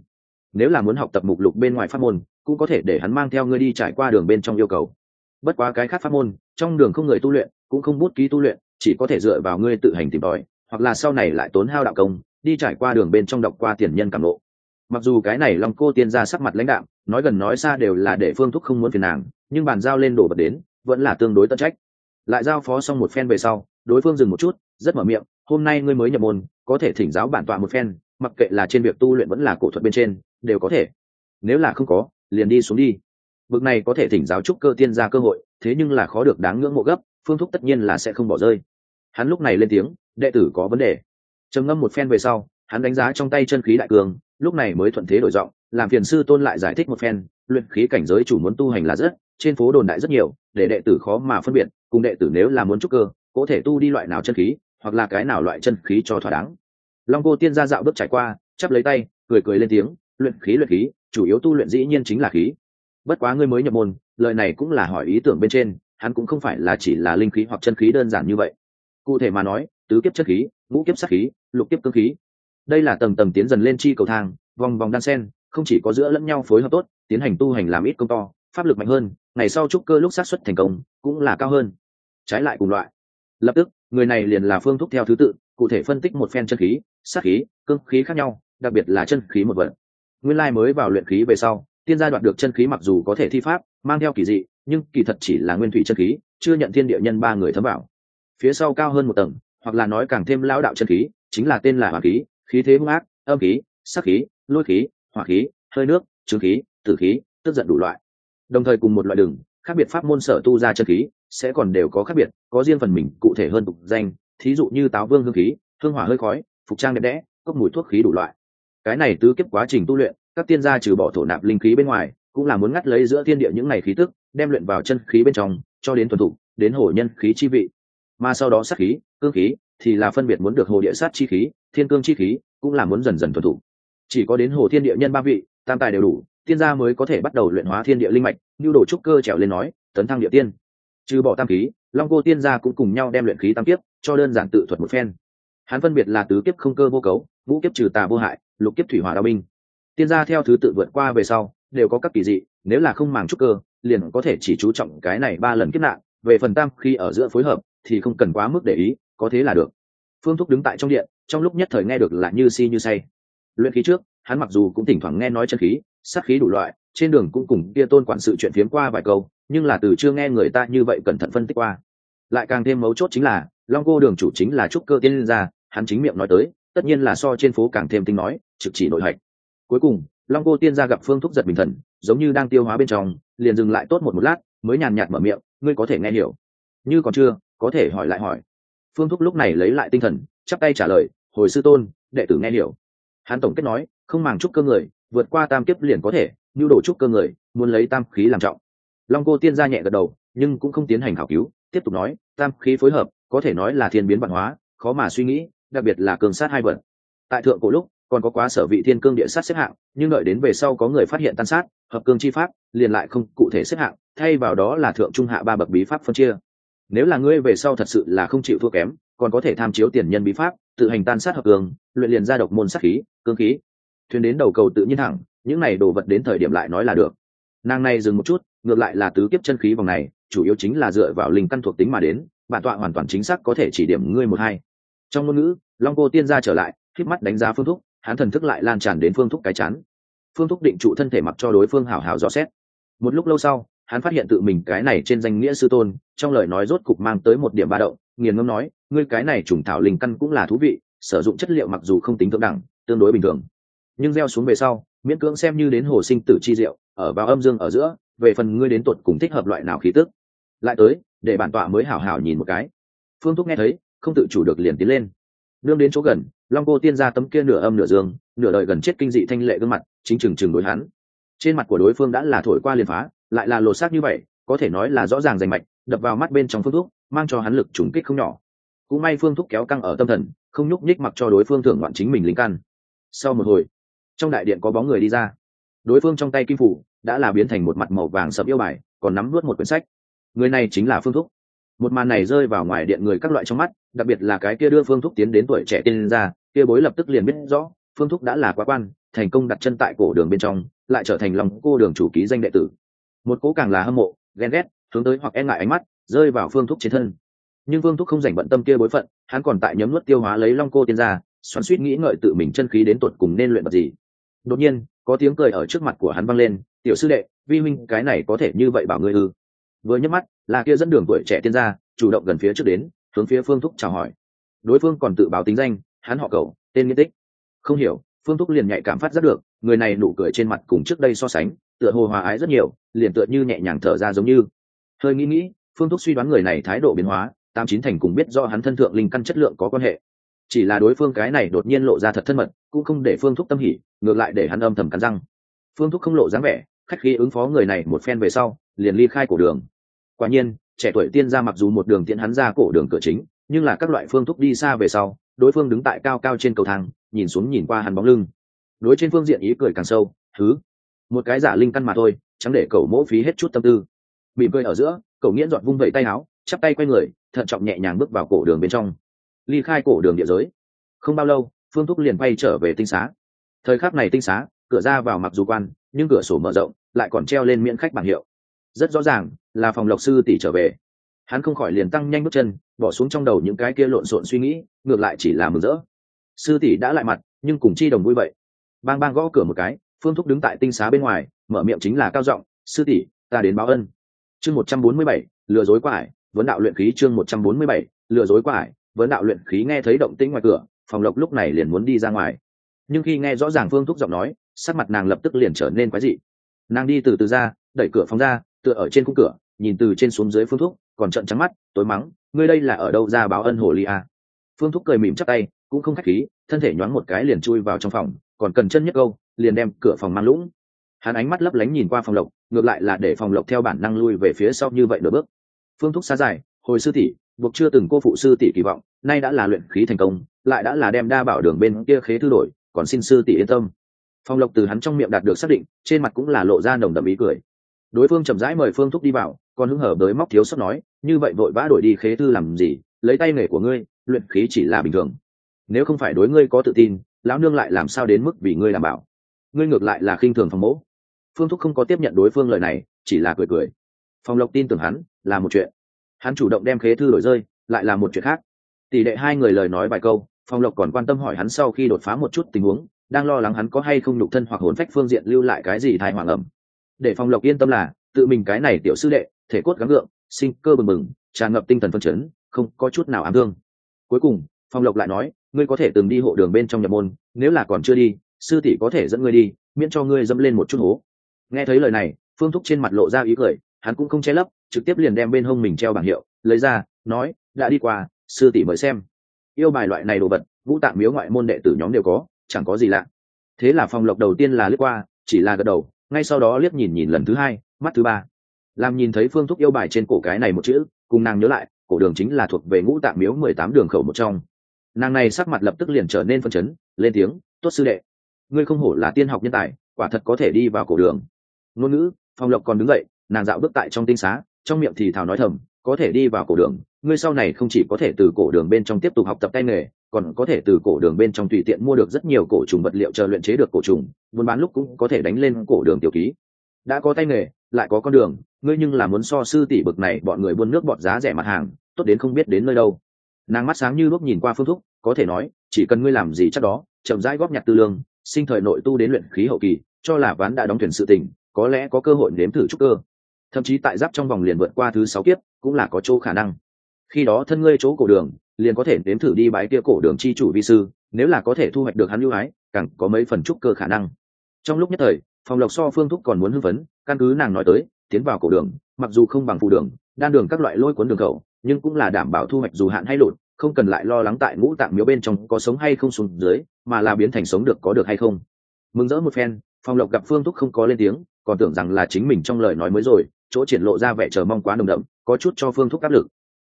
Nếu là muốn học tập mục lục bên ngoài pháp môn, cũng có thể để hắn mang theo ngươi đi trải qua đường bên trong yêu cầu. Bất quá cái khác pháp môn, trong đường không người tu luyện, cũng không bút ký tu luyện, chỉ có thể dựa vào ngươi tự hành tìm tòi, hoặc là sau này lại tốn hao đạo công, đi trải qua đường bên trong đọc qua tiền nhân cảm lộ mặc dù cái này long cô tiên ra sắc mặt lãnh đạo nói gần nói xa đều là để phương thúc không muốn phiền nàng, nhưng bàn giao lên đổ bật đến, vẫn là tương đối tân trách lại giao phó xong một phen về sau, đối phương dừng một chút, rất mở miệng, hôm nay ngươi mới nhập môn, có thể thỉnh giáo bản tọa một phen, mặc kệ là trên việc tu luyện vẫn là cổ thuật bên trên, đều có thể. Nếu là không có, liền đi xuống đi. Bực này có thể thỉnh giáo trúc cơ tiên ra cơ hội, thế nhưng là khó được đáng ngưỡng mộ gấp, phương thúc tất nhiên là sẽ không bỏ rơi. Hắn lúc này lên tiếng, đệ tử có vấn đề. Trầm ngâm một phen về sau, hắn đánh giá trong tay chân khí đại cường, lúc này mới thuận thế đổi giọng, làm phiền sư tôn lại giải thích một phen, luyện khí cảnh giới chủ muốn tu hành là rất, trên phố đồn đại rất nhiều, để đệ tử khó mà phân biệt cùng đệ tử nếu là muốn trúc cơ, có thể tu đi loại nào chân khí, hoặc là cái nào loại chân khí cho thỏa đáng. Long cô tiên gia dạo bước trải qua, chắp lấy tay, cười cười lên tiếng, luyện khí luyện khí, chủ yếu tu luyện dĩ nhiên chính là khí. Bất quá ngươi mới nhập môn, lời này cũng là hỏi ý tưởng bên trên, hắn cũng không phải là chỉ là linh khí hoặc chân khí đơn giản như vậy. Cụ thể mà nói, tứ kiếp chất khí, ngũ kiếp sắc khí, lục kiếp cơ khí. Đây là tầng tầng tiến dần lên chi cầu thang, vòng vòng đan sen, không chỉ có giữa lẫn nhau phối hợp tốt, tiến hành tu hành làm ít công to, pháp lực mạnh hơn ngày sau trúc cơ lúc sát xuất thành công cũng là cao hơn. Trái lại cùng loại. Lập tức, người này liền là phương thúc theo thứ tự, cụ thể phân tích một phen chân khí, sát khí, cương khí khác nhau, đặc biệt là chân khí một vật. Nguyên lai mới vào luyện khí về sau, tiên gia đoạt được chân khí mặc dù có thể thi pháp, mang theo kỳ dị, nhưng kỳ thật chỉ là nguyên thủy chân khí, chưa nhận thiên địa nhân ba người thấm vào. Phía sau cao hơn một tầng, hoặc là nói càng thêm lão đạo chân khí, chính là tên là hỏa khí khí thế hung ác, âm khí sắc khí, lôi khí, hỏa khí, hơi nước, trướng khí, tử khí, tức giận đủ loại đồng thời cùng một loại đường, khác biệt pháp môn sở tu ra chân khí, sẽ còn đều có khác biệt, có riêng phần mình, cụ thể hơn tục danh, thí dụ như táo vương hương khí, hương hỏa hơi khói, phục trang đẹp đẽ, cốc mùi thuốc khí đủ loại. Cái này tứ kiếp quá trình tu luyện, các tiên gia trừ bỏ thổ nạp linh khí bên ngoài, cũng là muốn ngắt lấy giữa thiên địa những ngày khí tức, đem luyện vào chân khí bên trong, cho đến thuần thục, đến hồ nhân khí chi vị. Mà sau đó sát khí cương khí, thì là phân biệt muốn được hồ địa sát chi khí, thiên cương chi khí, cũng là muốn dần dần thuần thục. Chỉ có đến hồ thiên địa nhân ba vị, tam tài đều đủ tiên gia mới có thể bắt đầu luyện hóa thiên địa linh mạch như đổ trúc cơ trèo lên nói, tấn thăng địa tiên. Trừ bỏ tam khí long cô tiên gia cũng cùng nhau đem luyện khí tam kiếp, cho đơn giản tự thuật một phen. Hắn phân biệt là tứ kiếp không cơ vô cấu vũ kiếp trừ tà vô hại, lục kiếp thủy hỏa đao binh. Tiên gia theo thứ tự vượt qua về sau, đều có các kỳ dị, nếu là không màng trúc cơ, liền có thể chỉ chú trọng cái này ba lần kiếp nạn, về phần tam khi ở giữa phối hợp, thì không cần quá mức để ý, có thế là được. Phương thúc đứng tại trong điện, trong lúc nhất thời nghe được là như si như say. Luyện khí trước, hắn mặc dù cũng thỉnh thoảng nghe nói chân khí sát khí đủ loại, trên đường cũng cùng kia tôn quản sự chuyện phiếm qua vài câu, nhưng là từ chưa nghe người ta như vậy cẩn thận phân tích qua. Lại càng thêm mấu chốt chính là, long cô đường chủ chính là trúc cơ tiên liên gia, hắn chính miệng nói tới, tất nhiên là so trên phố càng thêm tinh nói, trực chỉ nội hạch. Cuối cùng, long cô tiên gia gặp phương thúc giật bình thần, giống như đang tiêu hóa bên trong, liền dừng lại tốt một một lát, mới nhàn nhạt mở miệng, ngươi có thể nghe hiểu. Như còn chưa, có thể hỏi lại hỏi. Phương thúc lúc này lấy lại tinh thần, chắp tay trả lời, hồi sư tôn, đệ tử nghe hiểu. Hắn tổng kết nói, không màng trúc cơ người vượt qua tam kiếp liền có thể nhu đổ trúc cơ người, muốn lấy tam khí làm trọng. Long cô tiên gia nhẹ gật đầu, nhưng cũng không tiến hành khảo cứu, tiếp tục nói, tam khí phối hợp, có thể nói là thiên biến văn hóa, khó mà suy nghĩ, đặc biệt là cường sát hai vật. Tại thượng cổ lúc, còn có quá sở vị thiên cương địa sát xếp hạng, nhưng đợi đến về sau có người phát hiện tan sát, hợp cương chi pháp, liền lại không cụ thể xếp hạng, thay vào đó là thượng trung hạ ba bậc bí pháp phân chia. Nếu là ngươi về sau thật sự là không chịu thua kém, còn có thể tham chiếu tiền nhân bí pháp, tự hành tan sát hợp cương, luyện liền ra độc môn sát khí, cương khí thuyền đến đầu cầu tự nhiên thẳng, những này đồ vật đến thời điểm lại nói là được. Nàng này dừng một chút, ngược lại là tứ kiếp chân khí vòng này, chủ yếu chính là dựa vào linh căn thuộc tính mà đến, bản tọa hoàn toàn chính xác có thể chỉ điểm ngươi một hai. Trong ngôn ngữ, long cô tiên gia trở lại khiếp mắt đánh giá phương thúc, hắn thần thức lại lan tràn đến phương thúc cái chán. Phương thúc định trụ thân thể mặc cho đối phương hào hào dò xét. Một lúc lâu sau, hắn phát hiện tự mình cái này trên danh nghĩa sư tôn, trong lời nói rốt cục mang tới một điểm ba động, nghiền ngâm nói, ngươi cái này trùng thảo linh căn cũng là thú vị, sử dụng chất liệu mặc dù không tính thượng đẳng, tương đối bình thường nhưng gieo xuống về sau, miễn cưỡng xem như đến hồ sinh tử chi diệu, ở vào âm dương ở giữa, về phần ngươi đến tuột cùng thích hợp loại nào khí tức. Lại tới, để bản tọa mới hảo hảo nhìn một cái. Phương thúc nghe thấy, không tự chủ được liền tiến lên. Nương đến chỗ gần, long cô tiên ra tấm kia nửa âm nửa dương, nửa đời gần chết kinh dị thanh lệ gương mặt, chính chừng chừng đối hắn. Trên mặt của đối phương đã là thổi qua liền phá, lại là lột xác như vậy, có thể nói là rõ ràng rành mạch, đập vào mắt bên trong phương thuốc mang cho hắn lực trùng kích không nhỏ. Cũng may phương thúc kéo căng ở tâm thần, không nhúc nhích mặc cho đối phương thưởng ngoạn chính mình lính căn sau một hồi trong đại điện có bóng người đi ra. Đối phương trong tay kim phủ đã là biến thành một mặt màu vàng sậm yêu bài, còn nắm nuốt một quyển sách. Người này chính là phương thúc. Một màn này rơi vào ngoài điện người các loại trong mắt, đặc biệt là cái kia đưa phương thúc tiến đến tuổi trẻ tiên ra kia bối lập tức liền biết rõ, phương thúc đã là quá quan, thành công đặt chân tại cổ đường bên trong, lại trở thành lòng cô đường chủ ký danh đệ tử. Một cố càng là hâm mộ, ghen ghét, hướng tới hoặc e ngại ánh mắt, rơi vào phương thúc trên thân. Nhưng phương thúc không dành bận tâm kia bối phận, hắn còn tại nhấm nuốt tiêu hóa lấy long cô tiên ra xoắn suýt nghĩ ngợi tự mình chân khí đến tột cùng nên luyện vật gì đột nhiên, có tiếng cười ở trước mặt của hắn vang lên, tiểu sư đệ, vi huynh, cái này có thể như vậy bảo ngươi ư? Vừa nhấc mắt, là kia dẫn đường tuổi trẻ tiên gia, chủ động gần phía trước đến, hướng phía phương thúc chào hỏi. Đối phương còn tự báo tính danh, hắn họ cầu tên nghiên tích. Không hiểu, phương thúc liền nhạy cảm phát rất được, người này nụ cười trên mặt cùng trước đây so sánh, tựa hồ hòa ái rất nhiều, liền tựa như nhẹ nhàng thở ra giống như. Hơi nghĩ nghĩ, phương thúc suy đoán người này thái độ biến hóa, tám chín thành cùng biết do hắn thân thượng linh căn chất lượng có quan hệ chỉ là đối phương cái này đột nhiên lộ ra thật thân mật, cũng không để phương thúc tâm hỉ, ngược lại để hắn âm thầm cắn răng. Phương thúc không lộ dáng vẻ, khách khí ứng phó người này một phen về sau, liền ly khai cổ đường. Quả nhiên, trẻ tuổi tiên ra mặc dù một đường tiện hắn ra cổ đường cửa chính, nhưng là các loại phương thúc đi xa về sau, đối phương đứng tại cao cao trên cầu thang, nhìn xuống nhìn qua hắn bóng lưng. Đối trên phương diện ý cười càng sâu thứ một cái giả linh căn mà thôi, chẳng để cậu mỗ phí hết chút tâm tư. Mỉm cười ở giữa, cậu nghiễn dọn vung vẩy tay áo, chắp tay quay người, thận trọng nhẹ nhàng bước vào cổ đường bên trong ly khai cổ đường địa giới. Không bao lâu, phương thúc liền quay trở về tinh xá. Thời khắc này tinh xá, cửa ra vào mặc dù quan, nhưng cửa sổ mở rộng, lại còn treo lên miễn khách bảng hiệu. Rất rõ ràng, là phòng lộc sư tỷ trở về. Hắn không khỏi liền tăng nhanh bước chân, bỏ xuống trong đầu những cái kia lộn xộn suy nghĩ, ngược lại chỉ là mừng rỡ. Sư tỷ đã lại mặt, nhưng cùng chi đồng vui vậy. Bang bang gõ cửa một cái, phương thúc đứng tại tinh xá bên ngoài, mở miệng chính là cao giọng, sư tỷ, ta đến báo ân. Chương một trăm bốn mươi bảy, lừa dối quải, vấn đạo luyện khí chương một trăm bốn mươi bảy, lừa dối quải vấn đạo luyện khí nghe thấy động tĩnh ngoài cửa, phòng lộc lúc này liền muốn đi ra ngoài. Nhưng khi nghe rõ ràng phương thúc giọng nói, sắc mặt nàng lập tức liền trở nên quái dị. Nàng đi từ từ ra, đẩy cửa phòng ra, tựa ở trên khung cửa, nhìn từ trên xuống dưới phương thúc, còn trận trắng mắt, tối mắng, ngươi đây là ở đâu ra báo ân hồ ly a phương thúc cười mỉm chắc tay, cũng không khách khí, thân thể nhoáng một cái liền chui vào trong phòng, còn cần chân nhất câu, liền đem cửa phòng mang lũng. Hắn ánh mắt lấp lánh nhìn qua phòng lộc, ngược lại là để phòng lộc theo bản năng lui về phía sau như vậy nửa bước. Phương thúc xa dài, hồi sư tỷ buộc chưa từng cô phụ sư tỷ kỳ vọng, nay đã là luyện khí thành công, lại đã là đem đa bảo đường bên kia khế thư đổi, còn xin sư tỷ yên tâm. Phong lộc từ hắn trong miệng đạt được xác định, trên mặt cũng là lộ ra nồng đậm ý cười. Đối phương chậm rãi mời phương thúc đi vào, còn hứng hở tới móc thiếu sót nói, như vậy vội vã đổi đi khế thư làm gì? Lấy tay nghề của ngươi, luyện khí chỉ là bình thường. Nếu không phải đối ngươi có tự tin, lão nương lại làm sao đến mức vì ngươi đảm bảo? Ngươi ngược lại là khinh thường phòng mẫu. Phương thúc không có tiếp nhận đối phương lời này, chỉ là cười cười. Phong lộc tin tưởng hắn, là một chuyện hắn chủ động đem khế thư đổi rơi, lại là một chuyện khác. Tỷ đệ hai người lời nói vài câu, phong lộc còn quan tâm hỏi hắn sau khi đột phá một chút tình huống, đang lo lắng hắn có hay không nhục thân hoặc hồn phách phương diện lưu lại cái gì thai hoàng ẩm. Để phong lộc yên tâm là, tự mình cái này tiểu sư đệ, thể cốt gắng gượng, sinh cơ bừng bừng, tràn ngập tinh thần phân chấn, không có chút nào ám thương. Cuối cùng, phong lộc lại nói, ngươi có thể từng đi hộ đường bên trong nhập môn, nếu là còn chưa đi, sư tỷ có thể dẫn ngươi đi, miễn cho ngươi dẫm lên một chút hố. Nghe thấy lời này, phương thúc trên mặt lộ ra ý cười, hắn cũng không che lấp trực tiếp liền đem bên hông mình treo bảng hiệu, lấy ra, nói, đã đi qua, sư tỷ mời xem. Yêu bài loại này đồ vật, vũ tạng miếu ngoại môn đệ tử nhóm đều có, chẳng có gì lạ. Thế là phòng lộc đầu tiên là liếc qua, chỉ là gật đầu, ngay sau đó liếc nhìn nhìn lần thứ hai, mắt thứ ba. Làm nhìn thấy phương thúc yêu bài trên cổ cái này một chữ, cùng nàng nhớ lại, cổ đường chính là thuộc về ngũ tạng miếu mười tám đường khẩu một trong. Nàng này sắc mặt lập tức liền trở nên phân chấn, lên tiếng, tốt sư đệ, ngươi không hổ là tiên học nhân tài, quả thật có thể đi vào cổ đường. Ngôn ngữ phong lộc còn đứng dậy, nàng dạo bước tại trong tinh xá trong miệng thì thào nói thầm, có thể đi vào cổ đường, ngươi sau này không chỉ có thể từ cổ đường bên trong tiếp tục học tập tay nghề, còn có thể từ cổ đường bên trong tùy tiện mua được rất nhiều cổ trùng vật liệu chờ luyện chế được cổ trùng, buôn bán lúc cũng có thể đánh lên cổ đường tiểu ký. Đã có tay nghề, lại có con đường, ngươi nhưng là muốn so sư tỷ bực này bọn người buôn nước bọt giá rẻ mặt hàng, tốt đến không biết đến nơi đâu. Nàng mắt sáng như lúc nhìn qua phương thúc, có thể nói, chỉ cần ngươi làm gì chắc đó, chậm rãi góp nhặt tư lương, sinh thời nội tu đến luyện khí hậu kỳ, cho là ván đã đóng thuyền sự tình, có lẽ có cơ hội nếm thử trúc cơ thậm chí tại giáp trong vòng liền vượt qua thứ sáu kiếp, cũng là có chỗ khả năng. Khi đó thân ngươi chỗ cổ đường, liền có thể nếm thử đi bái kia cổ đường chi chủ vi sư, nếu là có thể thu hoạch được hắn lưu ái, càng có mấy phần trúc cơ khả năng. Trong lúc nhất thời phòng lộc so phương thúc còn muốn hưng phấn, căn cứ nàng nói tới, tiến vào cổ đường, mặc dù không bằng phù đường, đan đường các loại lôi cuốn đường khẩu, nhưng cũng là đảm bảo thu hoạch dù hạn hay lụt, không cần lại lo lắng tại ngũ tạng miếu bên trong có sống hay không xuống dưới, mà là biến thành sống được có được hay không. Mừng rỡ một phen phòng lộc gặp phương thúc không có lên tiếng, còn tưởng rằng là chính mình trong lời nói mới rồi chỗ triển lộ ra vẻ chờ mong quá nồng đậm, có chút cho phương thúc áp lực.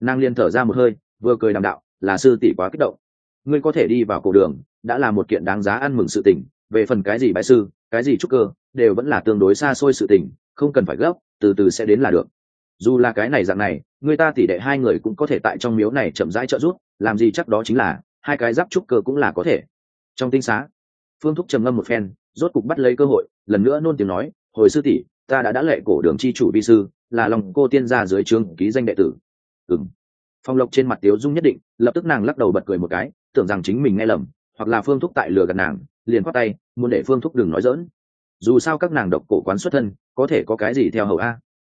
Nàng liên thở ra một hơi, vừa cười đàm đạo, là sư tỷ quá kích động. Ngươi có thể đi vào cổ đường, đã là một kiện đáng giá ăn mừng sự tình, về phần cái gì bại sư, cái gì trúc cơ, đều vẫn là tương đối xa xôi sự tình, không cần phải gấp, từ từ sẽ đến là được. Dù là cái này dạng này, người ta tỷ đệ hai người cũng có thể tại trong miếu này chậm rãi trợ giúp, làm gì chắc đó chính là, hai cái giáp trúc cơ cũng là có thể. Trong tinh xá, phương thúc trầm ngâm một phen, rốt cục bắt lấy cơ hội, lần nữa nôn tiếng nói, hồi sư tỷ ta đã đã lệ cổ đường chi chủ vi sư, là lòng cô tiên gia dưới trướng ký danh đệ tử. Ừng phong lộc trên mặt tiếu dung nhất định, lập tức nàng lắc đầu bật cười một cái, tưởng rằng chính mình nghe lầm, hoặc là phương thúc tại lừa gạt nàng, liền khoát tay, muốn để phương thúc đừng nói dỡn dù sao các nàng độc cổ quán xuất thân, có thể có cái gì theo hầu a?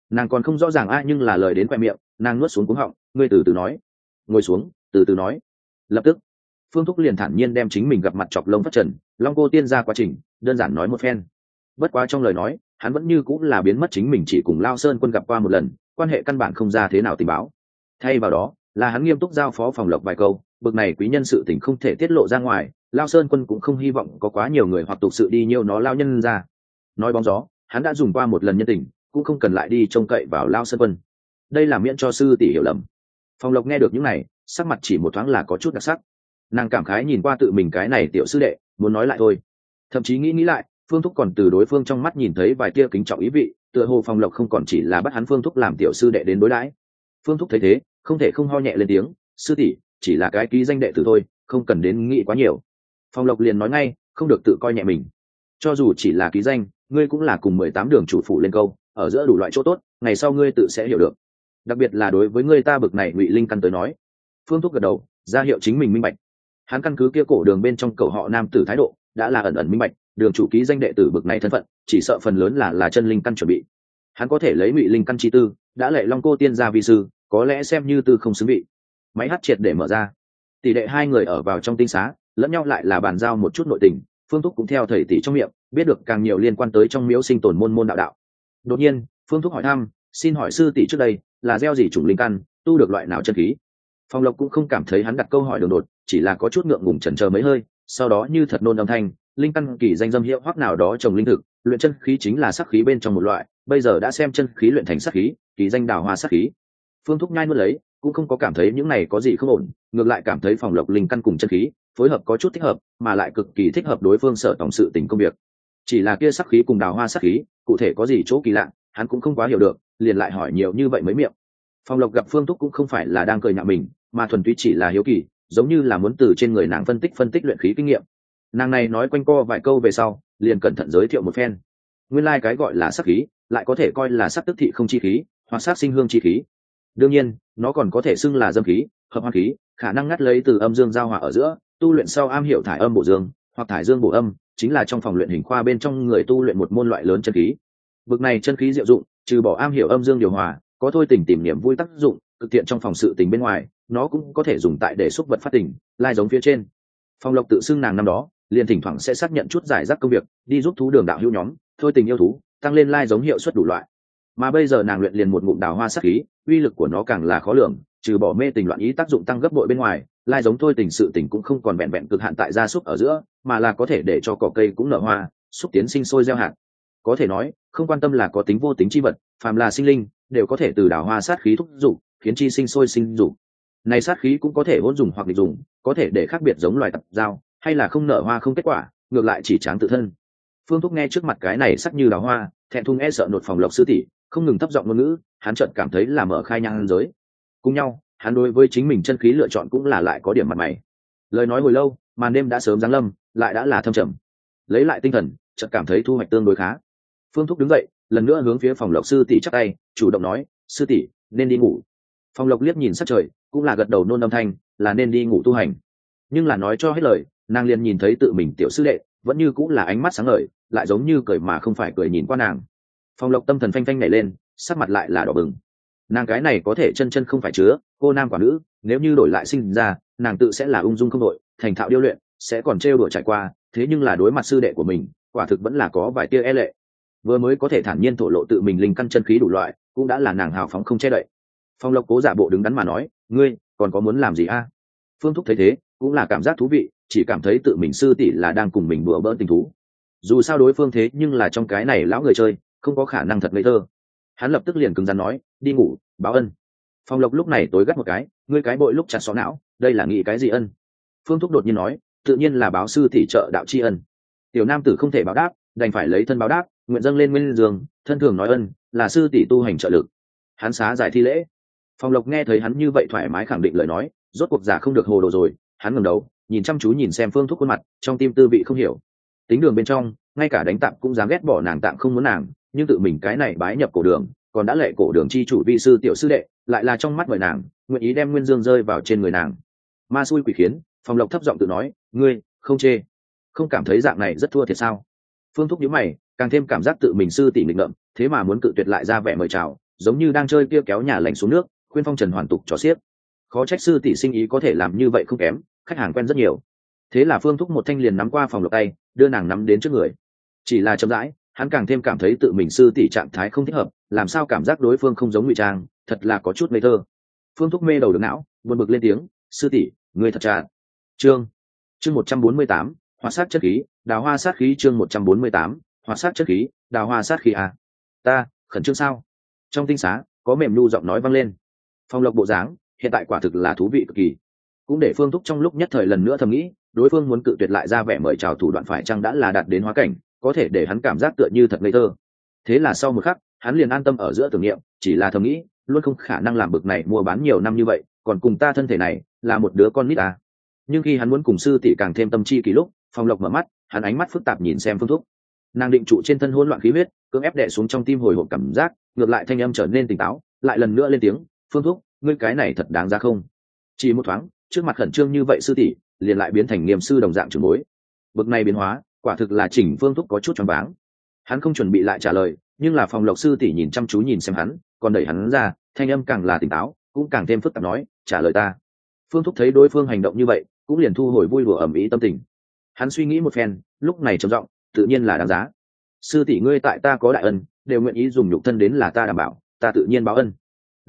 Nàng còn không rõ ràng a, nhưng là lời đến khoe miệng, nàng nuốt xuống cuống họng, ngươi từ từ nói. Ngồi xuống, từ từ nói. Lập tức, phương thúc liền thản nhiên đem chính mình gặp mặt chọc lông phát trần, long cô tiên ra quá trình, đơn giản nói một phen. Bất quá trong lời nói hắn vẫn như cũng là biến mất chính mình chỉ cùng lao sơn quân gặp qua một lần, quan hệ căn bản không ra thế nào tình báo. Thay vào đó, là hắn nghiêm túc giao phó phòng lộc vài câu, bực này quý nhân sự tình không thể tiết lộ ra ngoài, lao sơn quân cũng không hy vọng có quá nhiều người hoặc tục sự đi nhiều nó lao nhân ra. Nói bóng gió, hắn đã dùng qua một lần nhân tình, cũng không cần lại đi trông cậy vào lao sơn quân. Đây là miễn cho sư tỷ hiểu lầm. Phòng lộc nghe được những này, sắc mặt chỉ một thoáng là có chút đặc sắc. Nàng cảm khái nhìn qua tự mình cái này tiểu sư đệ, muốn nói lại thôi. Thậm chí nghĩ nghĩ lại phương thúc còn từ đối phương trong mắt nhìn thấy vài tia kính trọng ý vị, tựa hồ phòng lộc không còn chỉ là bắt hắn phương thúc làm tiểu sư đệ đến đối đãi. Phương thúc thấy thế, không thể không ho nhẹ lên tiếng, sư tỷ, chỉ là cái ký danh đệ tử thôi, không cần đến nghĩ quá nhiều. Phòng lộc liền nói ngay, không được tự coi nhẹ mình. Cho dù chỉ là ký danh, ngươi cũng là cùng mười tám đường chủ phụ lên câu, ở giữa đủ loại chỗ tốt, ngày sau ngươi tự sẽ hiểu được. Đặc biệt là đối với ngươi ta bực này ngụy linh căn tới nói. Phương thúc gật đầu, ra hiệu chính mình minh bạch. Hắn căn cứ kia cổ đường bên trong cầu họ nam tử thái độ đã là ẩn ẩn minh bạch, đường chủ ký danh đệ tử bực này thân phận, chỉ sợ phần lớn là là chân linh căn chuẩn bị. Hắn có thể lấy ngụy linh căn chi tư, đã lệ long cô tiên gia vi sư, có lẽ xem như tư không xứng vị. Máy hát triệt để mở ra. Tỷ đệ hai người ở vào trong tinh xá, lẫn nhau lại là bàn giao một chút nội tình, phương thúc cũng theo thầy tỷ trong miệng, biết được càng nhiều liên quan tới trong miếu sinh tồn môn môn đạo đạo. Đột nhiên, phương thúc hỏi thăm, xin hỏi sư tỷ trước đây, là gieo gì chủng linh căn, tu được loại nào chân khí? Phong lộc cũng không cảm thấy hắn đặt câu hỏi đường đột, chỉ là có chút ngượng ngùng chần chờ mấy hơi sau đó như thật nôn âm thanh, linh căn kỳ danh dâm hiệu hoặc nào đó trồng linh thực, luyện chân khí chính là sắc khí bên trong một loại, bây giờ đã xem chân khí luyện thành sắc khí, kỳ danh đào hoa sắc khí. Phương thúc nhai nuốt lấy, cũng không có cảm thấy những này có gì không ổn, ngược lại cảm thấy phòng lộc linh căn cùng chân khí, phối hợp có chút thích hợp, mà lại cực kỳ thích hợp đối phương sở tổng sự tình công việc. Chỉ là kia sắc khí cùng đào hoa sắc khí, cụ thể có gì chỗ kỳ lạ, hắn cũng không quá hiểu được, liền lại hỏi nhiều như vậy mới miệng. Phòng lộc gặp phương thúc cũng không phải là đang cười nhạo mình, mà thuần túy chỉ là hiếu kỳ giống như là muốn từ trên người nàng phân tích phân tích luyện khí kinh nghiệm. Nàng này nói quanh co vài câu về sau, liền cẩn thận giới thiệu một phen. Nguyên lai、like、cái gọi là sắc khí, lại có thể coi là sắc tức thị không chi khí, hoặc sắc sinh hương chi khí. Đương nhiên, nó còn có thể xưng là dâm khí, hợp hoa khí, khả năng ngắt lấy từ âm dương giao hòa ở giữa, tu luyện sau am hiểu thải âm bổ dương, hoặc thải dương bổ âm, chính là trong phòng luyện hình khoa bên trong người tu luyện một môn loại lớn chân khí. Bực này chân khí diệu dụng, trừ bỏ am hiểu âm dương điều hòa, có thôi tình tìm niềm vui tác dụng cực tiện trong phòng sự tình bên ngoài nó cũng có thể dùng tại để xúc vật phát tình, lai giống phía trên. Phong lộc tự xưng nàng năm đó, liền thỉnh thoảng sẽ xác nhận chút giải rác công việc, đi giúp thú đường đạo hữu nhóm, thôi tình yêu thú, tăng lên lai giống hiệu suất đủ loại. Mà bây giờ nàng luyện liền một ngụm đào hoa sắc khí, uy lực của nó càng là khó lường, trừ bỏ mê tình loạn ý tác dụng tăng gấp bội bên ngoài, lai giống thôi tình sự tình cũng không còn vẹn vẹn cực hạn tại gia súc ở giữa, mà là có thể để cho cỏ cây cũng nở hoa, xúc tiến sinh sôi gieo hạt. Có thể nói, không quan tâm là có tính vô tính chi vật, phàm là sinh linh, đều có thể từ đào hoa sát khí thúc dụng khiến chi sinh sôi sinh dục này sát khí cũng có thể hỗn dùng hoặc địch dùng, có thể để khác biệt giống loài tập dao hay là không nở hoa không kết quả, ngược lại chỉ tráng tự thân. Phương thúc nghe trước mặt cái này sắc như đào hoa, thẹn thùng e sợ nột phòng lộc sư tỷ, không ngừng thấp giọng ngôn ngữ, hắn chợt cảm thấy là mở khai nhang giới. Cùng nhau, hắn đối với chính mình chân khí lựa chọn cũng là lại có điểm mặt mày. Lời nói hồi lâu, màn đêm đã sớm giáng lâm, lại đã là thâm trầm. Lấy lại tinh thần, chợt cảm thấy thu hoạch tương đối khá. Phương thúc đứng dậy, lần nữa hướng phía phòng lộc sư tỷ chắc tay, chủ động nói, sư tỷ, nên đi ngủ. Phong lộc liếc nhìn sát trời, cũng là gật đầu nôn âm thanh, là nên đi ngủ tu hành. Nhưng là nói cho hết lời, nàng liền nhìn thấy tự mình tiểu sư đệ, vẫn như cũng là ánh mắt sáng ngời, lại giống như cười mà không phải cười nhìn qua nàng. Phong lộc tâm thần phanh phanh nhảy lên, sắc mặt lại là đỏ bừng. Nàng cái này có thể chân chân không phải chứa, cô nam quả nữ, nếu như đổi lại sinh ra, nàng tự sẽ là ung dung không đội thành thạo điêu luyện, sẽ còn trêu đùa trải qua, thế nhưng là đối mặt sư đệ của mình, quả thực vẫn là có vài tia e lệ. Vừa mới có thể thản nhiên thổ lộ tự mình linh căn chân khí đủ loại, cũng đã là nàng hào phóng không che đậy phong lộc cố giả bộ đứng đắn mà nói, ngươi còn có muốn làm gì a? Phương thúc thấy thế, cũng là cảm giác thú vị, chỉ cảm thấy tự mình sư tỷ là đang cùng mình đùa bỡn tình thú. Dù sao đối phương thế nhưng là trong cái này lão người chơi, không có khả năng thật ngây thơ. Hắn lập tức liền cứng rắn nói, đi ngủ, báo ân. Phong lộc lúc này tối gắt một cái, ngươi cái bội lúc chặt xó não, đây là nghĩ cái gì ân? Phương thúc đột nhiên nói, tự nhiên là báo sư tỷ trợ đạo tri ân. Tiểu nam tử không thể báo đáp, đành phải lấy thân báo đáp, nguyện dâng lên nguyên giường thân thường nói ân, là sư tỷ tu hành trợ lực. Hắn xá giải thi lễ phong lộc nghe thấy hắn như vậy thoải mái khẳng định lời nói rốt cuộc giả không được hồ đồ rồi hắn ngẩng đầu nhìn chăm chú nhìn xem phương thúc khuôn mặt trong tim tư vị không hiểu. Tính đường bên trong ngay cả đánh tạm cũng dám ghét bỏ nàng tạm không muốn nàng nhưng tự mình cái này bái nhập cổ đường còn đã lệ cổ đường chi chủ vi sư tiểu sư đệ lại là trong mắt mời nàng nguyện ý đem nguyên dương rơi vào trên người nàng. Ma xui quỷ khiến phòng lộc thấp giọng tự nói ngươi không chê. Không cảm thấy dạng này rất thua thiệt sao? Phương thúc nhíu mày càng thêm cảm giác tự mình sư tỷ nghịch ngợm, thế mà muốn cự tuyệt lại ra vẻ mời chào giống như đang chơi kia kéo nhà lành xuống nước khuyên phong trần hoàn tục cho xiếc. Khó trách sư tỷ sinh ý có thể làm như vậy không kém, khách hàng quen rất nhiều. Thế là phương thúc một thanh liền nắm qua phòng lộc tay, đưa nàng nắm đến trước người. Chỉ là chậm rãi, hắn càng thêm cảm thấy tự mình sư tỷ trạng thái không thích hợp, làm sao cảm giác đối phương không giống ngụy trang, thật là có chút ngây thơ. Phương thúc mê đầu được não, buồn bực lên tiếng, sư tỷ người thật trà chương chương một trăm bốn mươi tám hoa sát chất khí, đào hoa sát khí chương một trăm bốn mươi tám hoa sát chất khí, đào hoa sát khí à. ta, khẩn trương sao? Trong tinh xá, có mềm nu giọng nói vang lên phong lộc bộ dáng, hiện tại quả thực là thú vị cực kỳ. Cũng để phương thúc trong lúc nhất thời lần nữa thầm nghĩ, đối phương muốn cự tuyệt lại ra vẻ mời chào thủ đoạn phải chăng đã là đạt đến hóa cảnh, có thể để hắn cảm giác tựa như thật ngây thơ. Thế là sau một khắc, hắn liền an tâm ở giữa tưởng niệm, chỉ là thầm nghĩ, luôn không khả năng làm bực này mua bán nhiều năm như vậy, còn cùng ta thân thể này, là một đứa con nít à. nhưng khi hắn muốn cùng sư tỷ càng thêm tâm chi kỳ lúc, phong lộc mở mắt, hắn ánh mắt phức tạp nhìn xem phương thúc. Nàng định trụ trên thân hỗn loạn khí huyết, cưỡng ép đè xuống trong tim hồi hộp cảm giác, ngược lại thanh âm trở nên tỉnh táo, lại lần nữa lên tiếng phương thúc, ngươi cái này thật đáng ra không? Chỉ một thoáng, trước mặt khẩn trương như vậy sư tỷ, liền lại biến thành nghiêm sư đồng dạng trường bối. Bực này biến hóa, quả thực là chỉnh phương thúc có chút choáng váng. Hắn không chuẩn bị lại trả lời, nhưng là phòng lộc sư tỷ nhìn chăm chú nhìn xem hắn, còn đẩy hắn ra, thanh âm càng là tỉnh táo, cũng càng thêm phức tạp nói, trả lời ta. Phương thúc thấy đối phương hành động như vậy, cũng liền thu hồi vui đùa ẩm ý tâm tình. Hắn suy nghĩ một phen, lúc này trầm giọng, tự nhiên là đáng giá. Sư tỷ ngươi tại ta có đại ân, đều nguyện ý dùng nhục thân đến là ta đảm bảo, ta tự nhiên báo ân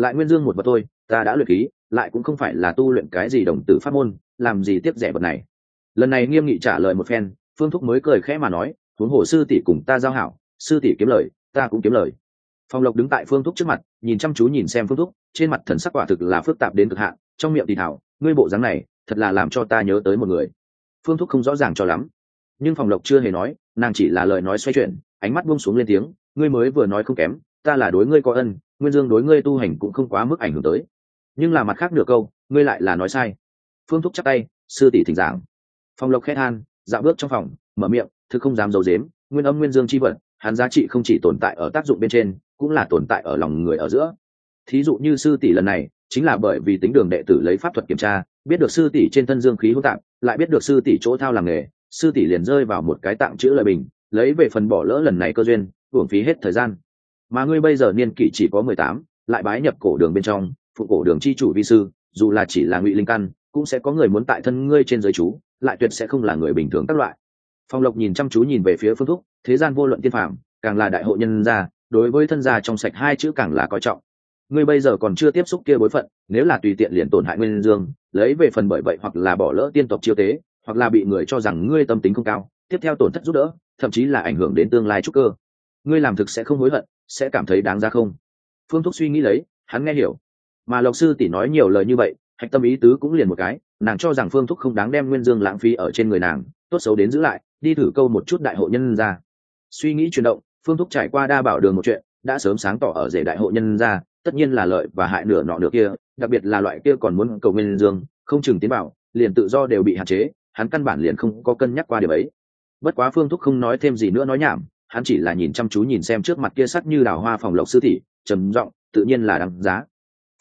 lại nguyên dương một vật thôi, ta đã luyện khí, lại cũng không phải là tu luyện cái gì đồng tử pháp môn, làm gì tiếp rẻ vật này. Lần này nghiêm nghị trả lời một phen, phương thúc mới cười khẽ mà nói, huống hồ sư tỷ cùng ta giao hảo, sư tỷ kiếm lời, ta cũng kiếm lời. Phong lộc đứng tại phương thúc trước mặt, nhìn chăm chú nhìn xem phương thúc, trên mặt thần sắc quả thực là phức tạp đến cực hạn, trong miệng thì thảo, ngươi bộ dáng này, thật là làm cho ta nhớ tới một người. Phương thúc không rõ ràng cho lắm. Nhưng phòng lộc chưa hề nói, nàng chỉ là lời nói xoay chuyển, ánh mắt buông xuống lên tiếng, ngươi mới vừa nói không kém ta là đối ngươi có ân, nguyên dương đối ngươi tu hành cũng không quá mức ảnh hưởng tới. Nhưng là mặt khác nửa câu, ngươi lại là nói sai. Phương thúc chắc tay, sư tỷ thỉnh giảng. Phong lộc khét than dạo bước trong phòng, mở miệng thực không dám d i ấ u dếm nguyên âm nguyên dương c h i vật, hắn giá trị không chỉ tồn tại ở tác dụng bên trên, cũng là tồn tại ở lòng người ở giữa. Thí dụ như sư tỷ lần này, chính là bởi vì tính đường đệ tử lấy pháp thuật kiểm tra, biết được sư tỷ trên thân dương khí hỗn tạp, lại biết được sư tỷ chỗ thao làm nghề, sư tỷ liền rơi vào một cái tạm chữ lời bình, lấy về phần bỏ lỡ lần này cơ duyên, hưởng phí hết thời gian mà ngươi bây giờ niên kỷ chỉ có mười tám, lại bái nhập cổ đường bên trong, phụ cổ đường chi chủ vi sư, dù là chỉ là ngụy linh căn, cũng sẽ có người muốn tại thân ngươi trên giới chú, lại tuyệt sẽ không là người bình thường các loại. Phong lộc nhìn chăm chú nhìn về phía phương thúc, thế gian vô luận tiên phạm càng là đại hộ nhân gia, đối với thân gia trong sạch hai chữ càng là coi trọng. Ngươi bây giờ còn chưa tiếp xúc kia bối phận, nếu là tùy tiện liền tổn hại nguyên dương, lấy về phần bởi vậy hoặc là bỏ lỡ tiên tộc chiêu tế, hoặc là bị người cho rằng ngươi tâm tính không cao, tiếp theo tổn thất giúp đỡ, thậm chí là ảnh hưởng đến tương lai trúc cơ. Ngươi làm thực sẽ không hối hận sẽ cảm thấy đáng ra không? Phương thúc suy nghĩ lấy, hắn nghe hiểu. Mà lộc sư tỷ nói nhiều lời như vậy, hạch tâm ý tứ cũng liền một cái, nàng cho rằng phương thúc không đáng đem nguyên dương lãng phí ở trên người nàng, tốt xấu đến giữ lại, đi thử câu một chút đại hộ nhân ra. Suy nghĩ chuyển động, phương thúc trải qua đa bảo đường một chuyện, đã sớm sáng tỏ ở rể đại hộ nhân ra, tất nhiên là lợi và hại nửa nọ nửa kia, đặc biệt là loại kia còn muốn cầu nguyên dương, không chừng tiến bảo, liền tự do đều bị hạn chế, hắn căn bản liền không có cân nhắc qua điều ấy. Bất quá phương thúc không nói thêm gì nữa nói nhảm hắn chỉ là nhìn chăm chú nhìn xem trước mặt kia sắc như đào hoa phòng lộc sư tỷ, trầm giọng, tự nhiên là đáng giá.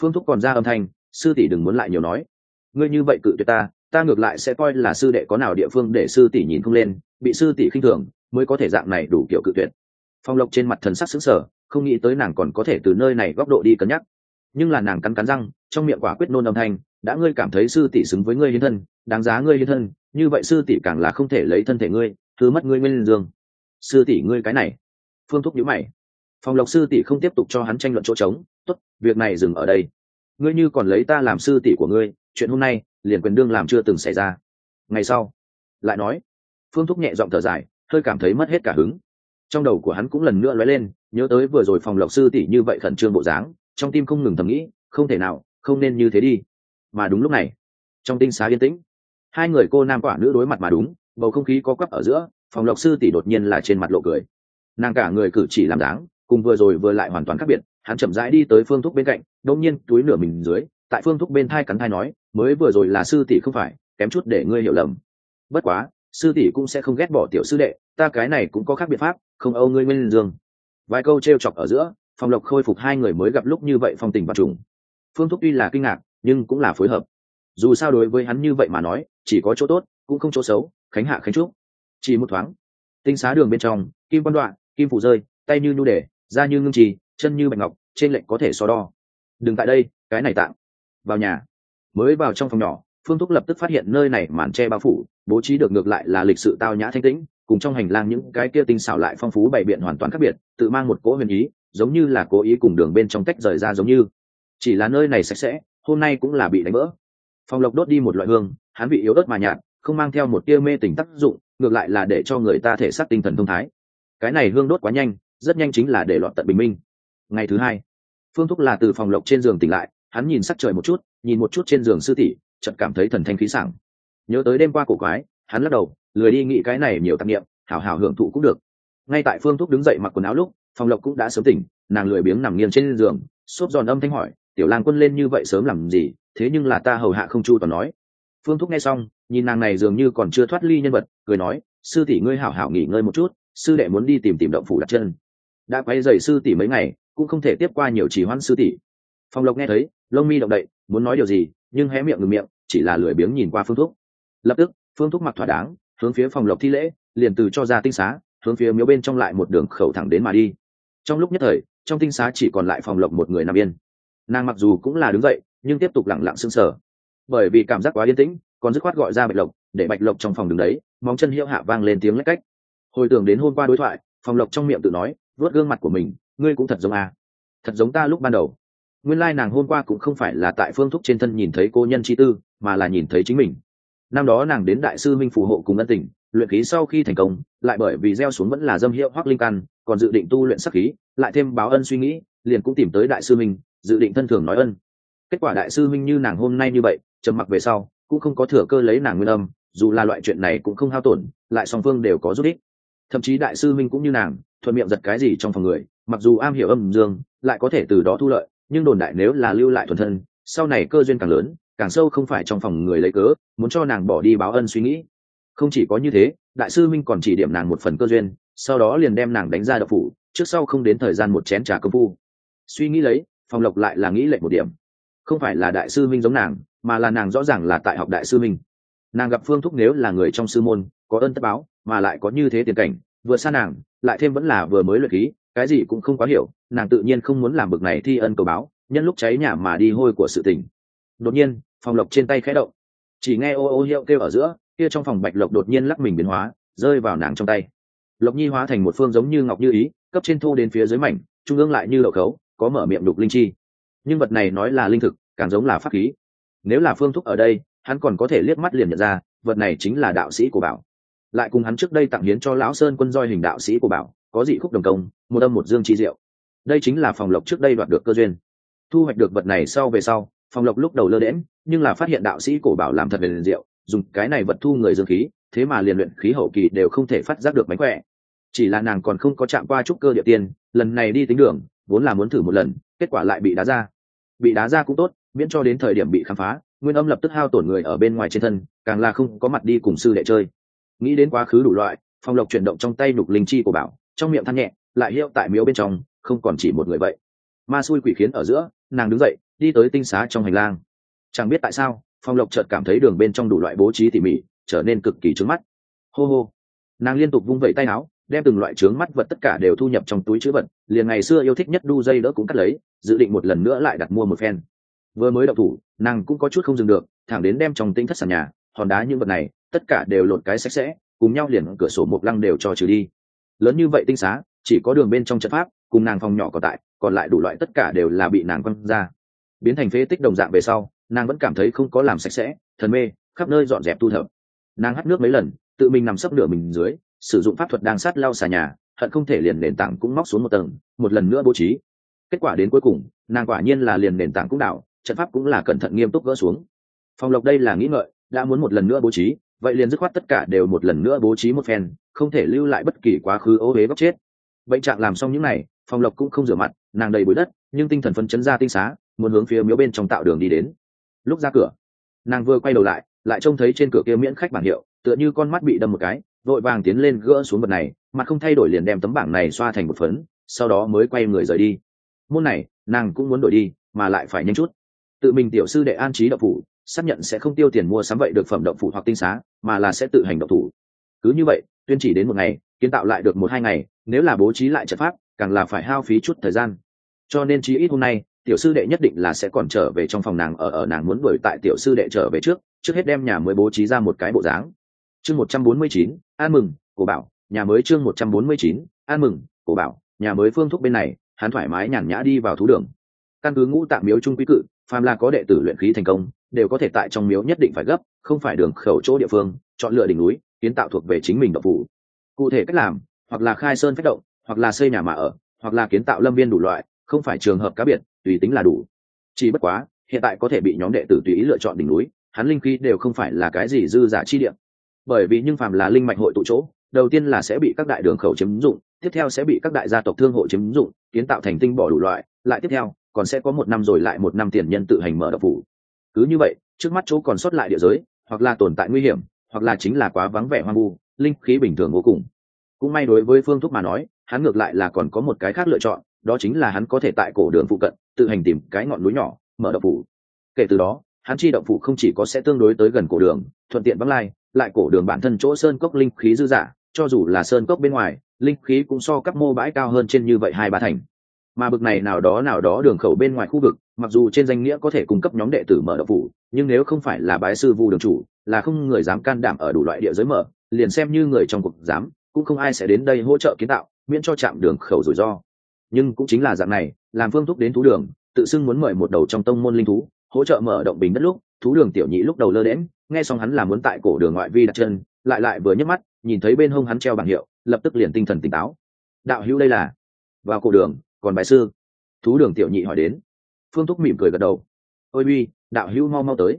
Phương thúc còn ra âm thanh, sư tỷ đừng muốn lại nhiều nói. Ngươi như vậy cự tuyệt ta ta ngược lại sẽ coi là sư đệ có nào địa phương để sư tỷ nhìn không lên, bị sư tỷ khinh thường, mới có thể dạng này đủ kiểu cự tuyệt. Phong lộc trên mặt thần sắc sững sờ, không nghĩ tới nàng còn có thể từ nơi này góc độ đi cân nhắc. Nhưng là nàng cắn cắn răng, trong miệng quả quyết nôn âm thanh, đã ngươi cảm thấy sư tỷ xứng với ngươi hiến thân, đáng giá ngươi hiến thân, như vậy sư tỷ càng là không thể lấy thân thể ngươi, thứ mất ngươi nguyên dương sư tỷ ngươi cái này. Phương thúc nhữ mày. Phòng lộc sư tỷ không tiếp tục cho hắn tranh luận chỗ trống, tốt, việc này dừng ở đây. Ngươi như còn lấy ta làm sư tỷ của ngươi, chuyện hôm nay liền quyền đương làm chưa từng xảy ra. Ngày sau, lại nói. Phương thúc nhẹ giọng thở dài, hơi cảm thấy mất hết cả hứng. Trong đầu của hắn cũng lần nữa lóe lên, nhớ tới vừa rồi phòng lộc sư tỷ như vậy khẩn trương bộ dáng, trong tim không ngừng thầm nghĩ, không thể nào, không nên như thế đi. Mà đúng lúc này, trong tinh xá yên tĩnh, hai người cô nam quả nữ đối mặt mà đúng, bầu không khí có quắp ở giữa phòng lộc sư tỷ đột nhiên là trên mặt lộ cười. Nàng cả người cử chỉ làm dáng, cùng vừa rồi vừa lại hoàn toàn khác biệt, hắn chậm rãi đi tới phương thúc bên cạnh đông nhiên túi nửa mình dưới, tại phương thúc bên thai cắn thai nói, mới vừa rồi là sư tỷ không phải, kém chút để ngươi hiểu lầm. Bất quá, sư tỷ cũng sẽ không ghét bỏ tiểu sư đệ, ta cái này cũng có khác biện pháp, không âu ngươi nguyên dương. Vài câu t r e o chọc ở giữa phòng lộc khôi phục hai người mới gặp lúc như vậy phong tình và trùng. Phương thúc tuy là kinh ngạc, nhưng cũng là phối hợp. Dù sao đối với hắn như vậy mà nói, chỉ có chỗ tốt, cũng không chỗ xấu, khánh hạ khánh trúc chỉ một thoáng. Tinh xá đường bên trong, kim quan đoạn, kim phủ rơi, tay như nhu đề, da như ngưng trì, chân như bạch ngọc, trên lệnh có thể so đo. Đừng tại đây, cái này tạm. vào nhà. Mới vào trong phòng nhỏ, phương thúc lập tức phát hiện nơi này màn che bao phủ, bố trí được ngược lại là lịch sự tao nhã thanh tĩnh, cùng trong hành lang những cái kia tinh xảo lại phong phú bày biện hoàn toàn khác biệt, tự mang một cỗ huyền ý, giống như là cố ý cùng đường bên trong tách rời ra giống như. Chỉ là nơi này sạch sẽ, hôm nay cũng là bị đánh vỡ phòng lộc đốt đi một loại hương, hắn bị yếu ớt mà nhạt không mang theo một tia mê tình tác dụng, ngược lại là để cho người ta thể xác tinh thần thông thái. Cái này hương đốt quá nhanh, rất nhanh chính là để loạn tận bình minh. Ngày thứ hai, phương thúc là từ phòng lộc trên giường tỉnh lại, hắn nhìn sắc trời một chút, nhìn một chút trên giường sư tỷ, chợt cảm thấy thần thanh khí sảng. Nhớ tới đêm qua cổ quái, hắn lắc đầu, lười đi nghĩ cái này nhiều tạp niệm, hảo hảo hưởng thụ cũng được. Ngay tại phương thúc đứng dậy mặc quần áo lúc, phòng lộc cũng đã sớm tỉnh, nàng lười biếng nằm nghiêng trên giường, xốp giòn âm thanh hỏi, tiểu lang quân lên như vậy sớm làm gì? Thế nhưng là ta hầu hạ không chu toàn nói phương thúc nghe xong, nhìn nàng này dường như còn chưa thoát ly nhân vật, cười nói, sư tỷ ngươi hảo hảo nghỉ ngơi một chút, sư đệ muốn đi tìm tìm động phủ đặt chân. Đã quay dày sư tỷ mấy ngày, cũng không thể tiếp qua nhiều chỉ hoãn sư tỷ. Phong lộc nghe thấy, lông mi động đậy, muốn nói điều gì, nhưng hé miệng ngừng miệng, chỉ là lười biếng nhìn qua phương thúc. Lập tức, phương thúc mặc thỏa đáng, hướng phía phòng lộc thi lễ, liền từ cho ra tinh xá, hướng phía miếu bên trong lại một đường khẩu thẳng đến mà đi. Trong lúc nhất thời, trong tinh xá chỉ còn lại phòng lộc một người nằm yên. Nàng mặc dù cũng là đứng dậy, nhưng tiếp tục lẳng lặng sưng sờ bởi vì cảm giác quá yên tĩnh, còn dứt khoát gọi ra bạch lộc, để bạch lộc trong phòng đứng đấy, móng chân hiệu hạ vang lên tiếng lách cách. Hồi tưởng đến hôm qua đối thoại, phòng lộc trong miệng tự nói vớt gương mặt của mình, ngươi cũng thật giống à. thật giống ta lúc ban đầu. Nguyên lai nàng hôm qua cũng không phải là tại phương thúc trên thân nhìn thấy cô nhân chi tư, mà là nhìn thấy chính mình. Năm đó nàng đến đại sư minh phù hộ cùng ân tình, luyện khí sau khi thành công, lại bởi vì gieo xuống vẫn là dâm hiệu hoác linh căn, còn dự định tu luyện sắc khí, lại thêm báo ân suy nghĩ, liền cũng tìm tới đại sư minh, dự định thân thường nói ân. Kết quả đại sư minh như nàng hôm nay như vậy trầm mặc về sau, cũng không có thừa cơ lấy nàng nguyên âm, dù là loại chuyện này cũng không hao tổn, lại song phương đều có rút ích. Thậm chí đại sư minh cũng như nàng, thuận miệng giật cái gì trong phòng người, mặc dù am hiểu âm dương, lại có thể từ đó thu lợi, nhưng đồn đại nếu là lưu lại thuần thân, sau này cơ duyên càng lớn, càng sâu không phải trong phòng người lấy cớ, muốn cho nàng bỏ đi báo ân suy nghĩ. Không chỉ có như thế, đại sư minh còn chỉ điểm nàng một phần cơ duyên, sau đó liền đem nàng đánh ra đập phủ, trước sau không đến thời gian một chén trà công phu. Suy nghĩ lấy, phòng lộc lại là nghĩ lệ một điểm. Không phải là đại sư minh giống nàng mà là nàng rõ ràng là tại học đại sư mình. nàng gặp phương thúc nếu là người trong sư môn, có ơn tất báo, mà lại có như thế tiền cảnh, vừa xa nàng, lại thêm vẫn là vừa mới luyện khí, cái gì cũng không quá hiểu, nàng tự nhiên không muốn làm bực này thi ân cầu báo, nhân lúc cháy nhà mà đi hôi của sự tình. Đột nhiên, phòng lộc trên tay khẽ động. Chỉ nghe ô ô hiệu kêu ở giữa, kia trong phòng bạch lộc đột nhiên lắc mình biến hóa, rơi vào nàng trong tay. Lộc nhi hóa thành một phương giống như ngọc như ý, cấp trên thu đến phía dưới mảnh, trung ương lại như lậu khấu, có mở miệng đục linh chi. Nhưng vật này nói là linh thực, càng giống là pháp khí nếu là phương thúc ở đây, hắn còn có thể liếc mắt liền nhận ra, vật này chính là đạo sĩ của bảo. Lại cùng hắn trước đây tặng hiến cho lão sơn quân roi hình đạo sĩ của bảo, có dị khúc đồng công, một âm một dương chi diệu. Đây chính là phòng lộc trước đây đoạt được cơ duyên. Thu hoạch được vật này sau về sau, phòng lộc lúc đầu lơ đễm nhưng là phát hiện đạo sĩ cổ bảo làm thật liền diệu, dùng cái này vật thu người dương khí, thế mà liền luyện khí hậu kỳ đều không thể phát giác được mánh khỏe. Chỉ là nàng còn không có chạm qua trúc cơ địa tiên, lần này đi tính đường, vốn là muốn thử một lần, kết quả lại bị đá ra. Bị đá ra cũng tốt miễn cho đến thời điểm bị khám phá, nguyên âm lập tức hao tổn người ở bên ngoài trên thân, càng là không có mặt đi cùng sư đệ chơi. Nghĩ đến quá khứ đủ loại, phong lộc chuyển động trong tay nhục linh chi của bảo, trong miệng than nhẹ, lại hiệu tại miếu bên trong, không còn chỉ một người vậy. Ma xui quỷ khiến ở giữa, nàng đứng dậy, đi tới tinh xá trong hành lang. Chẳng biết tại sao, phong lộc chợt cảm thấy đường bên trong đủ loại bố trí tỉ mỉ, trở nên cực kỳ trướng mắt. Hô hô. Nàng liên tục vung vẩy tay áo, đem từng loại trướng mắt vật tất cả đều thu nhập trong túi chữ vật, liền ngày xưa yêu thích nhất đu dây đỡ cũng cắt lấy, dự định một lần nữa lại đặt mua một phen vừa mới đậu thủ, nàng cũng có chút không dừng được, thẳng đến đem trong tinh thất sàn nhà, hòn đá những vật này, tất cả đều lột cái sạch sẽ, cùng nhau liền cửa sổ một lăng đều cho trừ đi. Lớn như vậy tinh xá, chỉ có đường bên trong trận pháp, cùng nàng phòng nhỏ còn tại, còn lại đủ loại tất cả đều là bị nàng quăng ra. Biến thành phế tích đồng dạng về sau, nàng vẫn cảm thấy không có làm sạch sẽ, thần mê, khắp nơi dọn dẹp tu thập. Nàng hắt nước mấy lần, tự mình nằm sấp nửa mình dưới, sử dụng pháp thuật đang sát lau xà nhà, hận không thể liền nền tảng cũng móc xuống một tầng, một lần nữa bố trí. Kết quả đến cuối cùng, nàng quả nhiên là liền nền tảng cũng đảo trận pháp cũng là cẩn thận nghiêm túc gỡ xuống. Phòng lộc đây là nghĩ ngợi, đã muốn một lần nữa bố trí, vậy liền dứt khoát tất cả đều một lần nữa bố trí một phen, không thể lưu lại bất kỳ quá khứ ô huế góc chết. Bệnh trạng làm xong những n à y phòng lộc cũng không rửa mặt, nàng đầy bụi đất, nhưng tinh thần phấn chấn ra tinh xá, muốn hướng phía miếu bên trong tạo đường đi đến. Lúc ra cửa, nàng vừa quay đầu lại lại trông thấy trên cửa kia miễn khách bảng hiệu, tựa như con mắt bị đâm một cái, vội vàng tiến lên gỡ xuống vật này mặt không thay đổi liền đem tấm bảng này xoa thành một phấn, sau đó mới quay người rời đi. Môn này, nàng cũng muốn đổi đi, mà lại phải nhanh chút tự mình tiểu sư đệ an trí động phủ xác nhận sẽ không tiêu tiền mua sắm vậy được phẩm động phủ hoặc tinh xá, mà là sẽ tự hành động thủ. Cứ như vậy, tuyên chỉ đến một ngày, kiến tạo lại được một hai ngày, nếu là bố trí lại trận pháp, càng là phải hao phí chút thời gian. Cho nên chí ít hôm nay, tiểu sư đệ nhất định là sẽ còn trở về trong phòng nàng ở ở nàng muốn đuổi tại tiểu sư đệ trở về trước trước hết đem nhà mới bố trí ra một cái bộ dáng. Chương một trăm bốn mươi chín, an mừng, cổ bảo, nhà mới chương một trăm bốn mươi chín, an mừng, cổ bảo, nhà mới phương thúc bên này, hắn thoải mái nhàn nhã đi vào thú đường. Căn cứ ngũ tạm miếu trung quý cự phàm là có đệ tử luyện khí thành công, đều có thể tại trong miếu nhất định phải gấp, không phải đường khẩu chỗ địa phương, chọn lựa đỉnh núi, kiến tạo thuộc về chính mình độc phủ. Cụ thể cách làm, hoặc là khai sơn phách động, hoặc là xây nhà mà ở, hoặc là kiến tạo lâm viên đủ loại, không phải trường hợp cá biệt, tùy tính là đủ. Chỉ bất quá, hiện tại có thể bị nhóm đệ tử tùy ý lựa chọn đỉnh núi, hắn linh khí đều không phải là cái gì dư giả chi điểm bởi vì nhưng phàm là linh mạch hội tụ chỗ, đầu tiên là sẽ bị các đại đường khẩu chiếm dụng, tiếp theo sẽ bị các đại gia tộc thương hộ chiếm dụng, kiến tạo thành tinh bỏ đủ loại, lại tiếp theo còn sẽ có một năm rồi lại một năm tiền nhân tự hành mở độc phủ. Cứ như vậy, trước mắt chỗ còn sót lại địa giới, hoặc là tồn tại nguy hiểm, hoặc là chính là quá vắng vẻ hoang vu, linh khí bình thường vô cùng. Cũng may đối với phương thúc mà nói, hắn ngược lại là còn có một cái khác lựa chọn, đó chính là hắn có thể tại cổ đường phụ cận, tự hành tìm cái ngọn núi nhỏ, mở động phủ. Kể từ đó, hắn chi động phủ không chỉ có sẽ tương đối tới gần cổ đường, thuận tiện vắng lai, lại cổ đường bản thân chỗ sơn cốc linh khí dư dả, cho dù là sơn cốc bên ngoài, linh khí cũng so các mô bãi cao hơn trên như vậy hai ba thành mà bực này nào đó nào đó đường khẩu bên ngoài khu vực, mặc dù trên danh nghĩa có thể cung cấp nhóm đệ tử mở đậu phủ, nhưng nếu không phải là bái sư vu đường chủ, là không người dám can đảm ở đủ loại địa giới mở, liền xem như người trong cuộc dám, cũng không ai sẽ đến đây hỗ trợ kiến tạo, miễn cho chạm đường khẩu rủi ro. Nhưng cũng chính là dạng này, làm phương thúc đến thú đường, tự xưng muốn mời một đầu trong tông môn linh thú, hỗ trợ mở động bình đất lúc, thú đường tiểu nhị lúc đầu lơ đễm nghe xong hắn là muốn tại cổ đường ngoại vi đặt chân, lại lại vừa nhấc mắt, nhìn thấy bên hông hắn treo bảng hiệu, lập tức liền tinh thần tỉnh táo. Đạo hữu đây là, vào cổ đường còn bài sư. Thú đường tiểu nhị hỏi đến. Phương thúc mỉm cười gật đầu. Ôi uy, đạo hữu mau mau tới.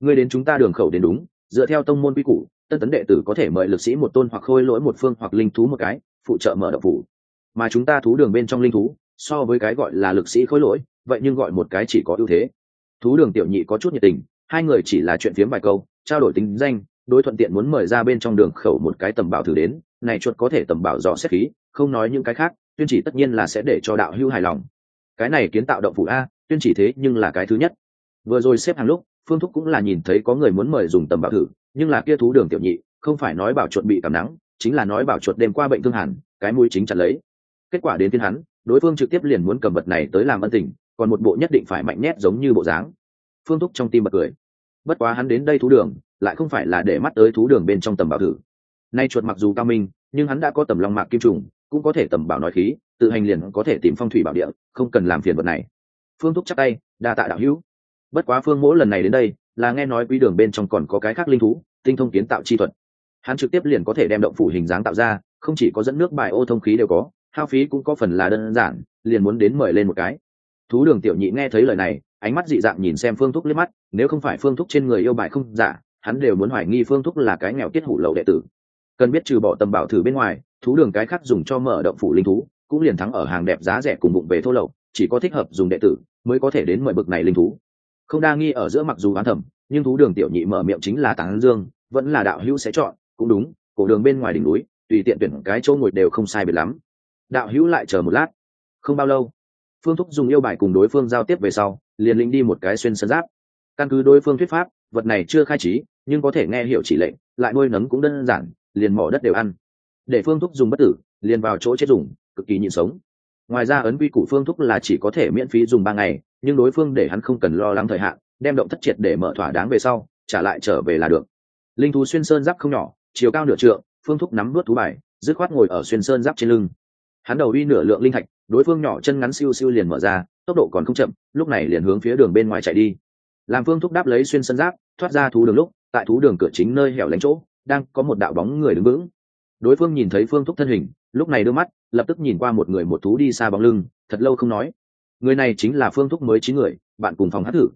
Ngươi đến chúng ta đường khẩu đến đúng, dựa theo tông môn quy củ tân tấn đệ tử có thể mời lực sĩ một tôn hoặc khôi lỗi một phương hoặc linh thú một cái, phụ trợ mở đậu phủ. Mà chúng ta thú đường bên trong linh thú, so với cái gọi là lực sĩ khôi lỗi, vậy nhưng gọi một cái chỉ có ưu thế. Thú đường tiểu nhị có chút nhiệt tình, hai người chỉ là chuyện phiếm vài câu, trao đổi tính danh, đối thuận tiện muốn mời ra bên trong đường khẩu một cái tầm bảo thử đến, này chuột có thể tầm bảo dò xét khí, không nói những cái khác tuyên chỉ tất nhiên là sẽ để cho đạo hưu hài lòng. Cái này kiến tạo động phủ a, tuyên chỉ thế nhưng là cái thứ nhất. Vừa rồi xếp hàng lúc, phương thúc cũng là nhìn thấy có người muốn mời dùng tầm bảo thử, nhưng là kia thú đường tiểu nhị, không phải nói bảo chuột bị cảm nắng, chính là nói bảo chuột đêm qua bệnh thương hẳn, cái mũi chính chặt lấy. Kết quả đến tiên hắn, đối phương trực tiếp liền muốn cầm vật này tới làm ân tình, còn một bộ nhất định phải mạnh nét giống như bộ dáng. Phương thúc trong tim bật cười. Bất quá hắn đến đây thú đường, lại không phải là để mắt tới thú đường bên trong tầm bảo thử. Nay chuột mặc dù cao minh, nhưng hắn đã có tầm long mạc kim trùng cũng có thể tầm bảo nói khí, tự hành liền có thể tìm phong thủy bảo địa, không cần làm phiền vật này. Phương thúc chắc tay, đa tạ đạo hữu. Bất quá phương mỗi lần này đến đây, là nghe nói quý đường bên trong còn có cái khác linh thú, tinh thông kiến tạo chi thuật. Hắn trực tiếp liền có thể đem động phủ hình dáng tạo ra, không chỉ có dẫn nước bài ô thông khí đều có, hao phí cũng có phần là đơn giản, liền muốn đến mời lên một cái. Thú đường tiểu nhị nghe thấy lời này, ánh mắt dị dạng nhìn xem phương thúc liếc mắt, nếu không phải phương thúc trên người yêu bài không giả, hắn đều muốn hoài nghi phương thúc là cái nghèo tiết hủ lậu đệ tử. Cần biết trừ bỏ tầm bảo thử bên ngoài thú đường cái khác dùng cho mở động phủ linh thú, cũng liền thắng ở hàng đẹp giá rẻ cùng bụng về thô lậu, chỉ có thích hợp dùng đệ tử mới có thể đến mời bực này linh thú. Không đa nghi ở giữa mặc dù bán thẩm nhưng thú đường tiểu nhị mở miệng chính là tàng dương, vẫn là đạo hữu sẽ chọn, cũng đúng, cổ đường bên ngoài đỉnh núi, tùy tiện tuyển cái chỗ ngồi đều không sai biệt lắm. Đạo hữu lại chờ một lát. Không bao lâu, phương thúc dùng yêu bài cùng đối phương giao tiếp về sau, liền lĩnh đi một cái xuyên sơn giáp. Căn cứ đối phương thuyết pháp, vật này chưa khai trí, nhưng có thể nghe hiểu chỉ lệnh, lại nuôi nấng cũng đơn giản, liền mỏ đất đều ăn để phương thúc dùng bất tử, liền vào chỗ chết dùng, cực kỳ nhịn sống. Ngoài ra ấn quy củ phương thúc là chỉ có thể miễn phí dùng ba ngày, nhưng đối phương để hắn không cần lo lắng thời hạn, đem động thất triệt để mở thỏa đáng về sau, trả lại trở về là được. Linh thú xuyên sơn giáp không nhỏ, chiều cao nửa trượng, phương thúc nắm đuốt thú bài, dứt khoát ngồi ở xuyên sơn giáp trên lưng. Hắn đầu uy nửa lượng linh thạch, đối phương nhỏ chân ngắn siêu siêu liền mở ra, tốc độ còn không chậm, lúc này liền hướng phía đường bên ngoài chạy đi. Làm phương thúc đáp lấy xuyên sơn giáp, thoát ra thú đường lúc, tại thú đường cửa chính nơi hẻo lánh chỗ, đang có một đạo bóng người đứng vững đối phương nhìn thấy phương thúc thân hình, lúc này đưa mắt, lập tức nhìn qua một người một thú đi xa bóng lưng, thật lâu không nói. Người này chính là phương thúc mới chín người, bạn cùng phòng hát thử.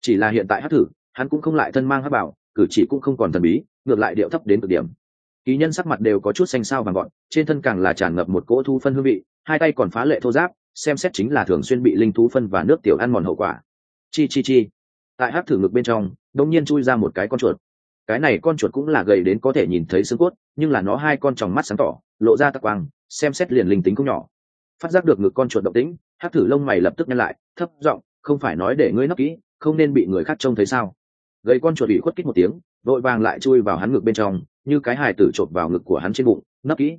Chỉ là hiện tại hát thử, hắn cũng không lại thân mang hát bảo, cử chỉ cũng không còn thần bí, ngược lại điệu thấp đến cực điểm. Ký nhân sắc mặt đều có chút xanh sao vàng gọn trên thân càng là tràn ngập một cỗ thu phân hương vị, hai tay còn phá lệ thô giáp, xem xét chính là thường xuyên bị linh thú phân và nước tiểu ăn mòn hậu quả. Chi chi chi. Tại hát thử ngực bên trong đông nhiên chui ra một cái con chuột cái này con chuột cũng là gầy đến có thể nhìn thấy xương cốt, nhưng là nó hai con tròng mắt sáng tỏ, lộ ra tắc quang, xem xét liền linh tính không nhỏ. Phát giác được ngực con chuột động tĩnh hát thử lông mày lập tức nhăn lại, thấp giọng, không phải nói để ngươi nấp kỹ, không nên bị người khác trông thấy sao? Gầy con chuột bị khuất kích một tiếng vội vàng lại chui vào hắn ngực bên trong, như cái hài tử chộp vào ngực của hắn trên bụng nấp kỹ.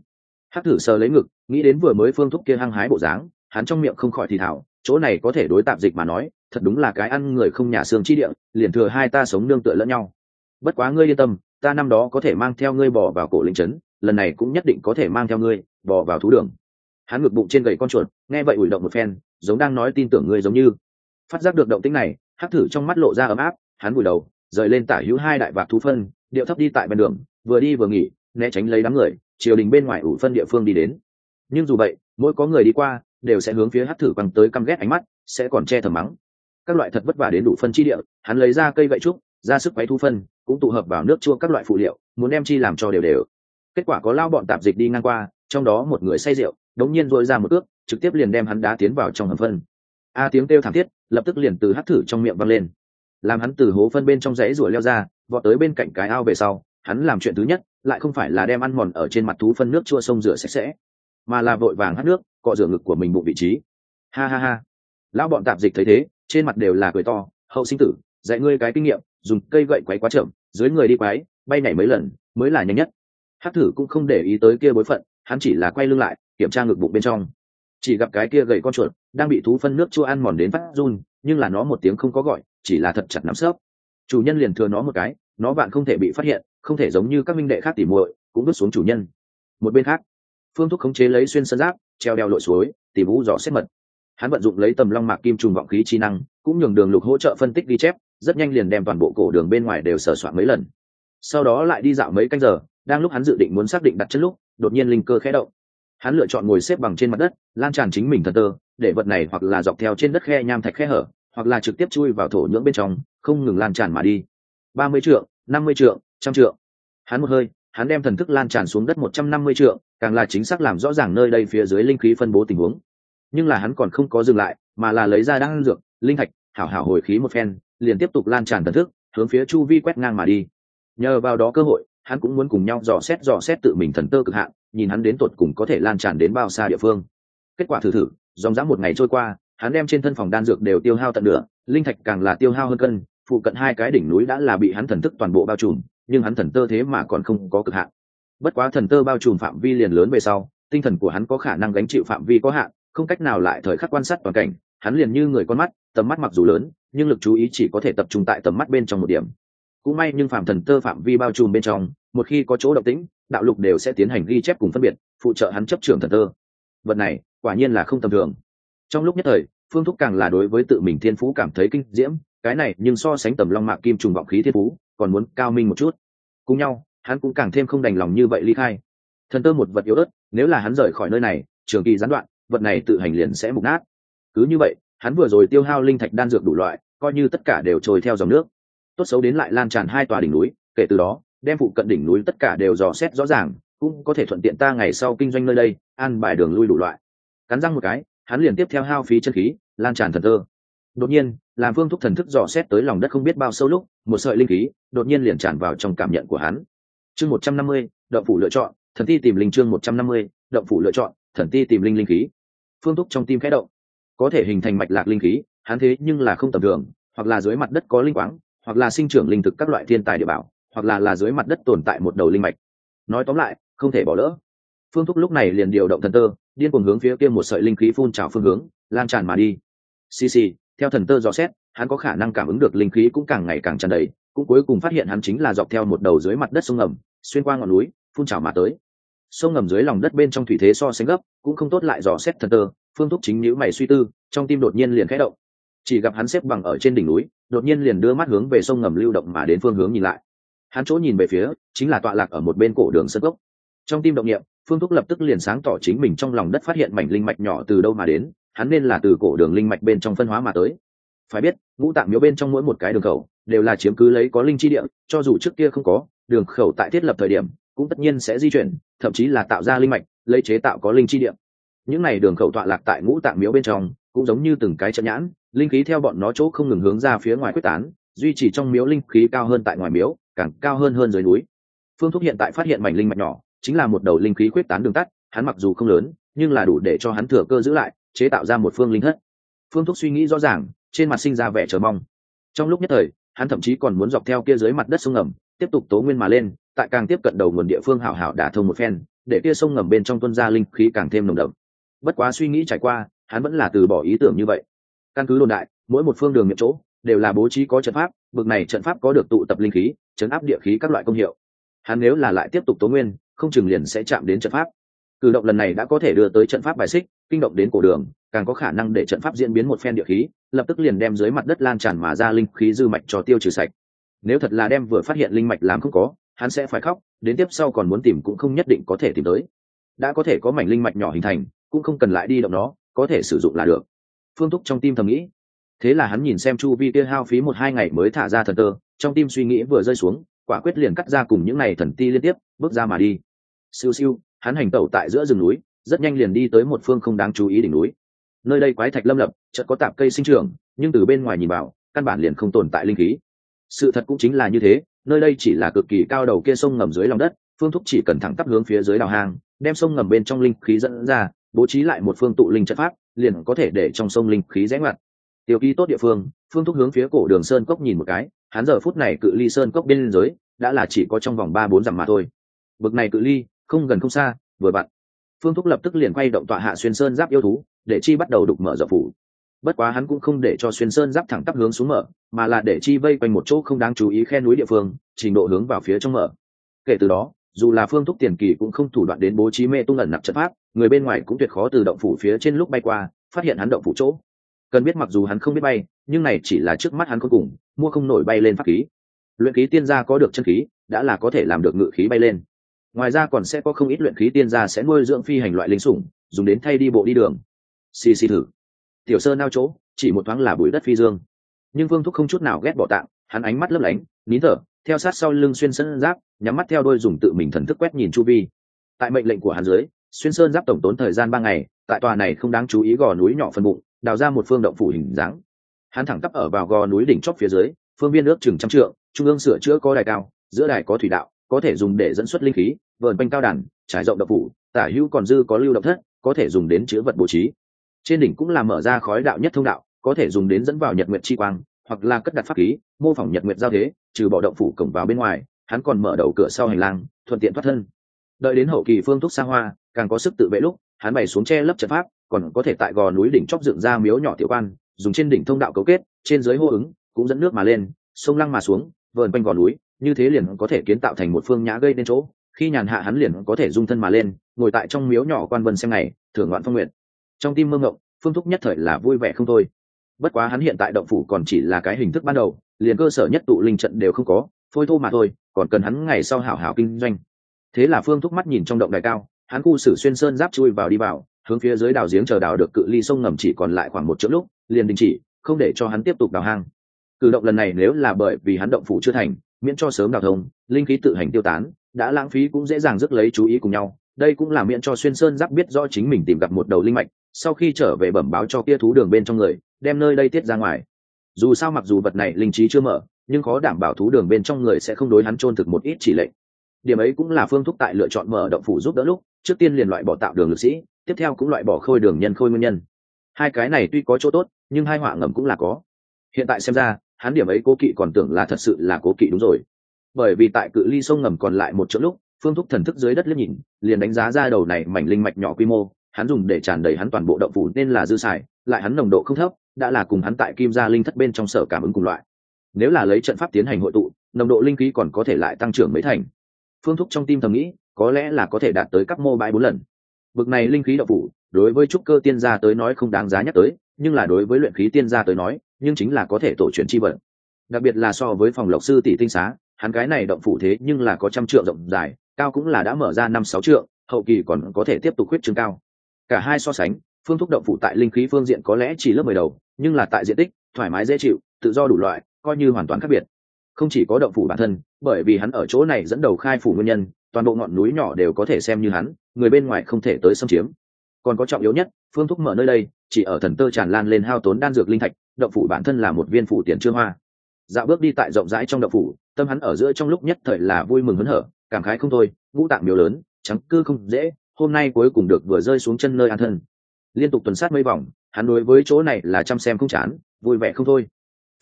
Hát thử sờ lấy ngực, nghĩ đến vừa mới phương thúc kia hăng hái bộ dáng, hắn trong miệng không khỏi thì thảo chỗ này có thể đối tạp dịch mà nói, thật đúng là cái ăn người không nhà xương chi địa, liền thừa hai ta sống nương tựa lẫn nhau bất quá ngươi yên tâm, ta năm đó có thể mang theo ngươi bỏ vào cổ linh trấn lần này cũng nhất định có thể mang theo ngươi bỏ vào thú đường. Hắn ngực bụng trên gậy con chuột, nghe vậy ủi động một phen, giống đang nói tin tưởng ngươi giống như. Phát giác được động tĩnh này, hắc thử trong mắt lộ ra ấm áp, hắn vùi đầu, rời lên tả hữu hai đại vạc thú phân, điệu thấp đi tại bên đường, vừa đi vừa nghỉ, né tránh lấy đám người, triều đình bên ngoài ủ phân địa phương đi đến. Nhưng dù vậy, mỗi có người đi qua, đều sẽ hướng phía hắc thử bằng tới căm ghét ánh mắt, sẽ còn che thầm mắng. Các loại thật vất vả đến đủ phân chi địa, hắn lấy ra cây gậy trúc ra sức quấy thu phân, cũng tụ hợp vào nước chua các loại phụ liệu, muốn đem chi làm cho đều đều. Kết quả có lao bọn tạp dịch đi ngang qua, trong đó một người say rượu, đống nhiên dội ra một ước trực tiếp liền đem hắn đá tiến vào trong hầm phân. A tiếng kêu thảm thiết, lập tức liền từ hắt thử trong miệng văng lên. Làm hắn từ hố phân bên trong rẫy rủi leo ra, vọt tới bên cạnh cái ao về sau, hắn làm chuyện thứ nhất, lại không phải là đem ăn mòn ở trên mặt thú phân nước chua sông rửa sạch sẽ, mà là vội vàng hắt nước, cọ rửa ngực của mình bụng vị trí. Ha ha ha. Lão bọn tạp dịch thấy thế, trên mặt đều là cười to, hậu sinh tử, dạy ngươi cái kinh nghiệm dùng cây gậy quấy quá chậm, dưới người đi quái, bay nhảy mấy lần, mới là nhanh nhất. Hát thử cũng không để ý tới kia bối phận, hắn chỉ là quay lưng lại, kiểm tra ngực bụng bên trong. Chỉ gặp cái kia gầy con chuột đang bị thú phân nước chua ăn mòn đến phát run, nhưng là nó một tiếng không có gọi, chỉ là thật chặt nắm sớp chủ nhân liền thừa nó một cái, nó bạn không thể bị phát hiện, không thể giống như các minh đệ khác tỉ muội, cũng bước xuống chủ nhân. Một bên khác, phương thúc khống chế lấy xuyên sân giáp, treo đeo lội suối, tìm vũ dò xét mật. Hắn vận dụng lấy tầm long mạc kim trùng vọng khí chi năng, cũng nhường đường lục hỗ trợ phân tích ghi chép rất nhanh liền đem toàn bộ cổ đường bên ngoài đều sửa soạn mấy lần. Sau đó lại đi dạo mấy canh giờ, đang lúc hắn dự định muốn xác định đặt chân lúc, đột nhiên linh cơ khẽ động. Hắn lựa chọn ngồi xếp bằng trên mặt đất, lan tràn chính mình thần tơ, để vật này hoặc là dọc theo trên đất khe nham thạch khe hở, hoặc là trực tiếp chui vào thổ nhưỡng bên trong, không ngừng lan tràn mà đi. Ba mươi trượng, năm mươi trượng, trăm trượng. Hắn một hơi, hắn đem thần thức lan tràn xuống đất một trăm năm mươi trượng, càng là chính xác làm rõ ràng nơi đây phía dưới linh khí phân bố tình huống. Nhưng là hắn còn không có dừng lại, mà là lấy ra đang dược, linh thạch, hảo hảo hồi khí một phen liền tiếp tục lan tràn thần thức, hướng phía chu vi quét ngang mà đi. Nhờ vào đó cơ hội, hắn cũng muốn cùng nhau dò xét dò xét tự mình thần tơ cực hạn, nhìn hắn đến tột cùng có thể lan tràn đến bao xa địa phương. Kết quả thử thử, dòng dã một ngày trôi qua, hắn đem trên thân phòng đan dược đều tiêu hao tận nửa, linh thạch càng là tiêu hao hơn cân, phụ cận hai cái đỉnh núi đã là bị hắn thần thức toàn bộ bao trùm, nhưng hắn thần tơ thế mà còn không có cực hạn. Bất quá thần tơ bao trùm phạm vi liền lớn về sau, tinh thần của hắn có khả năng gánh chịu phạm vi có hạn, không cách nào lại thời khắc quan sát toàn cảnh, hắn liền như người con mắt, tầm mắt mặc dù lớn nhưng lực chú ý chỉ có thể tập trung tại tầm mắt bên trong một điểm. Cũng may nhưng phạm thần tơ phạm vi bao trùm bên trong, một khi có chỗ động tĩnh, đạo lục đều sẽ tiến hành ghi chép cùng phân biệt, phụ trợ hắn chấp trưởng thần tơ. Vật này, quả nhiên là không tầm thường. Trong lúc nhất thời, phương thúc càng là đối với tự mình thiên phú cảm thấy kinh diễm, cái này nhưng so sánh tầm long mạc kim trùng vọng khí thiên phú, còn muốn cao minh một chút. Cùng nhau, hắn cũng càng thêm không đành lòng như vậy ly khai. Thần tơ một vật yếu ớt, nếu là hắn rời khỏi nơi này, trường kỳ gián đoạn, vật này tự hành liền sẽ mục nát. Cứ như vậy hắn vừa rồi tiêu hao linh thạch đan dược đủ loại, coi như tất cả đều trôi theo dòng nước. Tốt xấu đến lại lan tràn hai tòa đỉnh núi, kể từ đó, đem phụ cận đỉnh núi tất cả đều dò xét rõ ràng, cũng có thể thuận tiện ta ngày sau kinh doanh nơi đây, an bài đường lui đủ loại. Cắn răng một cái, hắn liền tiếp theo hao phí chân khí, lan tràn thần tơ đột nhiên, làm phương thúc thần thức dò xét tới lòng đất không biết bao sâu lúc, một sợi linh khí đột nhiên liền tràn vào trong cảm nhận của hắn. Chương một trăm năm mươi, động phủ lựa chọn, thần ti tìm linh chương một trăm năm mươi, động phủ lựa chọn, thần ti tìm linh linh khí. Phương thúc trong tim khẽ động có thể hình thành mạch lạc linh khí, hắn thế nhưng là không tầm thường, hoặc là dưới mặt đất có linh quáng, hoặc là sinh trưởng linh thực các loại thiên tài địa bảo, hoặc là là dưới mặt đất tồn tại một đầu linh mạch. Nói tóm lại, không thể bỏ lỡ. Phương thúc lúc này liền điều động thần tơ, điên cuồng hướng phía kia một sợi linh khí phun trào phương hướng, lan tràn mà đi. Xì xì, theo thần tơ dò xét, hắn có khả năng cảm ứng được linh khí cũng càng ngày càng tràn đầy, cũng cuối cùng phát hiện hắn chính là dọc theo một đầu dưới mặt đất sông ngầm, xuyên qua ngọn núi, phun trào mà tới. Sông ngầm dưới lòng đất bên trong thủy thế so sánh gấp, cũng không tốt lại dò xét thần tơ phương thúc chính nhữ mày suy tư, trong tim đột nhiên liền khẽ động. Chỉ gặp hắn xếp bằng ở trên đỉnh núi, đột nhiên liền đưa mắt hướng về sông ngầm lưu động mà đến phương hướng nhìn lại. Hắn chỗ nhìn về phía, chính là tọa lạc ở một bên cổ đường sân gốc. Trong tim động niệm, phương thúc lập tức liền sáng tỏ chính mình trong lòng đất phát hiện mảnh linh mạch nhỏ từ đâu mà đến, hắn nên là từ cổ đường linh mạch bên trong phân hóa mà tới. Phải biết, ngũ tạng miếu bên trong mỗi một cái đường khẩu, đều là chiếm cứ lấy có linh chi địa, cho dù trước kia không có, đường khẩu tại thiết lập thời điểm, cũng tất nhiên sẽ di chuyển, thậm chí là tạo ra linh mạch, lấy chế tạo có linh chi địa những này đường khẩu tọa lạc tại ngũ tạng miếu bên trong, cũng giống như từng cái trận nhãn, linh khí theo bọn nó chỗ không ngừng hướng ra phía ngoài quyết tán, duy trì trong miếu linh khí cao hơn tại ngoài miếu, càng cao hơn hơn dưới núi. Phương thúc hiện tại phát hiện mảnh linh mạch nhỏ, chính là một đầu linh khí quyết tán đường tắt, hắn mặc dù không lớn, nhưng là đủ để cho hắn thừa cơ giữ lại, chế tạo ra một phương linh thất. Phương thúc suy nghĩ rõ ràng, trên mặt sinh ra vẻ chờ mong. Trong lúc nhất thời, hắn thậm chí còn muốn dọc theo kia dưới mặt đất sông ngầm, tiếp tục tố nguyên mà lên, tại càng tiếp cận đầu nguồn địa phương hảo hảo đả thông một phen, để kia sông ngầm bên trong tuân ra linh khí càng thêm nồng đậm bất quá suy nghĩ trải qua, hắn vẫn là từ bỏ ý tưởng như vậy. Căn cứ đồn đại, mỗi một phương đường miệng chỗ, đều là bố trí có trận pháp, bực này trận pháp có được tụ tập linh khí, chấn áp địa khí các loại công hiệu. Hắn nếu là lại tiếp tục tố nguyên, không chừng liền sẽ chạm đến trận pháp. Cử động lần này đã có thể đưa tới trận pháp bài xích, kinh động đến cổ đường, càng có khả năng để trận pháp diễn biến một phen địa khí, lập tức liền đem dưới mặt đất lan tràn mà ra linh khí dư mạch cho tiêu trừ sạch. Nếu thật là đem vừa phát hiện linh mạch làm không có, hắn sẽ phải khóc, đến tiếp sau còn muốn tìm cũng không nhất định có thể tìm tới. Đã có thể có mảnh linh mạch nhỏ hình thành cũng không cần lại đi động nó, có thể sử dụng là được. Phương thúc trong tim thầm nghĩ. Thế là hắn nhìn xem chu vi kia hao phí một hai ngày mới thả ra thần tơ, trong tim suy nghĩ vừa rơi xuống, quả quyết liền cắt ra cùng những ngày thần ti liên tiếp, bước ra mà đi. Siêu siêu, hắn hành tẩu tại giữa rừng núi, rất nhanh liền đi tới một phương không đáng chú ý đỉnh núi. Nơi đây quái thạch lâm lập, chợt có tạp cây sinh trưởng, nhưng từ bên ngoài nhìn vào, căn bản liền không tồn tại linh khí. Sự thật cũng chính là như thế, nơi đây chỉ là cực kỳ cao đầu kia sông ngầm dưới lòng đất, phương thúc chỉ cần thẳng tắp hướng phía dưới đào hang, đem sông ngầm bên trong linh khí dẫn ra bố trí lại một phương tụ linh trận pháp, liền có thể để trong sông linh khí rẽ ngoặt. Tiêu ký tốt địa phương phương thúc hướng phía cổ đường sơn cốc nhìn một cái, hắn giờ phút này cự ly sơn cốc bên giới, đã là chỉ có trong vòng ba bốn dặm mà thôi. Bực này cự ly, không gần không xa, vừa vặn phương thúc lập tức liền quay động tọa hạ xuyên sơn giáp yêu thú, để chi bắt đầu đục mở rộng phủ. Bất quá hắn cũng không để cho xuyên sơn giáp thẳng tắp hướng xuống mở, mà là để chi vây quanh một chỗ không đáng chú ý khe núi địa phương, trình độ hướng vào phía trong mở. Kể từ đó dù là phương thúc tiền kỳ cũng không thủ đoạn đến bố trí mê tung ẩn nặc trận pháp, người bên ngoài cũng tuyệt khó từ động phủ phía trên lúc bay qua, phát hiện hắn động phủ chỗ. Cần biết mặc dù hắn không biết bay, nhưng này chỉ là trước mắt hắn cuối cùng, mua không nổi bay lên pháp khí. Luyện khí tiên gia có được chân khí, đã là có thể làm được ngự khí bay lên. Ngoài ra còn sẽ có không ít luyện khí tiên gia sẽ nuôi dưỡng phi hành loại linh sủng, dùng đến thay đi bộ đi đường. Xì xì thử. Tiểu sơ nao chỗ, chỉ một thoáng là bụi đất phi dương. Nhưng vương thúc không chút nào ghét bỏ tạm, hắn ánh mắt lấp lánh, nín thở theo sát sau lưng xuyên sơn giáp, nhắm mắt theo đôi dùng tự mình thần thức quét nhìn chu vi. Tại mệnh lệnh của hắn dưới, xuyên sơn giáp tổng tốn thời gian ba ngày, tại tòa này không đáng chú ý gò núi nhỏ phân bụng, đào ra một phương động phủ hình dáng. Hắn thẳng tắp ở vào gò núi đỉnh chóp phía dưới, phương viên ước chừng trăm trượng, trung ương sửa chữa có đài cao, giữa đài có thủy đạo, có thể dùng để dẫn xuất linh khí, vờn quanh cao đàn, trải rộng động phủ, tả hữu còn dư có lưu động thất, có thể dùng đến chứa vật bố trí. Trên đỉnh cũng là mở ra khói đạo nhất thông đạo, có thể dùng đến dẫn vào nhật nguyện chi quang hoặc là cất đặt pháp khí, mô phỏng nhật nguyệt giao thế, trừ bỏ động phủ cổng vào bên ngoài, hắn còn mở đầu cửa sau hành lang, thuận tiện thoát thân. Đợi đến hậu kỳ phương thúc xa hoa, càng có sức tự vệ lúc, hắn bày xuống che lấp trận pháp, còn có thể tại gò núi đỉnh chóp dựng ra miếu nhỏ tiểu quan, dùng trên đỉnh thông đạo cấu kết, trên dưới hô ứng, cũng dẫn nước mà lên, sông lăng mà xuống, vờn quanh gò núi, như thế liền có thể kiến tạo thành một phương nhã gây nên chỗ, khi nhàn hạ hắn liền có thể dung thân mà lên, ngồi tại trong miếu nhỏ quan vân xem ngày, thưởng ngoạn phong nguyện trong tim mơ ngộng phương thúc nhất thời là vui vẻ không thôi bất quá hắn hiện tại động phủ còn chỉ là cái hình thức ban đầu, liền cơ sở nhất tụ linh trận đều không có phôi thô mà thôi, còn cần hắn ngày sau hảo hảo kinh doanh. Thế là phương thúc mắt nhìn trong động đại cao, hắn khu sử xuyên sơn giáp chui vào đi vào, hướng phía dưới đào giếng chờ đào được cự ly sông ngầm chỉ còn lại khoảng một chỗ lúc, liền đình chỉ, không để cho hắn tiếp tục đào hang. Cử động lần này nếu là bởi vì hắn động phủ chưa thành, miễn cho sớm đào thông, linh khí tự hành tiêu tán, đã lãng phí cũng dễ dàng rước lấy chú ý cùng nhau. Đây cũng là miễn cho xuyên sơn giáp biết rõ chính mình tìm gặp một đầu linh mạch, sau khi trở về bẩm báo cho kia thú đường bên trong người đem nơi đây tiết ra ngoài. Dù sao mặc dù vật này linh trí chưa mở, nhưng khó đảm bảo thú đường bên trong người sẽ không đối hắn chôn thực một ít chỉ lệnh. Điểm ấy cũng là phương thúc tại lựa chọn mở động phủ giúp đỡ lúc, trước tiên liền loại bỏ tạo đường lực sĩ, tiếp theo cũng loại bỏ khôi đường nhân khôi nguyên nhân. Hai cái này tuy có chỗ tốt, nhưng hai họa ngầm cũng là có. Hiện tại xem ra, hắn điểm ấy cố kỵ còn tưởng là thật sự là cố kỵ đúng rồi. Bởi vì tại cự ly sông ngầm còn lại một chỗ lúc, phương thúc thần thức dưới đất liếc nhìn, liền đánh giá ra đầu này mảnh linh mạch nhỏ quy mô, hắn dùng để tràn đầy hắn toàn bộ động phủ nên là dư xài, lại hắn nồng độ không thấp đã là cùng hắn tại kim gia linh thất bên trong sở cảm ứng cùng loại. Nếu là lấy trận pháp tiến hành hội tụ, nồng độ linh khí còn có thể lại tăng trưởng mấy thành. Phương thúc trong tim thầm nghĩ, có lẽ là có thể đạt tới các mô bãi bốn lần. Bực này linh khí động phủ, đối với trúc cơ tiên gia tới nói không đáng giá nhắc tới, nhưng là đối với luyện khí tiên gia tới nói, nhưng chính là có thể tổ chuyển chi vận. Đặc biệt là so với phòng lộc sư tỷ tinh xá, hắn cái này động phủ thế nhưng là có trăm trượng rộng dài, cao cũng là đã mở ra năm sáu trượng, hậu kỳ còn có thể tiếp tục khuyết trương cao. Cả hai so sánh, phương thúc động phủ tại linh khí phương diện có lẽ chỉ lớp mười đầu nhưng là tại diện tích, thoải mái dễ chịu, tự do đủ loại, coi như hoàn toàn khác biệt. Không chỉ có động phủ bản thân, bởi vì hắn ở chỗ này dẫn đầu khai phủ nguyên nhân, toàn bộ ngọn núi nhỏ đều có thể xem như hắn, người bên ngoài không thể tới xâm chiếm. Còn có trọng yếu nhất, phương thúc mở nơi đây, chỉ ở thần tơ tràn lan lên hao tốn đan dược linh thạch, động phủ bản thân là một viên phủ tiền trương hoa. Dạo bước đi tại rộng rãi trong động phủ, tâm hắn ở giữa trong lúc nhất thời là vui mừng hớn hở, cảm khái không thôi, ngũ tạng miếu lớn, trắng cư không dễ, hôm nay cuối cùng được vừa rơi xuống chân nơi an thân. Liên tục tuần sát mấy vòng hắn đối với chỗ này là chăm xem không chán, vui vẻ không thôi.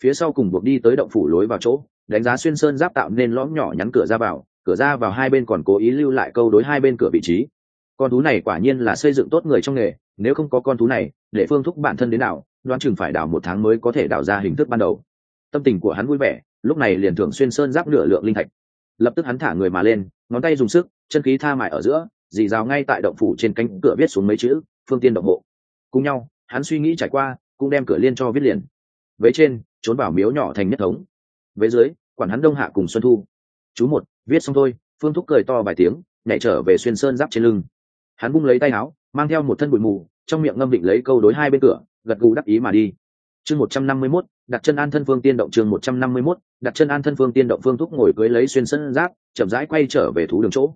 Phía sau cùng buộc đi tới động phủ lối vào chỗ, đánh giá xuyên sơn giáp tạo nên lõm nhỏ nhắn cửa ra vào, cửa ra vào hai bên còn cố ý lưu lại câu đối hai bên cửa vị trí. Con thú này quả nhiên là xây dựng tốt người trong nghề, nếu không có con thú này, để phương thúc bản thân đến đảo, đoán chừng phải đảo một tháng mới có thể đảo ra hình thức ban đầu. Tâm tình của hắn vui vẻ, lúc này liền thường xuyên sơn giáp nửa lượng linh thạch. Lập tức hắn thả người mà lên, ngón tay dùng sức, chân khí tha mại ở giữa, dì rào ngay tại động phủ trên cánh cửa viết xuống mấy chữ, phương tiên động hộ. Cùng nhau hắn suy nghĩ trải qua, cũng đem cửa liên cho viết liền. Vế trên, trốn vào miếu nhỏ thành nhất thống. Vế dưới, quản hắn đông hạ cùng xuân thu. Chú một, viết xong thôi, phương thúc cười to vài tiếng, nhảy trở về xuyên sơn giáp trên lưng. Hắn bung lấy tay áo, mang theo một thân bụi mù, trong miệng ngâm định lấy câu đối hai bên cửa, gật gù đắc ý mà đi. Chương một trăm năm mươi mốt, đặt chân an thân phương tiên động chương một trăm năm mươi mốt, đặt chân an thân phương tiên động phương thúc ngồi cưới lấy xuyên sân giáp, chậm rãi quay trở về thú đường chỗ.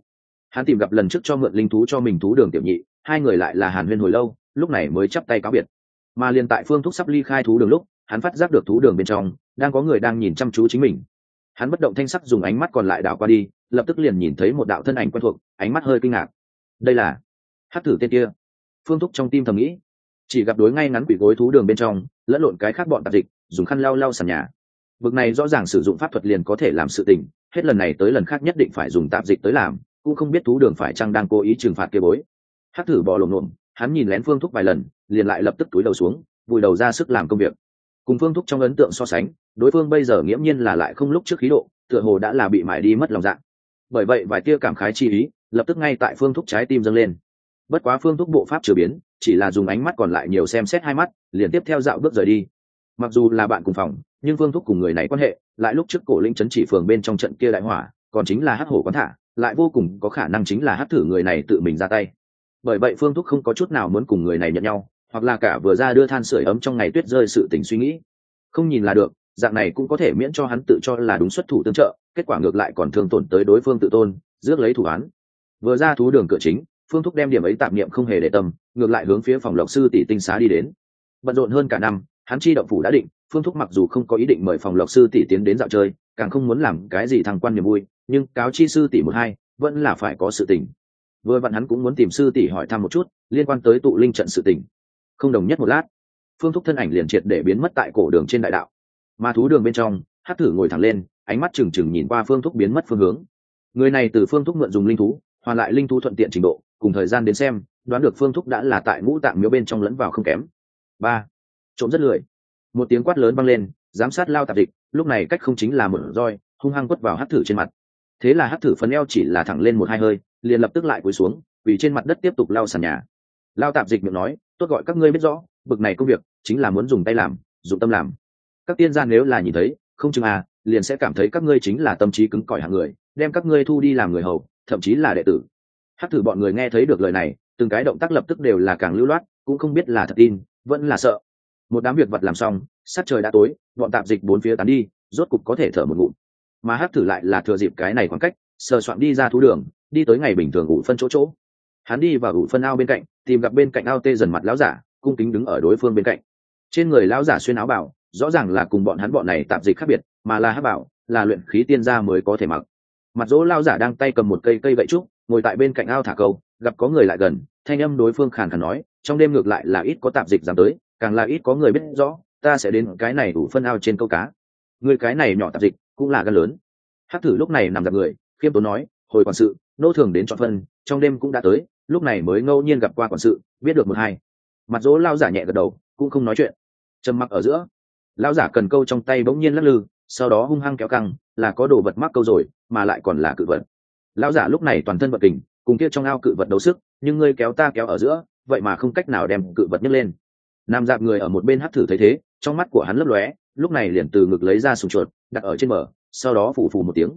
Hắn tìm gặp lần trước cho mượn linh thú cho mình thú đường tiểu nhị, hai người lại là hàn huyên hồi lâu lúc này mới chắp tay cáo biệt. Mà liền tại phương thúc sắp ly khai thú đường lúc, hắn phát giác được thú đường bên trong, đang có người đang nhìn chăm chú chính mình. Hắn bất động thanh sắc dùng ánh mắt còn lại đảo qua đi, lập tức liền nhìn thấy một đạo thân ảnh quen thuộc, ánh mắt hơi kinh ngạc. Đây là hát thử tên kia. Phương thúc trong tim thầm nghĩ, chỉ gặp đối ngay ngắn quỷ gối thú đường bên trong, lẫn lộn cái khác bọn tạp dịch, dùng khăn lau lau sàn nhà. Vực này rõ ràng sử dụng pháp thuật liền có thể làm sự tình, hết lần này tới lần khác nhất định phải dùng tạp dịch tới làm, cũng không biết thú đường phải chăng đang cố ý trừng phạt kia bối. Hát thử bò lồm lồm hắn nhìn lén phương thúc vài lần, liền lại lập tức túi đầu xuống, vùi đầu ra sức làm công việc. Cùng phương thúc trong ấn tượng so sánh, đối phương bây giờ nghiễm nhiên là lại không lúc trước khí độ, tựa hồ đã là bị mải đi mất lòng dạng. bởi vậy vài tia cảm khái chi ý, lập tức ngay tại phương thúc trái tim dâng lên. Bất quá phương thúc bộ pháp chưa biến, chỉ là dùng ánh mắt còn lại nhiều xem xét hai mắt, liền tiếp theo dạo bước rời đi. Mặc dù là bạn cùng phòng, nhưng phương thúc cùng người này quan hệ, lại lúc trước cổ linh chấn chỉ phường bên trong trận kia đại hỏa, còn chính là hát hổ quán thả, lại vô cùng có khả năng chính là hát thử người này tự mình ra tay bởi vậy phương thúc không có chút nào muốn cùng người này nhận nhau, hoặc là cả vừa ra đưa than sửa ấm trong ngày tuyết rơi sự tình suy nghĩ. Không nhìn là được, dạng này cũng có thể miễn cho hắn tự cho là đúng xuất thủ tương trợ, kết quả ngược lại còn thương tổn tới đối phương tự tôn, rước lấy thủ án. Vừa ra thú đường cửa chính, phương thúc đem điểm ấy tạm niệm không hề để tâm, ngược lại hướng phía phòng lộc sư tỷ tinh xá đi đến. Bận rộn hơn cả năm, hắn chi động phủ đã định, phương thúc mặc dù không có ý định mời phòng lộc sư tỷ tiến đến dạo chơi, càng không muốn làm cái gì thăng quan niềm vui, nhưng cáo chi sư tỷ một hai, vẫn là phải có sự tình vừa vặn hắn cũng muốn tìm sư tỷ hỏi thăm một chút, liên quan tới tụ linh trận sự tình. Không đồng nhất một lát, phương thúc thân ảnh liền triệt để biến mất tại cổ đường trên đại đạo. Mà thú đường bên trong hát thử ngồi thẳng lên, ánh mắt trừng trừng nhìn qua phương thúc biến mất phương hướng. Người này từ phương thúc mượn dùng linh thú, hoàn lại linh thú thuận tiện trình độ, cùng thời gian đến xem, đoán được phương thúc đã là tại ngũ tạng miếu bên trong lẫn vào không kém. Ba, trộm rất lười. Một tiếng quát lớn vang lên, giám sát lao tạp địch lúc này cách không chính là một roi, hung hăng quất vào hát thử trên mặt. Thế là hát thử phấn eo chỉ là thẳng lên một hai hơi liền lập tức lại cúi xuống, vì trên mặt đất tiếp tục lao sàn nhà. Lao tạp dịch miệng nói, tốt gọi các ngươi biết rõ, bực này công việc chính là muốn dùng tay làm dùng tâm làm. Các tiên gia nếu là nhìn thấy, không chừng à liền sẽ cảm thấy các ngươi chính là tâm trí cứng cỏi hạng người, đem các ngươi thu đi làm người hầu, thậm chí là đệ tử. Hát thử bọn người nghe thấy được lời này, từng cái động tác lập tức đều là càng lưu loát, cũng không biết là thật tin, vẫn là sợ. Một đám việc vật làm xong, sát trời đã tối, bọn tạp dịch bốn phía tán đi, rốt cục có thể thở một ngụm. Mà hát thử lại là thừa dịp cái này khoảng cách, sờ soạn đi ra thú đường đi tới ngày bình thường ủ phân chỗ chỗ. Hắn đi vào ủ phân ao bên cạnh, tìm gặp bên cạnh ao tê dần mặt lão giả, cung kính đứng ở đối phương bên cạnh. Trên người lão giả xuyên áo bảo, rõ ràng là cùng bọn hắn bọn này tạp dịch khác biệt, mà là hát bảo, là luyện khí tiên gia mới có thể mặc. Mặt dỗ lao giả đang tay cầm một cây cây gậy trúc, ngồi tại bên cạnh ao thả câu, gặp có người lại gần, thanh âm đối phương khàn khàn nói, trong đêm ngược lại là ít có tạp dịch dám tới, càng là ít có người biết rõ, ta sẽ đến cái này đủ phân ao trên câu cá. Người cái này nhỏ tạp dịch, cũng là gan lớn. Hát thử lúc này nằm gặp người, khiêm tốn nói, hồi quản sự nô thường đến chọn phân, trong đêm cũng đã tới, lúc này mới ngẫu nhiên gặp qua quản sự, biết được một hai. Mặt dỗ lao giả nhẹ gật đầu, cũng không nói chuyện. Trầm mặc ở giữa lao giả cần câu trong tay bỗng nhiên lắc lư, sau đó hung hăng kéo căng, là có đồ vật mắc câu rồi, mà lại còn là cự vật. Lao giả lúc này toàn thân vật kình cùng kia trong ao cự vật đấu sức, nhưng ngươi kéo ta kéo ở giữa, vậy mà không cách nào đem cự vật nhấc lên. Nam dạp người ở một bên hắt thử thấy thế, trong mắt của hắn lấp lóe, lúc này liền từ ngực lấy ra sùng chuột, đặt ở trên bờ, sau đó phủ phủ một tiếng.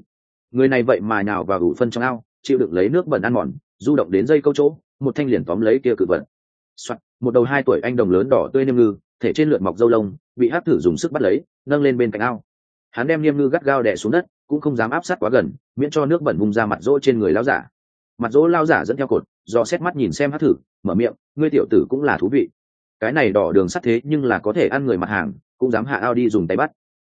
Người này vậy mà nào vào ủ phân trong ao chịu đựng lấy nước bẩn ăn mòn du động đến dây câu chỗ một thanh liền tóm lấy kia cự vật. Soạn, một đầu hai tuổi anh đồng lớn đỏ tươi niêm ngư thể trên lượn mọc dâu lông bị hát thử dùng sức bắt lấy nâng lên bên cạnh ao. Hắn đem niêm ngư gắt gao đè xuống đất cũng không dám áp sát quá gần miễn cho nước bẩn bung ra mặt rỗ trên người lao giả. Mặt rỗ lao giả dẫn theo cột do xét mắt nhìn xem hát thử mở miệng ngươi tiểu tử cũng là thú vị. Cái này đỏ đường sắt thế nhưng là có thể ăn người mặt hàng cũng dám hạ ao đi dùng tay bắt.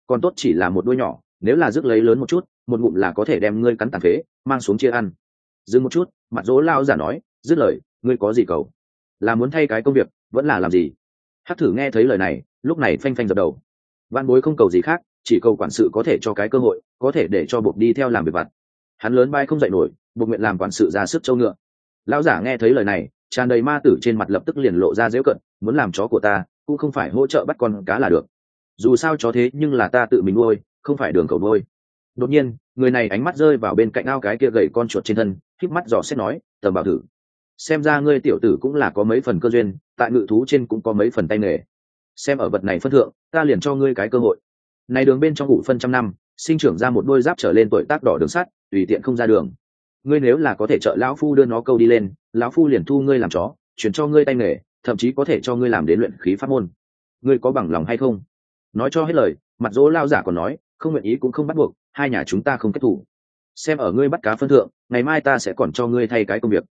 Còn tốt chỉ là một đuôi nhỏ nếu là rước lấy lớn một chút một ngụm là có thể đem ngươi cắn tàn phế, mang xuống chia ăn. Dừng một chút, mặt dỗ lao giả nói, dứt lời, ngươi có gì cầu? Là muốn thay cái công việc, vẫn là làm gì? Hát thử nghe thấy lời này, lúc này phanh phanh dập đầu. Văn bối không cầu gì khác, chỉ cầu quản sự có thể cho cái cơ hội, có thể để cho buộc đi theo làm việc vặt. Hắn lớn bay không dậy nổi, buộc nguyện làm quản sự ra sức châu ngựa. Lão giả nghe thấy lời này, tràn đầy ma tử trên mặt lập tức liền lộ ra dễu cận, muốn làm chó của ta, cũng không phải hỗ trợ bắt con cá là được. Dù sao chó thế nhưng là ta tự mình nuôi, không phải đường cầu nuôi đột nhiên, người này ánh mắt rơi vào bên cạnh ao cái kia gầy con chuột trên thân, híp mắt dò xét nói, tầm bảo thử xem ra ngươi tiểu tử cũng là có mấy phần cơ duyên, tại ngự thú trên cũng có mấy phần tay nghề. Xem ở vật này phân thượng, ta liền cho ngươi cái cơ hội. Này đường bên trong ngủ phân trăm năm, sinh trưởng ra một đôi giáp trở lên tuổi tác đỏ đường sắt, tùy tiện không ra đường. Ngươi nếu là có thể trợ lão phu đưa nó câu đi lên, lão phu liền thu ngươi làm chó, chuyển cho ngươi tay nghề, thậm chí có thể cho ngươi làm đến luyện khí pháp môn. Ngươi có bằng lòng hay không? Nói cho hết lời, mặt dỗ lao giả còn nói, không nguyện ý cũng không bắt buộc hai nhà chúng ta không kết thủ. Xem ở ngươi bắt cá phân thượng, ngày mai ta sẽ còn cho ngươi thay cái công việc.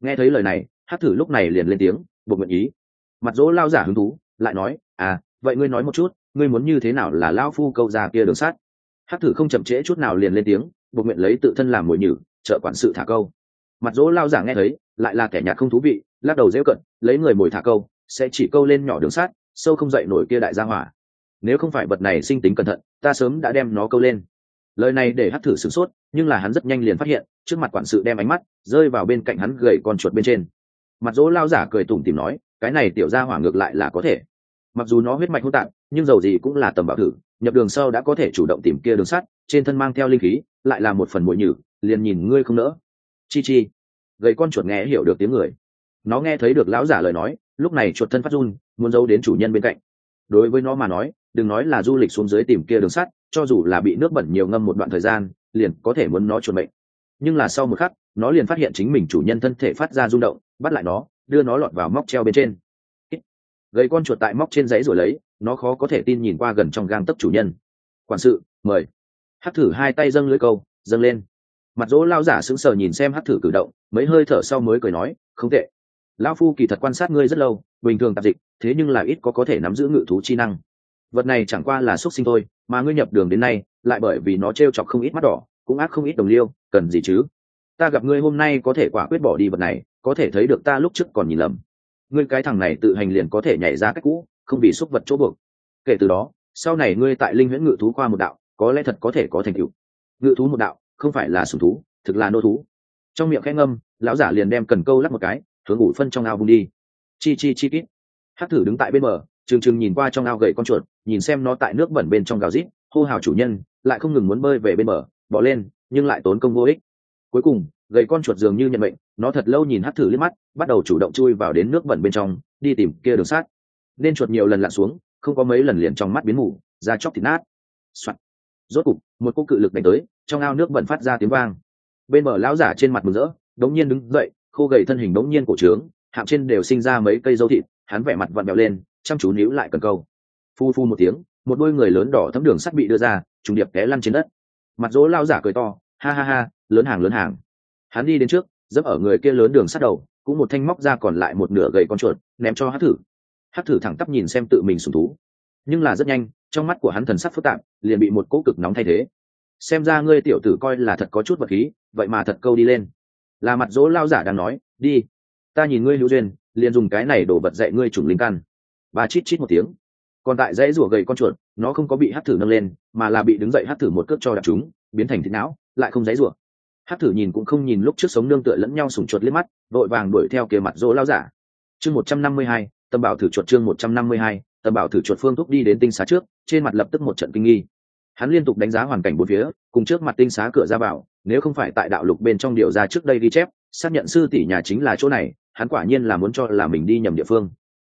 Nghe thấy lời này hát thử lúc này liền lên tiếng, buộc nguyện ý. Mặt dỗ lao giả hứng thú, lại nói à vậy ngươi nói một chút, ngươi muốn như thế nào là lao phu câu già kia đường sát? Hát thử không chậm trễ chút nào liền lên tiếng, buộc nguyện lấy tự thân làm mồi nhử, trợ quản sự thả câu. Mặt dỗ lao giả nghe thấy, lại là kẻ nhạt không thú vị, lắc đầu dễu cận, lấy người mồi thả câu, sẽ chỉ câu lên nhỏ đường sát, sâu không dậy nổi kia đại gia hỏa. Nếu không phải vật này sinh tính cẩn thận, ta sớm đã đem nó câu lên lời này để hát thử sửng sốt, nhưng là hắn rất nhanh liền phát hiện, trước mặt quản sự đem ánh mắt rơi vào bên cạnh hắn gầy con chuột bên trên. Mặt dỗ lao giả cười tủm tìm nói, cái này tiểu ra hỏa ngược lại là có thể. Mặc dù nó huyết mạch hô tạng nhưng dầu gì cũng là tầm bảo thử, nhập đường sâu đã có thể chủ động tìm kia đường sắt, trên thân mang theo linh khí, lại là một phần mội nhử, liền nhìn ngươi không nỡ. Chi chi. Gầy con chuột nghe hiểu được tiếng người. Nó nghe thấy được lão giả lời nói, lúc này chuột thân phát run, muốn giấu đến chủ nhân bên cạnh. Đối với nó mà nói, đừng nói là du lịch xuống dưới tìm kia đường sắt cho dù là bị nước bẩn nhiều ngâm một đoạn thời gian, liền có thể muốn nó chuột mệnh. Nhưng là sau một khắc, nó liền phát hiện chính mình chủ nhân thân thể phát ra rung động, bắt lại nó, đưa nó lọt vào móc treo bên trên. Gầy con chuột tại móc trên giấy rồi lấy, nó khó có thể tin nhìn qua gần trong gang tấc chủ nhân. Quản sự, mời. Hát thử hai tay dâng lưới câu, dâng lên. Mặt dỗ lao giả sững sờ nhìn xem hát thử cử động, mấy hơi thở sau mới cười nói, không tệ. Lao phu kỳ thật quan sát ngươi rất lâu, bình thường tạp dịch, thế nhưng là ít có có thể nắm giữ ngự thú chi năng vật này chẳng qua là xuất sinh thôi, mà ngươi nhập đường đến nay, lại bởi vì nó t r e o chọc không ít mắt đỏ, cũng ác không ít đồng liêu, cần gì chứ? Ta gặp ngươi hôm nay có thể quả quyết bỏ đi vật này, có thể thấy được ta lúc trước còn nhìn lầm. Ngươi cái thằng này tự hành liền có thể nhảy ra cách cũ, không bị xúc vật chỗ buộc. Kể từ đó, sau này ngươi tại linh huyễn ngự thú qua một đạo, có lẽ thật có thể có thành tựu. Ngự thú một đạo, không phải là sùng thú, thực là nô thú. Trong miệng khẽ ngâm, lão giả liền đem cần câu lắp một cái, hướng ủ phân trong ao bung đi. Chi chi chi kít. Hát thử đứng tại bên bờ trừng trừng nhìn qua trong ao gậy con chuột, nhìn xem nó tại nước bẩn bên trong gào rít, hô hào chủ nhân, lại không ngừng muốn bơi về bên bờ, bỏ lên, nhưng lại tốn công vô ích. Cuối cùng gậy con chuột dường như nhận mệnh, nó thật lâu nhìn hắt thử liếc mắt, bắt đầu chủ động chui vào đến nước bẩn bên trong, đi tìm kia đường sát nên chuột nhiều lần lặn xuống, không có mấy lần liền trong mắt biến mù, da chóc thịt nát、Soạn. rốt cục, một cô cự lực đánh tới, trong ao nước bẩn phát ra tiếng vang. Bên bờ lão giả trên mặt mừng rỡ, đống nhiên đứng dậy, khô gầy thân hình đống nhiên cổ trướng hạng trên đều sinh ra mấy cây dâu thịt, hắn vẻ mặt vặn vẹo lên chăm chú níu lại cần câu. Phu phu một tiếng, một đôi người lớn đỏ thấm đường sắt bị đưa ra, trùng điệp té lăn trên đất. Mặt dỗ lao giả cười to, ha ha ha, lớn hàng lớn hàng. Hắn đi đến trước, dẫm ở người kia lớn đường sắt đầu, cũng một thanh móc ra còn lại một nửa gậy con chuột, ném cho hát thử. Hát thử thẳng tắp nhìn xem tự mình sùng thú. Nhưng là rất nhanh, trong mắt của hắn thần sắc phức tạp, liền bị một cỗ cực nóng thay thế. Xem ra ngươi tiểu tử coi là thật có chút vật khí, vậy mà thật câu đi lên. Là mặt dỗ lao giả đang nói, đi, ta nhìn ngươi hữu duyên, liền dùng cái này đổ vật dạy ngươi chủng linh căn ba chít chít một tiếng. Còn tại dãy rủa gầy con chuột, nó không có bị hát thử nâng lên, mà là bị đứng dậy hát thử một cước cho đạp chúng, biến thành thịt não, lại không dãy rủa hát thử nhìn cũng không nhìn lúc trước sống nương tựa lẫn nhau sùng chuột liếc mắt, vội vàng đuổi theo kia mặt dỗ lao giả. Chương một trăm năm mươi hai, tâm bảo thử chuột chương một trăm năm mươi hai, tâm bảo thử chuột phương thúc đi đến tinh xá trước, trên mặt lập tức một trận kinh nghi. Hắn liên tục đánh giá hoàn cảnh bốn phía, cùng trước mặt tinh xá cửa ra vào, nếu không phải tại đạo lục bên trong điều ra trước đây ghi chép, xác nhận sư tỷ nhà chính là chỗ này, hắn quả nhiên là muốn cho là mình đi nhầm địa phương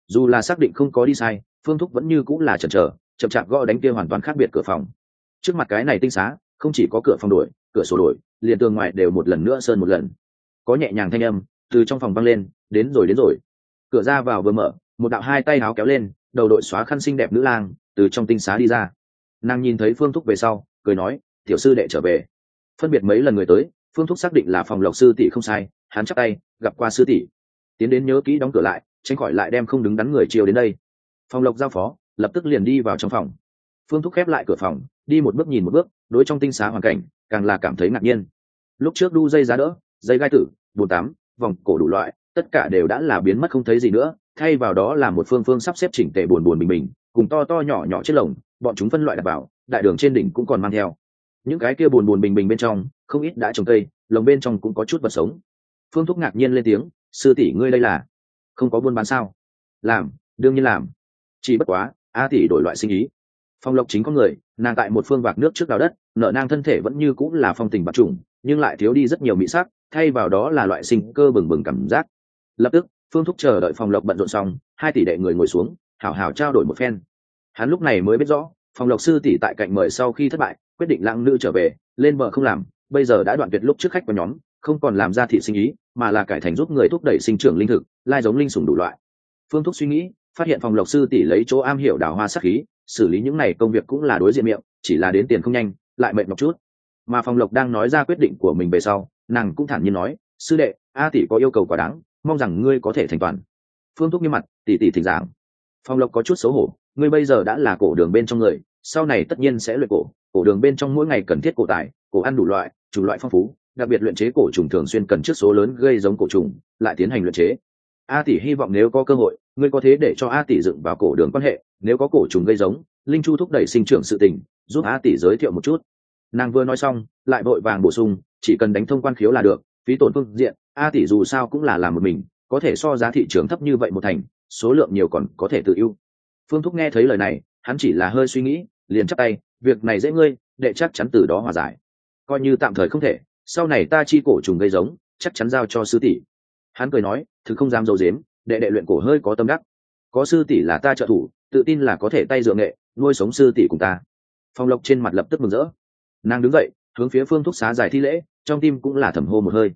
dù là xác định không có đi sai, phương thúc vẫn như cũng là chần chờ, chậm chạp gõ đánh kia hoàn toàn khác biệt cửa phòng. Trước mặt cái này tinh xá, không chỉ có cửa phòng đổi, cửa sổ đổi, liền tường ngoài đều một lần nữa sơn một lần. Có nhẹ nhàng thanh âm từ trong phòng văng lên, đến rồi đến rồi. Cửa ra vào vừa mở, một đạo hai tay áo kéo lên, đầu đội xóa khăn xinh đẹp nữ lang từ trong tinh xá đi ra. Nàng nhìn thấy phương thúc về sau, cười nói, tiểu sư đệ trở về. Phân biệt mấy lần người tới, phương thúc xác định là phòng lộc sư tỷ không sai, hắn chắc tay, gặp qua sư tỷ. Tiến đến nhớ kỹ đóng cửa lại tránh khỏi lại đem không đứng đắn người chiều đến đây. Phòng lộc giao phó, lập tức liền đi vào trong phòng. Phương thúc khép lại cửa phòng, đi một bước nhìn một bước, đối trong tinh xá hoàn cảnh, càng là cảm thấy ngạc nhiên. Lúc trước đu dây giá đỡ, dây gai tử bồn tắm, vòng cổ đủ loại, tất cả đều đã là biến mất không thấy gì nữa, thay vào đó là một phương phương sắp xếp chỉnh tề buồn buồn bình bình, cùng to to nhỏ nhỏ chiếc lồng, bọn chúng phân loại đặt vào đại đường trên đỉnh cũng còn mang theo. Những cái kia buồn buồn bình bình bên trong, không ít đã trồng cây, lồng bên trong cũng có chút vật sống. Phương thúc ngạc nhiên lên tiếng, sư tỷ ngươi đây là? Không có buôn bán sao? Làm, đương nhiên làm. Chỉ bất quá, a tỷ đổi loại sinh ý. Phong lộc chính có người, nàng tại một phương vạc nước trước đào đất, nợ nang thân thể vẫn như cũng là phong tình bạc trùng, nhưng lại thiếu đi rất nhiều mỹ sắc, thay vào đó là loại sinh cơ bừng bừng cảm giác. Lập tức, phương thúc chờ đợi phong lộc bận rộn xong, hai tỷ đệ người ngồi xuống, hảo hảo trao đổi một phen. Hắn lúc này mới biết rõ, phong lộc sư tỷ tại cạnh mời sau khi thất bại, quyết định lãng nữ trở về, lên bờ không làm, bây giờ đã đoạn tuyệt lúc trước khách của nhóm không còn làm ra thị sinh ý, mà là cải thành giúp người thúc đẩy sinh trưởng linh thực, lai giống linh sủng đủ loại. Phương thúc suy nghĩ, phát hiện phòng lộc sư tỷ lấy chỗ am hiểu đào hoa sắc khí, xử lý những này công việc cũng là đối diện miệng, chỉ là đến tiền không nhanh, lại mệt một chút. Mà phòng lộc đang nói ra quyết định của mình về sau, nàng cũng thản nhiên nói, sư đệ, a tỷ có yêu cầu quá đáng, mong rằng ngươi có thể thành toàn. Phương thúc như mặt, tỷ tỷ thỉnh giảng. Phòng lộc có chút xấu hổ, ngươi bây giờ đã là cổ đường bên trong người, sau này tất nhiên sẽ luyện cổ cổ đường bên trong mỗi ngày cần thiết cổ tài, cổ ăn đủ loại, chủ loại phong phú đặc biệt luyện chế cổ trùng thường xuyên cần chiếc số lớn gây giống cổ trùng, lại tiến hành luyện chế. A tỷ hy vọng nếu có cơ hội, ngươi có thế để cho a tỷ dựng vào cổ đường quan hệ, nếu có cổ trùng gây giống, linh chu thúc đẩy sinh trưởng sự tình, giúp a tỷ giới thiệu một chút. Nàng vừa nói xong, lại vội vàng bổ sung, chỉ cần đánh thông quan khiếu là được, phí tổn phương diện, a tỷ dù sao cũng là làm một mình, có thể so giá thị trường thấp như vậy một thành, số lượng nhiều còn có thể tự ưu. Phương thúc nghe thấy lời này, hắn chỉ là hơi suy nghĩ, liền chắc tay, việc này dễ ngươi, đệ chắc chắn từ đó hòa giải. Coi như tạm thời không thể sau này ta chi cổ trùng gây giống, chắc chắn giao cho sư tỷ. Hắn cười nói, thứ không dám dầu dếm đệ đệ luyện cổ hơi có tâm đắc. Có sư tỷ là ta trợ thủ, tự tin là có thể tay dựa nghệ, nuôi sống sư tỷ cùng ta. Phong lộc trên mặt lập tức mừng rỡ. Nàng đứng dậy, hướng phía phương thúc xá giải thi lễ, trong tim cũng là thầm hô một hơi.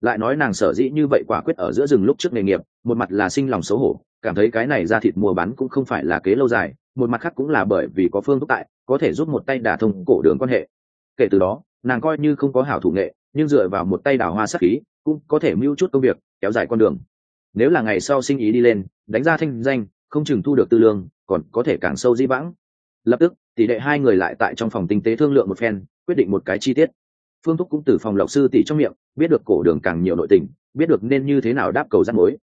Lại nói nàng sở dĩ như vậy quả quyết ở giữa rừng lúc trước nghề nghiệp, một mặt là sinh lòng xấu hổ, cảm thấy cái này ra thịt mua bán cũng không phải là kế lâu dài, một mặt khác cũng là bởi vì có phương thúc tại, có thể giúp một tay đả thông cổ đường quan hệ kể từ đó, nàng coi như không có hảo thủ nghệ, nhưng dựa vào một tay đào hoa sắc khí, cũng có thể mưu chút công việc, kéo dài con đường. Nếu là ngày sau sinh ý đi lên, đánh ra thanh danh, không chừng thu được tư lương, còn có thể càng sâu di vãng. Lập tức, tỷ đệ hai người lại tại trong phòng tinh tế thương lượng một phen, quyết định một cái chi tiết. Phương thúc cũng từ phòng lộc sư tỷ trong miệng, biết được cổ đường càng nhiều nội tình, biết được nên như thế nào đáp cầu rắt mối.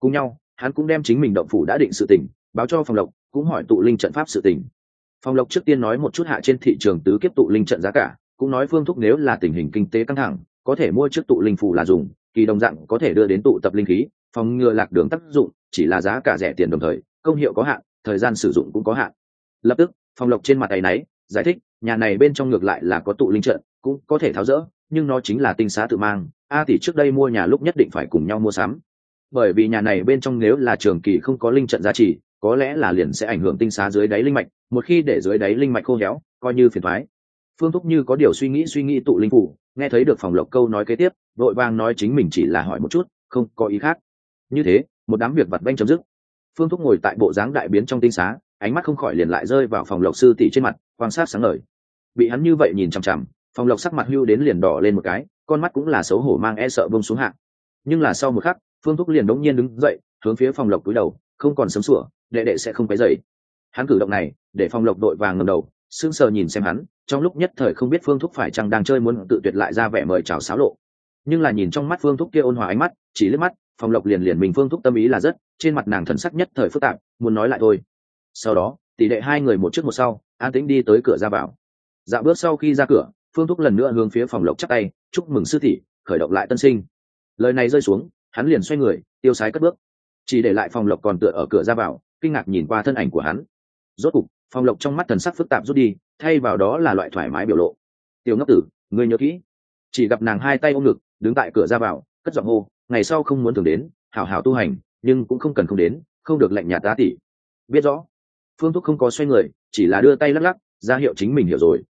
Cùng nhau, hắn cũng đem chính mình động phủ đã định sự tình, báo cho phòng lộc cũng hỏi tụ linh trận pháp sự tình. Phong lộc trước tiên nói một chút hạ trên thị trường tứ kiếp tụ linh trận giá cả cũng nói phương thúc nếu là tình hình kinh tế căng thẳng có thể mua trước tụ linh phù là dùng kỳ đồng dạng có thể đưa đến tụ tập linh khí phòng ngừa lạc đường tác dụng chỉ là giá cả rẻ tiền đồng thời công hiệu có hạn thời gian sử dụng cũng có hạn. Lập tức Phong lộc trên mặt tay náy giải thích nhà này bên trong ngược lại là có tụ linh trận cũng có thể tháo dỡ, nhưng nó chính là tinh xá tự mang a tỷ trước đây mua nhà lúc nhất định phải cùng nhau mua sắm. Bởi vì nhà này bên trong nếu là trường kỳ không có linh trận giá trị có lẽ là liền sẽ ảnh hưởng tinh xá dưới đáy linh mạch một khi để dưới đáy linh mạch khô héo, coi như phiền thoái. Phương thúc như có điều suy nghĩ suy nghĩ tụ linh phủ, nghe thấy được phòng lộc câu nói kế tiếp, vội vàng nói chính mình chỉ là hỏi một chút, không có ý khác. Như thế, một đám việc vặt banh chấm dứt. Phương thúc ngồi tại bộ dáng đại biến trong tinh xá, ánh mắt không khỏi liền lại rơi vào phòng lộc sư tỷ trên mặt, quan sát sáng ngời. Bị hắn như vậy nhìn chằm chằm, phòng lộc sắc mặt hưu đến liền đỏ lên một cái, con mắt cũng là xấu hổ mang e sợ bông xuống hạ. Nhưng là sau một khắc, phương thúc liền đống nhiên đứng dậy, hướng phía phòng lộc cúi đầu, không còn sấm sủa, đệ đệ sẽ không cái dậy hắn cử động này, để phòng lộc đội vàng ngầm đầu, sững sờ nhìn xem hắn, trong lúc nhất thời không biết phương thúc phải chăng đang chơi muốn tự tuyệt lại ra vẻ mời chào xáo lộ. Nhưng là nhìn trong mắt phương thúc kia ôn hòa ánh mắt, chỉ liếc mắt phòng lộc liền liền mình phương thúc tâm ý là rất, trên mặt nàng thần sắc nhất thời phức tạp, muốn nói lại thôi. Sau đó, tỷ đệ hai người một trước một sau, an tĩnh đi tới cửa ra vào. Dạo bước sau khi ra cửa, phương thúc lần nữa hướng phía phòng lộc chắc tay, chúc mừng sư tỷ, khởi động lại tân sinh. Lời này rơi xuống, hắn liền xoay người, tiêu sái cất bước. Chỉ để lại phòng lộc còn tựa ở cửa ra vào, kinh ngạc nhìn qua thân ảnh của hắn rốt cục, phong lộc trong mắt thần sắc phức tạp rút đi, thay vào đó là loại thoải mái biểu lộ. Tiểu ngốc tử, ngươi nhớ kỹ. Chỉ gặp nàng hai tay ôm ngực, đứng tại cửa ra vào, cất giọng hô, ngày sau không muốn thường đến, hảo hảo tu hành, nhưng cũng không cần không đến, không được lệnh nhà tá tỉ. Biết rõ, phương thúc không có xoay người, chỉ là đưa tay lắc lắc, ra hiệu chính mình hiểu rồi.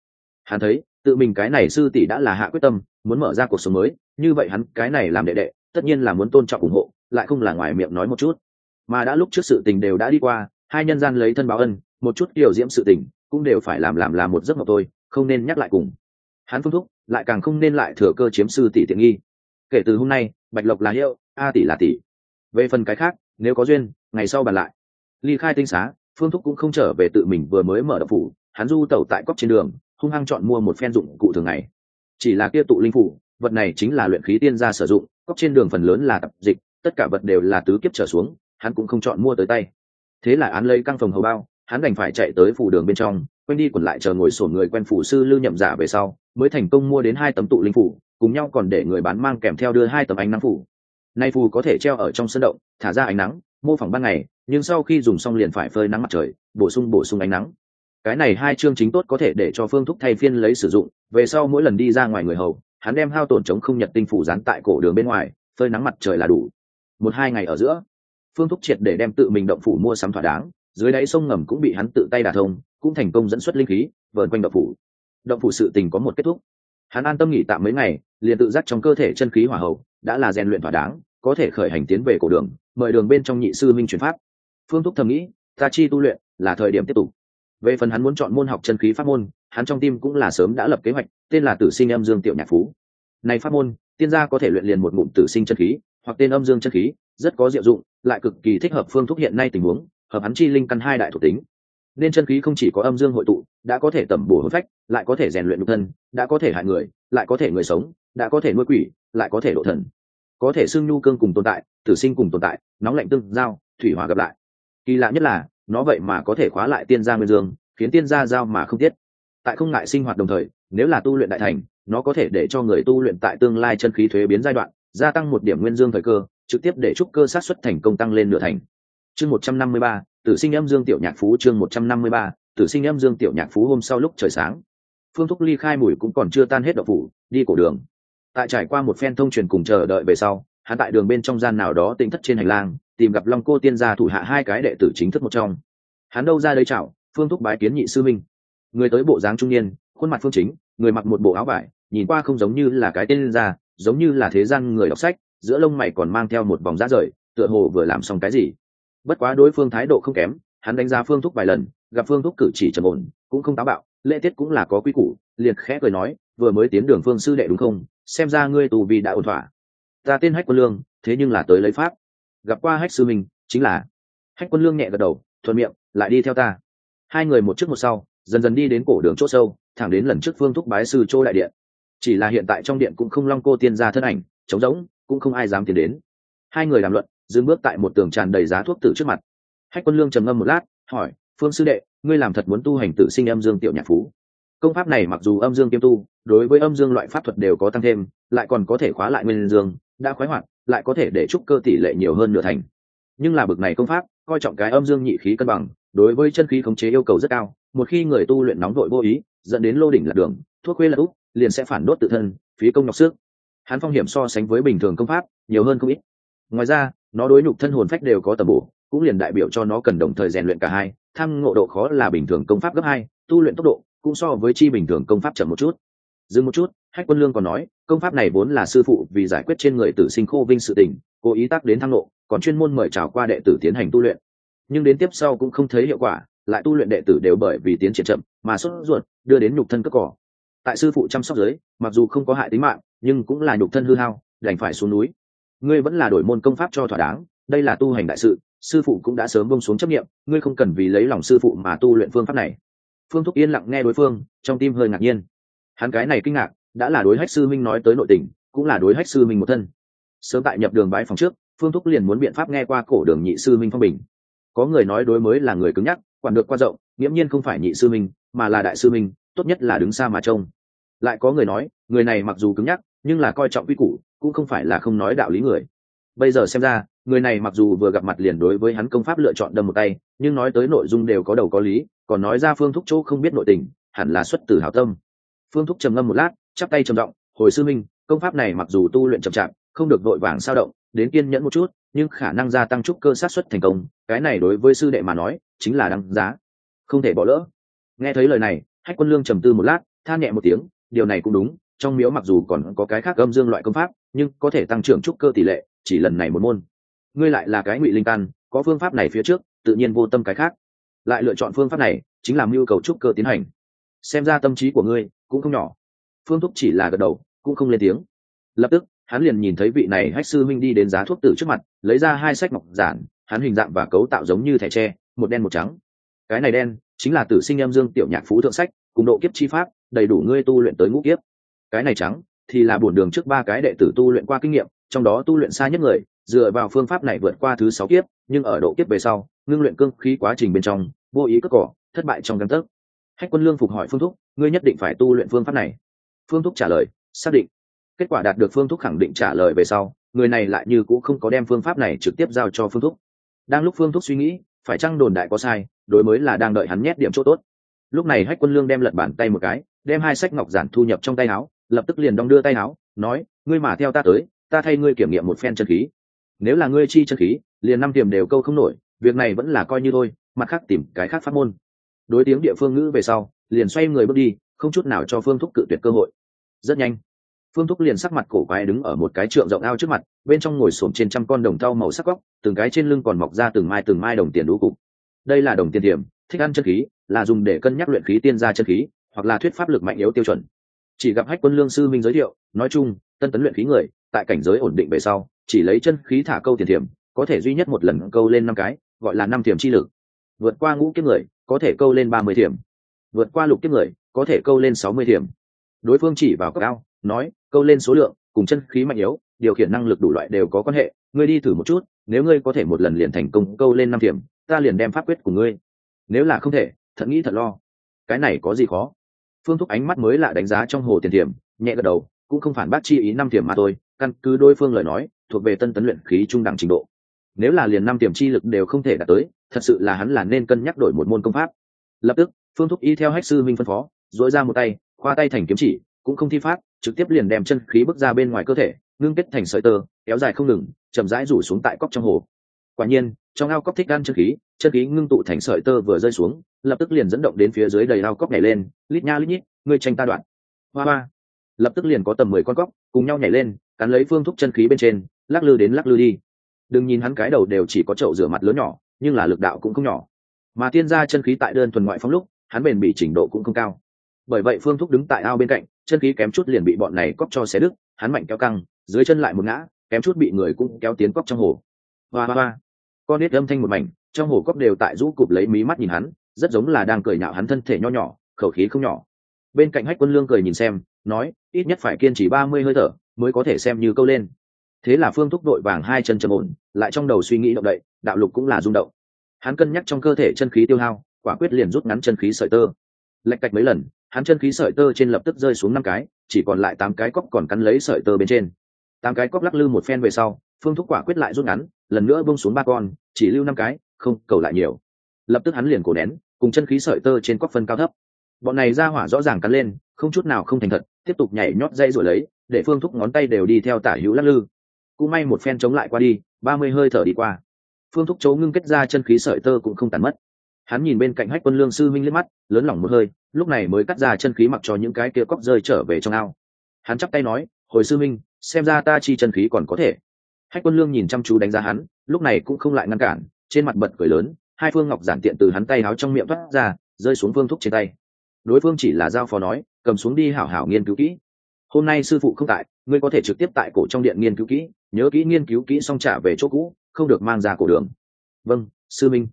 Hắn thấy, tự mình cái này sư tỷ đã là hạ quyết tâm, muốn mở ra cuộc sống mới, như vậy hắn cái này làm đệ đệ, tất nhiên là muốn tôn trọng ủng hộ, lại không là ngoài miệng nói một chút. Mà đã lúc trước sự tình đều đã đi qua, hai nhân gian lấy thân báo ân một chút kiểu diễm sự tình, cũng đều phải làm làm làm một giấc mộng thôi, không nên nhắc lại cùng. Hắn phương thúc, lại càng không nên lại thừa cơ chiếm sư tỷ tiện nghi. Kể từ hôm nay, bạch lộc là hiệu, a tỷ là tỷ. Về phần cái khác, nếu có duyên, ngày sau bàn lại. Ly khai tinh xá, phương thúc cũng không trở về tự mình vừa mới mở đập phủ, hắn du tẩu tại cóc trên đường, hung hăng chọn mua một phen dụng cụ thường ngày. Chỉ là kia tụ linh phủ, vật này chính là luyện khí tiên gia sử dụng cóc trên đường phần lớn là tập dịch, tất cả vật đều là tứ kiếp trở xuống, hắn cũng không chọn mua tới tay. Thế là án lấy căng phòng hầu bao hắn đành phải chạy tới phủ đường bên trong quanh đi quẩn lại chờ ngồi sổ người quen phủ sư lưu nhậm giả về sau, mới thành công mua đến hai tấm tụ linh phủ, cùng nhau còn để người bán mang kèm theo đưa hai tấm ánh nắng phủ. Nay phù có thể treo ở trong sân động, thả ra ánh nắng, mô phỏng ban ngày, nhưng sau khi dùng xong liền phải phơi nắng mặt trời, bổ sung bổ sung ánh nắng. Cái này hai chương chính tốt có thể để cho phương thúc thay phiên lấy sử dụng, về sau mỗi lần đi ra ngoài người hầu, hắn đem hao tổn chống không nhật tinh phủ dán tại cổ đường bên ngoài, phơi nắng mặt trời là đủ. Một hai ngày ở giữa, phương thúc triệt để đem tự mình động phủ mua sắm thỏa đáng dưới đáy sông ngầm cũng bị hắn tự tay đả thông, cũng thành công dẫn xuất linh khí, vờn quanh động phủ. Động phủ sự tình có một kết thúc. Hắn an tâm nghỉ tạm mấy ngày, liền tự giác trong cơ thể chân khí hỏa hậu, đã là rèn luyện thỏa đáng, có thể khởi hành tiến về cổ đường, mời đường bên trong nhị sư minh truyền pháp. Phương thúc thầm nghĩ, ta chi tu luyện, là thời điểm tiếp tục. Về phần hắn muốn chọn môn học chân khí pháp môn, hắn trong tim cũng là sớm đã lập kế hoạch, tên là tử sinh âm dương tiểu nhạc phú. Này pháp môn, tiên gia có thể luyện liền một ngụm tử sinh chân khí, hoặc tên âm dương chân khí, rất có diệu dụng, lại cực kỳ thích hợp phương thúc hiện nay tình huống hợp hắn chi linh căn hai đại thuộc tính. Nên chân khí không chỉ có âm dương hội tụ, đã có thể tẩm bổ hồn phách, lại có thể rèn luyện nhục thân, đã có thể hại người, lại có thể người sống, đã có thể nuôi quỷ, lại có thể độ thần. Có thể xương nhu cương cùng tồn tại, tử sinh cùng tồn tại, nóng lạnh tương giao, thủy hòa gặp lại. Kỳ lạ nhất là, nó vậy mà có thể khóa lại tiên gia nguyên dương, khiến tiên gia giao mà không tiết tại không ngại sinh hoạt đồng thời, nếu là tu luyện đại thành, nó có thể để cho người tu luyện tại tương lai chân khí thuế biến giai đoạn, gia tăng một điểm nguyên dương thời cơ, trực tiếp để trúc cơ sát xuất thành công tăng lên nửa thành chương một trăm năm mươi ba, tử sinh âm dương tiểu nhạc phú, chương một trăm năm mươi ba, tử sinh âm dương tiểu nhạc phú hôm sau lúc trời sáng. Phương thúc ly khai mùi cũng còn chưa tan hết độc phủ, đi cổ đường. Tại trải qua một phen thông truyền cùng chờ đợi về sau, hắn tại đường bên trong gian nào đó tỉnh thất trên hành lang, tìm gặp long cô tiên gia thủ hạ hai cái đệ tử chính thức một trong. Hắn đâu ra đây chào phương thúc bái kiến nhị sư minh. Người tới bộ dáng trung niên, khuôn mặt phương chính, người mặc một bộ áo vải, nhìn qua không giống như là cái tên gia, giống như là thế gian người đọc sách, giữa lông mày còn mang theo một vòng rã rời, tựa hồ vừa làm xong cái gì bất quá đối phương thái độ không kém, hắn đánh giá phương thúc vài lần, gặp phương thúc cử chỉ trầm ổn, cũng không táo bạo, lễ tiết cũng là có quy củ, liền khẽ cười nói, vừa mới tiến đường phương sư đệ đúng không? Xem ra ngươi tù vì đã ổn thỏa. Ta tên hách quân lương, thế nhưng là tới lấy pháp. Gặp qua hách sư minh, chính là. Hách quân lương nhẹ gật đầu, thuận miệng, lại đi theo ta. Hai người một trước một sau, dần dần đi đến cổ đường chỗ sâu, thẳng đến lần trước phương thúc bái sư chỗ đại điện. Chỉ là hiện tại trong điện cũng không long cô tiên ra thân ảnh, trống rỗng, cũng không ai dám tiến đến. Hai người đàm luận dừng bước tại một tường tràn đầy giá thuốc tử trước mặt. Hách quân lương trầm ngâm một lát, hỏi, phương sư đệ, ngươi làm thật muốn tu hành tự sinh âm dương tiểu nhạc phú. Công pháp này mặc dù âm dương kiêm tu, đối với âm dương loại pháp thuật đều có tăng thêm, lại còn có thể khóa lại nguyên dương, đã khoái hoạt, lại có thể để trúc cơ tỷ lệ nhiều hơn nửa thành. Nhưng là bực này công pháp, coi trọng cái âm dương nhị khí cân bằng, đối với chân khí khống chế yêu cầu rất cao, một khi người tu luyện nóng vội vô ý, dẫn đến lô đỉnh lạc đường, thuốc khuê là úc liền sẽ phản đốt tự thân, phí công nhọc sức. Hắn phong hiểm so sánh với bình thường công pháp, nhiều hơn không ít ngoài ra, nó đối nhục thân hồn phách đều có tầm bổ, cũng liền đại biểu cho nó cần đồng thời rèn luyện cả hai. Thăng ngộ độ khó là bình thường công pháp gấp hai, tu luyện tốc độ cũng so với chi bình thường công pháp chậm một chút. Dừng một chút, hách quân lương còn nói, công pháp này vốn là sư phụ vì giải quyết trên người tử sinh khô vinh sự tình, cố ý tác đến thăng ngộ, còn chuyên môn mời trào qua đệ tử tiến hành tu luyện. Nhưng đến tiếp sau cũng không thấy hiệu quả, lại tu luyện đệ tử đều bởi vì tiến triển chậm mà sốt ruột, đưa đến nhục thân cất cỏ. Tại sư phụ chăm sóc giới, mặc dù không có hại tính mạng, nhưng cũng là nhục thân hư hao, đành phải xuống núi ngươi vẫn là đổi môn công pháp cho thỏa đáng, đây là tu hành đại sự, sư phụ cũng đã sớm bông xuống chấp nghiệm ngươi không cần vì lấy lòng sư phụ mà tu luyện phương pháp này. Phương thúc yên lặng nghe đối phương, trong tim hơi ngạc nhiên. Hắn cái này kinh ngạc, đã là đối hách sư minh nói tới nội tình, cũng là đối hách sư minh một thân. Sớm tại nhập đường bãi phòng trước, phương thúc liền muốn biện pháp nghe qua cổ đường nhị sư minh phong bình. Có người nói đối mới là người cứng nhắc, quản được qua rộng, nghiễm nhiên không phải nhị sư minh, mà là đại sư minh, tốt nhất là đứng xa mà trông. Lại có người nói, người này mặc dù cứng nhắc nhưng là coi trọng quy củ, cũng không phải là không nói đạo lý người. Bây giờ xem ra, người này mặc dù vừa gặp mặt liền đối với hắn công pháp lựa chọn đâm một tay, nhưng nói tới nội dung đều có đầu có lý, còn nói ra phương thúc chỗ không biết nội tình, hẳn là xuất từ hảo tâm. Phương thúc trầm ngâm một lát, chắp tay trầm giọng, hồi sư minh, công pháp này mặc dù tu luyện chậm chạp, không được vội vàng sao động, đến kiên nhẫn một chút, nhưng khả năng gia tăng chút cơ sát xuất thành công, cái này đối với sư đệ mà nói, chính là đáng giá. Không thể bỏ lỡ. Nghe thấy lời này, hách quân lương trầm tư một lát, than nhẹ một tiếng, điều này cũng đúng trong miếu mặc dù còn có cái khác âm dương loại công pháp, nhưng có thể tăng trưởng trúc cơ tỷ lệ, chỉ lần này một môn. Ngươi lại là cái ngụy linh căn, có phương pháp này phía trước, tự nhiên vô tâm cái khác. Lại lựa chọn phương pháp này, chính là mưu cầu trúc cơ tiến hành. Xem ra tâm trí của ngươi cũng không nhỏ. Phương thúc chỉ là gật đầu, cũng không lên tiếng. Lập tức, hắn liền nhìn thấy vị này hách sư minh đi đến giá thuốc tử trước mặt, lấy ra hai sách ngọc giản, hắn hình dạng và cấu tạo giống như thẻ tre, một đen một trắng. Cái này đen, chính là tử sinh em dương tiểu nhạc phú thượng sách, cùng độ kiếp chi pháp, đầy đủ ngươi tu luyện tới ngũ kiếp cái này trắng, thì là bổn đường trước ba cái đệ tử tu luyện qua kinh nghiệm, trong đó tu luyện xa nhất người, dựa vào phương pháp này vượt qua thứ sáu kiếp, nhưng ở độ kiếp về sau, ngưng luyện cương khí quá trình bên trong, vô ý cất cỏ, thất bại trong căn tấc. Hách quân lương phục hỏi phương thúc, ngươi nhất định phải tu luyện phương pháp này. Phương thúc trả lời, xác định. Kết quả đạt được phương thúc khẳng định trả lời về sau, người này lại như cũng không có đem phương pháp này trực tiếp giao cho phương thúc. Đang lúc phương thúc suy nghĩ, phải chăng đồn đại có sai, đối mới là đang đợi hắn nhét điểm chỗ tốt. Lúc này hách quân lương đem lật bàn tay một cái, đem hai sách ngọc giản thu nhập trong tay áo lập tức liền đong đưa tay áo, nói, ngươi mà theo ta tới, ta thay ngươi kiểm nghiệm một phen chân khí. Nếu là ngươi chi chân khí, liền năm tiềm đều câu không nổi, việc này vẫn là coi như thôi, mặt khác tìm cái khác phát môn. Đối tiếng địa phương ngữ về sau, liền xoay người bước đi, không chút nào cho phương thúc cự tuyệt cơ hội. Rất nhanh, phương thúc liền sắc mặt cổ quái đứng ở một cái trượng rộng ao trước mặt, bên trong ngồi xổm trên trăm con đồng thau màu sắc góc, từng cái trên lưng còn mọc ra từng mai từng mai đồng tiền đũ cục. Đây là đồng tiền điểm thích ăn chân khí, là dùng để cân nhắc luyện khí tiên gia chân khí, hoặc là thuyết pháp lực mạnh yếu tiêu chuẩn chỉ gặp hách quân lương sư minh giới thiệu, nói chung, tân tấn luyện khí người, tại cảnh giới ổn định về sau, chỉ lấy chân khí thả câu tiền thiểm, có thể duy nhất một lần câu lên năm cái, gọi là năm thiểm chi lực. Vượt qua ngũ kiếp người, có thể câu lên ba mươi thiểm. Vượt qua lục kiếp người, có thể câu lên sáu mươi thiểm. Đối phương chỉ vào cao, nói, câu lên số lượng, cùng chân khí mạnh yếu, điều khiển năng lực đủ loại đều có quan hệ, ngươi đi thử một chút, nếu ngươi có thể một lần liền thành công câu lên năm thiểm, ta liền đem pháp quyết của ngươi. Nếu là không thể, thật nghĩ thật lo. Cái này có gì khó? Phương thúc ánh mắt mới lạ đánh giá trong hồ tiền thiểm, nhẹ gật đầu, cũng không phản bác chi ý năm thiểm mà thôi, căn cứ đối phương lời nói, thuộc về tân tấn luyện khí trung đẳng trình độ. Nếu là liền năm tiềm chi lực đều không thể đạt tới, thật sự là hắn là nên cân nhắc đổi một môn công pháp. Lập tức, phương thúc y theo hách sư minh phân phó dội ra một tay, khoa tay thành kiếm chỉ, cũng không thi pháp, trực tiếp liền đem chân khí bước ra bên ngoài cơ thể, ngưng kết thành sợi tơ, kéo dài không ngừng, chậm rãi rủ xuống tại cốc trong hồ. Quả nhiên, trong ao cốc thích gan chân khí chân khí ngưng tụ thành sợi tơ vừa rơi xuống, lập tức liền dẫn động đến phía dưới đầy ao cốc nhảy lên, lít nha lít nhít, ngươi tranh ta đoạn. Hoa hoa. Lập tức liền có tầm mười con cốc cùng nhau nhảy lên, cắn lấy phương thúc chân khí bên trên, lắc lư đến lắc lư đi. Đừng nhìn hắn cái đầu đều chỉ có chậu rửa mặt lớn nhỏ, nhưng là lực đạo cũng không nhỏ. Mà tiên gia chân khí tại đơn thuần ngoại phong lúc, hắn bền bị trình độ cũng không cao. Bởi vậy phương thúc đứng tại ao bên cạnh, chân khí kém chút liền bị bọn này cóc cho xé đứt, hắn mạnh kéo căng, dưới chân lại một ngã, kém chút bị người cũng kéo tiến cóc trong hồ. Hoa hoa hoa. Con nết âm thanh một mảnh trong hồ cốc đều tại rũ cụp lấy mí mắt nhìn hắn, rất giống là đang cười nhạo hắn thân thể nho nhỏ, khẩu khí không nhỏ. Bên cạnh hách quân lương cười nhìn xem, nói, ít nhất phải kiên trì ba mươi hơi thở mới có thể xem như câu lên. Thế là phương thúc đội vàng hai chân trầm ổn, lại trong đầu suy nghĩ động đậy, đạo lục cũng là rung động. Hắn cân nhắc trong cơ thể chân khí tiêu hao, quả quyết liền rút ngắn chân khí sợi tơ. Lạch cạch mấy lần, hắn chân khí sợi tơ trên lập tức rơi xuống năm cái, chỉ còn lại tám cái cóc còn cắn lấy sợi tơ bên trên. Tám cái cóc lắc lư một phen về sau, phương thúc quả quyết lại rút ngắn, lần nữa bông xuống ba con, chỉ lưu năm cái không, cầu lại nhiều. Lập tức hắn liền cổ nén, cùng chân khí sợi tơ trên cóc phân cao thấp. Bọn này ra hỏa rõ ràng cắn lên, không chút nào không thành thật, tiếp tục nhảy nhót dây rồi lấy, để phương thúc ngón tay đều đi theo tả hữu lắc lư. Cũng may một phen chống lại qua đi, ba mươi hơi thở đi qua. Phương thúc chấu ngưng kết ra chân khí sợi tơ cũng không tàn mất. Hắn nhìn bên cạnh hách quân lương sư minh liếc mắt, lớn lỏng một hơi, lúc này mới cắt ra chân khí mặc cho những cái kia cóc rơi trở về trong ao. Hắn chắp tay nói, hồi sư minh xem ra ta chi chân khí còn có thể. Hách quân lương nhìn chăm chú đánh giá hắn, lúc này cũng không lại ngăn cản trên mặt bật cười lớn, hai phương ngọc giản tiện từ hắn tay áo trong miệng thoát ra, rơi xuống phương thúc trên tay. Đối phương chỉ là giao phó nói, cầm xuống đi hảo hảo nghiên cứu kỹ. Hôm nay sư phụ không tại, ngươi có thể trực tiếp tại cổ trong điện nghiên cứu kỹ, nhớ kỹ nghiên cứu kỹ xong trả về chỗ cũ, không được mang ra cổ đường. Vâng sư minh.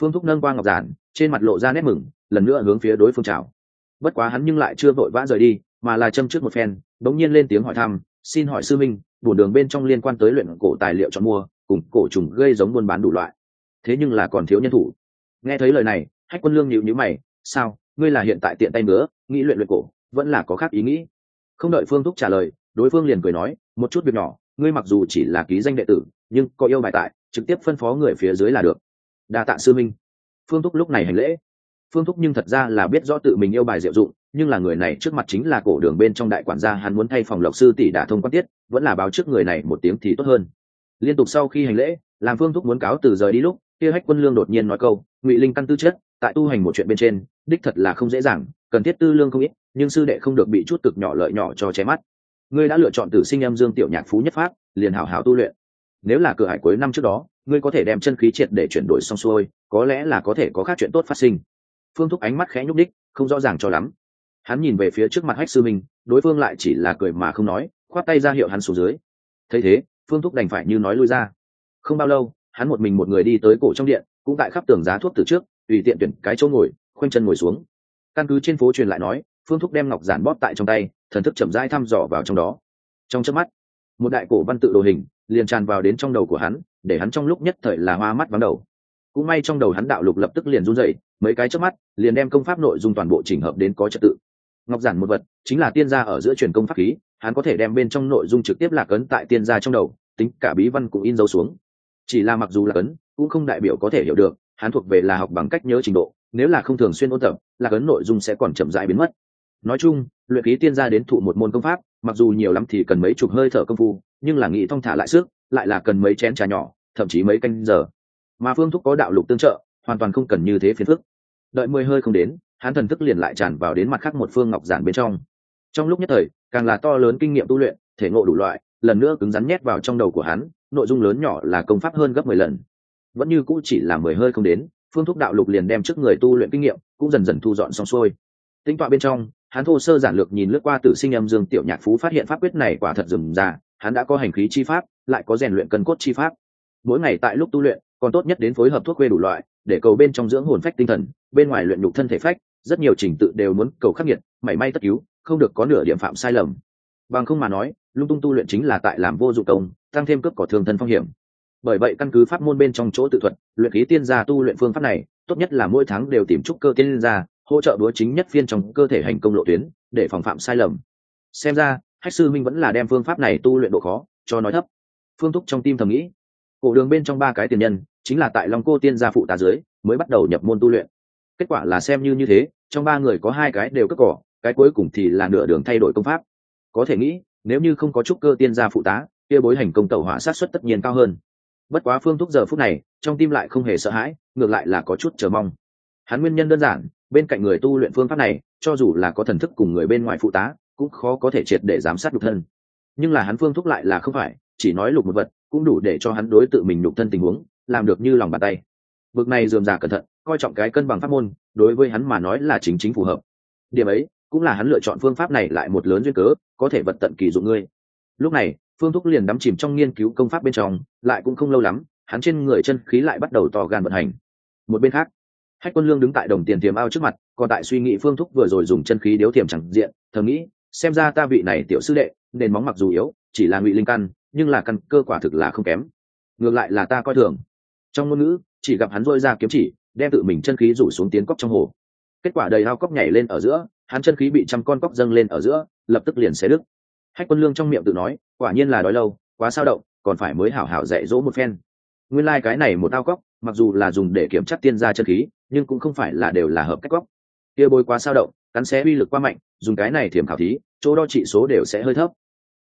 Phương thúc nâng qua ngọc giản, trên mặt lộ ra nét mừng, lần nữa hướng phía đối phương chào. Bất quá hắn nhưng lại chưa vội vã rời đi, mà là châm trước một phen bỗng nhiên lên tiếng hỏi thăm, xin hỏi sư minh, bổn đường bên trong liên quan tới luyện cổ tài liệu chọn mua, cùng cổ trùng gây giống buôn bán đủ loại thế nhưng là còn thiếu nhân thủ. Nghe thấy lời này, hách quân lương nhịu nhữ mày, sao, ngươi là hiện tại tiện tay nữa nghĩ luyện luyện cổ, vẫn là có khác ý nghĩ? Không đợi phương thúc trả lời, đối phương liền cười nói, một chút việc nhỏ, ngươi mặc dù chỉ là ký danh đệ tử, nhưng có yêu bài tại, trực tiếp phân phó người phía dưới là được. Đa tạ sư minh. Phương thúc lúc này hành lễ. Phương thúc nhưng thật ra là biết rõ tự mình yêu bài diệu dụng, nhưng là người này trước mặt chính là cổ đường bên trong đại quản gia, hắn muốn thay phòng lộc sư tỷ đả thông quan tiết, vẫn là báo trước người này một tiếng thì tốt hơn. Liên tục sau khi hành lễ, làm phương thúc muốn cáo từ rời đi lúc kia hách quân lương đột nhiên nói câu, ngụy linh căn tư chất, tại tu hành một chuyện bên trên, đích thật là không dễ dàng, cần thiết tư lương không ít, nhưng sư đệ không được bị chút cực nhỏ lợi nhỏ cho ché mắt. Ngươi đã lựa chọn tử sinh em dương tiểu nhạc phú nhất pháp, liền hảo hảo tu luyện. Nếu là cửa hải cuối năm trước đó, ngươi có thể đem chân khí triệt để chuyển đổi xong xuôi, có lẽ là có thể có khác chuyện tốt phát sinh. Phương thúc ánh mắt khẽ nhúc đích không rõ ràng cho lắm. Hắn nhìn về phía trước mặt hách sư minh, đối phương lại chỉ là cười mà không nói, khoát tay ra hiệu hắn xuống dưới. Thấy thế, phương thúc đành phải như nói lui ra. Không bao lâu hắn một mình một người đi tới cổ trong điện, cũng tại khắp tường giá thuốc từ trước, tùy tiện tuyển cái chỗ ngồi, khoanh chân ngồi xuống. Căn cứ trên phố truyền lại nói, phương thúc đem ngọc giản bóp tại trong tay, thần thức chậm rãi thăm dò vào trong đó. Trong chớp mắt, một đại cổ văn tự đồ hình liền tràn vào đến trong đầu của hắn, để hắn trong lúc nhất thời là hoa mắt vắng đầu. Cũng may trong đầu hắn đạo lục lập tức liền run dậy mấy cái trước mắt, liền đem công pháp nội dung toàn bộ chỉnh hợp đến có trật tự. Ngọc giản một vật chính là tiên gia ở giữa truyền công pháp khí, hắn có thể đem bên trong nội dung trực tiếp lạc ấn tại tiên gia trong đầu, tính cả bí văn cũng in dấu xuống chỉ là mặc dù là ấn, cũng không đại biểu có thể hiểu được, hắn thuộc về là học bằng cách nhớ trình độ, nếu là không thường xuyên ôn tập, là ấn nội dung sẽ còn chậm rãi biến mất. Nói chung, luyện khí tiên gia đến thụ một môn công pháp, mặc dù nhiều lắm thì cần mấy chục hơi thở công phu, nhưng là nghĩ thong thả lại sức, lại là cần mấy chén trà nhỏ, thậm chí mấy canh giờ. Mà phương thúc có đạo lục tương trợ, hoàn toàn không cần như thế phiền phức. Đợi mười hơi không đến, hắn thần thức liền lại tràn vào đến mặt khác một phương ngọc giản bên trong. Trong lúc nhất thời, càng là to lớn kinh nghiệm tu luyện, thể ngộ đủ loại, lần nữa cứng rắn nhét vào trong đầu của hắn nội dung lớn nhỏ là công pháp hơn gấp mười lần. Vẫn như cũ chỉ là mười hơi không đến, phương thúc đạo lục liền đem trước người tu luyện kinh nghiệm cũng dần dần thu dọn xong xuôi. Tính tọa bên trong, hắn thô sơ giản lược nhìn lướt qua tử sinh âm dương tiểu nhạc phú phát hiện pháp quyết này quả thật rườm rà hắn đã có hành khí chi pháp, lại có rèn luyện cân cốt chi pháp. Mỗi ngày tại lúc tu luyện, còn tốt nhất đến phối hợp thuốc quê đủ loại, để cầu bên trong dưỡng hồn phách tinh thần, bên ngoài luyện nhục thân thể phách, rất nhiều trình tự đều muốn cầu khắc nghiệt, mảy may tất cứu, không được có nửa điểm phạm sai lầm. Bằng không mà nói lung tung tu luyện chính là tại làm vô dụng công, tăng thêm cướp cỏ thường thân phong hiểm. Bởi vậy căn cứ pháp môn bên trong chỗ tự thuật, luyện khí tiên gia tu luyện phương pháp này, tốt nhất là mỗi tháng đều tìm trúc cơ tiên gia, hỗ trợ búa chính nhất phiên trong cơ thể hành công lộ tuyến, để phòng phạm sai lầm. Xem ra, hách sư minh vẫn là đem phương pháp này tu luyện độ khó, cho nói thấp. Phương thúc trong tim thầm nghĩ, cổ đường bên trong ba cái tiền nhân, chính là tại long cô tiên gia phụ tá dưới, mới bắt đầu nhập môn tu luyện. Kết quả là xem như như thế, trong ba người có hai cái đều cất cỏ, cái cuối cùng thì là nửa đường thay đổi công pháp. Có thể nghĩ nếu như không có trúc cơ tiên gia phụ tá, kia bối hành công tẩu hỏa sát xuất tất nhiên cao hơn. Bất quá phương thúc giờ phút này, trong tim lại không hề sợ hãi, ngược lại là có chút chờ mong. Hắn nguyên nhân đơn giản, bên cạnh người tu luyện phương pháp này, cho dù là có thần thức cùng người bên ngoài phụ tá, cũng khó có thể triệt để giám sát nhục thân. Nhưng là hắn phương thúc lại là không phải, chỉ nói lục một vật, cũng đủ để cho hắn đối tự mình nhục thân tình huống, làm được như lòng bàn tay. Bực này dườm già cẩn thận, coi trọng cái cân bằng pháp môn, đối với hắn mà nói là chính chính phù hợp. Điểm ấy cũng là hắn lựa chọn phương pháp này lại một lớn duyên cớ, có thể vật tận kỳ dụng ngươi. Lúc này, phương thúc liền đắm chìm trong nghiên cứu công pháp bên trong, lại cũng không lâu lắm, hắn trên người chân khí lại bắt đầu to gan vận hành. Một bên khác, hách quân lương đứng tại đồng tiền tiềm ao trước mặt, còn tại suy nghĩ phương thúc vừa rồi dùng chân khí điếu tiềm chẳng diện, thầm nghĩ, xem ra ta vị này tiểu sư đệ, nền móng mặc dù yếu, chỉ là ngụy linh căn, nhưng là căn cơ quả thực là không kém. Ngược lại là ta coi thường. Trong ngôn ngữ, chỉ gặp hắn dôi ra kiếm chỉ, đem tự mình chân khí rủ xuống tiến cốc trong hồ. Kết quả đầy hao cốc nhảy lên ở giữa hắn chân khí bị trăm con cóc dâng lên ở giữa, lập tức liền xé đứt. Hách quân lương trong miệng tự nói, quả nhiên là đói lâu, quá sao động, còn phải mới hảo hảo dạy dỗ một phen. Nguyên lai、like、cái này một ao cóc, mặc dù là dùng để kiểm chắc tiên gia chân khí, nhưng cũng không phải là đều là hợp cách cóc. Kia bôi quá sao động, cắn xé uy lực quá mạnh, dùng cái này thiểm khảo thí, chỗ đo trị số đều sẽ hơi thấp.